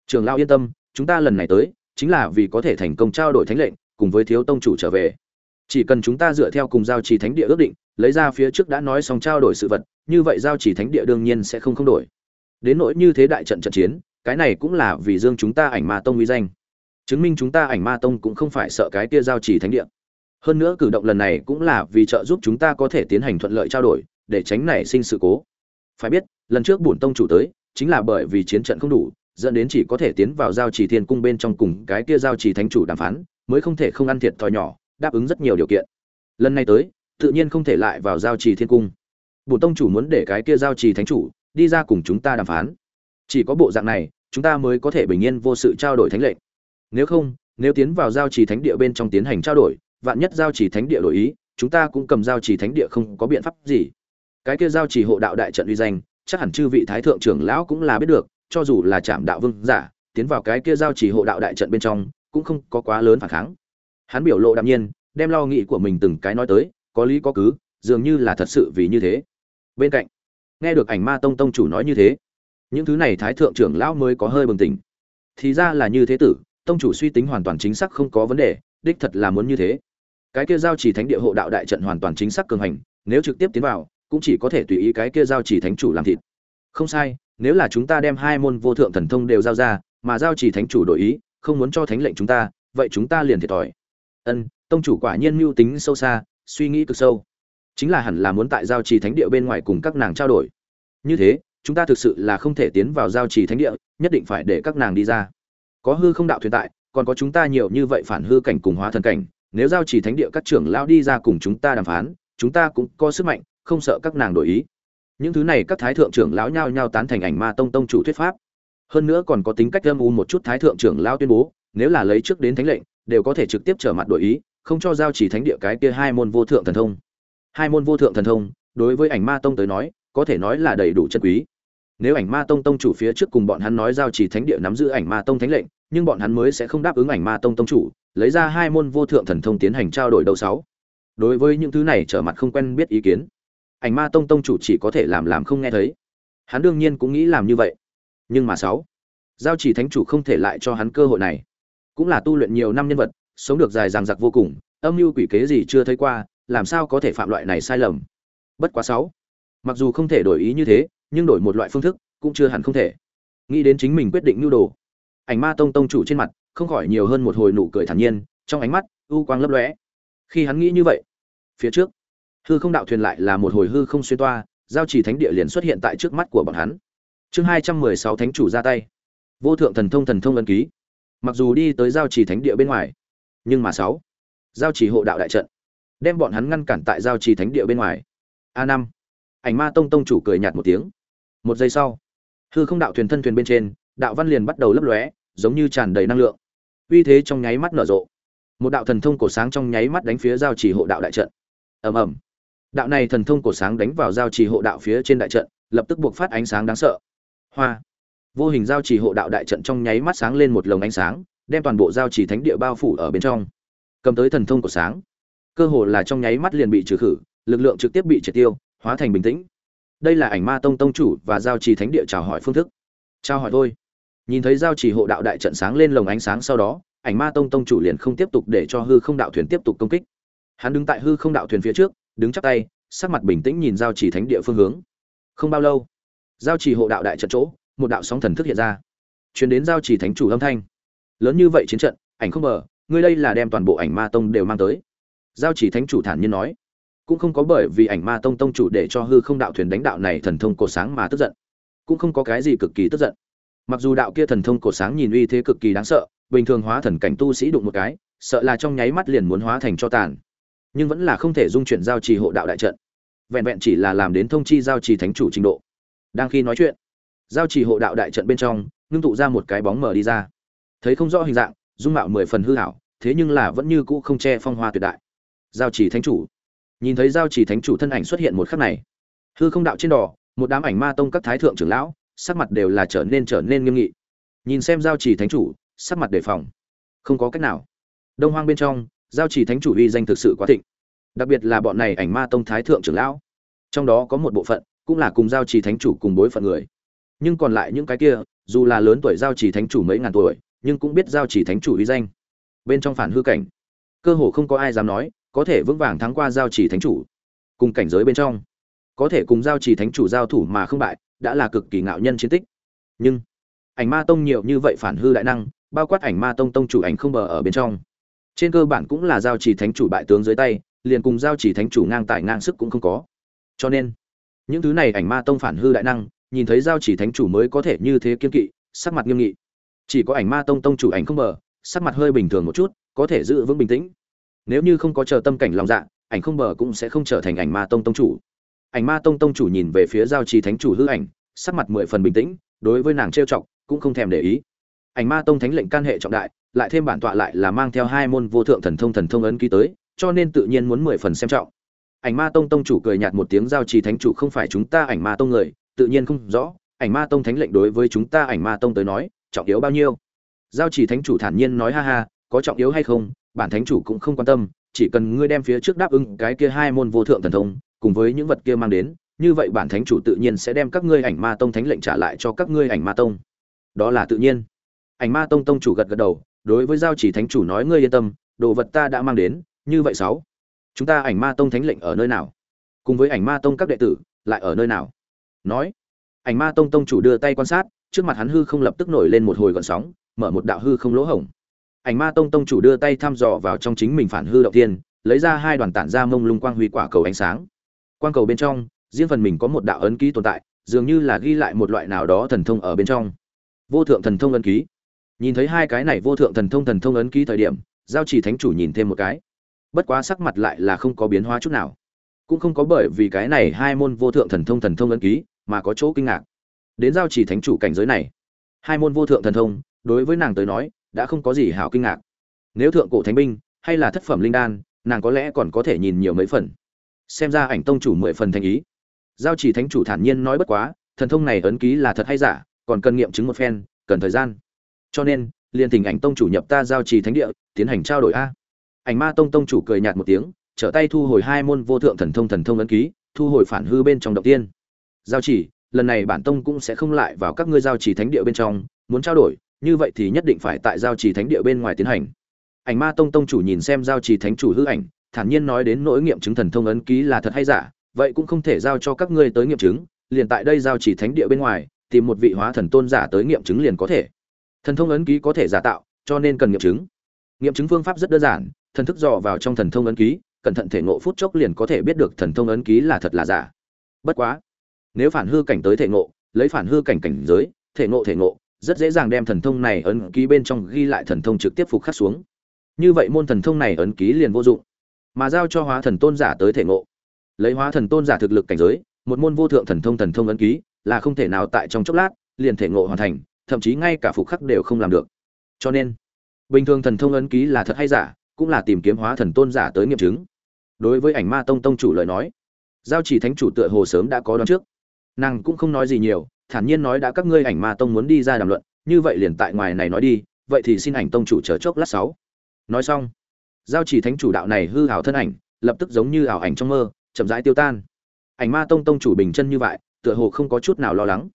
trưởng lão yên tâm, chúng ta lần này tới, chính là vì có thể thành công trao đổi thánh lệnh, cùng với thiếu tông chủ trở về. Chỉ cần chúng ta dựa theo cùng giao trì thánh địa ước định, lấy ra phía trước đã nói xong trao đổi sự vật, như vậy giao trì thánh địa đương nhiên sẽ không không đổi. Đến nỗi như thế đại trận trận chiến, cái này cũng là vì dương chúng ta ảnh ma tông uy danh chứng minh chúng ta ảnh ma tông cũng không phải sợ cái kia giao trì thánh địa. Hơn nữa cử động lần này cũng là vì trợ giúp chúng ta có thể tiến hành thuận lợi trao đổi, để tránh nảy sinh sự cố. Phải biết, lần trước bổn tông chủ tới, chính là bởi vì chiến trận không đủ, dẫn đến chỉ có thể tiến vào giao trì thiên cung bên trong cùng cái kia giao trì thánh chủ đàm phán, mới không thể không ăn thiệt thòi nhỏ, đáp ứng rất nhiều điều kiện. Lần này tới, tự nhiên không thể lại vào giao trì thiên cung. Bổn tông chủ muốn để cái kia giao trì thánh chủ đi ra cùng chúng ta đàm phán. Chỉ có bộ dạng này, chúng ta mới có thể bình yên vô sự trao đổi thánh lệnh nếu không, nếu tiến vào giao trì thánh địa bên trong tiến hành trao đổi, vạn nhất giao trì thánh địa đổi ý, chúng ta cũng cầm giao trì thánh địa không có biện pháp gì. Cái kia giao trì hộ đạo đại trận uy danh, chắc hẳn chư vị thái thượng trưởng lão cũng là biết được, cho dù là trạm đạo vương giả, tiến vào cái kia giao trì hộ đạo đại trận bên trong, cũng không có quá lớn phản kháng. Hắn biểu lộ đạm nhiên, đem lo nghĩ của mình từng cái nói tới, có lý có cứ, dường như là thật sự vì như thế. Bên cạnh, nghe được ảnh ma tông tông chủ nói như thế, những thứ này thái thượng trưởng lão mới có hơi bừng tỉnh. Thì ra là như thế tử tông chủ suy tính hoàn toàn chính xác không có vấn đề, đích thật là muốn như thế. Cái kia giao chỉ thánh địa hộ đạo đại trận hoàn toàn chính xác cường hành, nếu trực tiếp tiến vào, cũng chỉ có thể tùy ý cái kia giao chỉ thánh chủ làm thịt. Không sai, nếu là chúng ta đem hai môn vô thượng thần thông đều giao ra, mà giao chỉ thánh chủ đổi ý, không muốn cho thánh lệnh chúng ta, vậy chúng ta liền thiệt thòi. Ân, tông chủ quả nhiên mưu tính sâu xa, suy nghĩ cực sâu. Chính là hẳn là muốn tại giao trì thánh địa bên ngoài cùng các nàng trao đổi. Như thế, chúng ta thực sự là không thể tiến vào giao trì thánh địa, nhất định phải để các nàng đi ra có hư không đạo thuyền tại, còn có chúng ta nhiều như vậy phản hư cảnh cùng hóa thần cảnh, nếu giao chỉ thánh địa các trưởng lão đi ra cùng chúng ta đàm phán, chúng ta cũng có sức mạnh, không sợ các nàng đổi ý. Những thứ này các thái thượng trưởng lão nhao nhao tán thành ảnh ma tông tông chủ thuyết pháp. Hơn nữa còn có tính cách âm u một chút thái thượng trưởng lão tuyên bố, nếu là lấy trước đến thánh lệnh, đều có thể trực tiếp trở mặt đổi ý, không cho giao chỉ thánh địa cái kia hai môn vô thượng thần thông. Hai môn vô thượng thần thông, đối với ảnh ma tông tới nói, có thể nói là đầy đủ chân quý. Nếu ảnh ma tông tông chủ phía trước cùng bọn hắn nói giao chỉ thánh địa nắm giữ ảnh ma tông thánh lệnh nhưng bọn hắn mới sẽ không đáp ứng ảnh ma tông tông chủ, lấy ra hai môn vô thượng thần thông tiến hành trao đổi đầu sáu. Đối với những thứ này trở mặt không quen biết ý kiến, ảnh ma tông tông chủ chỉ có thể làm làm không nghe thấy. Hắn đương nhiên cũng nghĩ làm như vậy. Nhưng mà sáu, giao chỉ thánh chủ không thể lại cho hắn cơ hội này. Cũng là tu luyện nhiều năm nhân vật, sống được dài dằng dặc vô cùng, âm mưu quỷ kế gì chưa thấy qua, làm sao có thể phạm loại này sai lầm? Bất quá sáu, mặc dù không thể đổi ý như thế, nhưng đổi một loại phương thức cũng chưa hẳn không thể. Nghĩ đến chính mình quyết định nhu đồ ảnh ma tông tông chủ trên mặt, không khỏi nhiều hơn một hồi nụ cười thản nhiên, trong ánh mắt, u quang lấp lóe. Khi hắn nghĩ như vậy, phía trước, hư không đạo thuyền lại là một hồi hư không xuyên toa, giao chỉ thánh địa liền xuất hiện tại trước mắt của bọn hắn. Chương hai trăm mười sáu thánh chủ ra tay. Vô thượng thần thông thần thông ân ký. Mặc dù đi tới giao chỉ thánh địa bên ngoài, nhưng mà sáu, giao chỉ hộ đạo đại trận, đem bọn hắn ngăn cản tại giao chỉ thánh địa bên ngoài. A năm, ảnh ma tông tông chủ cười nhạt một tiếng. Một giây sau, hư không đạo thuyền thân thuyền bên trên đạo văn liền bắt đầu lấp lóe, giống như tràn đầy năng lượng. Uy thế trong nháy mắt nở rộ. Một đạo thần thông cổ sáng trong nháy mắt đánh phía giao chỉ hộ đạo đại trận. Ầm ầm. Đạo này thần thông cổ sáng đánh vào giao chỉ hộ đạo phía trên đại trận, lập tức buộc phát ánh sáng đáng sợ. Hoa. Vô hình giao chỉ hộ đạo đại trận trong nháy mắt sáng lên một lồng ánh sáng, đem toàn bộ giao chỉ thánh địa bao phủ ở bên trong. Cầm tới thần thông cổ sáng. Cơ hồ là trong nháy mắt liền bị trừ khử, lực lượng trực tiếp bị triệt tiêu, hóa thành bình tĩnh. Đây là ảnh ma tông tông chủ và giao trì thánh địa chào hỏi phương thức. Chào hỏi thôi nhìn thấy giao chỉ hộ đạo đại trận sáng lên lồng ánh sáng sau đó, ảnh ma tông tông chủ liền không tiếp tục để cho hư không đạo thuyền tiếp tục công kích. Hắn đứng tại hư không đạo thuyền phía trước, đứng chắp tay, sắc mặt bình tĩnh nhìn giao chỉ thánh địa phương hướng. Không bao lâu, giao chỉ hộ đạo đại trận chỗ, một đạo sóng thần thức hiện ra. Chuyển đến giao chỉ thánh chủ âm thanh. Lớn như vậy chiến trận, ảnh không mở ngươi đây là đem toàn bộ ảnh ma tông đều mang tới. Giao chỉ thánh chủ thản nhiên nói. Cũng không có bởi vì ảnh ma tông tông chủ để cho hư không đạo thuyền đánh đạo này thần thông cổ sáng mà tức giận. Cũng không có cái gì cực kỳ tức giận mặc dù đạo kia thần thông cổ sáng nhìn uy thế cực kỳ đáng sợ, bình thường hóa thần cảnh tu sĩ đụng một cái, sợ là trong nháy mắt liền muốn hóa thành cho tàn. Nhưng vẫn là không thể dung chuyển giao trì hộ đạo đại trận. Vẹn vẹn chỉ là làm đến thông chi giao trì thánh chủ trình độ. Đang khi nói chuyện, giao trì hộ đạo đại trận bên trong, ngưng tụ ra một cái bóng mờ đi ra. Thấy không rõ hình dạng, dung mạo mười phần hư hảo, thế nhưng là vẫn như cũ không che phong hoa tuyệt đại. Giao trì thánh chủ. Nhìn thấy giao trì thánh chủ thân ảnh xuất hiện một khắc này, hư không đạo trên đỏ, một đám ảnh ma tông các thái thượng trưởng lão sắc mặt đều là trở nên trở nên nghiêm nghị. Nhìn xem giao chỉ thánh chủ, sắc mặt đề phòng. Không có cách nào. Đông hoang bên trong, giao chỉ thánh chủ uy danh thực sự quá thịnh. Đặc biệt là bọn này ảnh ma tông thái thượng trưởng lão. Trong đó có một bộ phận, cũng là cùng giao chỉ thánh chủ cùng bối phận người. Nhưng còn lại những cái kia, dù là lớn tuổi giao chỉ thánh chủ mấy ngàn tuổi, nhưng cũng biết giao chỉ thánh chủ uy danh. Bên trong phản hư cảnh, cơ hồ không có ai dám nói, có thể vững vàng thắng qua giao chỉ thánh chủ. Cùng cảnh giới bên trong, có thể cùng giao chỉ thánh chủ giao thủ mà không bại đã là cực kỳ ngạo nhân chiến tích. Nhưng, ảnh ma tông nhiều như vậy phản hư đại năng, bao quát ảnh ma tông tông chủ ảnh không bờ ở bên trong. Trên cơ bản cũng là giao chỉ thánh chủ bại tướng dưới tay, liền cùng giao chỉ thánh chủ ngang tài ngang sức cũng không có. Cho nên, những thứ này ảnh ma tông phản hư đại năng, nhìn thấy giao chỉ thánh chủ mới có thể như thế kiên kỵ, sắc mặt nghiêm nghị. Chỉ có ảnh ma tông tông chủ ảnh không bờ, sắc mặt hơi bình thường một chút, có thể giữ vững bình tĩnh. Nếu như không có chờ tâm cảnh lòng dạ ảnh không bờ cũng sẽ không trở thành ảnh ma tông tông chủ ảnh ma tông tông chủ nhìn về phía giao trì thánh chủ hư ảnh, sắc mặt mười phần bình tĩnh, đối với nàng trêu chọc, cũng không thèm để ý. Ảnh ma tông thánh lệnh can hệ trọng đại, lại thêm bản tọa lại là mang theo hai môn vô thượng thần thông thần thông ấn ký tới, cho nên tự nhiên muốn mười phần xem trọng. Ảnh ma tông tông chủ cười nhạt một tiếng, giao trì thánh chủ không phải chúng ta ảnh ma tông người, tự nhiên không rõ, ảnh ma tông thánh lệnh đối với chúng ta ảnh ma tông tới nói, trọng yếu bao nhiêu? Giao chỉ thánh chủ thản nhiên nói, ha ha, có trọng yếu hay không, bản thánh chủ cũng không quan tâm, chỉ cần ngươi đem phía trước đáp ứng cái kia hai môn vô thượng thần thông cùng với những vật kia mang đến, như vậy bản thánh chủ tự nhiên sẽ đem các ngươi ảnh ma tông thánh lệnh trả lại cho các ngươi ảnh ma tông. Đó là tự nhiên. Ảnh ma tông tông chủ gật gật đầu, đối với giao chỉ thánh chủ nói, ngươi yên tâm, đồ vật ta đã mang đến, như vậy sáu, chúng ta ảnh ma tông thánh lệnh ở nơi nào? Cùng với ảnh ma tông các đệ tử, lại ở nơi nào? Nói, ảnh ma tông tông chủ đưa tay quan sát, trước mặt hắn hư không lập tức nổi lên một hồi gọn sóng, mở một đạo hư không lỗ hổng. Ảnh ma tông tông chủ đưa tay thăm dò vào trong chính mình phản hư động tiên lấy ra hai đoàn tản ra mông lung quang huy quả cầu ánh sáng quang cầu bên trong, riêng phần mình có một đạo ấn ký tồn tại, dường như là ghi lại một loại nào đó thần thông ở bên trong. Vô thượng thần thông ấn ký. Nhìn thấy hai cái này vô thượng thần thông thần thông ấn ký thời điểm, giao chỉ thánh chủ nhìn thêm một cái. Bất quá sắc mặt lại là không có biến hóa chút nào. Cũng không có bởi vì cái này hai môn vô thượng thần thông thần thông ấn ký mà có chỗ kinh ngạc. Đến giao chỉ thánh chủ cảnh giới này, hai môn vô thượng thần thông, đối với nàng tới nói, đã không có gì hảo kinh ngạc. Nếu thượng cổ thánh binh, hay là thất phẩm linh đan, nàng có lẽ còn có thể nhìn nhiều mấy phần xem ra ảnh tông chủ mười phần thành ý. Giao chỉ thánh chủ thản nhiên nói bất quá, thần thông này ấn ký là thật hay giả, còn cần nghiệm chứng một phen, cần thời gian. Cho nên, liền thỉnh ảnh tông chủ nhập ta giao trì thánh địa, tiến hành trao đổi a. Ảnh ma tông tông chủ cười nhạt một tiếng, trở tay thu hồi hai môn vô thượng thần thông thần thông ấn ký, thu hồi phản hư bên trong động tiên. Giao chỉ, lần này bản tông cũng sẽ không lại vào các ngươi giao trì thánh địa bên trong, muốn trao đổi, như vậy thì nhất định phải tại giao trì thánh địa bên ngoài tiến hành. Ảnh ma tông tông chủ nhìn xem giao trì thánh chủ hư ảnh thản nhiên nói đến nỗi nghiệm chứng thần thông ấn ký là thật hay giả, vậy cũng không thể giao cho các ngươi tới nghiệm chứng, liền tại đây giao chỉ thánh địa bên ngoài, tìm một vị hóa thần tôn giả tới nghiệm chứng liền có thể. Thần thông ấn ký có thể giả tạo, cho nên cần nghiệm chứng. Nghiệm chứng phương pháp rất đơn giản, thần thức dò vào trong thần thông ấn ký, cẩn thận thể ngộ phút chốc liền có thể biết được thần thông ấn ký là thật là giả. Bất quá, nếu phản hư cảnh tới thể ngộ, lấy phản hư cảnh cảnh giới, thể ngộ thể ngộ, rất dễ dàng đem thần thông này ấn ký bên trong ghi lại thần thông trực tiếp phục khắc xuống. Như vậy môn thần thông này ấn ký liền vô dụng mà giao cho hóa thần tôn giả tới thể ngộ. Lấy hóa thần tôn giả thực lực cảnh giới, một môn vô thượng thần thông thần thông ấn ký, là không thể nào tại trong chốc lát, liền thể ngộ hoàn thành, thậm chí ngay cả phục khắc đều không làm được. Cho nên, bình thường thần thông ấn ký là thật hay giả, cũng là tìm kiếm hóa thần tôn giả tới nghiệm chứng. Đối với ảnh ma tông tông chủ lời nói, giao chỉ thánh chủ tựa hồ sớm đã có đoán trước. Nàng cũng không nói gì nhiều, thản nhiên nói đã các ngươi ảnh ma tông muốn đi ra đàm luận, như vậy liền tại ngoài này nói đi, vậy thì xin ảnh tông chủ chờ chốc lát sáu. Nói xong giao chỉ thánh chủ đạo này hư hào thân ảnh, lập tức giống như ảo ảnh trong mơ, chậm rãi tiêu tan. Ảnh ma tông tông chủ bình chân như vậy, tựa hồ không có chút nào lo lắng.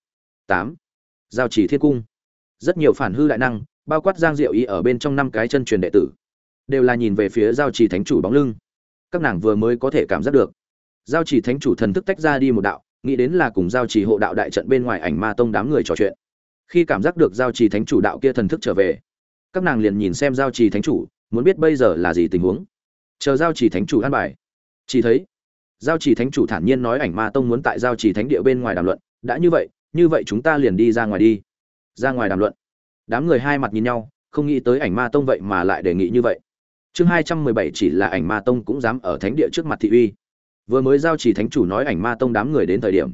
Tám. Giao chỉ thiên cung. Rất nhiều phản hư đại năng, bao quát giang diệu Y ở bên trong năm cái chân truyền đệ tử, đều là nhìn về phía giao chỉ thánh chủ bóng lưng. Các nàng vừa mới có thể cảm giác được. Giao chỉ thánh chủ thần thức tách ra đi một đạo, nghĩ đến là cùng giao chỉ hộ đạo đại trận bên ngoài ảnh ma tông đám người trò chuyện. Khi cảm giác được giao chỉ thánh chủ đạo kia thần thức trở về, các nàng liền nhìn xem giao chỉ thánh chủ muốn biết bây giờ là gì tình huống. Chờ giao chỉ thánh chủ an bài. Chỉ thấy, giao chỉ thánh chủ thản nhiên nói ảnh ma tông muốn tại giao chỉ thánh địa bên ngoài đàm luận. Đã như vậy như vậy chúng ta liền đi ra ngoài đi. Ra ngoài đàm luận. Đám người hai mặt nhìn nhau, không nghĩ tới ảnh ma tông vậy mà lại đề nghị như vậy. Chương hai trăm mười bảy chỉ là ảnh ma tông cũng dám ở thánh địa trước mặt thị uy. Vừa mới giao chỉ thánh chủ nói ảnh ma tông đám người đến thời điểm,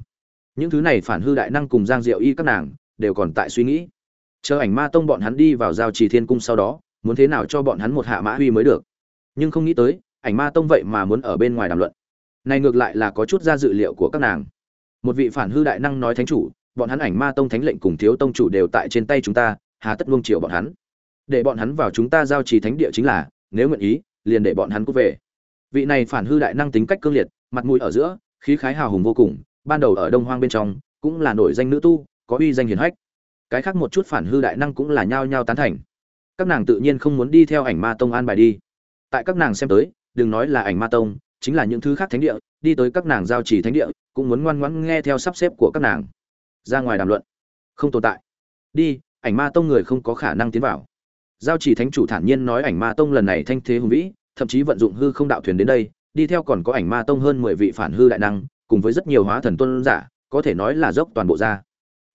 những thứ này phản hư đại năng cùng giang diệu y các nàng đều còn tại suy nghĩ. Chờ ảnh ma tông bọn hắn đi vào giao trì thiên cung sau đó muốn thế nào cho bọn hắn một hạ mã huy mới được. Nhưng không nghĩ tới, ảnh ma tông vậy mà muốn ở bên ngoài đàm luận. Này ngược lại là có chút ra dự liệu của các nàng. Một vị phản hư đại năng nói thánh chủ, bọn hắn ảnh ma tông thánh lệnh cùng thiếu tông chủ đều tại trên tay chúng ta, hà tất luông triều bọn hắn. Để bọn hắn vào chúng ta giao trì thánh địa chính là, nếu nguyện ý, liền để bọn hắn cút về. Vị này phản hư đại năng tính cách cương liệt, mặt mũi ở giữa, khí khái hào hùng vô cùng, ban đầu ở đông hoang bên trong, cũng là nổi danh nữ tu, có uy danh hiển hách. Cái khác một chút phản hư đại năng cũng là nhao nhao tán thành các nàng tự nhiên không muốn đi theo ảnh ma tông an bài đi. Tại các nàng xem tới, đừng nói là ảnh ma tông, chính là những thứ khác thánh địa, đi tới các nàng giao chỉ thánh địa, cũng muốn ngoan ngoãn nghe theo sắp xếp của các nàng. Ra ngoài đàm luận. Không tồn tại. Đi, ảnh ma tông người không có khả năng tiến vào. Giao chỉ thánh chủ thản nhiên nói ảnh ma tông lần này thanh thế hùng vĩ, thậm chí vận dụng hư không đạo thuyền đến đây, đi theo còn có ảnh ma tông hơn mười vị phản hư đại năng, cùng với rất nhiều hóa thần tôn giả, có thể nói là dốc toàn bộ ra.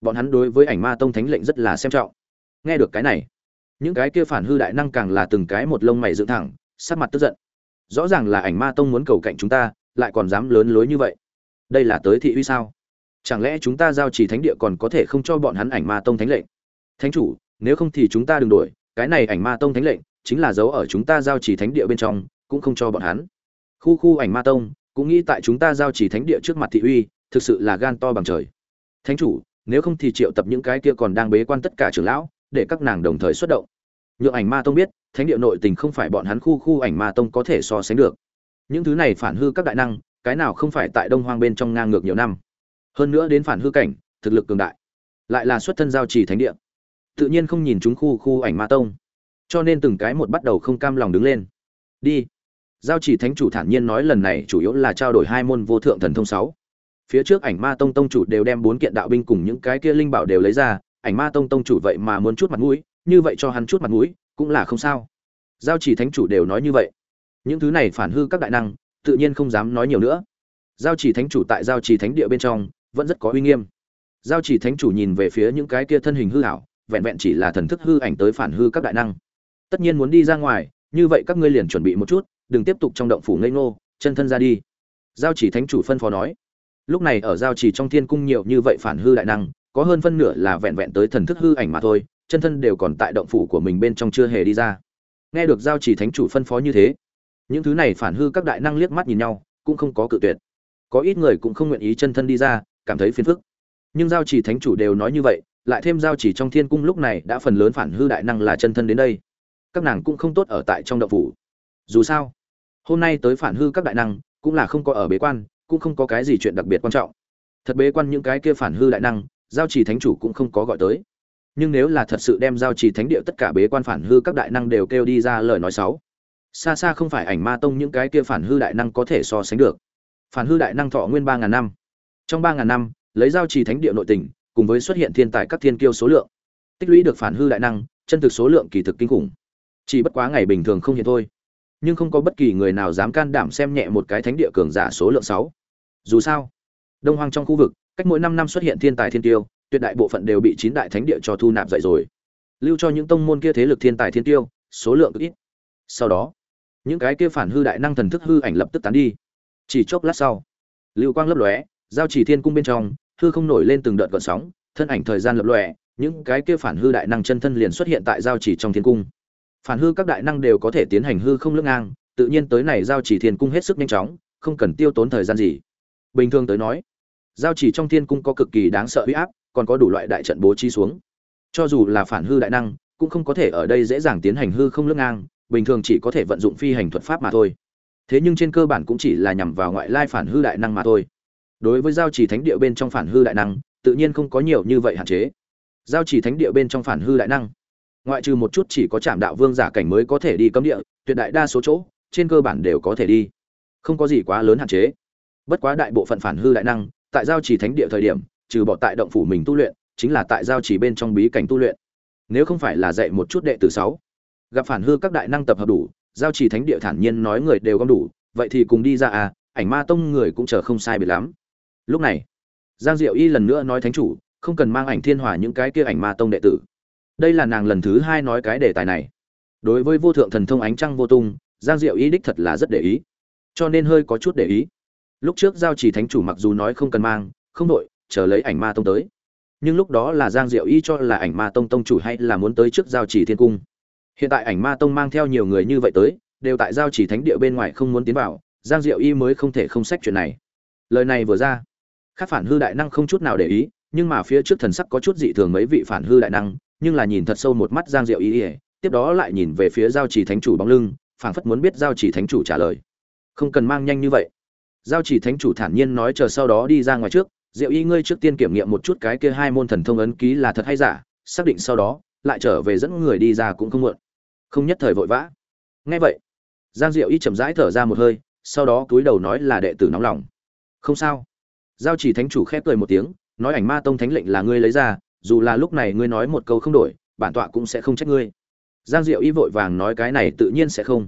Bọn hắn đối với ảnh ma tông thánh lệnh rất là xem trọng. Nghe được cái này những cái kia phản hư đại năng càng là từng cái một lông mày dựng thẳng, sắc mặt tức giận. Rõ ràng là ảnh ma tông muốn cầu cạnh chúng ta, lại còn dám lớn lối như vậy. Đây là tới thị uy sao? Chẳng lẽ chúng ta giao chỉ thánh địa còn có thể không cho bọn hắn ảnh ma tông thánh lệnh? Thánh chủ, nếu không thì chúng ta đừng đổi cái này ảnh ma tông thánh lệnh chính là dấu ở chúng ta giao chỉ thánh địa bên trong, cũng không cho bọn hắn. Khu khu ảnh ma tông, cũng nghĩ tại chúng ta giao chỉ thánh địa trước mặt thị uy, thực sự là gan to bằng trời. Thánh chủ, nếu không thì triệu tập những cái kia còn đang bế quan tất cả trưởng lão để các nàng đồng thời xuất động. Nhượng ảnh ma tông biết, thánh địa nội tình không phải bọn hắn khu khu ảnh ma tông có thể so sánh được. Những thứ này phản hư các đại năng, cái nào không phải tại đông hoang bên trong ngang ngược nhiều năm. Hơn nữa đến phản hư cảnh, thực lực cường đại, lại là xuất thân giao trì thánh địa. Tự nhiên không nhìn chúng khu khu ảnh ma tông. Cho nên từng cái một bắt đầu không cam lòng đứng lên. Đi. Giao chỉ thánh chủ thản nhiên nói lần này chủ yếu là trao đổi hai môn vô thượng thần thông sáu. Phía trước ảnh ma tông tông chủ đều đem bốn kiện đạo binh cùng những cái kia linh bảo đều lấy ra ảnh ma tông tông chủ vậy mà muốn chút mặt mũi, như vậy cho hắn chút mặt mũi, cũng là không sao. Giao chỉ thánh chủ đều nói như vậy. Những thứ này phản hư các đại năng, tự nhiên không dám nói nhiều nữa. Giao chỉ thánh chủ tại giao chỉ thánh địa bên trong, vẫn rất có uy nghiêm. Giao chỉ thánh chủ nhìn về phía những cái kia thân hình hư hảo vẹn vẹn chỉ là thần thức hư ảnh tới phản hư các đại năng. Tất nhiên muốn đi ra ngoài, như vậy các ngươi liền chuẩn bị một chút, đừng tiếp tục trong động phủ ngây ngô, chân thân ra đi. Giao chỉ thánh chủ phân phó nói. Lúc này ở giao chỉ trong thiên cung nhiều như vậy phản hư đại năng có hơn phân nửa là vẹn vẹn tới thần thức hư ảnh mà thôi, chân thân đều còn tại động phủ của mình bên trong chưa hề đi ra. Nghe được giao chỉ thánh chủ phân phó như thế, những thứ này phản hư các đại năng liếc mắt nhìn nhau, cũng không có cự tuyệt. Có ít người cũng không nguyện ý chân thân đi ra, cảm thấy phiền phức. Nhưng giao chỉ thánh chủ đều nói như vậy, lại thêm giao chỉ trong thiên cung lúc này đã phần lớn phản hư đại năng là chân thân đến đây. Các nàng cũng không tốt ở tại trong động phủ. Dù sao, hôm nay tới phản hư các đại năng, cũng là không có ở bế quan, cũng không có cái gì chuyện đặc biệt quan trọng. Thật bế quan những cái kia phản hư đại năng giao chỉ thánh chủ cũng không có gọi tới. Nhưng nếu là thật sự đem giao chỉ thánh địa tất cả bế quan phản hư các đại năng đều kêu đi ra lời nói xấu, xa xa không phải ảnh ma tông những cái kia phản hư đại năng có thể so sánh được. Phản hư đại năng thọ nguyên ba ngàn năm. Trong ba ngàn năm, lấy giao trì thánh địa nội tình, cùng với xuất hiện thiên tài các thiên kiêu số lượng, tích lũy được phản hư đại năng, chân thực số lượng kỳ thực kinh khủng. Chỉ bất quá ngày bình thường không hiện thôi. Nhưng không có bất kỳ người nào dám can đảm xem nhẹ một cái thánh địa cường giả số lượng sáu. Dù sao, đông hoang trong khu vực cách mỗi năm năm xuất hiện thiên tài thiên tiêu, tuyệt đại bộ phận đều bị chín đại thánh địa cho thu nạp dạy rồi. Lưu cho những tông môn kia thế lực thiên tài thiên tiêu, số lượng ít. Sau đó, những cái kia phản hư đại năng thần thức hư ảnh lập tức tán đi. Chỉ chốc lát sau, lưu quang lấp lóe, giao chỉ thiên cung bên trong, hư không nổi lên từng đợt gợn sóng, thân ảnh thời gian lập lòe, những cái kia phản hư đại năng chân thân liền xuất hiện tại giao chỉ trong thiên cung. Phản hư các đại năng đều có thể tiến hành hư không lưỡng ngang, tự nhiên tới này giao chỉ thiên cung hết sức nhanh chóng, không cần tiêu tốn thời gian gì. Bình thường tới nói giao chỉ trong thiên cung có cực kỳ đáng sợ uy áp, còn có đủ loại đại trận bố trí xuống. Cho dù là phản hư đại năng, cũng không có thể ở đây dễ dàng tiến hành hư không lưng ngang, bình thường chỉ có thể vận dụng phi hành thuật pháp mà thôi. Thế nhưng trên cơ bản cũng chỉ là nhằm vào ngoại lai phản hư đại năng mà thôi. Đối với giao chỉ thánh địa bên trong phản hư đại năng, tự nhiên không có nhiều như vậy hạn chế. Giao chỉ thánh địa bên trong phản hư đại năng, ngoại trừ một chút chỉ có trạm đạo vương giả cảnh mới có thể đi cấm địa, tuyệt đại đa số chỗ, trên cơ bản đều có thể đi. Không có gì quá lớn hạn chế. Bất quá đại bộ phận phản hư đại năng tại giao chỉ thánh địa thời điểm, trừ bỏ tại động phủ mình tu luyện, chính là tại giao chỉ bên trong bí cảnh tu luyện. Nếu không phải là dạy một chút đệ tử sáu, gặp phản hư các đại năng tập hợp đủ, giao chỉ thánh địa thản nhiên nói người đều gom đủ, vậy thì cùng đi ra à ảnh ma tông người cũng chờ không sai biệt lắm. Lúc này, giang diệu y lần nữa nói thánh chủ, không cần mang ảnh thiên hòa những cái kia ảnh ma tông đệ tử. Đây là nàng lần thứ hai nói cái đề tài này. Đối với vô thượng thần thông ánh trăng vô tung, giang diệu y đích thật là rất để ý. Cho nên hơi có chút để ý lúc trước giao chỉ thánh chủ mặc dù nói không cần mang, không đội, chờ lấy ảnh ma tông tới. Nhưng lúc đó là giang diệu y cho là ảnh ma tông tông chủ hay là muốn tới trước giao chỉ thiên cung. Hiện tại ảnh ma tông mang theo nhiều người như vậy tới, đều tại giao chỉ thánh địa bên ngoài không muốn tiến vào, giang diệu y mới không thể không sách chuyện này. Lời này vừa ra, các phản hư đại năng không chút nào để ý, nhưng mà phía trước thần sắc có chút dị thường mấy vị phản hư đại năng, nhưng là nhìn thật sâu một mắt giang diệu y ỉa tiếp đó lại nhìn về phía giao chỉ thánh chủ bóng lưng, phảng phất muốn biết giao chỉ thánh chủ trả lời. Không cần mang nhanh như vậy giao chỉ thánh chủ thản nhiên nói chờ sau đó đi ra ngoài trước, diệu y, ngươi trước tiên kiểm nghiệm một chút cái kia hai môn thần thông ấn ký là thật hay giả, xác định sau đó, lại trở về dẫn người đi ra cũng không muộn. Không nhất thời vội vã. Nghe vậy, giang diệu y chậm rãi thở ra một hơi, sau đó cúi đầu nói là đệ tử nóng lòng. Không sao. Giao chỉ thánh chủ khép cười một tiếng, nói ảnh ma tông thánh lệnh là ngươi lấy ra, dù là lúc này ngươi nói một câu không đổi, bản tọa cũng sẽ không trách ngươi. Giang diệu y vội vàng nói cái này tự nhiên sẽ không,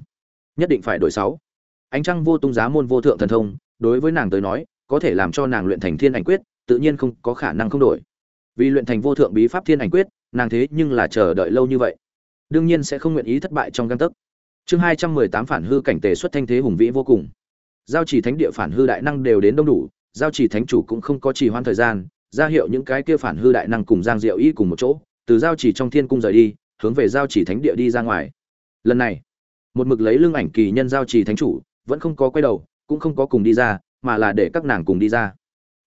nhất định phải đổi sáu. Ánh trăng vô tung giá môn vô thượng thần thông đối với nàng tới nói, có thể làm cho nàng luyện thành thiên ảnh quyết, tự nhiên không có khả năng không đổi. Vì luyện thành vô thượng bí pháp thiên ảnh quyết, nàng thế nhưng là chờ đợi lâu như vậy. Đương nhiên sẽ không nguyện ý thất bại trong căn tấc. Chương hai trăm mười tám phản hư cảnh tề xuất thanh thế hùng vĩ vô cùng. Giao chỉ thánh địa phản hư đại năng đều đến đông đủ, giao chỉ thánh chủ cũng không có trì hoãn thời gian, ra hiệu những cái kia phản hư đại năng cùng giang diệu y cùng một chỗ, từ giao chỉ trong thiên cung rời đi, hướng về giao chỉ thánh địa đi ra ngoài. Lần này, một mực lấy lưng ảnh kỳ nhân giao chỉ thánh chủ, vẫn không có quay đầu cũng không có cùng đi ra, mà là để các nàng cùng đi ra.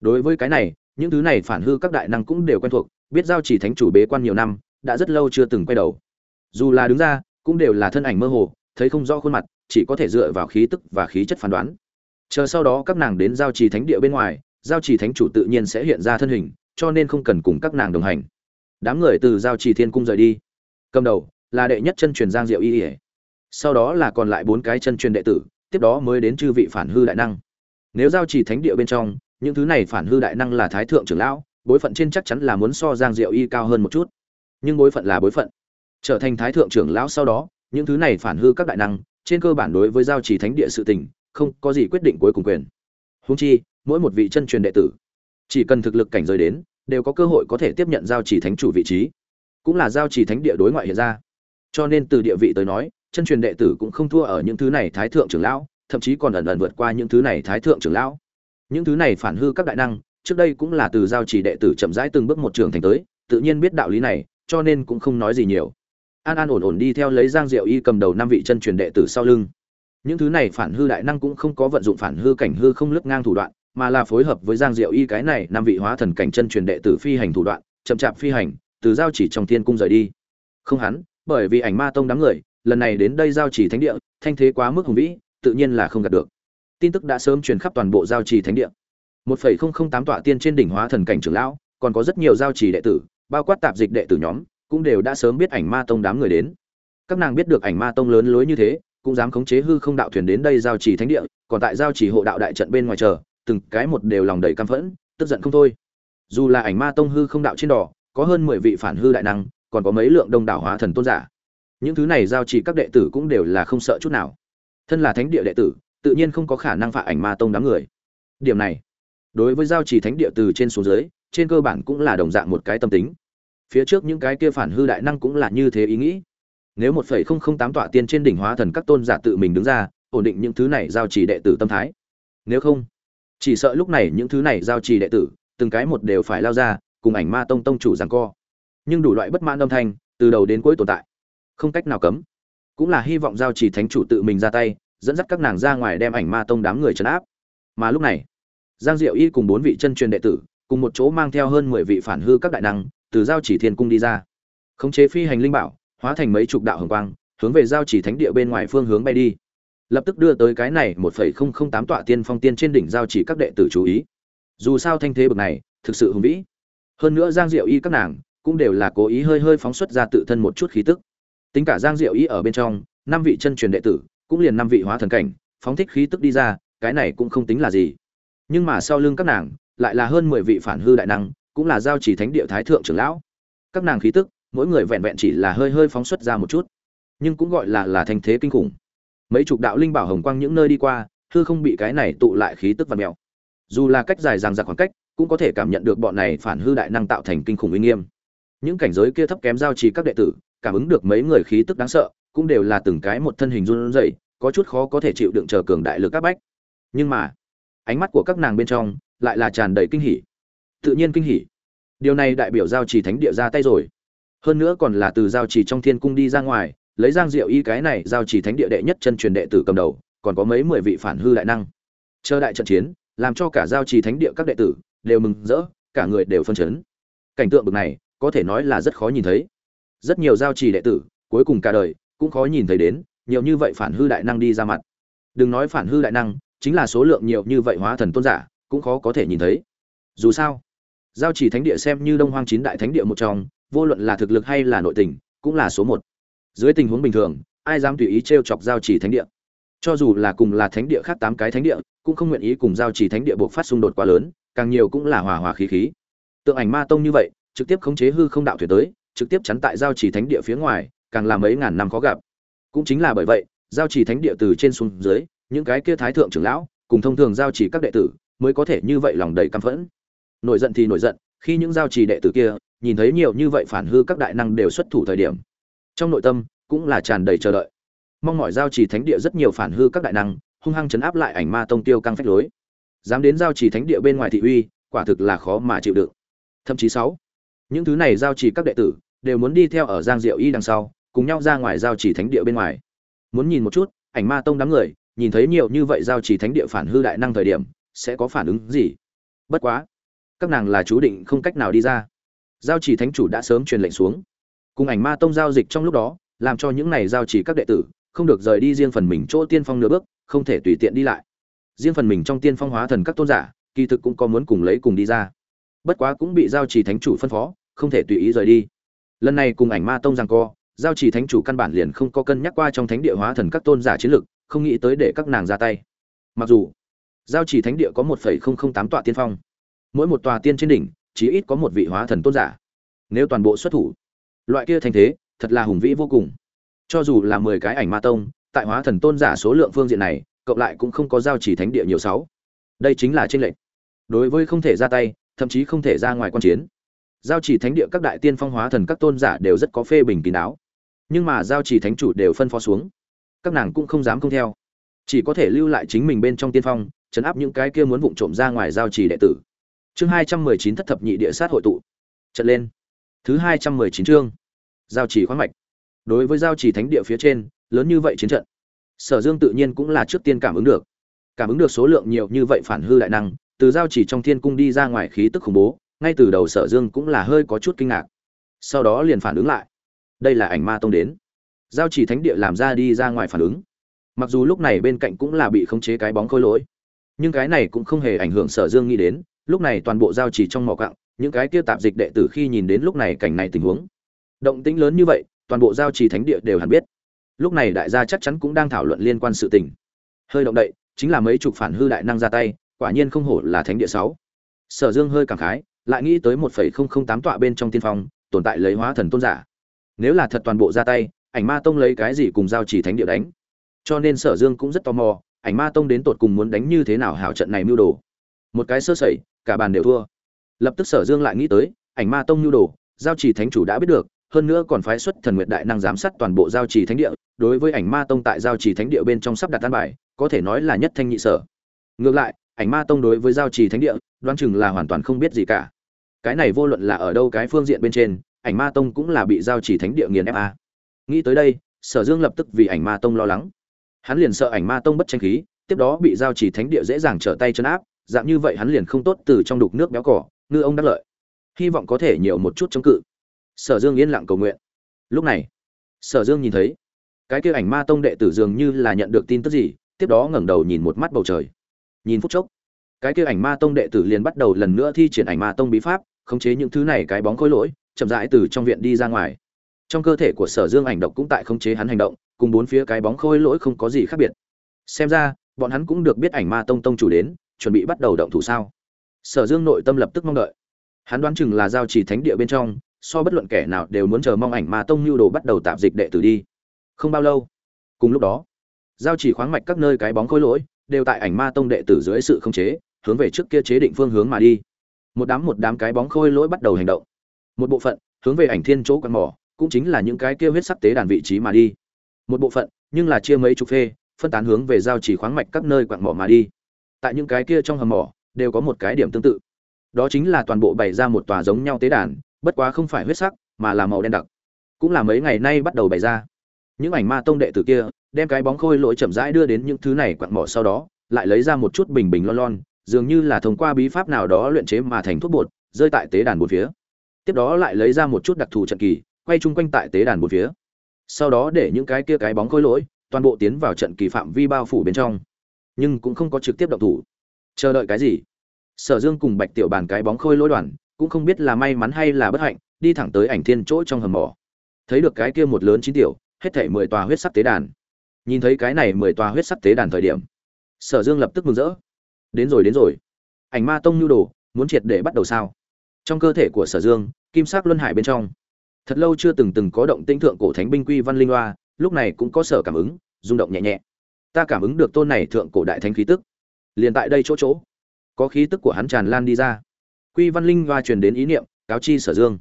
Đối với cái này, những thứ này phản hư các đại năng cũng đều quen thuộc, biết giao chỉ thánh chủ bế quan nhiều năm, đã rất lâu chưa từng quay đầu. Dù là đứng ra, cũng đều là thân ảnh mơ hồ, thấy không rõ khuôn mặt, chỉ có thể dựa vào khí tức và khí chất phán đoán. Chờ sau đó các nàng đến giao trì thánh địa bên ngoài, giao trì thánh chủ tự nhiên sẽ hiện ra thân hình, cho nên không cần cùng các nàng đồng hành. Đám người từ giao trì thiên cung rời đi. Cầm đầu là đệ nhất chân truyền giang diệu y ỉa sau đó là còn lại bốn cái chân truyền đệ tử tiếp đó mới đến chư vị phản hư đại năng. Nếu giao trì thánh địa bên trong, những thứ này phản hư đại năng là thái thượng trưởng lão, bối phận trên chắc chắn là muốn so giang diệu y cao hơn một chút. Nhưng bối phận là bối phận. Trở thành thái thượng trưởng lão sau đó, những thứ này phản hư các đại năng, trên cơ bản đối với giao chỉ thánh địa sự tình, không có gì quyết định cuối cùng quyền. Húng chi, mỗi một vị chân truyền đệ tử, chỉ cần thực lực cảnh giới đến, đều có cơ hội có thể tiếp nhận giao chỉ thánh chủ vị trí. Cũng là giao chỉ thánh địa đối ngoại hiện ra. Cho nên từ địa vị tới nói chân truyền đệ tử cũng không thua ở những thứ này thái thượng trưởng lão, thậm chí còn ẩn ẩn vượt qua những thứ này thái thượng trưởng lão. Những thứ này phản hư các đại năng, trước đây cũng là từ giao chỉ đệ tử chậm rãi từng bước một trường thành tới, tự nhiên biết đạo lý này, cho nên cũng không nói gì nhiều. An an ổn ổn đi theo lấy giang diệu y cầm đầu năm vị chân truyền đệ tử sau lưng. Những thứ này phản hư đại năng cũng không có vận dụng phản hư cảnh hư không lướt ngang thủ đoạn, mà là phối hợp với giang diệu y cái này năm vị hóa thần cảnh chân truyền đệ tử phi hành thủ đoạn, chậm chạp phi hành, từ giao chỉ trong thiên cung rời đi. Không hắn, bởi vì ảnh ma tông đám người lần này đến đây giao trì thánh địa, thanh thế quá mức hùng vĩ, tự nhiên là không gạt được. Tin tức đã sớm truyền khắp toàn bộ giao trì thánh địa. một phẩy không không tám tọa tiên trên đỉnh hóa thần cảnh trưởng lão, còn có rất nhiều giao trì đệ tử, bao quát tạp dịch đệ tử nhóm, cũng đều đã sớm biết ảnh ma tông đám người đến. Các nàng biết được ảnh ma tông lớn lối như thế, cũng dám khống chế hư không đạo thuyền đến đây giao trì thánh địa, còn tại giao trì hộ đạo đại trận bên ngoài chờ, từng cái một đều lòng đầy căm phẫn, tức giận không thôi. Dù là ảnh ma tông hư không đạo trên đỏ, có hơn mười vị phản hư đại năng, còn có mấy lượng đông đảo hóa thần tôn giả những thứ này giao chỉ các đệ tử cũng đều là không sợ chút nào. Thân là thánh địa đệ tử, tự nhiên không có khả năng phạ ảnh ma tông đám người. Điểm này, đối với giao chỉ thánh địa từ trên xuống dưới, trên cơ bản cũng là đồng dạng một cái tâm tính. Phía trước những cái kia phản hư đại năng cũng là như thế ý nghĩ. Nếu một phẩy không không tám tọa tiên trên đỉnh hóa thần các tôn giả tự mình đứng ra, ổn định những thứ này giao chỉ đệ tử tâm thái. Nếu không, chỉ sợ lúc này những thứ này giao chỉ đệ tử, từng cái một đều phải lao ra, cùng ảnh ma tông tông chủ giằng co. Nhưng đủ loại bất mãn âm thanh, từ đầu đến cuối tồn tại không cách nào cấm. Cũng là hy vọng giao chỉ thánh chủ tự mình ra tay, dẫn dắt các nàng ra ngoài đem ảnh ma tông đám người trấn áp. Mà lúc này, giang diệu y cùng bốn vị chân truyền đệ tử, cùng một chỗ mang theo hơn mười vị phản hư các đại năng, từ giao chỉ thiên cung đi ra. Khống chế phi hành linh bảo, hóa thành mấy chục đạo hồng quang, hướng về giao chỉ thánh địa bên ngoài phương hướng bay đi. Lập tức đưa tới cái này một phẩy không không tám tọa tiên phong tiên trên đỉnh giao chỉ các đệ tử chú ý. Dù sao thanh thế bực này, thực sự hùng vĩ. Hơn nữa giang diệu y các nàng cũng đều là cố ý hơi hơi phóng xuất ra tự thân một chút khí tức tính cả giang diệu ý ở bên trong, năm vị chân truyền đệ tử, cũng liền năm vị hóa thần cảnh, phóng thích khí tức đi ra, cái này cũng không tính là gì. Nhưng mà sau lưng các nàng, lại là hơn mười vị phản hư đại năng, cũng là giao chỉ thánh địa thái thượng trưởng lão. Các nàng khí tức, mỗi người vẹn vẹn chỉ là hơi hơi phóng xuất ra một chút, nhưng cũng gọi là là thanh thế kinh khủng. Mấy chục đạo linh bảo hồng quang những nơi đi qua, hư không bị cái này tụ lại khí tức và mèo. Dù là cách dài ràng giặc khoảng cách, cũng có thể cảm nhận được bọn này phản hư đại năng tạo thành kinh khủng uy nghiêm. Những cảnh giới kia thấp kém giao trì các đệ tử cảm ứng được mấy người khí tức đáng sợ, cũng đều là từng cái một thân hình run rẩy, có chút khó có thể chịu đựng chờ cường đại lực các bách. Nhưng mà, ánh mắt của các nàng bên trong lại là tràn đầy kinh hỉ. Tự nhiên kinh hỉ. Điều này đại biểu giao trì thánh địa ra tay rồi. Hơn nữa còn là từ giao trì trong thiên cung đi ra ngoài, lấy giang diệu y cái này giao trì thánh địa đệ nhất chân truyền đệ tử cầm đầu, còn có mấy mười vị phản hư đại năng. Chờ đại trận chiến, làm cho cả giao trì thánh địa các đệ tử đều mừng rỡ, cả người đều phân chấn. Cảnh tượng bực này, có thể nói là rất khó nhìn thấy rất nhiều giao trì đệ tử, cuối cùng cả đời, cũng khó nhìn thấy đến, nhiều như vậy phản hư đại năng đi ra mặt. Đừng nói phản hư đại năng, chính là số lượng nhiều như vậy hóa thần tôn giả, cũng khó có thể nhìn thấy. Dù sao, giao chỉ thánh địa xem như đông hoang chín đại thánh địa một trong, vô luận là thực lực hay là nội tình, cũng là số một. Dưới tình huống bình thường, ai dám tùy ý t r e o chọc giao chỉ thánh địa? Cho dù là cùng là thánh địa khác tám cái thánh địa, cũng không nguyện ý cùng giao chỉ thánh địa buộc phát xung đột quá lớn, càng nhiều cũng là hòa hòa khí khí. Tượng ảnh ma tông như vậy, trực tiếp khống chế hư không đạo thuyền tới trực tiếp chắn tại giao chỉ thánh địa phía ngoài, càng là mấy ngàn năm khó gặp. Cũng chính là bởi vậy, giao chỉ thánh địa từ trên xuống dưới, những cái kia thái thượng trưởng lão, cùng thông thường giao chỉ các đệ tử, mới có thể như vậy lòng đầy căm phẫn. Nổi giận thì nổi giận, khi những giao trì đệ tử kia, nhìn thấy nhiều như vậy phản hư các đại năng đều xuất thủ thời điểm, trong nội tâm, cũng là tràn đầy chờ đợi. Mong mỏi giao trì thánh địa rất nhiều phản hư các đại năng, hung hăng chấn áp lại ảnh ma tông tiêu căng phách lối. Dám đến giao trì thánh địa bên ngoài thị uy, quả thực là khó mà chịu đựng. Thậm chí sáu, những thứ này giao trì các đệ tử đều muốn đi theo ở giang diệu y đằng sau, cùng nhau ra ngoài giao Chỉ thánh địa bên ngoài. Muốn nhìn một chút, ảnh ma tông đám người, nhìn thấy nhiều như vậy giao Chỉ thánh địa phản hư đại năng thời điểm, sẽ có phản ứng gì? Bất quá, các nàng là chú định không cách nào đi ra. Giao chỉ thánh chủ đã sớm truyền lệnh xuống. Cùng ảnh ma tông giao dịch trong lúc đó, làm cho những này giao chỉ các đệ tử, không được rời đi riêng phần mình chỗ tiên phong nửa bước, không thể tùy tiện đi lại. Riêng phần mình trong tiên phong hóa thần các tôn giả, kỳ thực cũng có muốn cùng lấy cùng đi ra. Bất quá cũng bị giao chỉ thánh chủ phân phó, không thể tùy ý rời đi lần này cùng ảnh ma tông rằng co, giao chỉ thánh chủ căn bản liền không có cân nhắc qua trong thánh địa hóa thần các tôn giả chiến lực, không nghĩ tới để các nàng ra tay. Mặc dù, giao chỉ thánh địa có một tám tọa tiên phong, mỗi một tòa tiên trên đỉnh chí ít có một vị hóa thần tôn giả, nếu toàn bộ xuất thủ. Loại kia thành thế, thật là hùng vĩ vô cùng. Cho dù là mười cái ảnh ma tông, tại hóa thần tôn giả số lượng phương diện này, cộng lại cũng không có giao chỉ thánh địa nhiều sáu. Đây chính là trên lệnh đối với không thể ra tay, thậm chí không thể ra ngoài quan chiến giao chỉ thánh địa các đại tiên phong hóa thần các tôn giả đều rất có phê bình kín đáo. Nhưng mà giao chỉ thánh chủ đều phân phó xuống. Các nàng cũng không dám không theo. Chỉ có thể lưu lại chính mình bên trong tiên phong, chấn áp những cái kia muốn vụng trộm ra ngoài giao chỉ đệ tử. Chương hai trăm mười chín thất thập nhị địa sát hội tụ. Trận lên. Thứ hai trăm mười chín chương. Giao chỉ khoáng mạch. Đối với giao chỉ thánh địa phía trên, lớn như vậy chiến trận, sở dương tự nhiên cũng là trước tiên cảm ứng được. Cảm ứng được số lượng nhiều như vậy phản hư đại năng, từ giao chỉ trong thiên cung đi ra ngoài khí tức khủng bố ngay từ đầu sở dương cũng là hơi có chút kinh ngạc. Sau đó liền phản ứng lại. Đây là ảnh ma tông đến. Giao chỉ thánh địa làm ra đi ra ngoài phản ứng. Mặc dù lúc này bên cạnh cũng là bị khống chế cái bóng khôi lỗi, nhưng cái này cũng không hề ảnh hưởng sở dương nghĩ đến. Lúc này toàn bộ giao chỉ trong mỏ cặng những cái kia tạp dịch đệ tử khi nhìn đến lúc này cảnh này tình huống. Động tĩnh lớn như vậy, toàn bộ giao trì thánh địa đều hẳn biết. Lúc này đại gia chắc chắn cũng đang thảo luận liên quan sự tình. Hơi động đậy, chính là mấy chục phản hư đại năng ra tay, quả nhiên không hổ là thánh địa sáu. Sở dương hơi cảm khái lại nghĩ tới một phẩy không không tám tọa bên trong tiên phong, tồn tại lấy hóa thần tôn giả. Nếu là thật toàn bộ ra tay, ảnh ma tông lấy cái gì cùng giao chỉ thánh địa đánh? Cho nên sở dương cũng rất tò mò, ảnh ma tông đến tột cùng muốn đánh như thế nào hảo trận này mưu đồ. Một cái sơ sẩy, cả bàn đều thua. Lập tức sở dương lại nghĩ tới, ảnh ma tông mưu đồ, giao chỉ thánh chủ đã biết được, hơn nữa còn phái xuất thần nguyệt đại năng giám sát toàn bộ giao chỉ thánh địa. Đối với ảnh ma tông tại giao chỉ thánh địa bên trong sắp đặt tan bài, có thể nói là nhất thanh nhị sở. Ngược lại, ảnh ma tông đối với giao chỉ thánh địa, đoán chừng là hoàn toàn không biết gì cả cái này vô luận là ở đâu cái phương diện bên trên, ảnh ma tông cũng là bị giao chỉ thánh địa nghiền ép a. Nghĩ tới đây, sở dương lập tức vì ảnh ma tông lo lắng. Hắn liền sợ ảnh ma tông bất tranh khí, tiếp đó bị giao chỉ thánh địa dễ dàng trở tay chân áp, dạng như vậy hắn liền không tốt từ trong đục nước béo cỏ, ngư ông đắc lợi. Hy vọng có thể nhiều một chút chống cự. Sở dương yên lặng cầu nguyện. Lúc này, sở dương nhìn thấy, cái kia ảnh ma tông đệ tử dường như là nhận được tin tức gì, tiếp đó ngẩng đầu nhìn một mắt bầu trời. Nhìn phút chốc, cái kia ảnh ma tông đệ tử liền bắt đầu lần nữa thi triển ảnh ma tông bí pháp khống chế những thứ này cái bóng khối lỗi, chậm rãi từ trong viện đi ra ngoài. Trong cơ thể của sở dương ảnh độc cũng tại khống chế hắn hành động, cùng bốn phía cái bóng khôi lỗi không có gì khác biệt. Xem ra, bọn hắn cũng được biết ảnh ma tông tông chủ đến, chuẩn bị bắt đầu động thủ sao? Sở dương nội tâm lập tức mong đợi. Hắn đoán chừng là giao chỉ thánh địa bên trong, so bất luận kẻ nào đều muốn chờ mong ảnh ma tông nhu đồ bắt đầu tạp dịch đệ tử đi. Không bao lâu, cùng lúc đó, giao chỉ khoáng mạch các nơi cái bóng khôi lỗi đều tại ảnh ma tông đệ tử dưới sự khống chế, hướng về trước kia chế định phương hướng mà đi một đám một đám cái bóng khôi lỗi bắt đầu hành động. Một bộ phận hướng về ảnh thiên chỗ quạt mỏ, cũng chính là những cái kia huyết sắc tế đàn vị trí mà đi. Một bộ phận, nhưng là chia mấy chục phê, phân tán hướng về giao chỉ khoáng mạch các nơi quạt mỏ mà đi. Tại những cái kia trong hầm mỏ, đều có một cái điểm tương tự. Đó chính là toàn bộ bày ra một tòa giống nhau tế đàn, bất quá không phải huyết sắc, mà là màu đen đặc. Cũng là mấy ngày nay bắt đầu bày ra. Những ảnh ma tông đệ tử kia, đem cái bóng khôi lỗi chậm rãi đưa đến những thứ này quặn mỏ sau đó, lại lấy ra một chút bình bình lon lon dường như là thông qua bí pháp nào đó luyện chế mà thành thuốc bột, rơi tại tế đàn bốn phía. Tiếp đó lại lấy ra một chút đặc thù trận kỳ, quay chung quanh tại tế đàn bốn phía. Sau đó để những cái kia cái bóng khôi lỗi, toàn bộ tiến vào trận kỳ phạm vi bao phủ bên trong. Nhưng cũng không có trực tiếp động thủ. Chờ đợi cái gì? Sở dương cùng bạch tiểu bàn cái bóng khôi lỗi đoàn, cũng không biết là may mắn hay là bất hạnh, đi thẳng tới ảnh thiên chỗ trong hầm mỏ. Thấy được cái kia một lớn chín tiểu, hết thảy mười tòa huyết sắc tế đàn. Nhìn thấy cái này mười tòa huyết sắc tế đàn thời điểm, sở dương lập tức mừng rỡ đến rồi đến rồi. Ảnh ma tông nhu đồ, muốn triệt để bắt đầu sao? Trong cơ thể của sở dương, kim sắc luân hải bên trong. Thật lâu chưa từng từng có động tĩnh thượng cổ thánh binh quy văn linh loa lúc này cũng có sở cảm ứng, rung động nhẹ nhẹ. Ta cảm ứng được tôn này thượng cổ đại thánh khí tức. Liền tại đây chỗ chỗ, có khí tức của hắn tràn lan đi ra. Quy văn linh loa truyền đến ý niệm, cáo chi sở dương.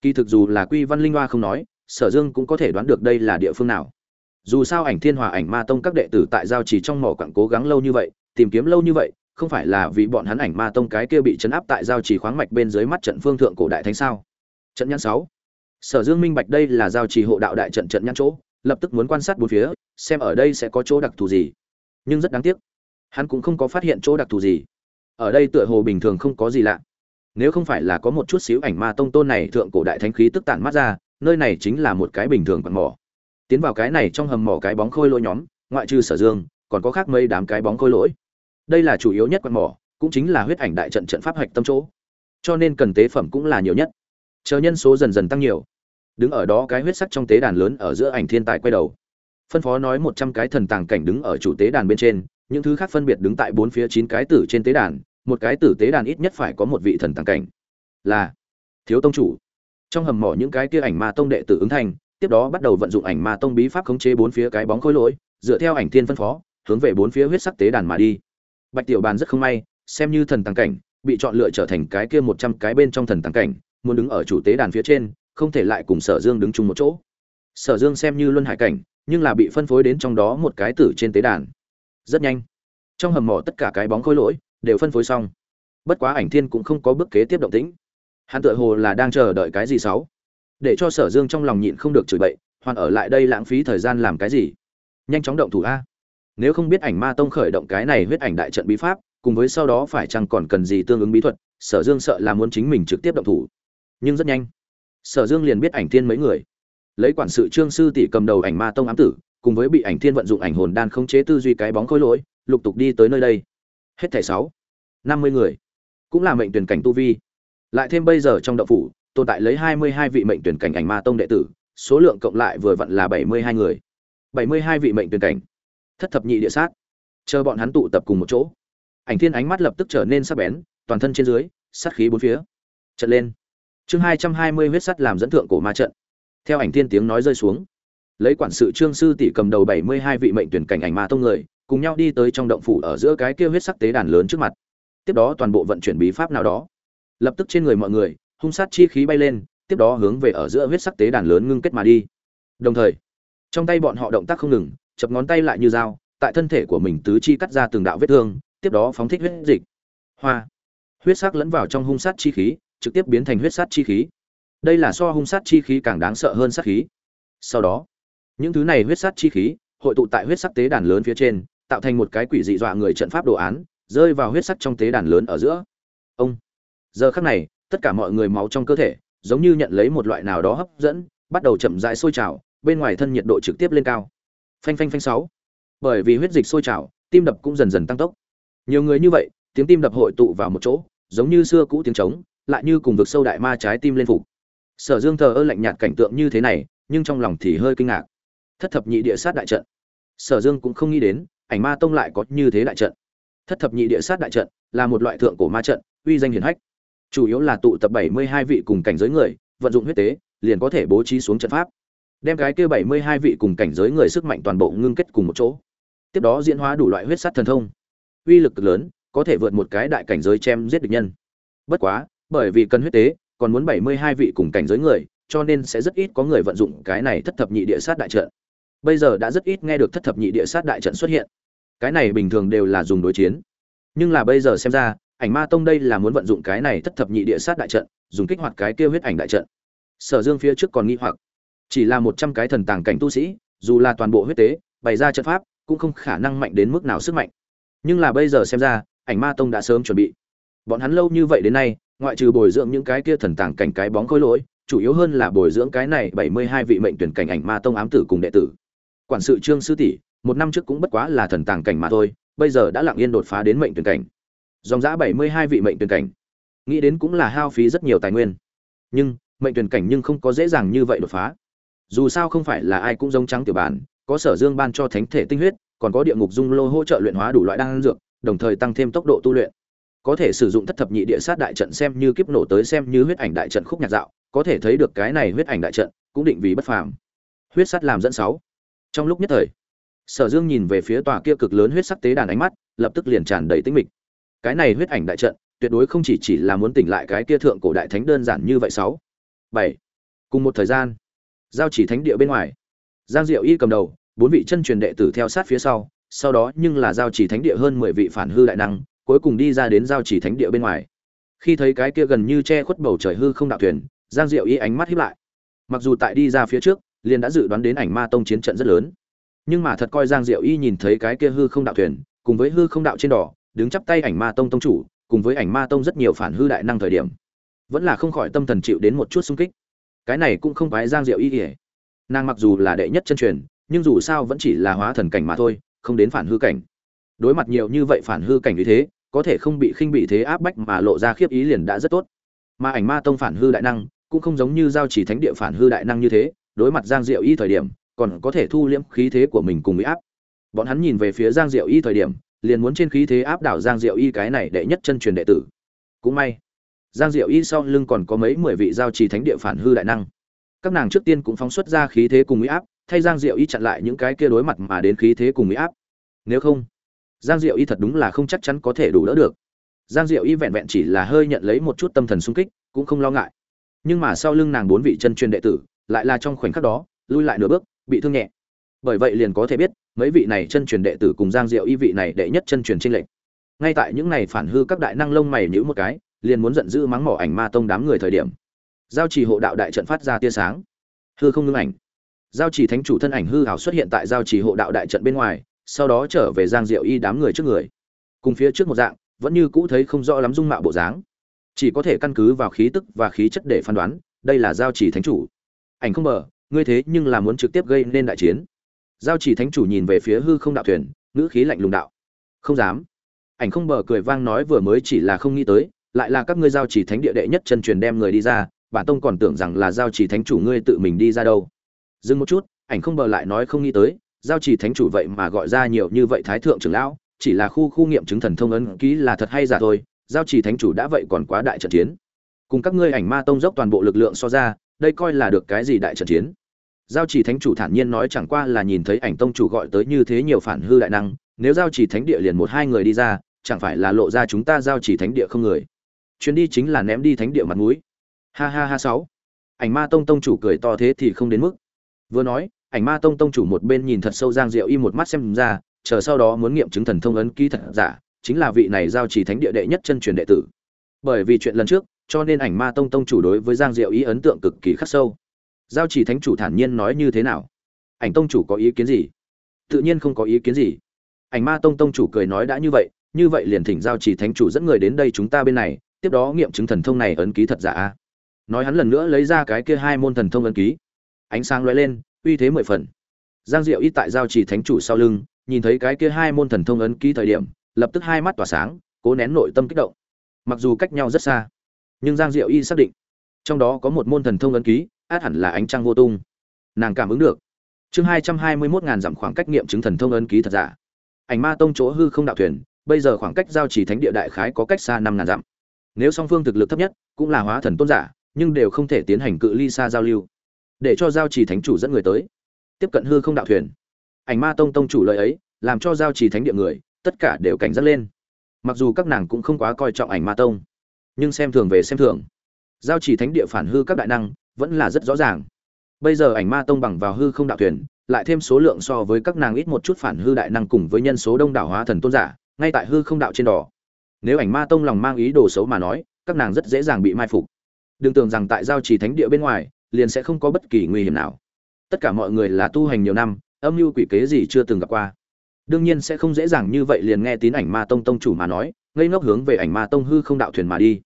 Kỳ thực dù là quy văn linh loa không nói, sở dương cũng có thể đoán được đây là địa phương nào. Dù sao ảnh thiên hòa ảnh ma tông các đệ tử tại giao chỉ trong mỏ quặng cố gắng lâu như vậy, tìm kiếm lâu như vậy không phải là vì bọn hắn ảnh ma tông cái kia bị chấn áp tại giao chỉ khoáng mạch bên dưới mắt trận phương thượng cổ đại thánh sao? Trận nhãn sáu. Sở dương minh bạch đây là giao chỉ hộ đạo đại trận trận nhãn chỗ, lập tức muốn quan sát bốn phía, xem ở đây sẽ có chỗ đặc thù gì. Nhưng rất đáng tiếc, hắn cũng không có phát hiện chỗ đặc thù gì. Ở đây tựa hồ bình thường không có gì lạ. Nếu không phải là có một chút xíu ảnh ma tông tôn này thượng cổ đại thánh khí tức tản mắt ra, nơi này chính là một cái bình thường quặng mỏ. Tiến vào cái này trong hầm mỏ cái bóng khôi lỗi nhóm, ngoại trừ sở dương, còn có khác mấy đám cái bóng khôi lỗi đây là chủ yếu nhất quan mỏ, cũng chính là huyết ảnh đại trận trận pháp hạch tâm chỗ. Cho nên cần tế phẩm cũng là nhiều nhất. Chờ nhân số dần dần tăng nhiều, đứng ở đó cái huyết sắc trong tế đàn lớn ở giữa ảnh thiên tài quay đầu. Phân phó nói một trăm cái thần tàng cảnh đứng ở chủ tế đàn bên trên, những thứ khác phân biệt đứng tại bốn phía chín cái tử trên tế đàn, một cái tử tế đàn ít nhất phải có một vị thần tàng cảnh. Là thiếu tông chủ. Trong hầm mỏ những cái kia ảnh ma tông đệ tử ứng thành, tiếp đó bắt đầu vận dụng ảnh ma tông bí pháp khống chế bốn phía cái bóng khối lỗi, dựa theo ảnh thiên phân phó, hướng về bốn phía huyết sắc tế đàn mà đi bạch tiểu bàn rất không may, xem như thần tăng cảnh, bị chọn lựa trở thành cái kia một trăm cái bên trong thần tăng cảnh, muốn đứng ở chủ tế đàn phía trên, không thể lại cùng sở dương đứng chung một chỗ. Sở dương xem như luân hải cảnh, nhưng là bị phân phối đến trong đó một cái tử trên tế đàn. Rất nhanh, trong hầm mỏ tất cả cái bóng khối lỗi, đều phân phối xong. Bất quá ảnh thiên cũng không có bước kế tiếp động tĩnh. Hắn tựa hồ là đang chờ đợi cái gì xấu để cho sở dương trong lòng nhịn không được chửi bậy, hoàn ở lại đây lãng phí thời gian làm cái gì? Nhanh chóng động thủ a nếu không biết ảnh ma tông khởi động cái này huyết ảnh đại trận bí pháp, cùng với sau đó phải chăng còn cần gì tương ứng bí thuật, sở dương sợ là muốn chính mình trực tiếp động thủ. Nhưng rất nhanh, sở dương liền biết ảnh thiên mấy người. Lấy quản sự trương sư tỷ cầm đầu ảnh ma tông ám tử, cùng với bị ảnh thiên vận dụng ảnh hồn đan khống chế tư duy cái bóng khối lỗi, lục tục đi tới nơi đây. Hết thẻ sáu, năm mươi người. Cũng là mệnh tuyển cảnh tu vi. Lại thêm bây giờ trong động phủ, tồn tại lấy hai mươi hai vị mệnh tuyển cảnh ảnh ma tông đệ tử, số lượng cộng lại vừa vặn là bảy mươi hai người. bảy mươi hai vị mệnh tuyển cảnh thất thập nhị địa sát. Chờ bọn hắn tụ tập cùng một chỗ, ảnh thiên ánh mắt lập tức trở nên sắc bén, toàn thân trên dưới, sát khí bốn phía, trận lên. Chương hai trăm hai mươi huyết sắt làm dẫn thượng cổ ma trận. Theo ảnh thiên tiếng nói rơi xuống, lấy quản sự trương sư tỷ cầm đầu bảy mươi hai vị mệnh tuyển cảnh ảnh ma tông người, cùng nhau đi tới trong động phủ ở giữa cái kia huyết sắc tế đàn lớn trước mặt. Tiếp đó toàn bộ vận chuyển bí pháp nào đó. Lập tức trên người mọi người, hung sát chi khí bay lên, tiếp đó hướng về ở giữa huyết sắc tế đàn lớn ngưng kết mà đi. Đồng thời, trong tay bọn họ động tác không ngừng chập ngón tay lại như dao, tại thân thể của mình tứ chi cắt ra từng đạo vết thương, tiếp đó phóng thích huyết dịch. Hoa. Huyết sắc lẫn vào trong hung sát chi khí, trực tiếp biến thành huyết sát chi khí. Đây là so hung sát chi khí càng đáng sợ hơn sát khí. Sau đó, những thứ này huyết sát chi khí, hội tụ tại huyết sắc tế đàn lớn phía trên, tạo thành một cái quỷ dị dọa người trận pháp đồ án, rơi vào huyết sắc trong tế đàn lớn ở giữa. Ông. Giờ khắc này, tất cả mọi người máu trong cơ thể, giống như nhận lấy một loại nào đó hấp dẫn, bắt đầu chậm rãi sôi trào, bên ngoài thân nhiệt độ trực tiếp lên cao phanh phanh phanh sáu. Bởi vì huyết dịch sôi trào, tim đập cũng dần dần tăng tốc. Nhiều người như vậy, tiếng tim đập hội tụ vào một chỗ, giống như xưa cũ tiếng trống, lại như cùng vực sâu đại ma trái tim lên phục. Sở dương thờ ơ lạnh nhạt cảnh tượng như thế này, nhưng trong lòng thì hơi kinh ngạc. Thất thập nhị địa sát đại trận. Sở dương cũng không nghĩ đến, ảnh ma tông lại có như thế đại trận. Thất thập nhị địa sát đại trận là một loại thượng cổ ma trận, uy danh hiển hách. Chủ yếu là tụ tập bảy mươi hai vị cùng cảnh giới người, vận dụng huyết tế, liền có thể bố trí xuống trận pháp đem cái kia bảy mươi hai vị cùng cảnh giới người sức mạnh toàn bộ ngưng kết cùng một chỗ. Tiếp đó diễn hóa đủ loại huyết sát thần thông. Uy lực cực lớn, có thể vượt một cái đại cảnh giới chém giết địch nhân. Bất quá, bởi vì cần huyết tế, còn muốn bảy mươi hai vị cùng cảnh giới người, cho nên sẽ rất ít có người vận dụng cái này thất thập nhị địa sát đại trận. Bây giờ đã rất ít nghe được thất thập nhị địa sát đại trận xuất hiện. Cái này bình thường đều là dùng đối chiến. Nhưng là bây giờ xem ra, ảnh ma tông đây là muốn vận dụng cái này thất thập nhị địa sát đại trận, dùng kích hoạt cái kia huyết ảnh đại trận. Sở dương phía trước còn nghi hoặc chỉ là một trăm cái thần tàng cảnh tu sĩ, dù là toàn bộ huyết tế, bày ra trận pháp, cũng không khả năng mạnh đến mức nào sức mạnh. Nhưng là bây giờ xem ra, ảnh ma tông đã sớm chuẩn bị. Bọn hắn lâu như vậy đến nay, ngoại trừ bồi dưỡng những cái kia thần tàng cảnh cái bóng khối lỗi, chủ yếu hơn là bồi dưỡng cái này bảy mươi hai vị mệnh tuyển cảnh ảnh ma tông ám tử cùng đệ tử. Quản sự trương sư tỷ, một năm trước cũng bất quá là thần tàng cảnh mà thôi, bây giờ đã lặng yên đột phá đến mệnh tuyển cảnh. Dòng giã bảy mươi hai vị mệnh tuyển cảnh. Nghĩ đến cũng là hao phí rất nhiều tài nguyên. Nhưng, mệnh tuyển cảnh nhưng không có dễ dàng như vậy đột phá dù sao không phải là ai cũng giống trắng tiểu bản, có sở dương ban cho thánh thể tinh huyết, còn có địa ngục dung lô hỗ trợ luyện hóa đủ loại đan dược, đồng thời tăng thêm tốc độ tu luyện. Có thể sử dụng thất thập nhị địa sát đại trận xem như kiếp nổ tới xem như huyết ảnh đại trận khúc nhạc dạo, có thể thấy được cái này huyết ảnh đại trận cũng định vì bất phàm. Huyết sắt làm dẫn sáu. Trong lúc nhất thời, sở dương nhìn về phía tòa kia cực lớn huyết sắc tế đàn ánh mắt, lập tức liền tràn đầy tinh mịch. Cái này huyết ảnh đại trận, tuyệt đối không chỉ chỉ là muốn tỉnh lại cái kia thượng cổ đại thánh đơn giản như vậy sáu. Bảy. Cùng một thời gian giao chỉ thánh địa bên ngoài. Giang diệu y cầm đầu, bốn vị chân truyền đệ tử theo sát phía sau sau đó nhưng là giao chỉ thánh địa hơn mười vị phản hư đại năng, cuối cùng đi ra đến giao chỉ thánh địa bên ngoài. Khi thấy cái kia gần như che khuất bầu trời hư không đạo thuyền, giang diệu y ánh mắt hiếp lại. Mặc dù tại đi ra phía trước, liền đã dự đoán đến ảnh ma tông chiến trận rất lớn. Nhưng mà thật coi giang diệu y nhìn thấy cái kia hư không đạo thuyền, cùng với hư không đạo trên đỏ, đứng chắp tay ảnh ma tông tông chủ, cùng với ảnh ma tông rất nhiều phản hư đại năng thời điểm, vẫn là không khỏi tâm thần chịu đến một chút xung kích cái này cũng không phải giang diệu y ỉa. Nàng mặc dù là đệ nhất chân truyền, nhưng dù sao vẫn chỉ là hóa thần cảnh mà thôi, không đến phản hư cảnh. Đối mặt nhiều như vậy phản hư cảnh như thế, có thể không bị khinh bị thế áp bách mà lộ ra khiếp ý liền đã rất tốt. Mà ảnh ma tông phản hư đại năng, cũng không giống như giao chỉ thánh địa phản hư đại năng như thế, đối mặt giang diệu y thời điểm, còn có thể thu liễm khí thế của mình cùng bị áp. Bọn hắn nhìn về phía giang diệu y thời điểm, liền muốn trên khí thế áp đảo giang diệu y cái này đệ nhất chân truyền đệ tử. Cũng may giang diệu y sau lưng còn có mấy mười vị giao trì thánh địa phản hư đại năng. Các nàng trước tiên cũng phóng xuất ra khí thế cùng uy áp thay giang diệu y chặn lại những cái kia đối mặt mà đến khí thế cùng uy áp. Nếu không giang diệu y thật đúng là không chắc chắn có thể đủ đỡ được. Giang diệu y vẹn vẹn chỉ là hơi nhận lấy một chút tâm thần sung kích cũng không lo ngại. Nhưng mà sau lưng nàng bốn vị chân truyền đệ tử lại là trong khoảnh khắc đó lui lại nửa bước bị thương nhẹ. Bởi vậy liền có thể biết mấy vị này chân truyền đệ tử cùng giang diệu y vị này đệ nhất chân truyền trinh lệnh, ngay tại những này phản hư các đại năng lông mày nhữ một cái liền muốn giận dữ mắng mỏ ảnh ma tông đám người thời điểm. Giao trì hộ đạo đại trận phát ra tia sáng. Hư không ngưng ảnh. Giao trì thánh chủ thân ảnh hư hảo xuất hiện tại giao trì hộ đạo đại trận bên ngoài, sau đó trở về giang diệu y đám người trước người. Cùng phía trước một dạng, vẫn như cũ thấy không rõ lắm dung mạo bộ dáng. Chỉ có thể căn cứ vào khí tức và khí chất để phán đoán, đây là giao trì thánh chủ. Ảnh không mờ ngươi thế nhưng là muốn trực tiếp gây nên đại chiến. Giao trì thánh chủ nhìn về phía hư không đạo thuyền, ngữ khí lạnh lùng đạo. Không dám. Ảnh không bờ cười vang nói vừa mới chỉ là không nghĩ tới lại là các ngươi giao trì thánh địa đệ nhất chân truyền đem người đi ra bản tông còn tưởng rằng là giao trì thánh chủ ngươi tự mình đi ra đâu. Dừng một chút, ảnh không bờ lại nói không nghĩ tới, giao trì thánh chủ vậy mà gọi ra nhiều như vậy thái thượng trưởng lão, chỉ là khu khu nghiệm chứng thần thông ấn ký là thật hay giả thôi, giao trì thánh chủ đã vậy còn quá đại trận chiến. Cùng các ngươi ảnh ma tông dốc toàn bộ lực lượng so ra, đây coi là được cái gì đại trận chiến? Giao trì thánh chủ thản nhiên nói chẳng qua là nhìn thấy ảnh tông chủ gọi tới như thế nhiều phản hư đại năng, nếu giao trì thánh địa liền một hai người đi ra, chẳng phải là lộ ra chúng ta giao trì thánh địa không người? Chuyến đi chính là ném đi thánh địa mặt mũi. Ha ha ha sáu. Ảnh ma tông tông chủ cười to thế thì không đến mức. Vừa nói, ảnh ma tông tông chủ một bên nhìn thật sâu giang diệu y một mắt xem ra, chờ sau đó muốn nghiệm chứng thần thông ấn ký thật giả, chính là vị này giao trì thánh địa đệ nhất chân truyền đệ tử. Bởi vì chuyện lần trước, cho nên ảnh ma tông tông chủ đối với giang diệu y ấn tượng cực kỳ khắc sâu. Giao trì thánh chủ thản nhiên nói như thế nào? Ảnh tông chủ có ý kiến gì? Tự nhiên không có ý kiến gì. Ảnh ma tông tông chủ cười nói đã như vậy như vậy liền thỉnh giao trì thánh chủ dẫn người đến đây chúng ta bên này tiếp đó nghiệm chứng thần thông này ấn ký thật giả nói hắn lần nữa lấy ra cái kia hai môn thần thông ấn ký. Ánh sáng lóe lên, uy thế mười phần. Giang diệu y tại giao trì thánh chủ sau lưng, nhìn thấy cái kia hai môn thần thông ấn ký thời điểm, lập tức hai mắt tỏa sáng, cố nén nội tâm kích động. Mặc dù cách nhau rất xa, nhưng giang diệu y xác định, trong đó có một môn thần thông ấn ký, át hẳn là ánh trăng vô tung. Nàng cảm ứng được. Chương hai trăm hai mươi mốt ngàn dặm khoảng cách nghiệm chứng thần thông ấn ký thật giả. Ảnh ma tông chỗ hư không đạo thuyền, bây giờ khoảng cách giao chỉ thánh địa đại khái có cách xa năm ngàn dặm nếu song phương thực lực thấp nhất, cũng là hóa thần tôn giả, nhưng đều không thể tiến hành cự ly xa giao lưu. Để cho giao chỉ thánh chủ dẫn người tới. Tiếp cận hư không đạo thuyền. Ảnh ma tông tông chủ lời ấy, làm cho giao chỉ thánh địa người, tất cả đều cảnh giác lên. Mặc dù các nàng cũng không quá coi trọng ảnh ma tông, nhưng xem thường về xem thường. Giao chỉ thánh địa phản hư các đại năng, vẫn là rất rõ ràng. Bây giờ ảnh ma tông bằng vào hư không đạo thuyền, lại thêm số lượng so với các nàng ít một chút phản hư đại năng cùng với nhân số đông đảo hóa thần tôn giả, ngay tại hư không đạo trên đỏ nếu ảnh ma tông lòng mang ý đồ xấu mà nói, các nàng rất dễ dàng bị mai phục. Đừng tưởng rằng tại giao trì thánh địa bên ngoài, liền sẽ không có bất kỳ nguy hiểm nào. Tất cả mọi người là tu hành nhiều năm, âm mưu quỷ kế gì chưa từng gặp qua. Đương nhiên sẽ không dễ dàng như vậy liền nghe tín ảnh ma tông tông chủ mà nói, ngây ngốc hướng về ảnh ma tông hư không đạo thuyền mà đi.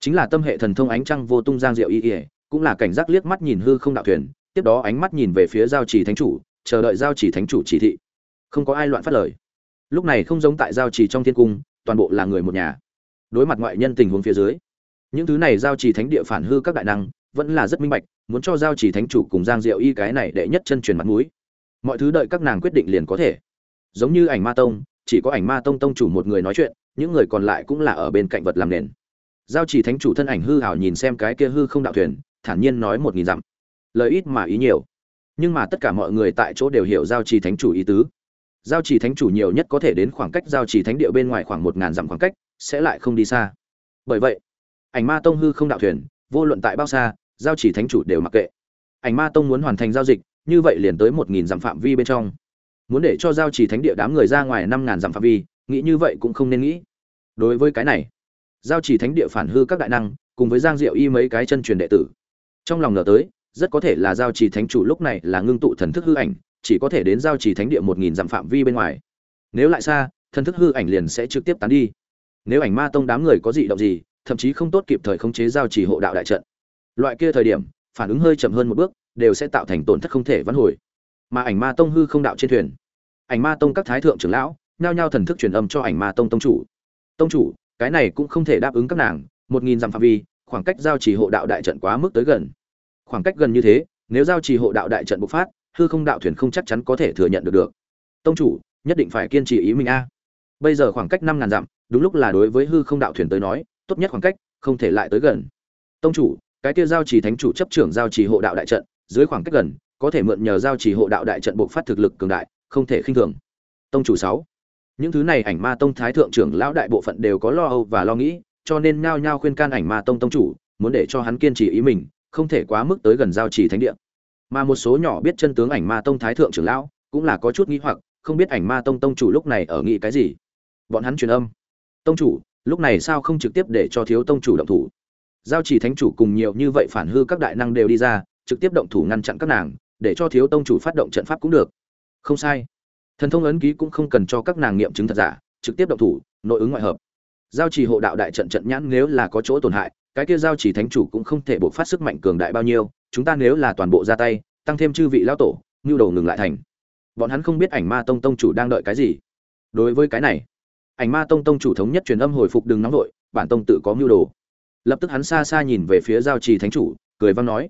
Chính là tâm hệ thần thông ánh trăng vô tung giang diệu y ỉa cũng là cảnh giác liếc mắt nhìn hư không đạo thuyền, tiếp đó ánh mắt nhìn về phía giao trì thánh chủ, chờ đợi giao trì thánh chủ chỉ thị. Không có ai loạn phát lời. Lúc này không giống tại giao trì trong thiên cung toàn bộ là người một nhà. Đối mặt ngoại nhân tình huống phía dưới, những thứ này giao trì thánh địa phản hư các đại năng vẫn là rất minh bạch, muốn cho giao trì thánh chủ cùng giang diệu y cái này đệ nhất chân truyền mặt mũi. Mọi thứ đợi các nàng quyết định liền có thể. Giống như ảnh ma tông, chỉ có ảnh ma tông tông chủ một người nói chuyện, những người còn lại cũng là ở bên cạnh vật làm nền. Giao trì thánh chủ thân ảnh hư hảo nhìn xem cái kia hư không đạo thuyền, thản nhiên nói một nghìn dặm. Lời ít mà ý nhiều. Nhưng mà tất cả mọi người tại chỗ đều hiểu giao trì thánh chủ ý tứ giao trì thánh chủ nhiều nhất có thể đến khoảng cách giao trì thánh địa bên ngoài khoảng một ngàn dặm khoảng cách, sẽ lại không đi xa. Bởi vậy, ảnh ma tông hư không đạo thuyền, vô luận tại bao xa, giao trì thánh chủ đều mặc kệ. Ảnh ma tông muốn hoàn thành giao dịch, như vậy liền tới một nghìn dặm phạm vi bên trong. Muốn để cho giao trì thánh địa đám người ra ngoài năm ngàn dặm phạm vi, nghĩ như vậy cũng không nên nghĩ. Đối với cái này, giao trì thánh địa phản hư các đại năng, cùng với giang diệu y mấy cái chân truyền đệ tử, trong lòng ngờ tới, rất có thể là giao trì thánh chủ lúc này là ngưng tụ thần thức hư ảnh chỉ có thể đến giao trì thánh địa một nghìn dặm phạm vi bên ngoài. Nếu lại xa thân thức hư ảnh liền sẽ trực tiếp tán đi. Nếu ảnh ma tông đám người có dị động gì, thậm chí không tốt kịp thời khống chế giao trì hộ đạo đại trận. Loại kia thời điểm, phản ứng hơi chậm hơn một bước, đều sẽ tạo thành tổn thất không thể vãn hồi. Mà ảnh ma tông hư không đạo trên thuyền. Ảnh ma tông các thái thượng trưởng lão, nhao nhao thần thức truyền âm cho ảnh ma tông tông chủ. Tông chủ, cái này cũng không thể đáp ứng các nàng, một nghìn dặm phạm vi, khoảng cách giao trì hộ đạo đại trận quá mức tới gần. Khoảng cách gần như thế, nếu giao trì hộ đạo đại trận bộc phát hư không đạo thuyền không chắc chắn có thể thừa nhận được được. Tông chủ, nhất định phải kiên trì ý mình a. Bây giờ khoảng cách năm ngàn dặm, đúng lúc là đối với hư không đạo thuyền tới nói, tốt nhất khoảng cách, không thể lại tới gần. Tông chủ, cái kia giao trì thánh chủ chấp trưởng giao trì hộ đạo đại trận, dưới khoảng cách gần, có thể mượn nhờ giao chỉ hộ đạo đại trận buộc phát thực lực cường đại, không thể khinh thường. Tông chủ sáu. Những thứ này ảnh ma tông thái thượng trưởng lão đại bộ phận đều có lo âu và lo nghĩ, cho nên nhao nhao khuyên can ảnh ma tông tông chủ, muốn để cho hắn kiên trì ý mình, không thể quá mức tới gần giao trì thánh địa mà một số nhỏ biết chân tướng ảnh ma tông thái thượng trưởng lão cũng là có chút nghĩ hoặc, không biết ảnh ma tông tông chủ lúc này ở nghĩ cái gì. Bọn hắn truyền âm. Tông chủ, lúc này sao không trực tiếp để cho thiếu tông chủ động thủ? Giao chỉ thánh chủ cùng nhiều như vậy phản hư các đại năng đều đi ra, trực tiếp động thủ ngăn chặn các nàng, để cho thiếu tông chủ phát động trận pháp cũng được. Không sai. Thần thông ấn ký cũng không cần cho các nàng nghiệm chứng thật giả, trực tiếp động thủ, nội ứng ngoại hợp. Giao chỉ hộ đạo đại trận trận nhãn nếu là có chỗ tổn hại cái kia giao chỉ thánh chủ cũng không thể buộc phát sức mạnh cường đại bao nhiêu, chúng ta nếu là toàn bộ ra tay, tăng thêm chư vị lão tổ ngưu đầu ngừng lại thành. Bọn hắn không biết ảnh ma tông tông chủ đang đợi cái gì. Đối với cái này, ảnh ma tông tông chủ thống nhất truyền âm hồi phục đừng nóng vội, bản tông tự có mưu đồ. Lập tức hắn xa xa nhìn về phía giao trì thánh chủ, cười vang nói,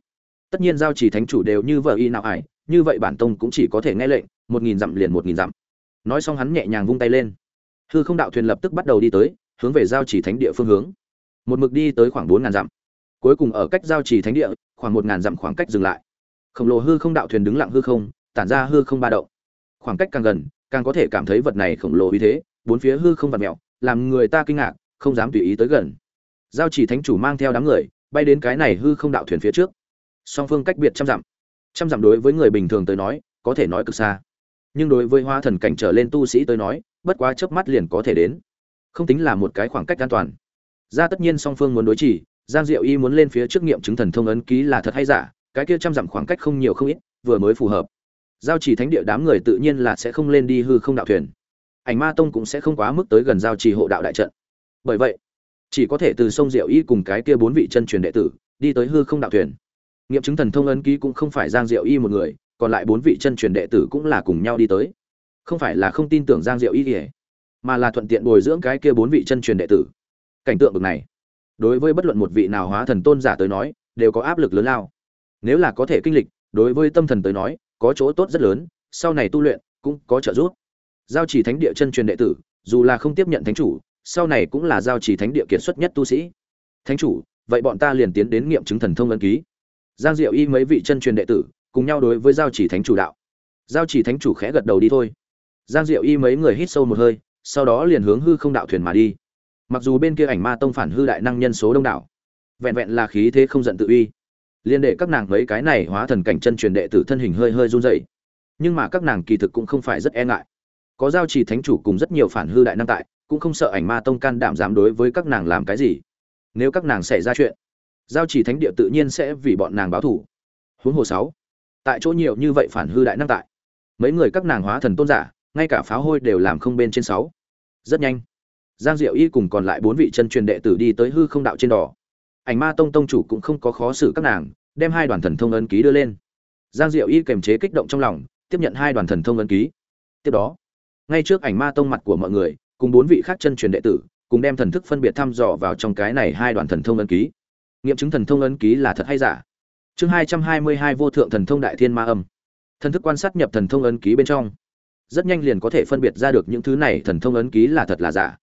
tất nhiên giao trì thánh chủ đều như vợ y nào ải, như vậy bản tông cũng chỉ có thể nghe lệnh, một nghìn dặm liền một nghìn dặm. Nói xong hắn nhẹ nhàng vung tay lên. Hư không đạo thuyền lập tức bắt đầu đi tới, hướng về giao trì thánh địa phương hướng một mực đi tới khoảng bốn ngàn dặm. Cuối cùng ở cách giao trì thánh địa, khoảng một ngàn dặm khoảng cách dừng lại. Khổng lồ hư không đạo thuyền đứng lặng hư không, tản ra hư không ba động. Khoảng cách càng gần, càng có thể cảm thấy vật này khổng lồ uy thế, bốn phía hư không vặt mẹo làm người ta kinh ngạc, không dám tùy ý tới gần. Giao chỉ thánh chủ mang theo đám người, bay đến cái này hư không đạo thuyền phía trước. Song phương cách biệt trăm dặm. Trăm dặm đối với người bình thường tới nói, có thể nói cực xa. Nhưng đối với hoa thần cảnh trở lên tu sĩ tới nói, bất quá chớp mắt liền có thể đến. Không tính là một cái khoảng cách an toàn ra tất nhiên song phương muốn đối chỉ, giang diệu y muốn lên phía trước nghiệm chứng thần thông ấn ký là thật hay giả, cái kia trăm dặm khoảng cách không nhiều không ít, vừa mới phù hợp. Giao chỉ thánh địa đám người tự nhiên là sẽ không lên đi hư không đạo thuyền. Ảnh ma tông cũng sẽ không quá mức tới gần giao trì hộ đạo đại trận. Bởi vậy, chỉ có thể từ sông diệu y cùng cái kia bốn vị chân truyền đệ tử, đi tới hư không đạo thuyền. Nghiệm chứng thần thông ấn ký cũng không phải giang diệu y một người, còn lại bốn vị chân truyền đệ tử cũng là cùng nhau đi tới. Không phải là không tin tưởng giang diệu y kể mà là thuận tiện bồi dưỡng cái kia bốn vị chân truyền đệ tử cảnh tượng bực này. Đối với bất luận một vị nào hóa thần tôn giả tới nói, đều có áp lực lớn lao. Nếu là có thể kinh lịch, đối với tâm thần tới nói, có chỗ tốt rất lớn, sau này tu luyện cũng có trợ giúp. Giao chỉ thánh địa chân truyền đệ tử, dù là không tiếp nhận thánh chủ, sau này cũng là giao chỉ thánh địa kiệt xuất nhất tu sĩ. Thánh chủ, vậy bọn ta liền tiến đến nghiệm chứng thần thông ân ký. Giang diệu y mấy vị chân truyền đệ tử, cùng nhau đối với giao chỉ thánh chủ đạo. Giao chỉ thánh chủ khẽ gật đầu đi thôi. Giang diệu y mấy người hít sâu một hơi, sau đó liền hướng hư không đạo thuyền mà đi mặc dù bên kia ảnh ma tông phản hư đại năng nhân số đông đảo, vẹn vẹn là khí thế không giận tự uy, liên đệ các nàng mấy cái này hóa thần cảnh chân truyền đệ tử thân hình hơi hơi run rẩy. Nhưng mà các nàng kỳ thực cũng không phải rất e ngại. Có giao trì thánh chủ cùng rất nhiều phản hư đại năng tại, cũng không sợ ảnh ma tông can đảm dám đối với các nàng làm cái gì. Nếu các nàng xảy ra chuyện, giao trì thánh địa tự nhiên sẽ vì bọn nàng báo thủ. Huống hồ sáu, tại chỗ nhiều như vậy phản hư đại năng tại, mấy người các nàng hóa thần tôn giả, ngay cả pháo hôi đều làm không bên trên sáu. Rất nhanh giang diệu y cùng còn lại bốn vị chân truyền đệ tử đi tới hư không đạo trên đỏ ảnh ma tông tông chủ cũng không có khó xử các nàng, đem hai đoàn thần thông ấn ký đưa lên. Giang diệu y kềm chế kích động trong lòng, tiếp nhận hai đoàn thần thông ấn ký. Tiếp đó, ngay trước ảnh ma tông mặt của mọi người, cùng bốn vị khác chân truyền đệ tử, cùng đem thần thức phân biệt thăm dò vào trong cái này hai đoàn thần thông ấn ký. Nghiệm chứng thần thông ấn ký là thật hay giả? Chương hai trăm hai mươi hai vô thượng thần thông đại thiên ma âm. Thần thức quan sát nhập thần thông ấn ký bên trong. Rất nhanh liền có thể phân biệt ra được những thứ này thần thông ấn ký là thật là giả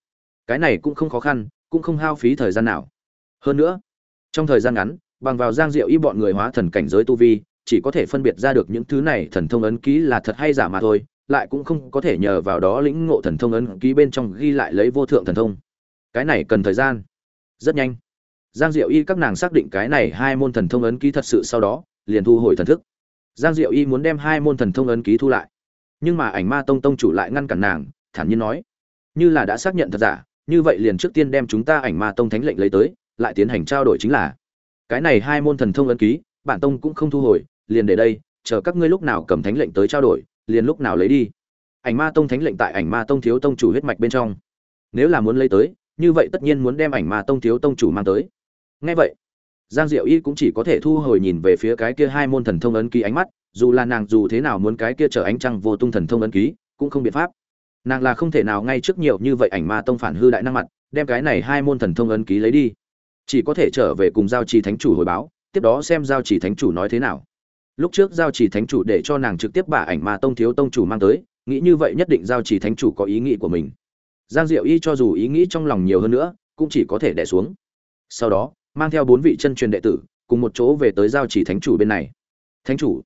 cái này cũng không khó khăn, cũng không hao phí thời gian nào. Hơn nữa, trong thời gian ngắn, bằng vào giang diệu y bọn người hóa thần cảnh giới tu vi, chỉ có thể phân biệt ra được những thứ này thần thông ấn ký là thật hay giả mà thôi, lại cũng không có thể nhờ vào đó lĩnh ngộ thần thông ấn ký bên trong ghi lại lấy vô thượng thần thông. Cái này cần thời gian. Rất nhanh. Giang diệu y các nàng xác định cái này hai môn thần thông ấn ký thật sự sau đó, liền thu hồi thần thức. Giang diệu y muốn đem hai môn thần thông ấn ký thu lại. Nhưng mà ảnh ma tông tông chủ lại ngăn cản nàng, thản nhiên nói, như là đã xác nhận thật giả như vậy liền trước tiên đem chúng ta ảnh ma tông thánh lệnh lấy tới, lại tiến hành trao đổi chính là, cái này hai môn thần thông ấn ký, bản tông cũng không thu hồi, liền để đây, chờ các ngươi lúc nào cầm thánh lệnh tới trao đổi, liền lúc nào lấy đi. Ảnh ma tông thánh lệnh tại ảnh ma tông thiếu tông chủ huyết mạch bên trong. Nếu là muốn lấy tới, như vậy tất nhiên muốn đem ảnh ma tông thiếu tông chủ mang tới. Ngay vậy, giang diệu y cũng chỉ có thể thu hồi nhìn về phía cái kia hai môn thần thông ấn ký ánh mắt, dù là nàng dù thế nào muốn cái kia trở ánh trăng vô tung thần thông ấn ký, cũng không biện pháp nàng là không thể nào ngay trước nhiều như vậy ảnh ma tông phản hư đại năng mặt, đem cái này hai môn thần thông ấn ký lấy đi. Chỉ có thể trở về cùng giao trì thánh chủ hồi báo, tiếp đó xem giao trì thánh chủ nói thế nào. Lúc trước giao trì thánh chủ để cho nàng trực tiếp bà ảnh ma tông thiếu tông chủ mang tới, nghĩ như vậy nhất định giao trì thánh chủ có ý nghĩ của mình. Giang diệu y cho dù ý nghĩ trong lòng nhiều hơn nữa, cũng chỉ có thể đẻ xuống. Sau đó, mang theo bốn vị chân truyền đệ tử, cùng một chỗ về tới giao trì thánh chủ bên này. Thánh chủ.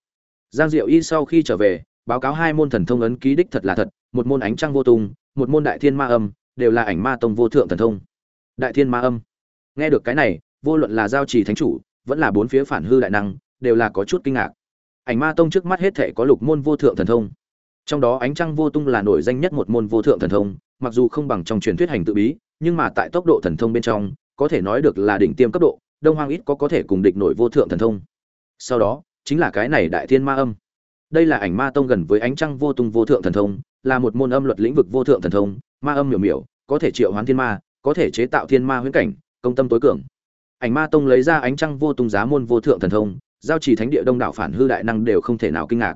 Giang diệu y sau khi trở về báo cáo hai môn thần thông ấn ký đích thật là thật, một môn ánh trăng vô tung, một môn đại thiên ma âm, đều là ảnh ma tông vô thượng thần thông. Đại thiên ma âm. Nghe được cái này, vô luận là giao trì thánh chủ, vẫn là bốn phía phản hư đại năng, đều là có chút kinh ngạc. Ảnh ma tông trước mắt hết thể có lục môn vô thượng thần thông. Trong đó ánh trăng vô tung là nổi danh nhất một môn vô thượng thần thông, mặc dù không bằng trong truyền thuyết hành tự bí, nhưng mà tại tốc độ thần thông bên trong, có thể nói được là đỉnh tiêm cấp độ, đông hoang ít có có thể cùng địch nổi vô thượng thần thông. Sau đó, chính là cái này đại thiên ma âm đây là ảnh ma tông gần với ánh trăng vô tung vô thượng thần thông, là một môn âm luật lĩnh vực vô thượng thần thông, ma âm miểu miểu, có thể triệu hoán thiên ma, có thể chế tạo thiên ma huyễn cảnh, công tâm tối cường. Ảnh ma tông lấy ra ánh trăng vô tung giá môn vô thượng thần thông, giao chỉ thánh địa đông đảo phản hư đại năng đều không thể nào kinh ngạc.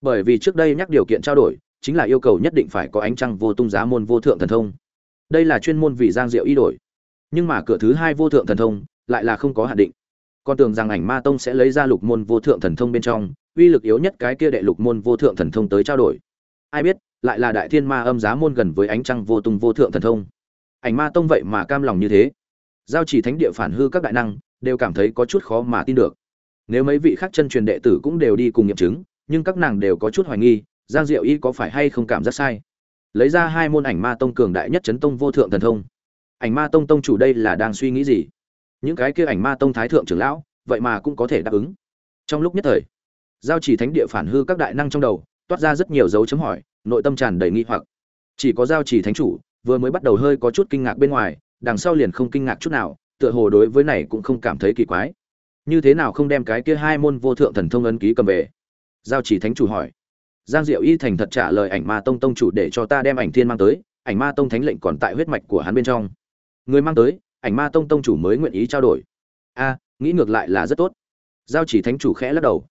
Bởi vì trước đây nhắc điều kiện trao đổi, chính là yêu cầu nhất định phải có ánh trăng vô tung giá môn vô thượng thần thông. Đây là chuyên môn vì giang diệu y đổi. Nhưng mà cửa thứ hai vô thượng thần thông lại là không có hạn định. Con tưởng rằng ảnh ma tông sẽ lấy ra lục môn vô thượng thần thông bên trong uy lực yếu nhất cái kia đệ lục môn vô thượng thần thông tới trao đổi. Ai biết, lại là đại thiên ma âm giá môn gần với ánh trăng vô tung vô thượng thần thông. Ảnh ma tông vậy mà cam lòng như thế. Giao chỉ thánh địa phản hư các đại năng, đều cảm thấy có chút khó mà tin được. Nếu mấy vị khác chân truyền đệ tử cũng đều đi cùng nghiệm chứng, nhưng các nàng đều có chút hoài nghi, giang diệu y có phải hay không cảm giác sai? Lấy ra hai môn ảnh ma tông cường đại nhất chấn tông vô thượng thần thông. Ảnh ma tông tông chủ đây là đang suy nghĩ gì? Những cái kia ảnh ma tông thái thượng trưởng lão, vậy mà cũng có thể đáp ứng. Trong lúc nhất thời giao chỉ thánh địa phản hư các đại năng trong đầu, toát ra rất nhiều dấu chấm hỏi, nội tâm tràn đầy nghi hoặc. Chỉ có giao chỉ thánh chủ, vừa mới bắt đầu hơi có chút kinh ngạc bên ngoài, đằng sau liền không kinh ngạc chút nào, tựa hồ đối với này cũng không cảm thấy kỳ quái. Như thế nào không đem cái kia hai môn vô thượng thần thông ấn ký cầm về? Giao chỉ thánh chủ hỏi. Giang diệu y thành thật trả lời ảnh ma tông tông chủ để cho ta đem ảnh thiên mang tới, ảnh ma tông thánh lệnh còn tại huyết mạch của hắn bên trong. Người mang tới, ảnh ma tông tông chủ mới nguyện ý trao đổi. A, nghĩ ngược lại là rất tốt. Giao chỉ thánh chủ khẽ lắc đầu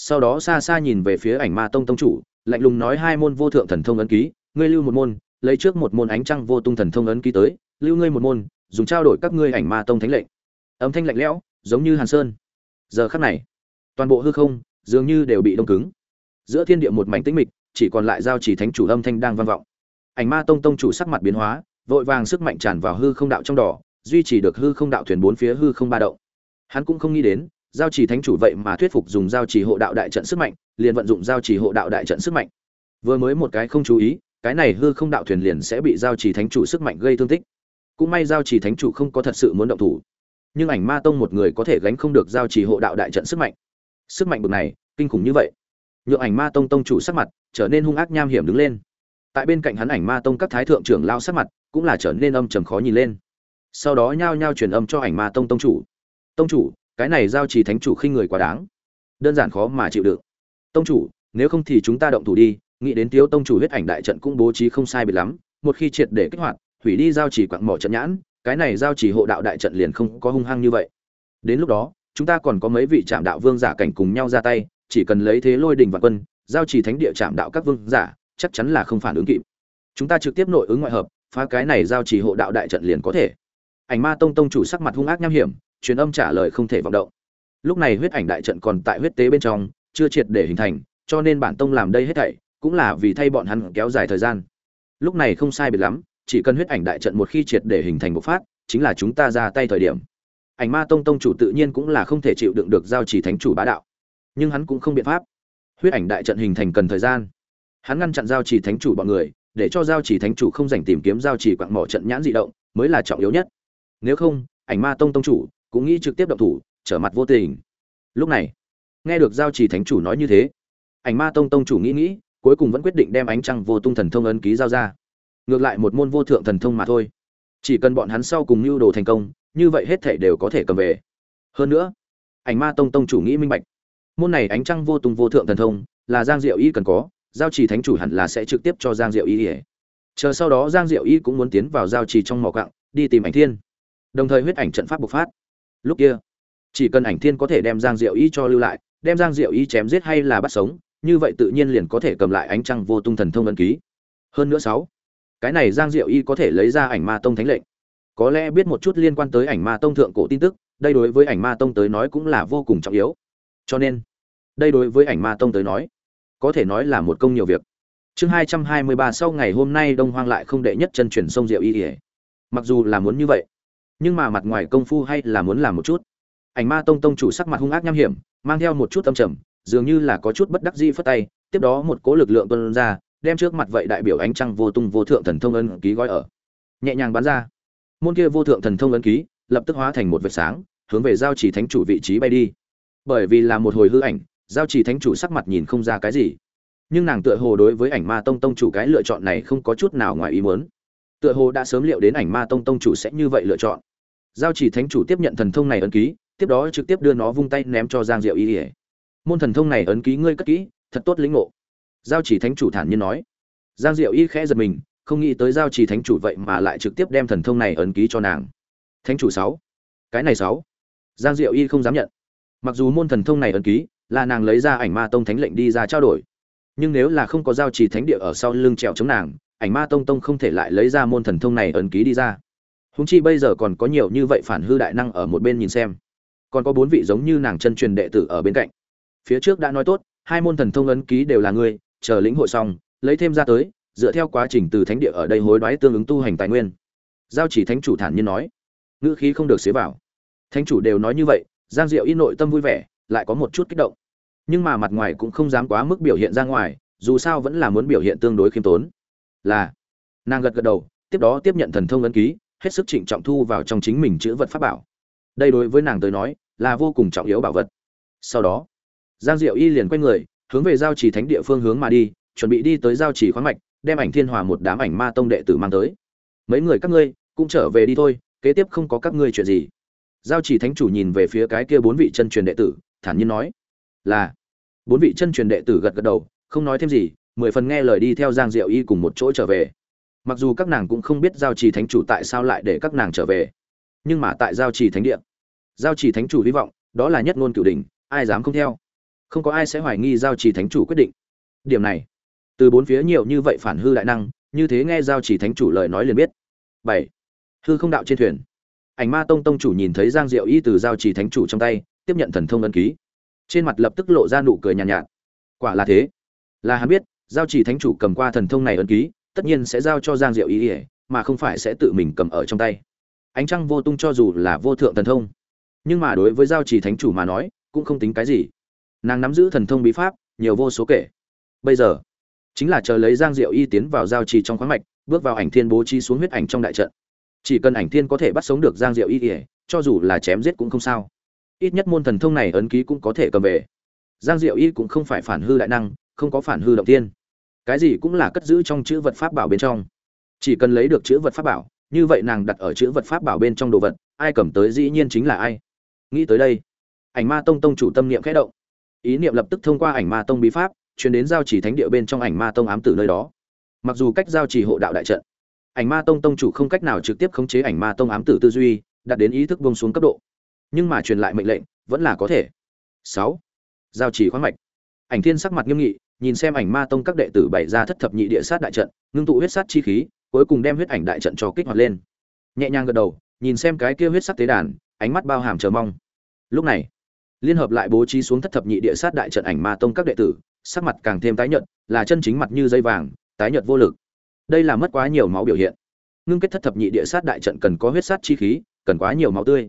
sau đó xa xa nhìn về phía ảnh ma tông tông chủ, lạnh lùng nói hai môn vô thượng thần thông ấn ký, ngươi lưu một môn, lấy trước một môn ánh trăng vô tung thần thông ấn ký tới, lưu ngươi một môn, dùng trao đổi các ngươi ảnh ma tông thánh lệnh. Âm thanh lạnh lẽo, giống như hàn sơn. Giờ khắc này, toàn bộ hư không dường như đều bị đông cứng. Giữa thiên địa một mảnh tĩnh mịch, chỉ còn lại giao chỉ thánh chủ âm thanh đang vang vọng. Ảnh ma tông tông chủ sắc mặt biến hóa, vội vàng sức mạnh tràn vào hư không đạo trong đỏ, duy trì được hư không đạo thuyền bốn phía hư không ba động. Hắn cũng không nghĩ đến giao chỉ thánh chủ vậy mà thuyết phục dùng giao chỉ hộ đạo đại trận sức mạnh, liền vận dụng giao chỉ hộ đạo đại trận sức mạnh. Vừa mới một cái không chú ý, cái này hư không đạo thuyền liền sẽ bị giao chỉ thánh chủ sức mạnh gây thương tích. Cũng may giao chỉ thánh chủ không có thật sự muốn động thủ. Nhưng ảnh ma tông một người có thể gánh không được giao chỉ hộ đạo đại trận sức mạnh. Sức mạnh bực này, kinh khủng như vậy. Nhượng ảnh ma tông tông chủ sắc mặt trở nên hung ác nham hiểm đứng lên. Tại bên cạnh hắn ảnh ma tông các thái thượng trưởng lao sắc mặt cũng là trở nên âm trầm khó nhìn lên. Sau đó nhao nhao truyền âm cho ảnh ma tông tông chủ. Tông chủ cái này giao trì thánh chủ khinh người quá đáng. Đơn giản khó mà chịu đựng. Tông chủ, nếu không thì chúng ta động thủ đi, nghĩ đến tiếu tông chủ huyết ảnh đại trận cũng bố trí không sai biệt lắm, một khi triệt để kích hoạt, hủy đi giao trì quặng mỏ trận nhãn, cái này giao trì hộ đạo đại trận liền không có hung hăng như vậy. Đến lúc đó, chúng ta còn có mấy vị trạm đạo vương giả cảnh cùng nhau ra tay, chỉ cần lấy thế lôi đình và quân, giao trì thánh địa trạm đạo các vương giả, chắc chắn là không phản ứng kịp. Chúng ta trực tiếp nội ứng ngoại hợp, phá cái này giao trì hộ đạo đại trận liền có thể. Ảnh ma tông tông chủ sắc mặt hung ác nham hiểm truyền âm trả lời không thể vọng động. Lúc này huyết ảnh đại trận còn tại huyết tế bên trong, chưa triệt để hình thành, cho nên bản tông làm đây hết thảy cũng là vì thay bọn hắn kéo dài thời gian. Lúc này không sai biệt lắm, chỉ cần huyết ảnh đại trận một khi triệt để hình thành bộ phát, chính là chúng ta ra tay thời điểm. Ảnh ma tông tông chủ tự nhiên cũng là không thể chịu đựng được giao chỉ thánh chủ bá đạo. Nhưng hắn cũng không biện pháp. Huyết ảnh đại trận hình thành cần thời gian. Hắn ngăn chặn giao chỉ thánh chủ bọn người, để cho giao chỉ thánh chủ không dành tìm kiếm giao chỉ quặng mỏ trận nhãn dị động, mới là trọng yếu nhất. Nếu không, ảnh ma tông tông chủ cũng nghĩ trực tiếp động thủ, trở mặt vô tình. Lúc này, nghe được giao chỉ thánh chủ nói như thế, ảnh ma tông tông chủ nghĩ nghĩ, cuối cùng vẫn quyết định đem ánh trăng vô tung thần thông ấn ký giao ra. Ngược lại một môn vô thượng thần thông mà thôi. Chỉ cần bọn hắn sau cùng mưu đồ thành công, như vậy hết thể đều có thể cầm về. Hơn nữa, ảnh ma tông tông chủ nghĩ minh bạch, môn này ánh trăng vô tung vô thượng thần thông là giang diệu y cần có, giao trì thánh chủ hẳn là sẽ trực tiếp cho giang diệu y ỉa chờ sau đó giang diệu y cũng muốn tiến vào giao trì trong mỏ cặng đi tìm ảnh thiên. Đồng thời huyết ảnh trận pháp bộc phát lúc kia, chỉ cần ảnh thiên có thể đem giang diệu y cho lưu lại, đem giang diệu y chém giết hay là bắt sống, như vậy tự nhiên liền có thể cầm lại ánh trăng vô tung thần thông ân ký. Hơn nữa sáu, cái này giang diệu y có thể lấy ra ảnh ma tông thánh lệnh. Có lẽ biết một chút liên quan tới ảnh ma tông thượng cổ tin tức, đây đối với ảnh ma tông tới nói cũng là vô cùng trọng yếu. Cho nên, đây đối với ảnh ma tông tới nói, có thể nói là một công nhiều việc. Chương hai trăm hai mươi ba sau ngày hôm nay đông hoang lại không đệ nhất chân truyền sông diệu y ỉa mặc dù là muốn như vậy nhưng mà mặt ngoài công phu hay là muốn làm một chút. Ảnh ma tông tông chủ sắc mặt hung ác nham hiểm, mang theo một chút tâm trầm, dường như là có chút bất đắc dĩ phất tay, tiếp đó một cỗ lực lượng tuôn ra, đem trước mặt vậy đại biểu ánh trăng vô tung vô thượng thần thông ấn ký gói ở. Nhẹ nhàng bắn ra. Môn kia vô thượng thần thông ấn ký lập tức hóa thành một vệt sáng, hướng về giao chỉ thánh chủ vị trí bay đi. Bởi vì là một hồi hư ảnh, giao chỉ thánh chủ sắc mặt nhìn không ra cái gì. Nhưng nàng tựa hồ đối với ảnh ma tông tông chủ cái lựa chọn này không có chút nào ngoài ý muốn. Tựa hồ đã sớm liệu đến ảnh ma tông tông chủ sẽ như vậy lựa chọn giao chỉ thánh chủ tiếp nhận thần thông này ấn ký, tiếp đó trực tiếp đưa nó vung tay ném cho giang diệu y ỉa môn thần thông này ấn ký ngươi cất kỹ, thật tốt lĩnh ngộ. Giao chỉ thánh chủ thản nhiên nói. Giang diệu y khẽ giật mình, không nghĩ tới giao chỉ thánh chủ vậy mà lại trực tiếp đem thần thông này ấn ký cho nàng. Thánh chủ sáu. Cái này sáu. Giang diệu y không dám nhận. Mặc dù môn thần thông này ấn ký, là nàng lấy ra ảnh ma tông thánh lệnh đi ra trao đổi. Nhưng nếu là không có giao trì thánh địa ở sau lưng trèo chống nàng, ảnh ma tông tông không thể lại lấy ra môn thần thông này ấn ký đi ra húng chi bây giờ còn có nhiều như vậy phản hư đại năng ở một bên nhìn xem. Còn có bốn vị giống như nàng chân truyền đệ tử ở bên cạnh. Phía trước đã nói tốt, hai môn thần thông ấn ký đều là ngươi, chờ lĩnh hội xong, lấy thêm ra tới, dựa theo quá trình từ thánh địa ở đây hối đoái tương ứng tu hành tài nguyên. Giao chỉ thánh chủ thản nhiên nói. Ngữ khí không được xế vào. Thánh chủ đều nói như vậy, giang diệu y nội tâm vui vẻ, lại có một chút kích động. Nhưng mà mặt ngoài cũng không dám quá mức biểu hiện ra ngoài, dù sao vẫn là muốn biểu hiện tương đối khiêm tốn. Là, nàng gật gật đầu, tiếp đó tiếp nhận thần thông ấn ký hết sức trịnh trọng thu vào trong chính mình chữ vật pháp bảo. Đây đối với nàng tới nói, là vô cùng trọng yếu bảo vật. Sau đó, giang diệu y liền quay người, hướng về giao trì thánh địa phương hướng mà đi, chuẩn bị đi tới giao trì khoáng mạch, đem ảnh thiên hòa một đám ảnh ma tông đệ tử mang tới. Mấy người các ngươi, cũng trở về đi thôi, kế tiếp không có các ngươi chuyện gì. Giao trì thánh chủ nhìn về phía cái kia bốn vị chân truyền đệ tử, thản nhiên nói, là. Bốn vị chân truyền đệ tử gật gật đầu, không nói thêm gì, mười phần nghe lời đi theo giang diệu y cùng một chỗ trở về mặc dù các nàng cũng không biết giao trì thánh chủ tại sao lại để các nàng trở về nhưng mà tại giao trì thánh địa giao trì thánh chủ hy vọng đó là nhất ngôn cửu đình ai dám không theo? Không có ai sẽ hoài nghi giao trì thánh chủ quyết định. Điểm này từ bốn phía nhiều như vậy phản hư đại năng như thế nghe giao trì thánh chủ lời nói liền biết. Bảy hư không đạo trên thuyền. Ảnh ma tông tông chủ nhìn thấy giang diệu y từ giao trì thánh chủ trong tay tiếp nhận thần thông ân ký. Trên mặt lập tức lộ ra nụ cười nhàn nhạt, nhạt quả là thế. Là hắn biết giao trì thánh chủ cầm qua thần thông này ân ký tất nhiên sẽ giao cho giang diệu ý ỉa mà không phải sẽ tự mình cầm ở trong tay. Ánh trăng vô tung cho dù là vô thượng thần thông, nhưng mà đối với giao trì thánh chủ mà nói, cũng không tính cái gì. Nàng nắm giữ thần thông bí pháp, nhiều vô số kể. Bây giờ, chính là chờ lấy giang diệu y tiến vào giao trì trong khoáng mạch, bước vào ảnh thiên bố trí xuống huyết ảnh trong đại trận. Chỉ cần ảnh thiên có thể bắt sống được giang diệu y ỉa cho dù là chém giết cũng không sao. Ít nhất môn thần thông này ấn ký cũng có thể cầm về. Giang diệu y cũng không phải phản hư đại năng, không có phản hư động tiên cái gì cũng là cất giữ trong chữ vật pháp bảo bên trong. Chỉ cần lấy được chữ vật pháp bảo, như vậy nàng đặt ở chữ vật pháp bảo bên trong đồ vật, ai cầm tới dĩ nhiên chính là ai. Nghĩ tới đây, ảnh ma tông tông chủ tâm niệm khẽ động. Ý niệm lập tức thông qua ảnh ma tông bí pháp chuyển đến giao chỉ thánh địa bên trong ảnh ma tông ám tử nơi đó. Mặc dù cách giao chỉ hộ đạo đại trận, ảnh ma tông tông chủ không cách nào trực tiếp khống chế ảnh ma tông ám tử tư duy đạt đến ý thức bông xuống cấp độ. Nhưng mà truyền lại mệnh lệnh, vẫn là có thể. Sáu, giao chỉ khoáng mạch. Ảnh thiên sắc mặt nghiêm nghị nhìn xem ảnh ma tông các đệ tử bày ra thất thập nhị địa sát đại trận, ngưng tụ huyết sát chi khí, cuối cùng đem huyết ảnh đại trận cho kích hoạt lên. Nhẹ nhàng gật đầu, nhìn xem cái kia huyết sắc tế đàn, ánh mắt bao hàm chờ mong. Lúc này, liên hợp lại bố trí xuống thất thập nhị địa sát đại trận ảnh ma tông các đệ tử, sắc mặt càng thêm tái nhợt, là chân chính mặt như dây vàng, tái nhợt vô lực. Đây là mất quá nhiều máu biểu hiện. Ngưng kết thất thập nhị địa sát đại trận cần có huyết sát chi khí, cần quá nhiều máu tươi.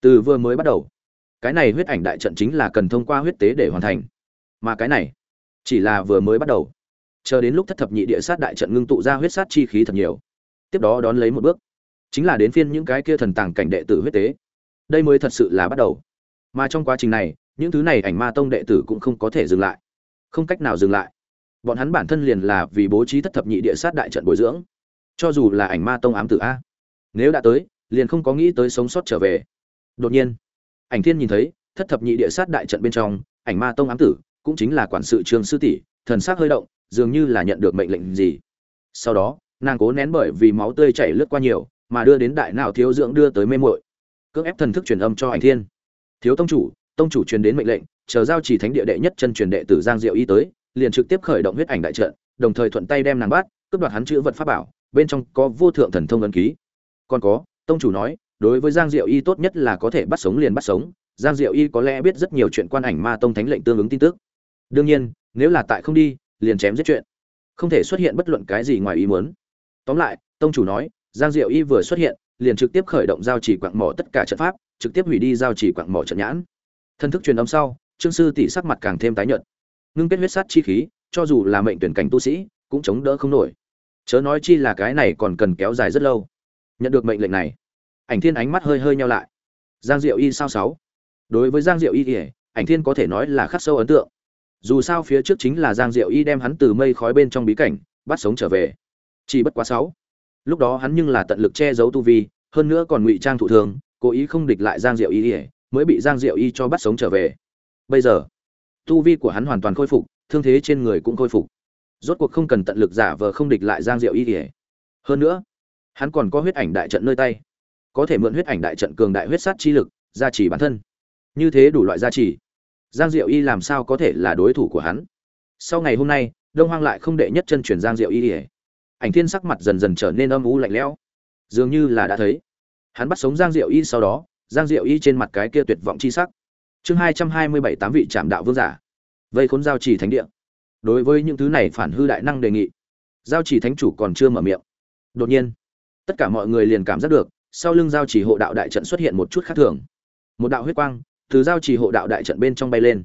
Từ vừa mới bắt đầu, cái này huyết ảnh đại trận chính là cần thông qua huyết tế để hoàn thành. Mà cái này chỉ là vừa mới bắt đầu. Chờ đến lúc thất thập nhị địa sát đại trận ngưng tụ ra huyết sát chi khí thật nhiều. Tiếp đó đón lấy một bước. Chính là đến phiên những cái kia thần tàng cảnh đệ tử huyết tế. Đây mới thật sự là bắt đầu. Mà trong quá trình này, những thứ này ảnh ma tông đệ tử cũng không có thể dừng lại. Không cách nào dừng lại. Bọn hắn bản thân liền là vì bố trí thất thập nhị địa sát đại trận bồi dưỡng. Cho dù là ảnh ma tông ám tử a. Nếu đã tới, liền không có nghĩ tới sống sót trở về. Đột nhiên, ảnh thiên nhìn thấy, thất thập nhị địa sát đại trận bên trong, ảnh ma tông ám tử cũng chính là quản sự trường sư tỷ, thần sắc hơi động, dường như là nhận được mệnh lệnh gì. Sau đó, nàng cố nén bởi vì máu tươi chảy lướt qua nhiều, mà đưa đến đại não thiếu dưỡng đưa tới mê muội. Cưỡng ép thần thức truyền âm cho ảnh thiên. Thiếu tông chủ tông chủ truyền đến mệnh lệnh, chờ giao chỉ thánh địa đệ nhất chân truyền đệ tử giang diệu y tới, liền trực tiếp khởi động huyết ảnh đại trận, đồng thời thuận tay đem nàng bắt, cướp đoạt hắn chữ vật pháp bảo, bên trong có vô thượng thần thông ấn ký. Còn có, tông chủ nói, đối với giang diệu y tốt nhất là có thể bắt sống liền bắt sống, giang diệu y có lẽ biết rất nhiều chuyện quan ảnh ma tông thánh lệnh tương ứng tin tức đương nhiên, nếu là tại không đi, liền chém giết chuyện. Không thể xuất hiện bất luận cái gì ngoài ý muốn. Tóm lại, tông chủ nói, giang diệu y vừa xuất hiện, liền trực tiếp khởi động giao chỉ quặng mỏ tất cả trận pháp, trực tiếp hủy đi giao chỉ quặng mỏ trận nhãn. Thân thức truyền âm sau, trương sư tỷ sắc mặt càng thêm tái nhợt. Ngưng kết huyết sát chi khí, cho dù là mệnh tuyển cảnh tu sĩ, cũng chống đỡ không nổi. Chớ nói chi là cái này còn cần kéo dài rất lâu. Nhận được mệnh lệnh này, ảnh thiên ánh mắt hơi hơi nhau lại. Giang diệu y sao sáu? Đối với giang diệu y ỉa ảnh thiên có thể nói là khắc sâu ấn tượng dù sao phía trước chính là giang diệu y đem hắn từ mây khói bên trong bí cảnh bắt sống trở về. Chỉ bất quá sáu. Lúc đó hắn nhưng là tận lực che giấu tu vi, hơn nữa còn ngụy trang thụ thường, cố ý không địch lại giang diệu y mới bị giang diệu y cho bắt sống trở về. Bây giờ, tu vi của hắn hoàn toàn khôi phục, thương thế trên người cũng khôi phục. Rốt cuộc không cần tận lực giả vờ không địch lại giang diệu y hơn nữa, hắn còn có huyết ảnh đại trận nơi tay. Có thể mượn huyết ảnh đại trận cường đại huyết sát chi lực, gia trì bản thân. Như thế đủ loại gia trì giang diệu y làm sao có thể là đối thủ của hắn? Sau ngày hôm nay, đông hoang lại không đệ nhất chân chuyển giang diệu y ỉa ảnh thiên sắc mặt dần dần trở nên âm u lạnh lẽo. Dường như là đã thấy. Hắn bắt sống giang diệu y sau đó, giang diệu y trên mặt cái kia tuyệt vọng chi sắc. Chương hai trăm hai mươi bảy tám vị trạm đạo vương giả. Vây khốn giao trì thánh địa. Đối với những thứ này phản hư đại năng đề nghị, giao trì thánh chủ còn chưa mở miệng. Đột nhiên, tất cả mọi người liền cảm giác được, sau lưng giao trì hộ đạo đại trận xuất hiện một chút khác thường. Một đạo huyết quang từ giao trì hộ đạo đại trận bên trong bay lên.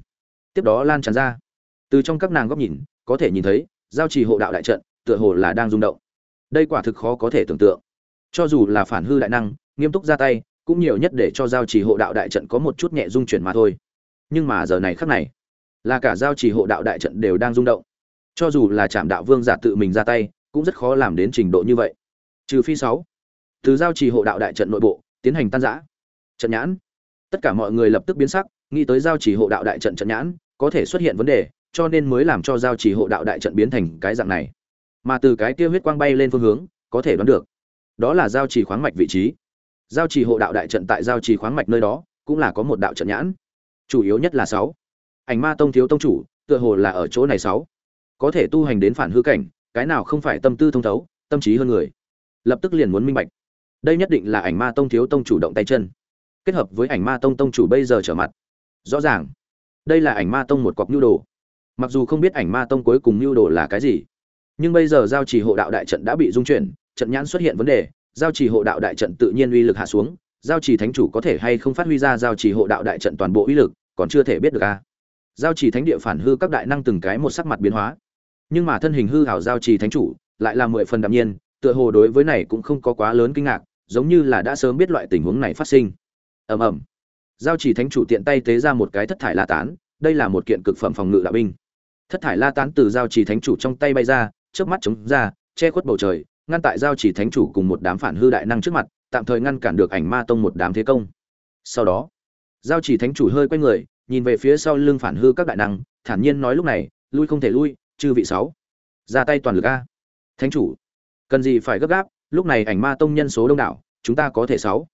Tiếp đó lan tràn ra. Từ trong các nàng góc nhìn, có thể nhìn thấy, giao trì hộ đạo đại trận, tựa hồ là đang rung động. Đây quả thực khó có thể tưởng tượng. Cho dù là phản hư đại năng, nghiêm túc ra tay, cũng nhiều nhất để cho giao trì hộ đạo đại trận có một chút nhẹ dung chuyển mà thôi. Nhưng mà giờ này khắc này, là cả giao trì hộ đạo đại trận đều đang rung động. Cho dù là trạm đạo vương giả tự mình ra tay, cũng rất khó làm đến trình độ như vậy. Trừ phi sáu, từ giao trì hộ đạo đại trận nội bộ, tiến hành tan giã trận nhãn tất cả mọi người lập tức biến sắc, nghĩ tới giao chỉ hộ đạo đại trận trận nhãn, có thể xuất hiện vấn đề, cho nên mới làm cho giao chỉ hộ đạo đại trận biến thành cái dạng này. Mà từ cái kia huyết quang bay lên phương hướng, có thể đoán được, đó là giao chỉ khoáng mạch vị trí. Giao chỉ hộ đạo đại trận tại giao chỉ khoáng mạch nơi đó, cũng là có một đạo trận nhãn. Chủ yếu nhất là sáu. Ảnh ma tông thiếu tông chủ, tựa hồ là ở chỗ này sáu. Có thể tu hành đến phản hư cảnh, cái nào không phải tâm tư thông thấu, tâm trí hơn người. Lập tức liền muốn minh bạch. Đây nhất định là ảnh ma tông thiếu tông chủ động tay chân kết hợp với ảnh ma tông tông chủ bây giờ trở mặt. Rõ ràng, đây là ảnh ma tông một cọc nhu đồ. Mặc dù không biết ảnh ma tông cuối cùng nhu đồ là cái gì, nhưng bây giờ giao trì hộ đạo đại trận đã bị dung chuyển, trận nhãn xuất hiện vấn đề, giao trì hộ đạo đại trận tự nhiên uy lực hạ xuống, giao trì thánh chủ có thể hay không phát huy ra giao trì hộ đạo đại trận toàn bộ uy lực, còn chưa thể biết được a. Giao trì thánh địa phản hư các đại năng từng cái một sắc mặt biến hóa. Nhưng mà thân hình hư hảo giao trì thánh chủ lại là mười phần đạm nhiên, tựa hồ đối với này cũng không có quá lớn kinh ngạc, giống như là đã sớm biết loại tình huống này phát sinh ầm ầm. Giao chỉ thánh chủ tiện tay tế ra một cái thất thải la tán, đây là một kiện cực phẩm phòng ngự đạo binh. Thất thải la tán từ giao chỉ thánh chủ trong tay bay ra trước mắt chống ra, che khuất bầu trời, ngăn tại giao chỉ thánh chủ cùng một đám phản hư đại năng trước mặt, tạm thời ngăn cản được ảnh ma tông một đám thế công. Sau đó, giao chỉ thánh chủ hơi quay người, nhìn về phía sau lưng phản hư các đại năng, thản nhiên nói lúc này, lui không thể lui, chư vị sáu. Ra tay toàn lực a. Thánh chủ, cần gì phải gấp gáp? Lúc này ảnh ma tông nhân số đông đảo, chúng ta có thể sáu.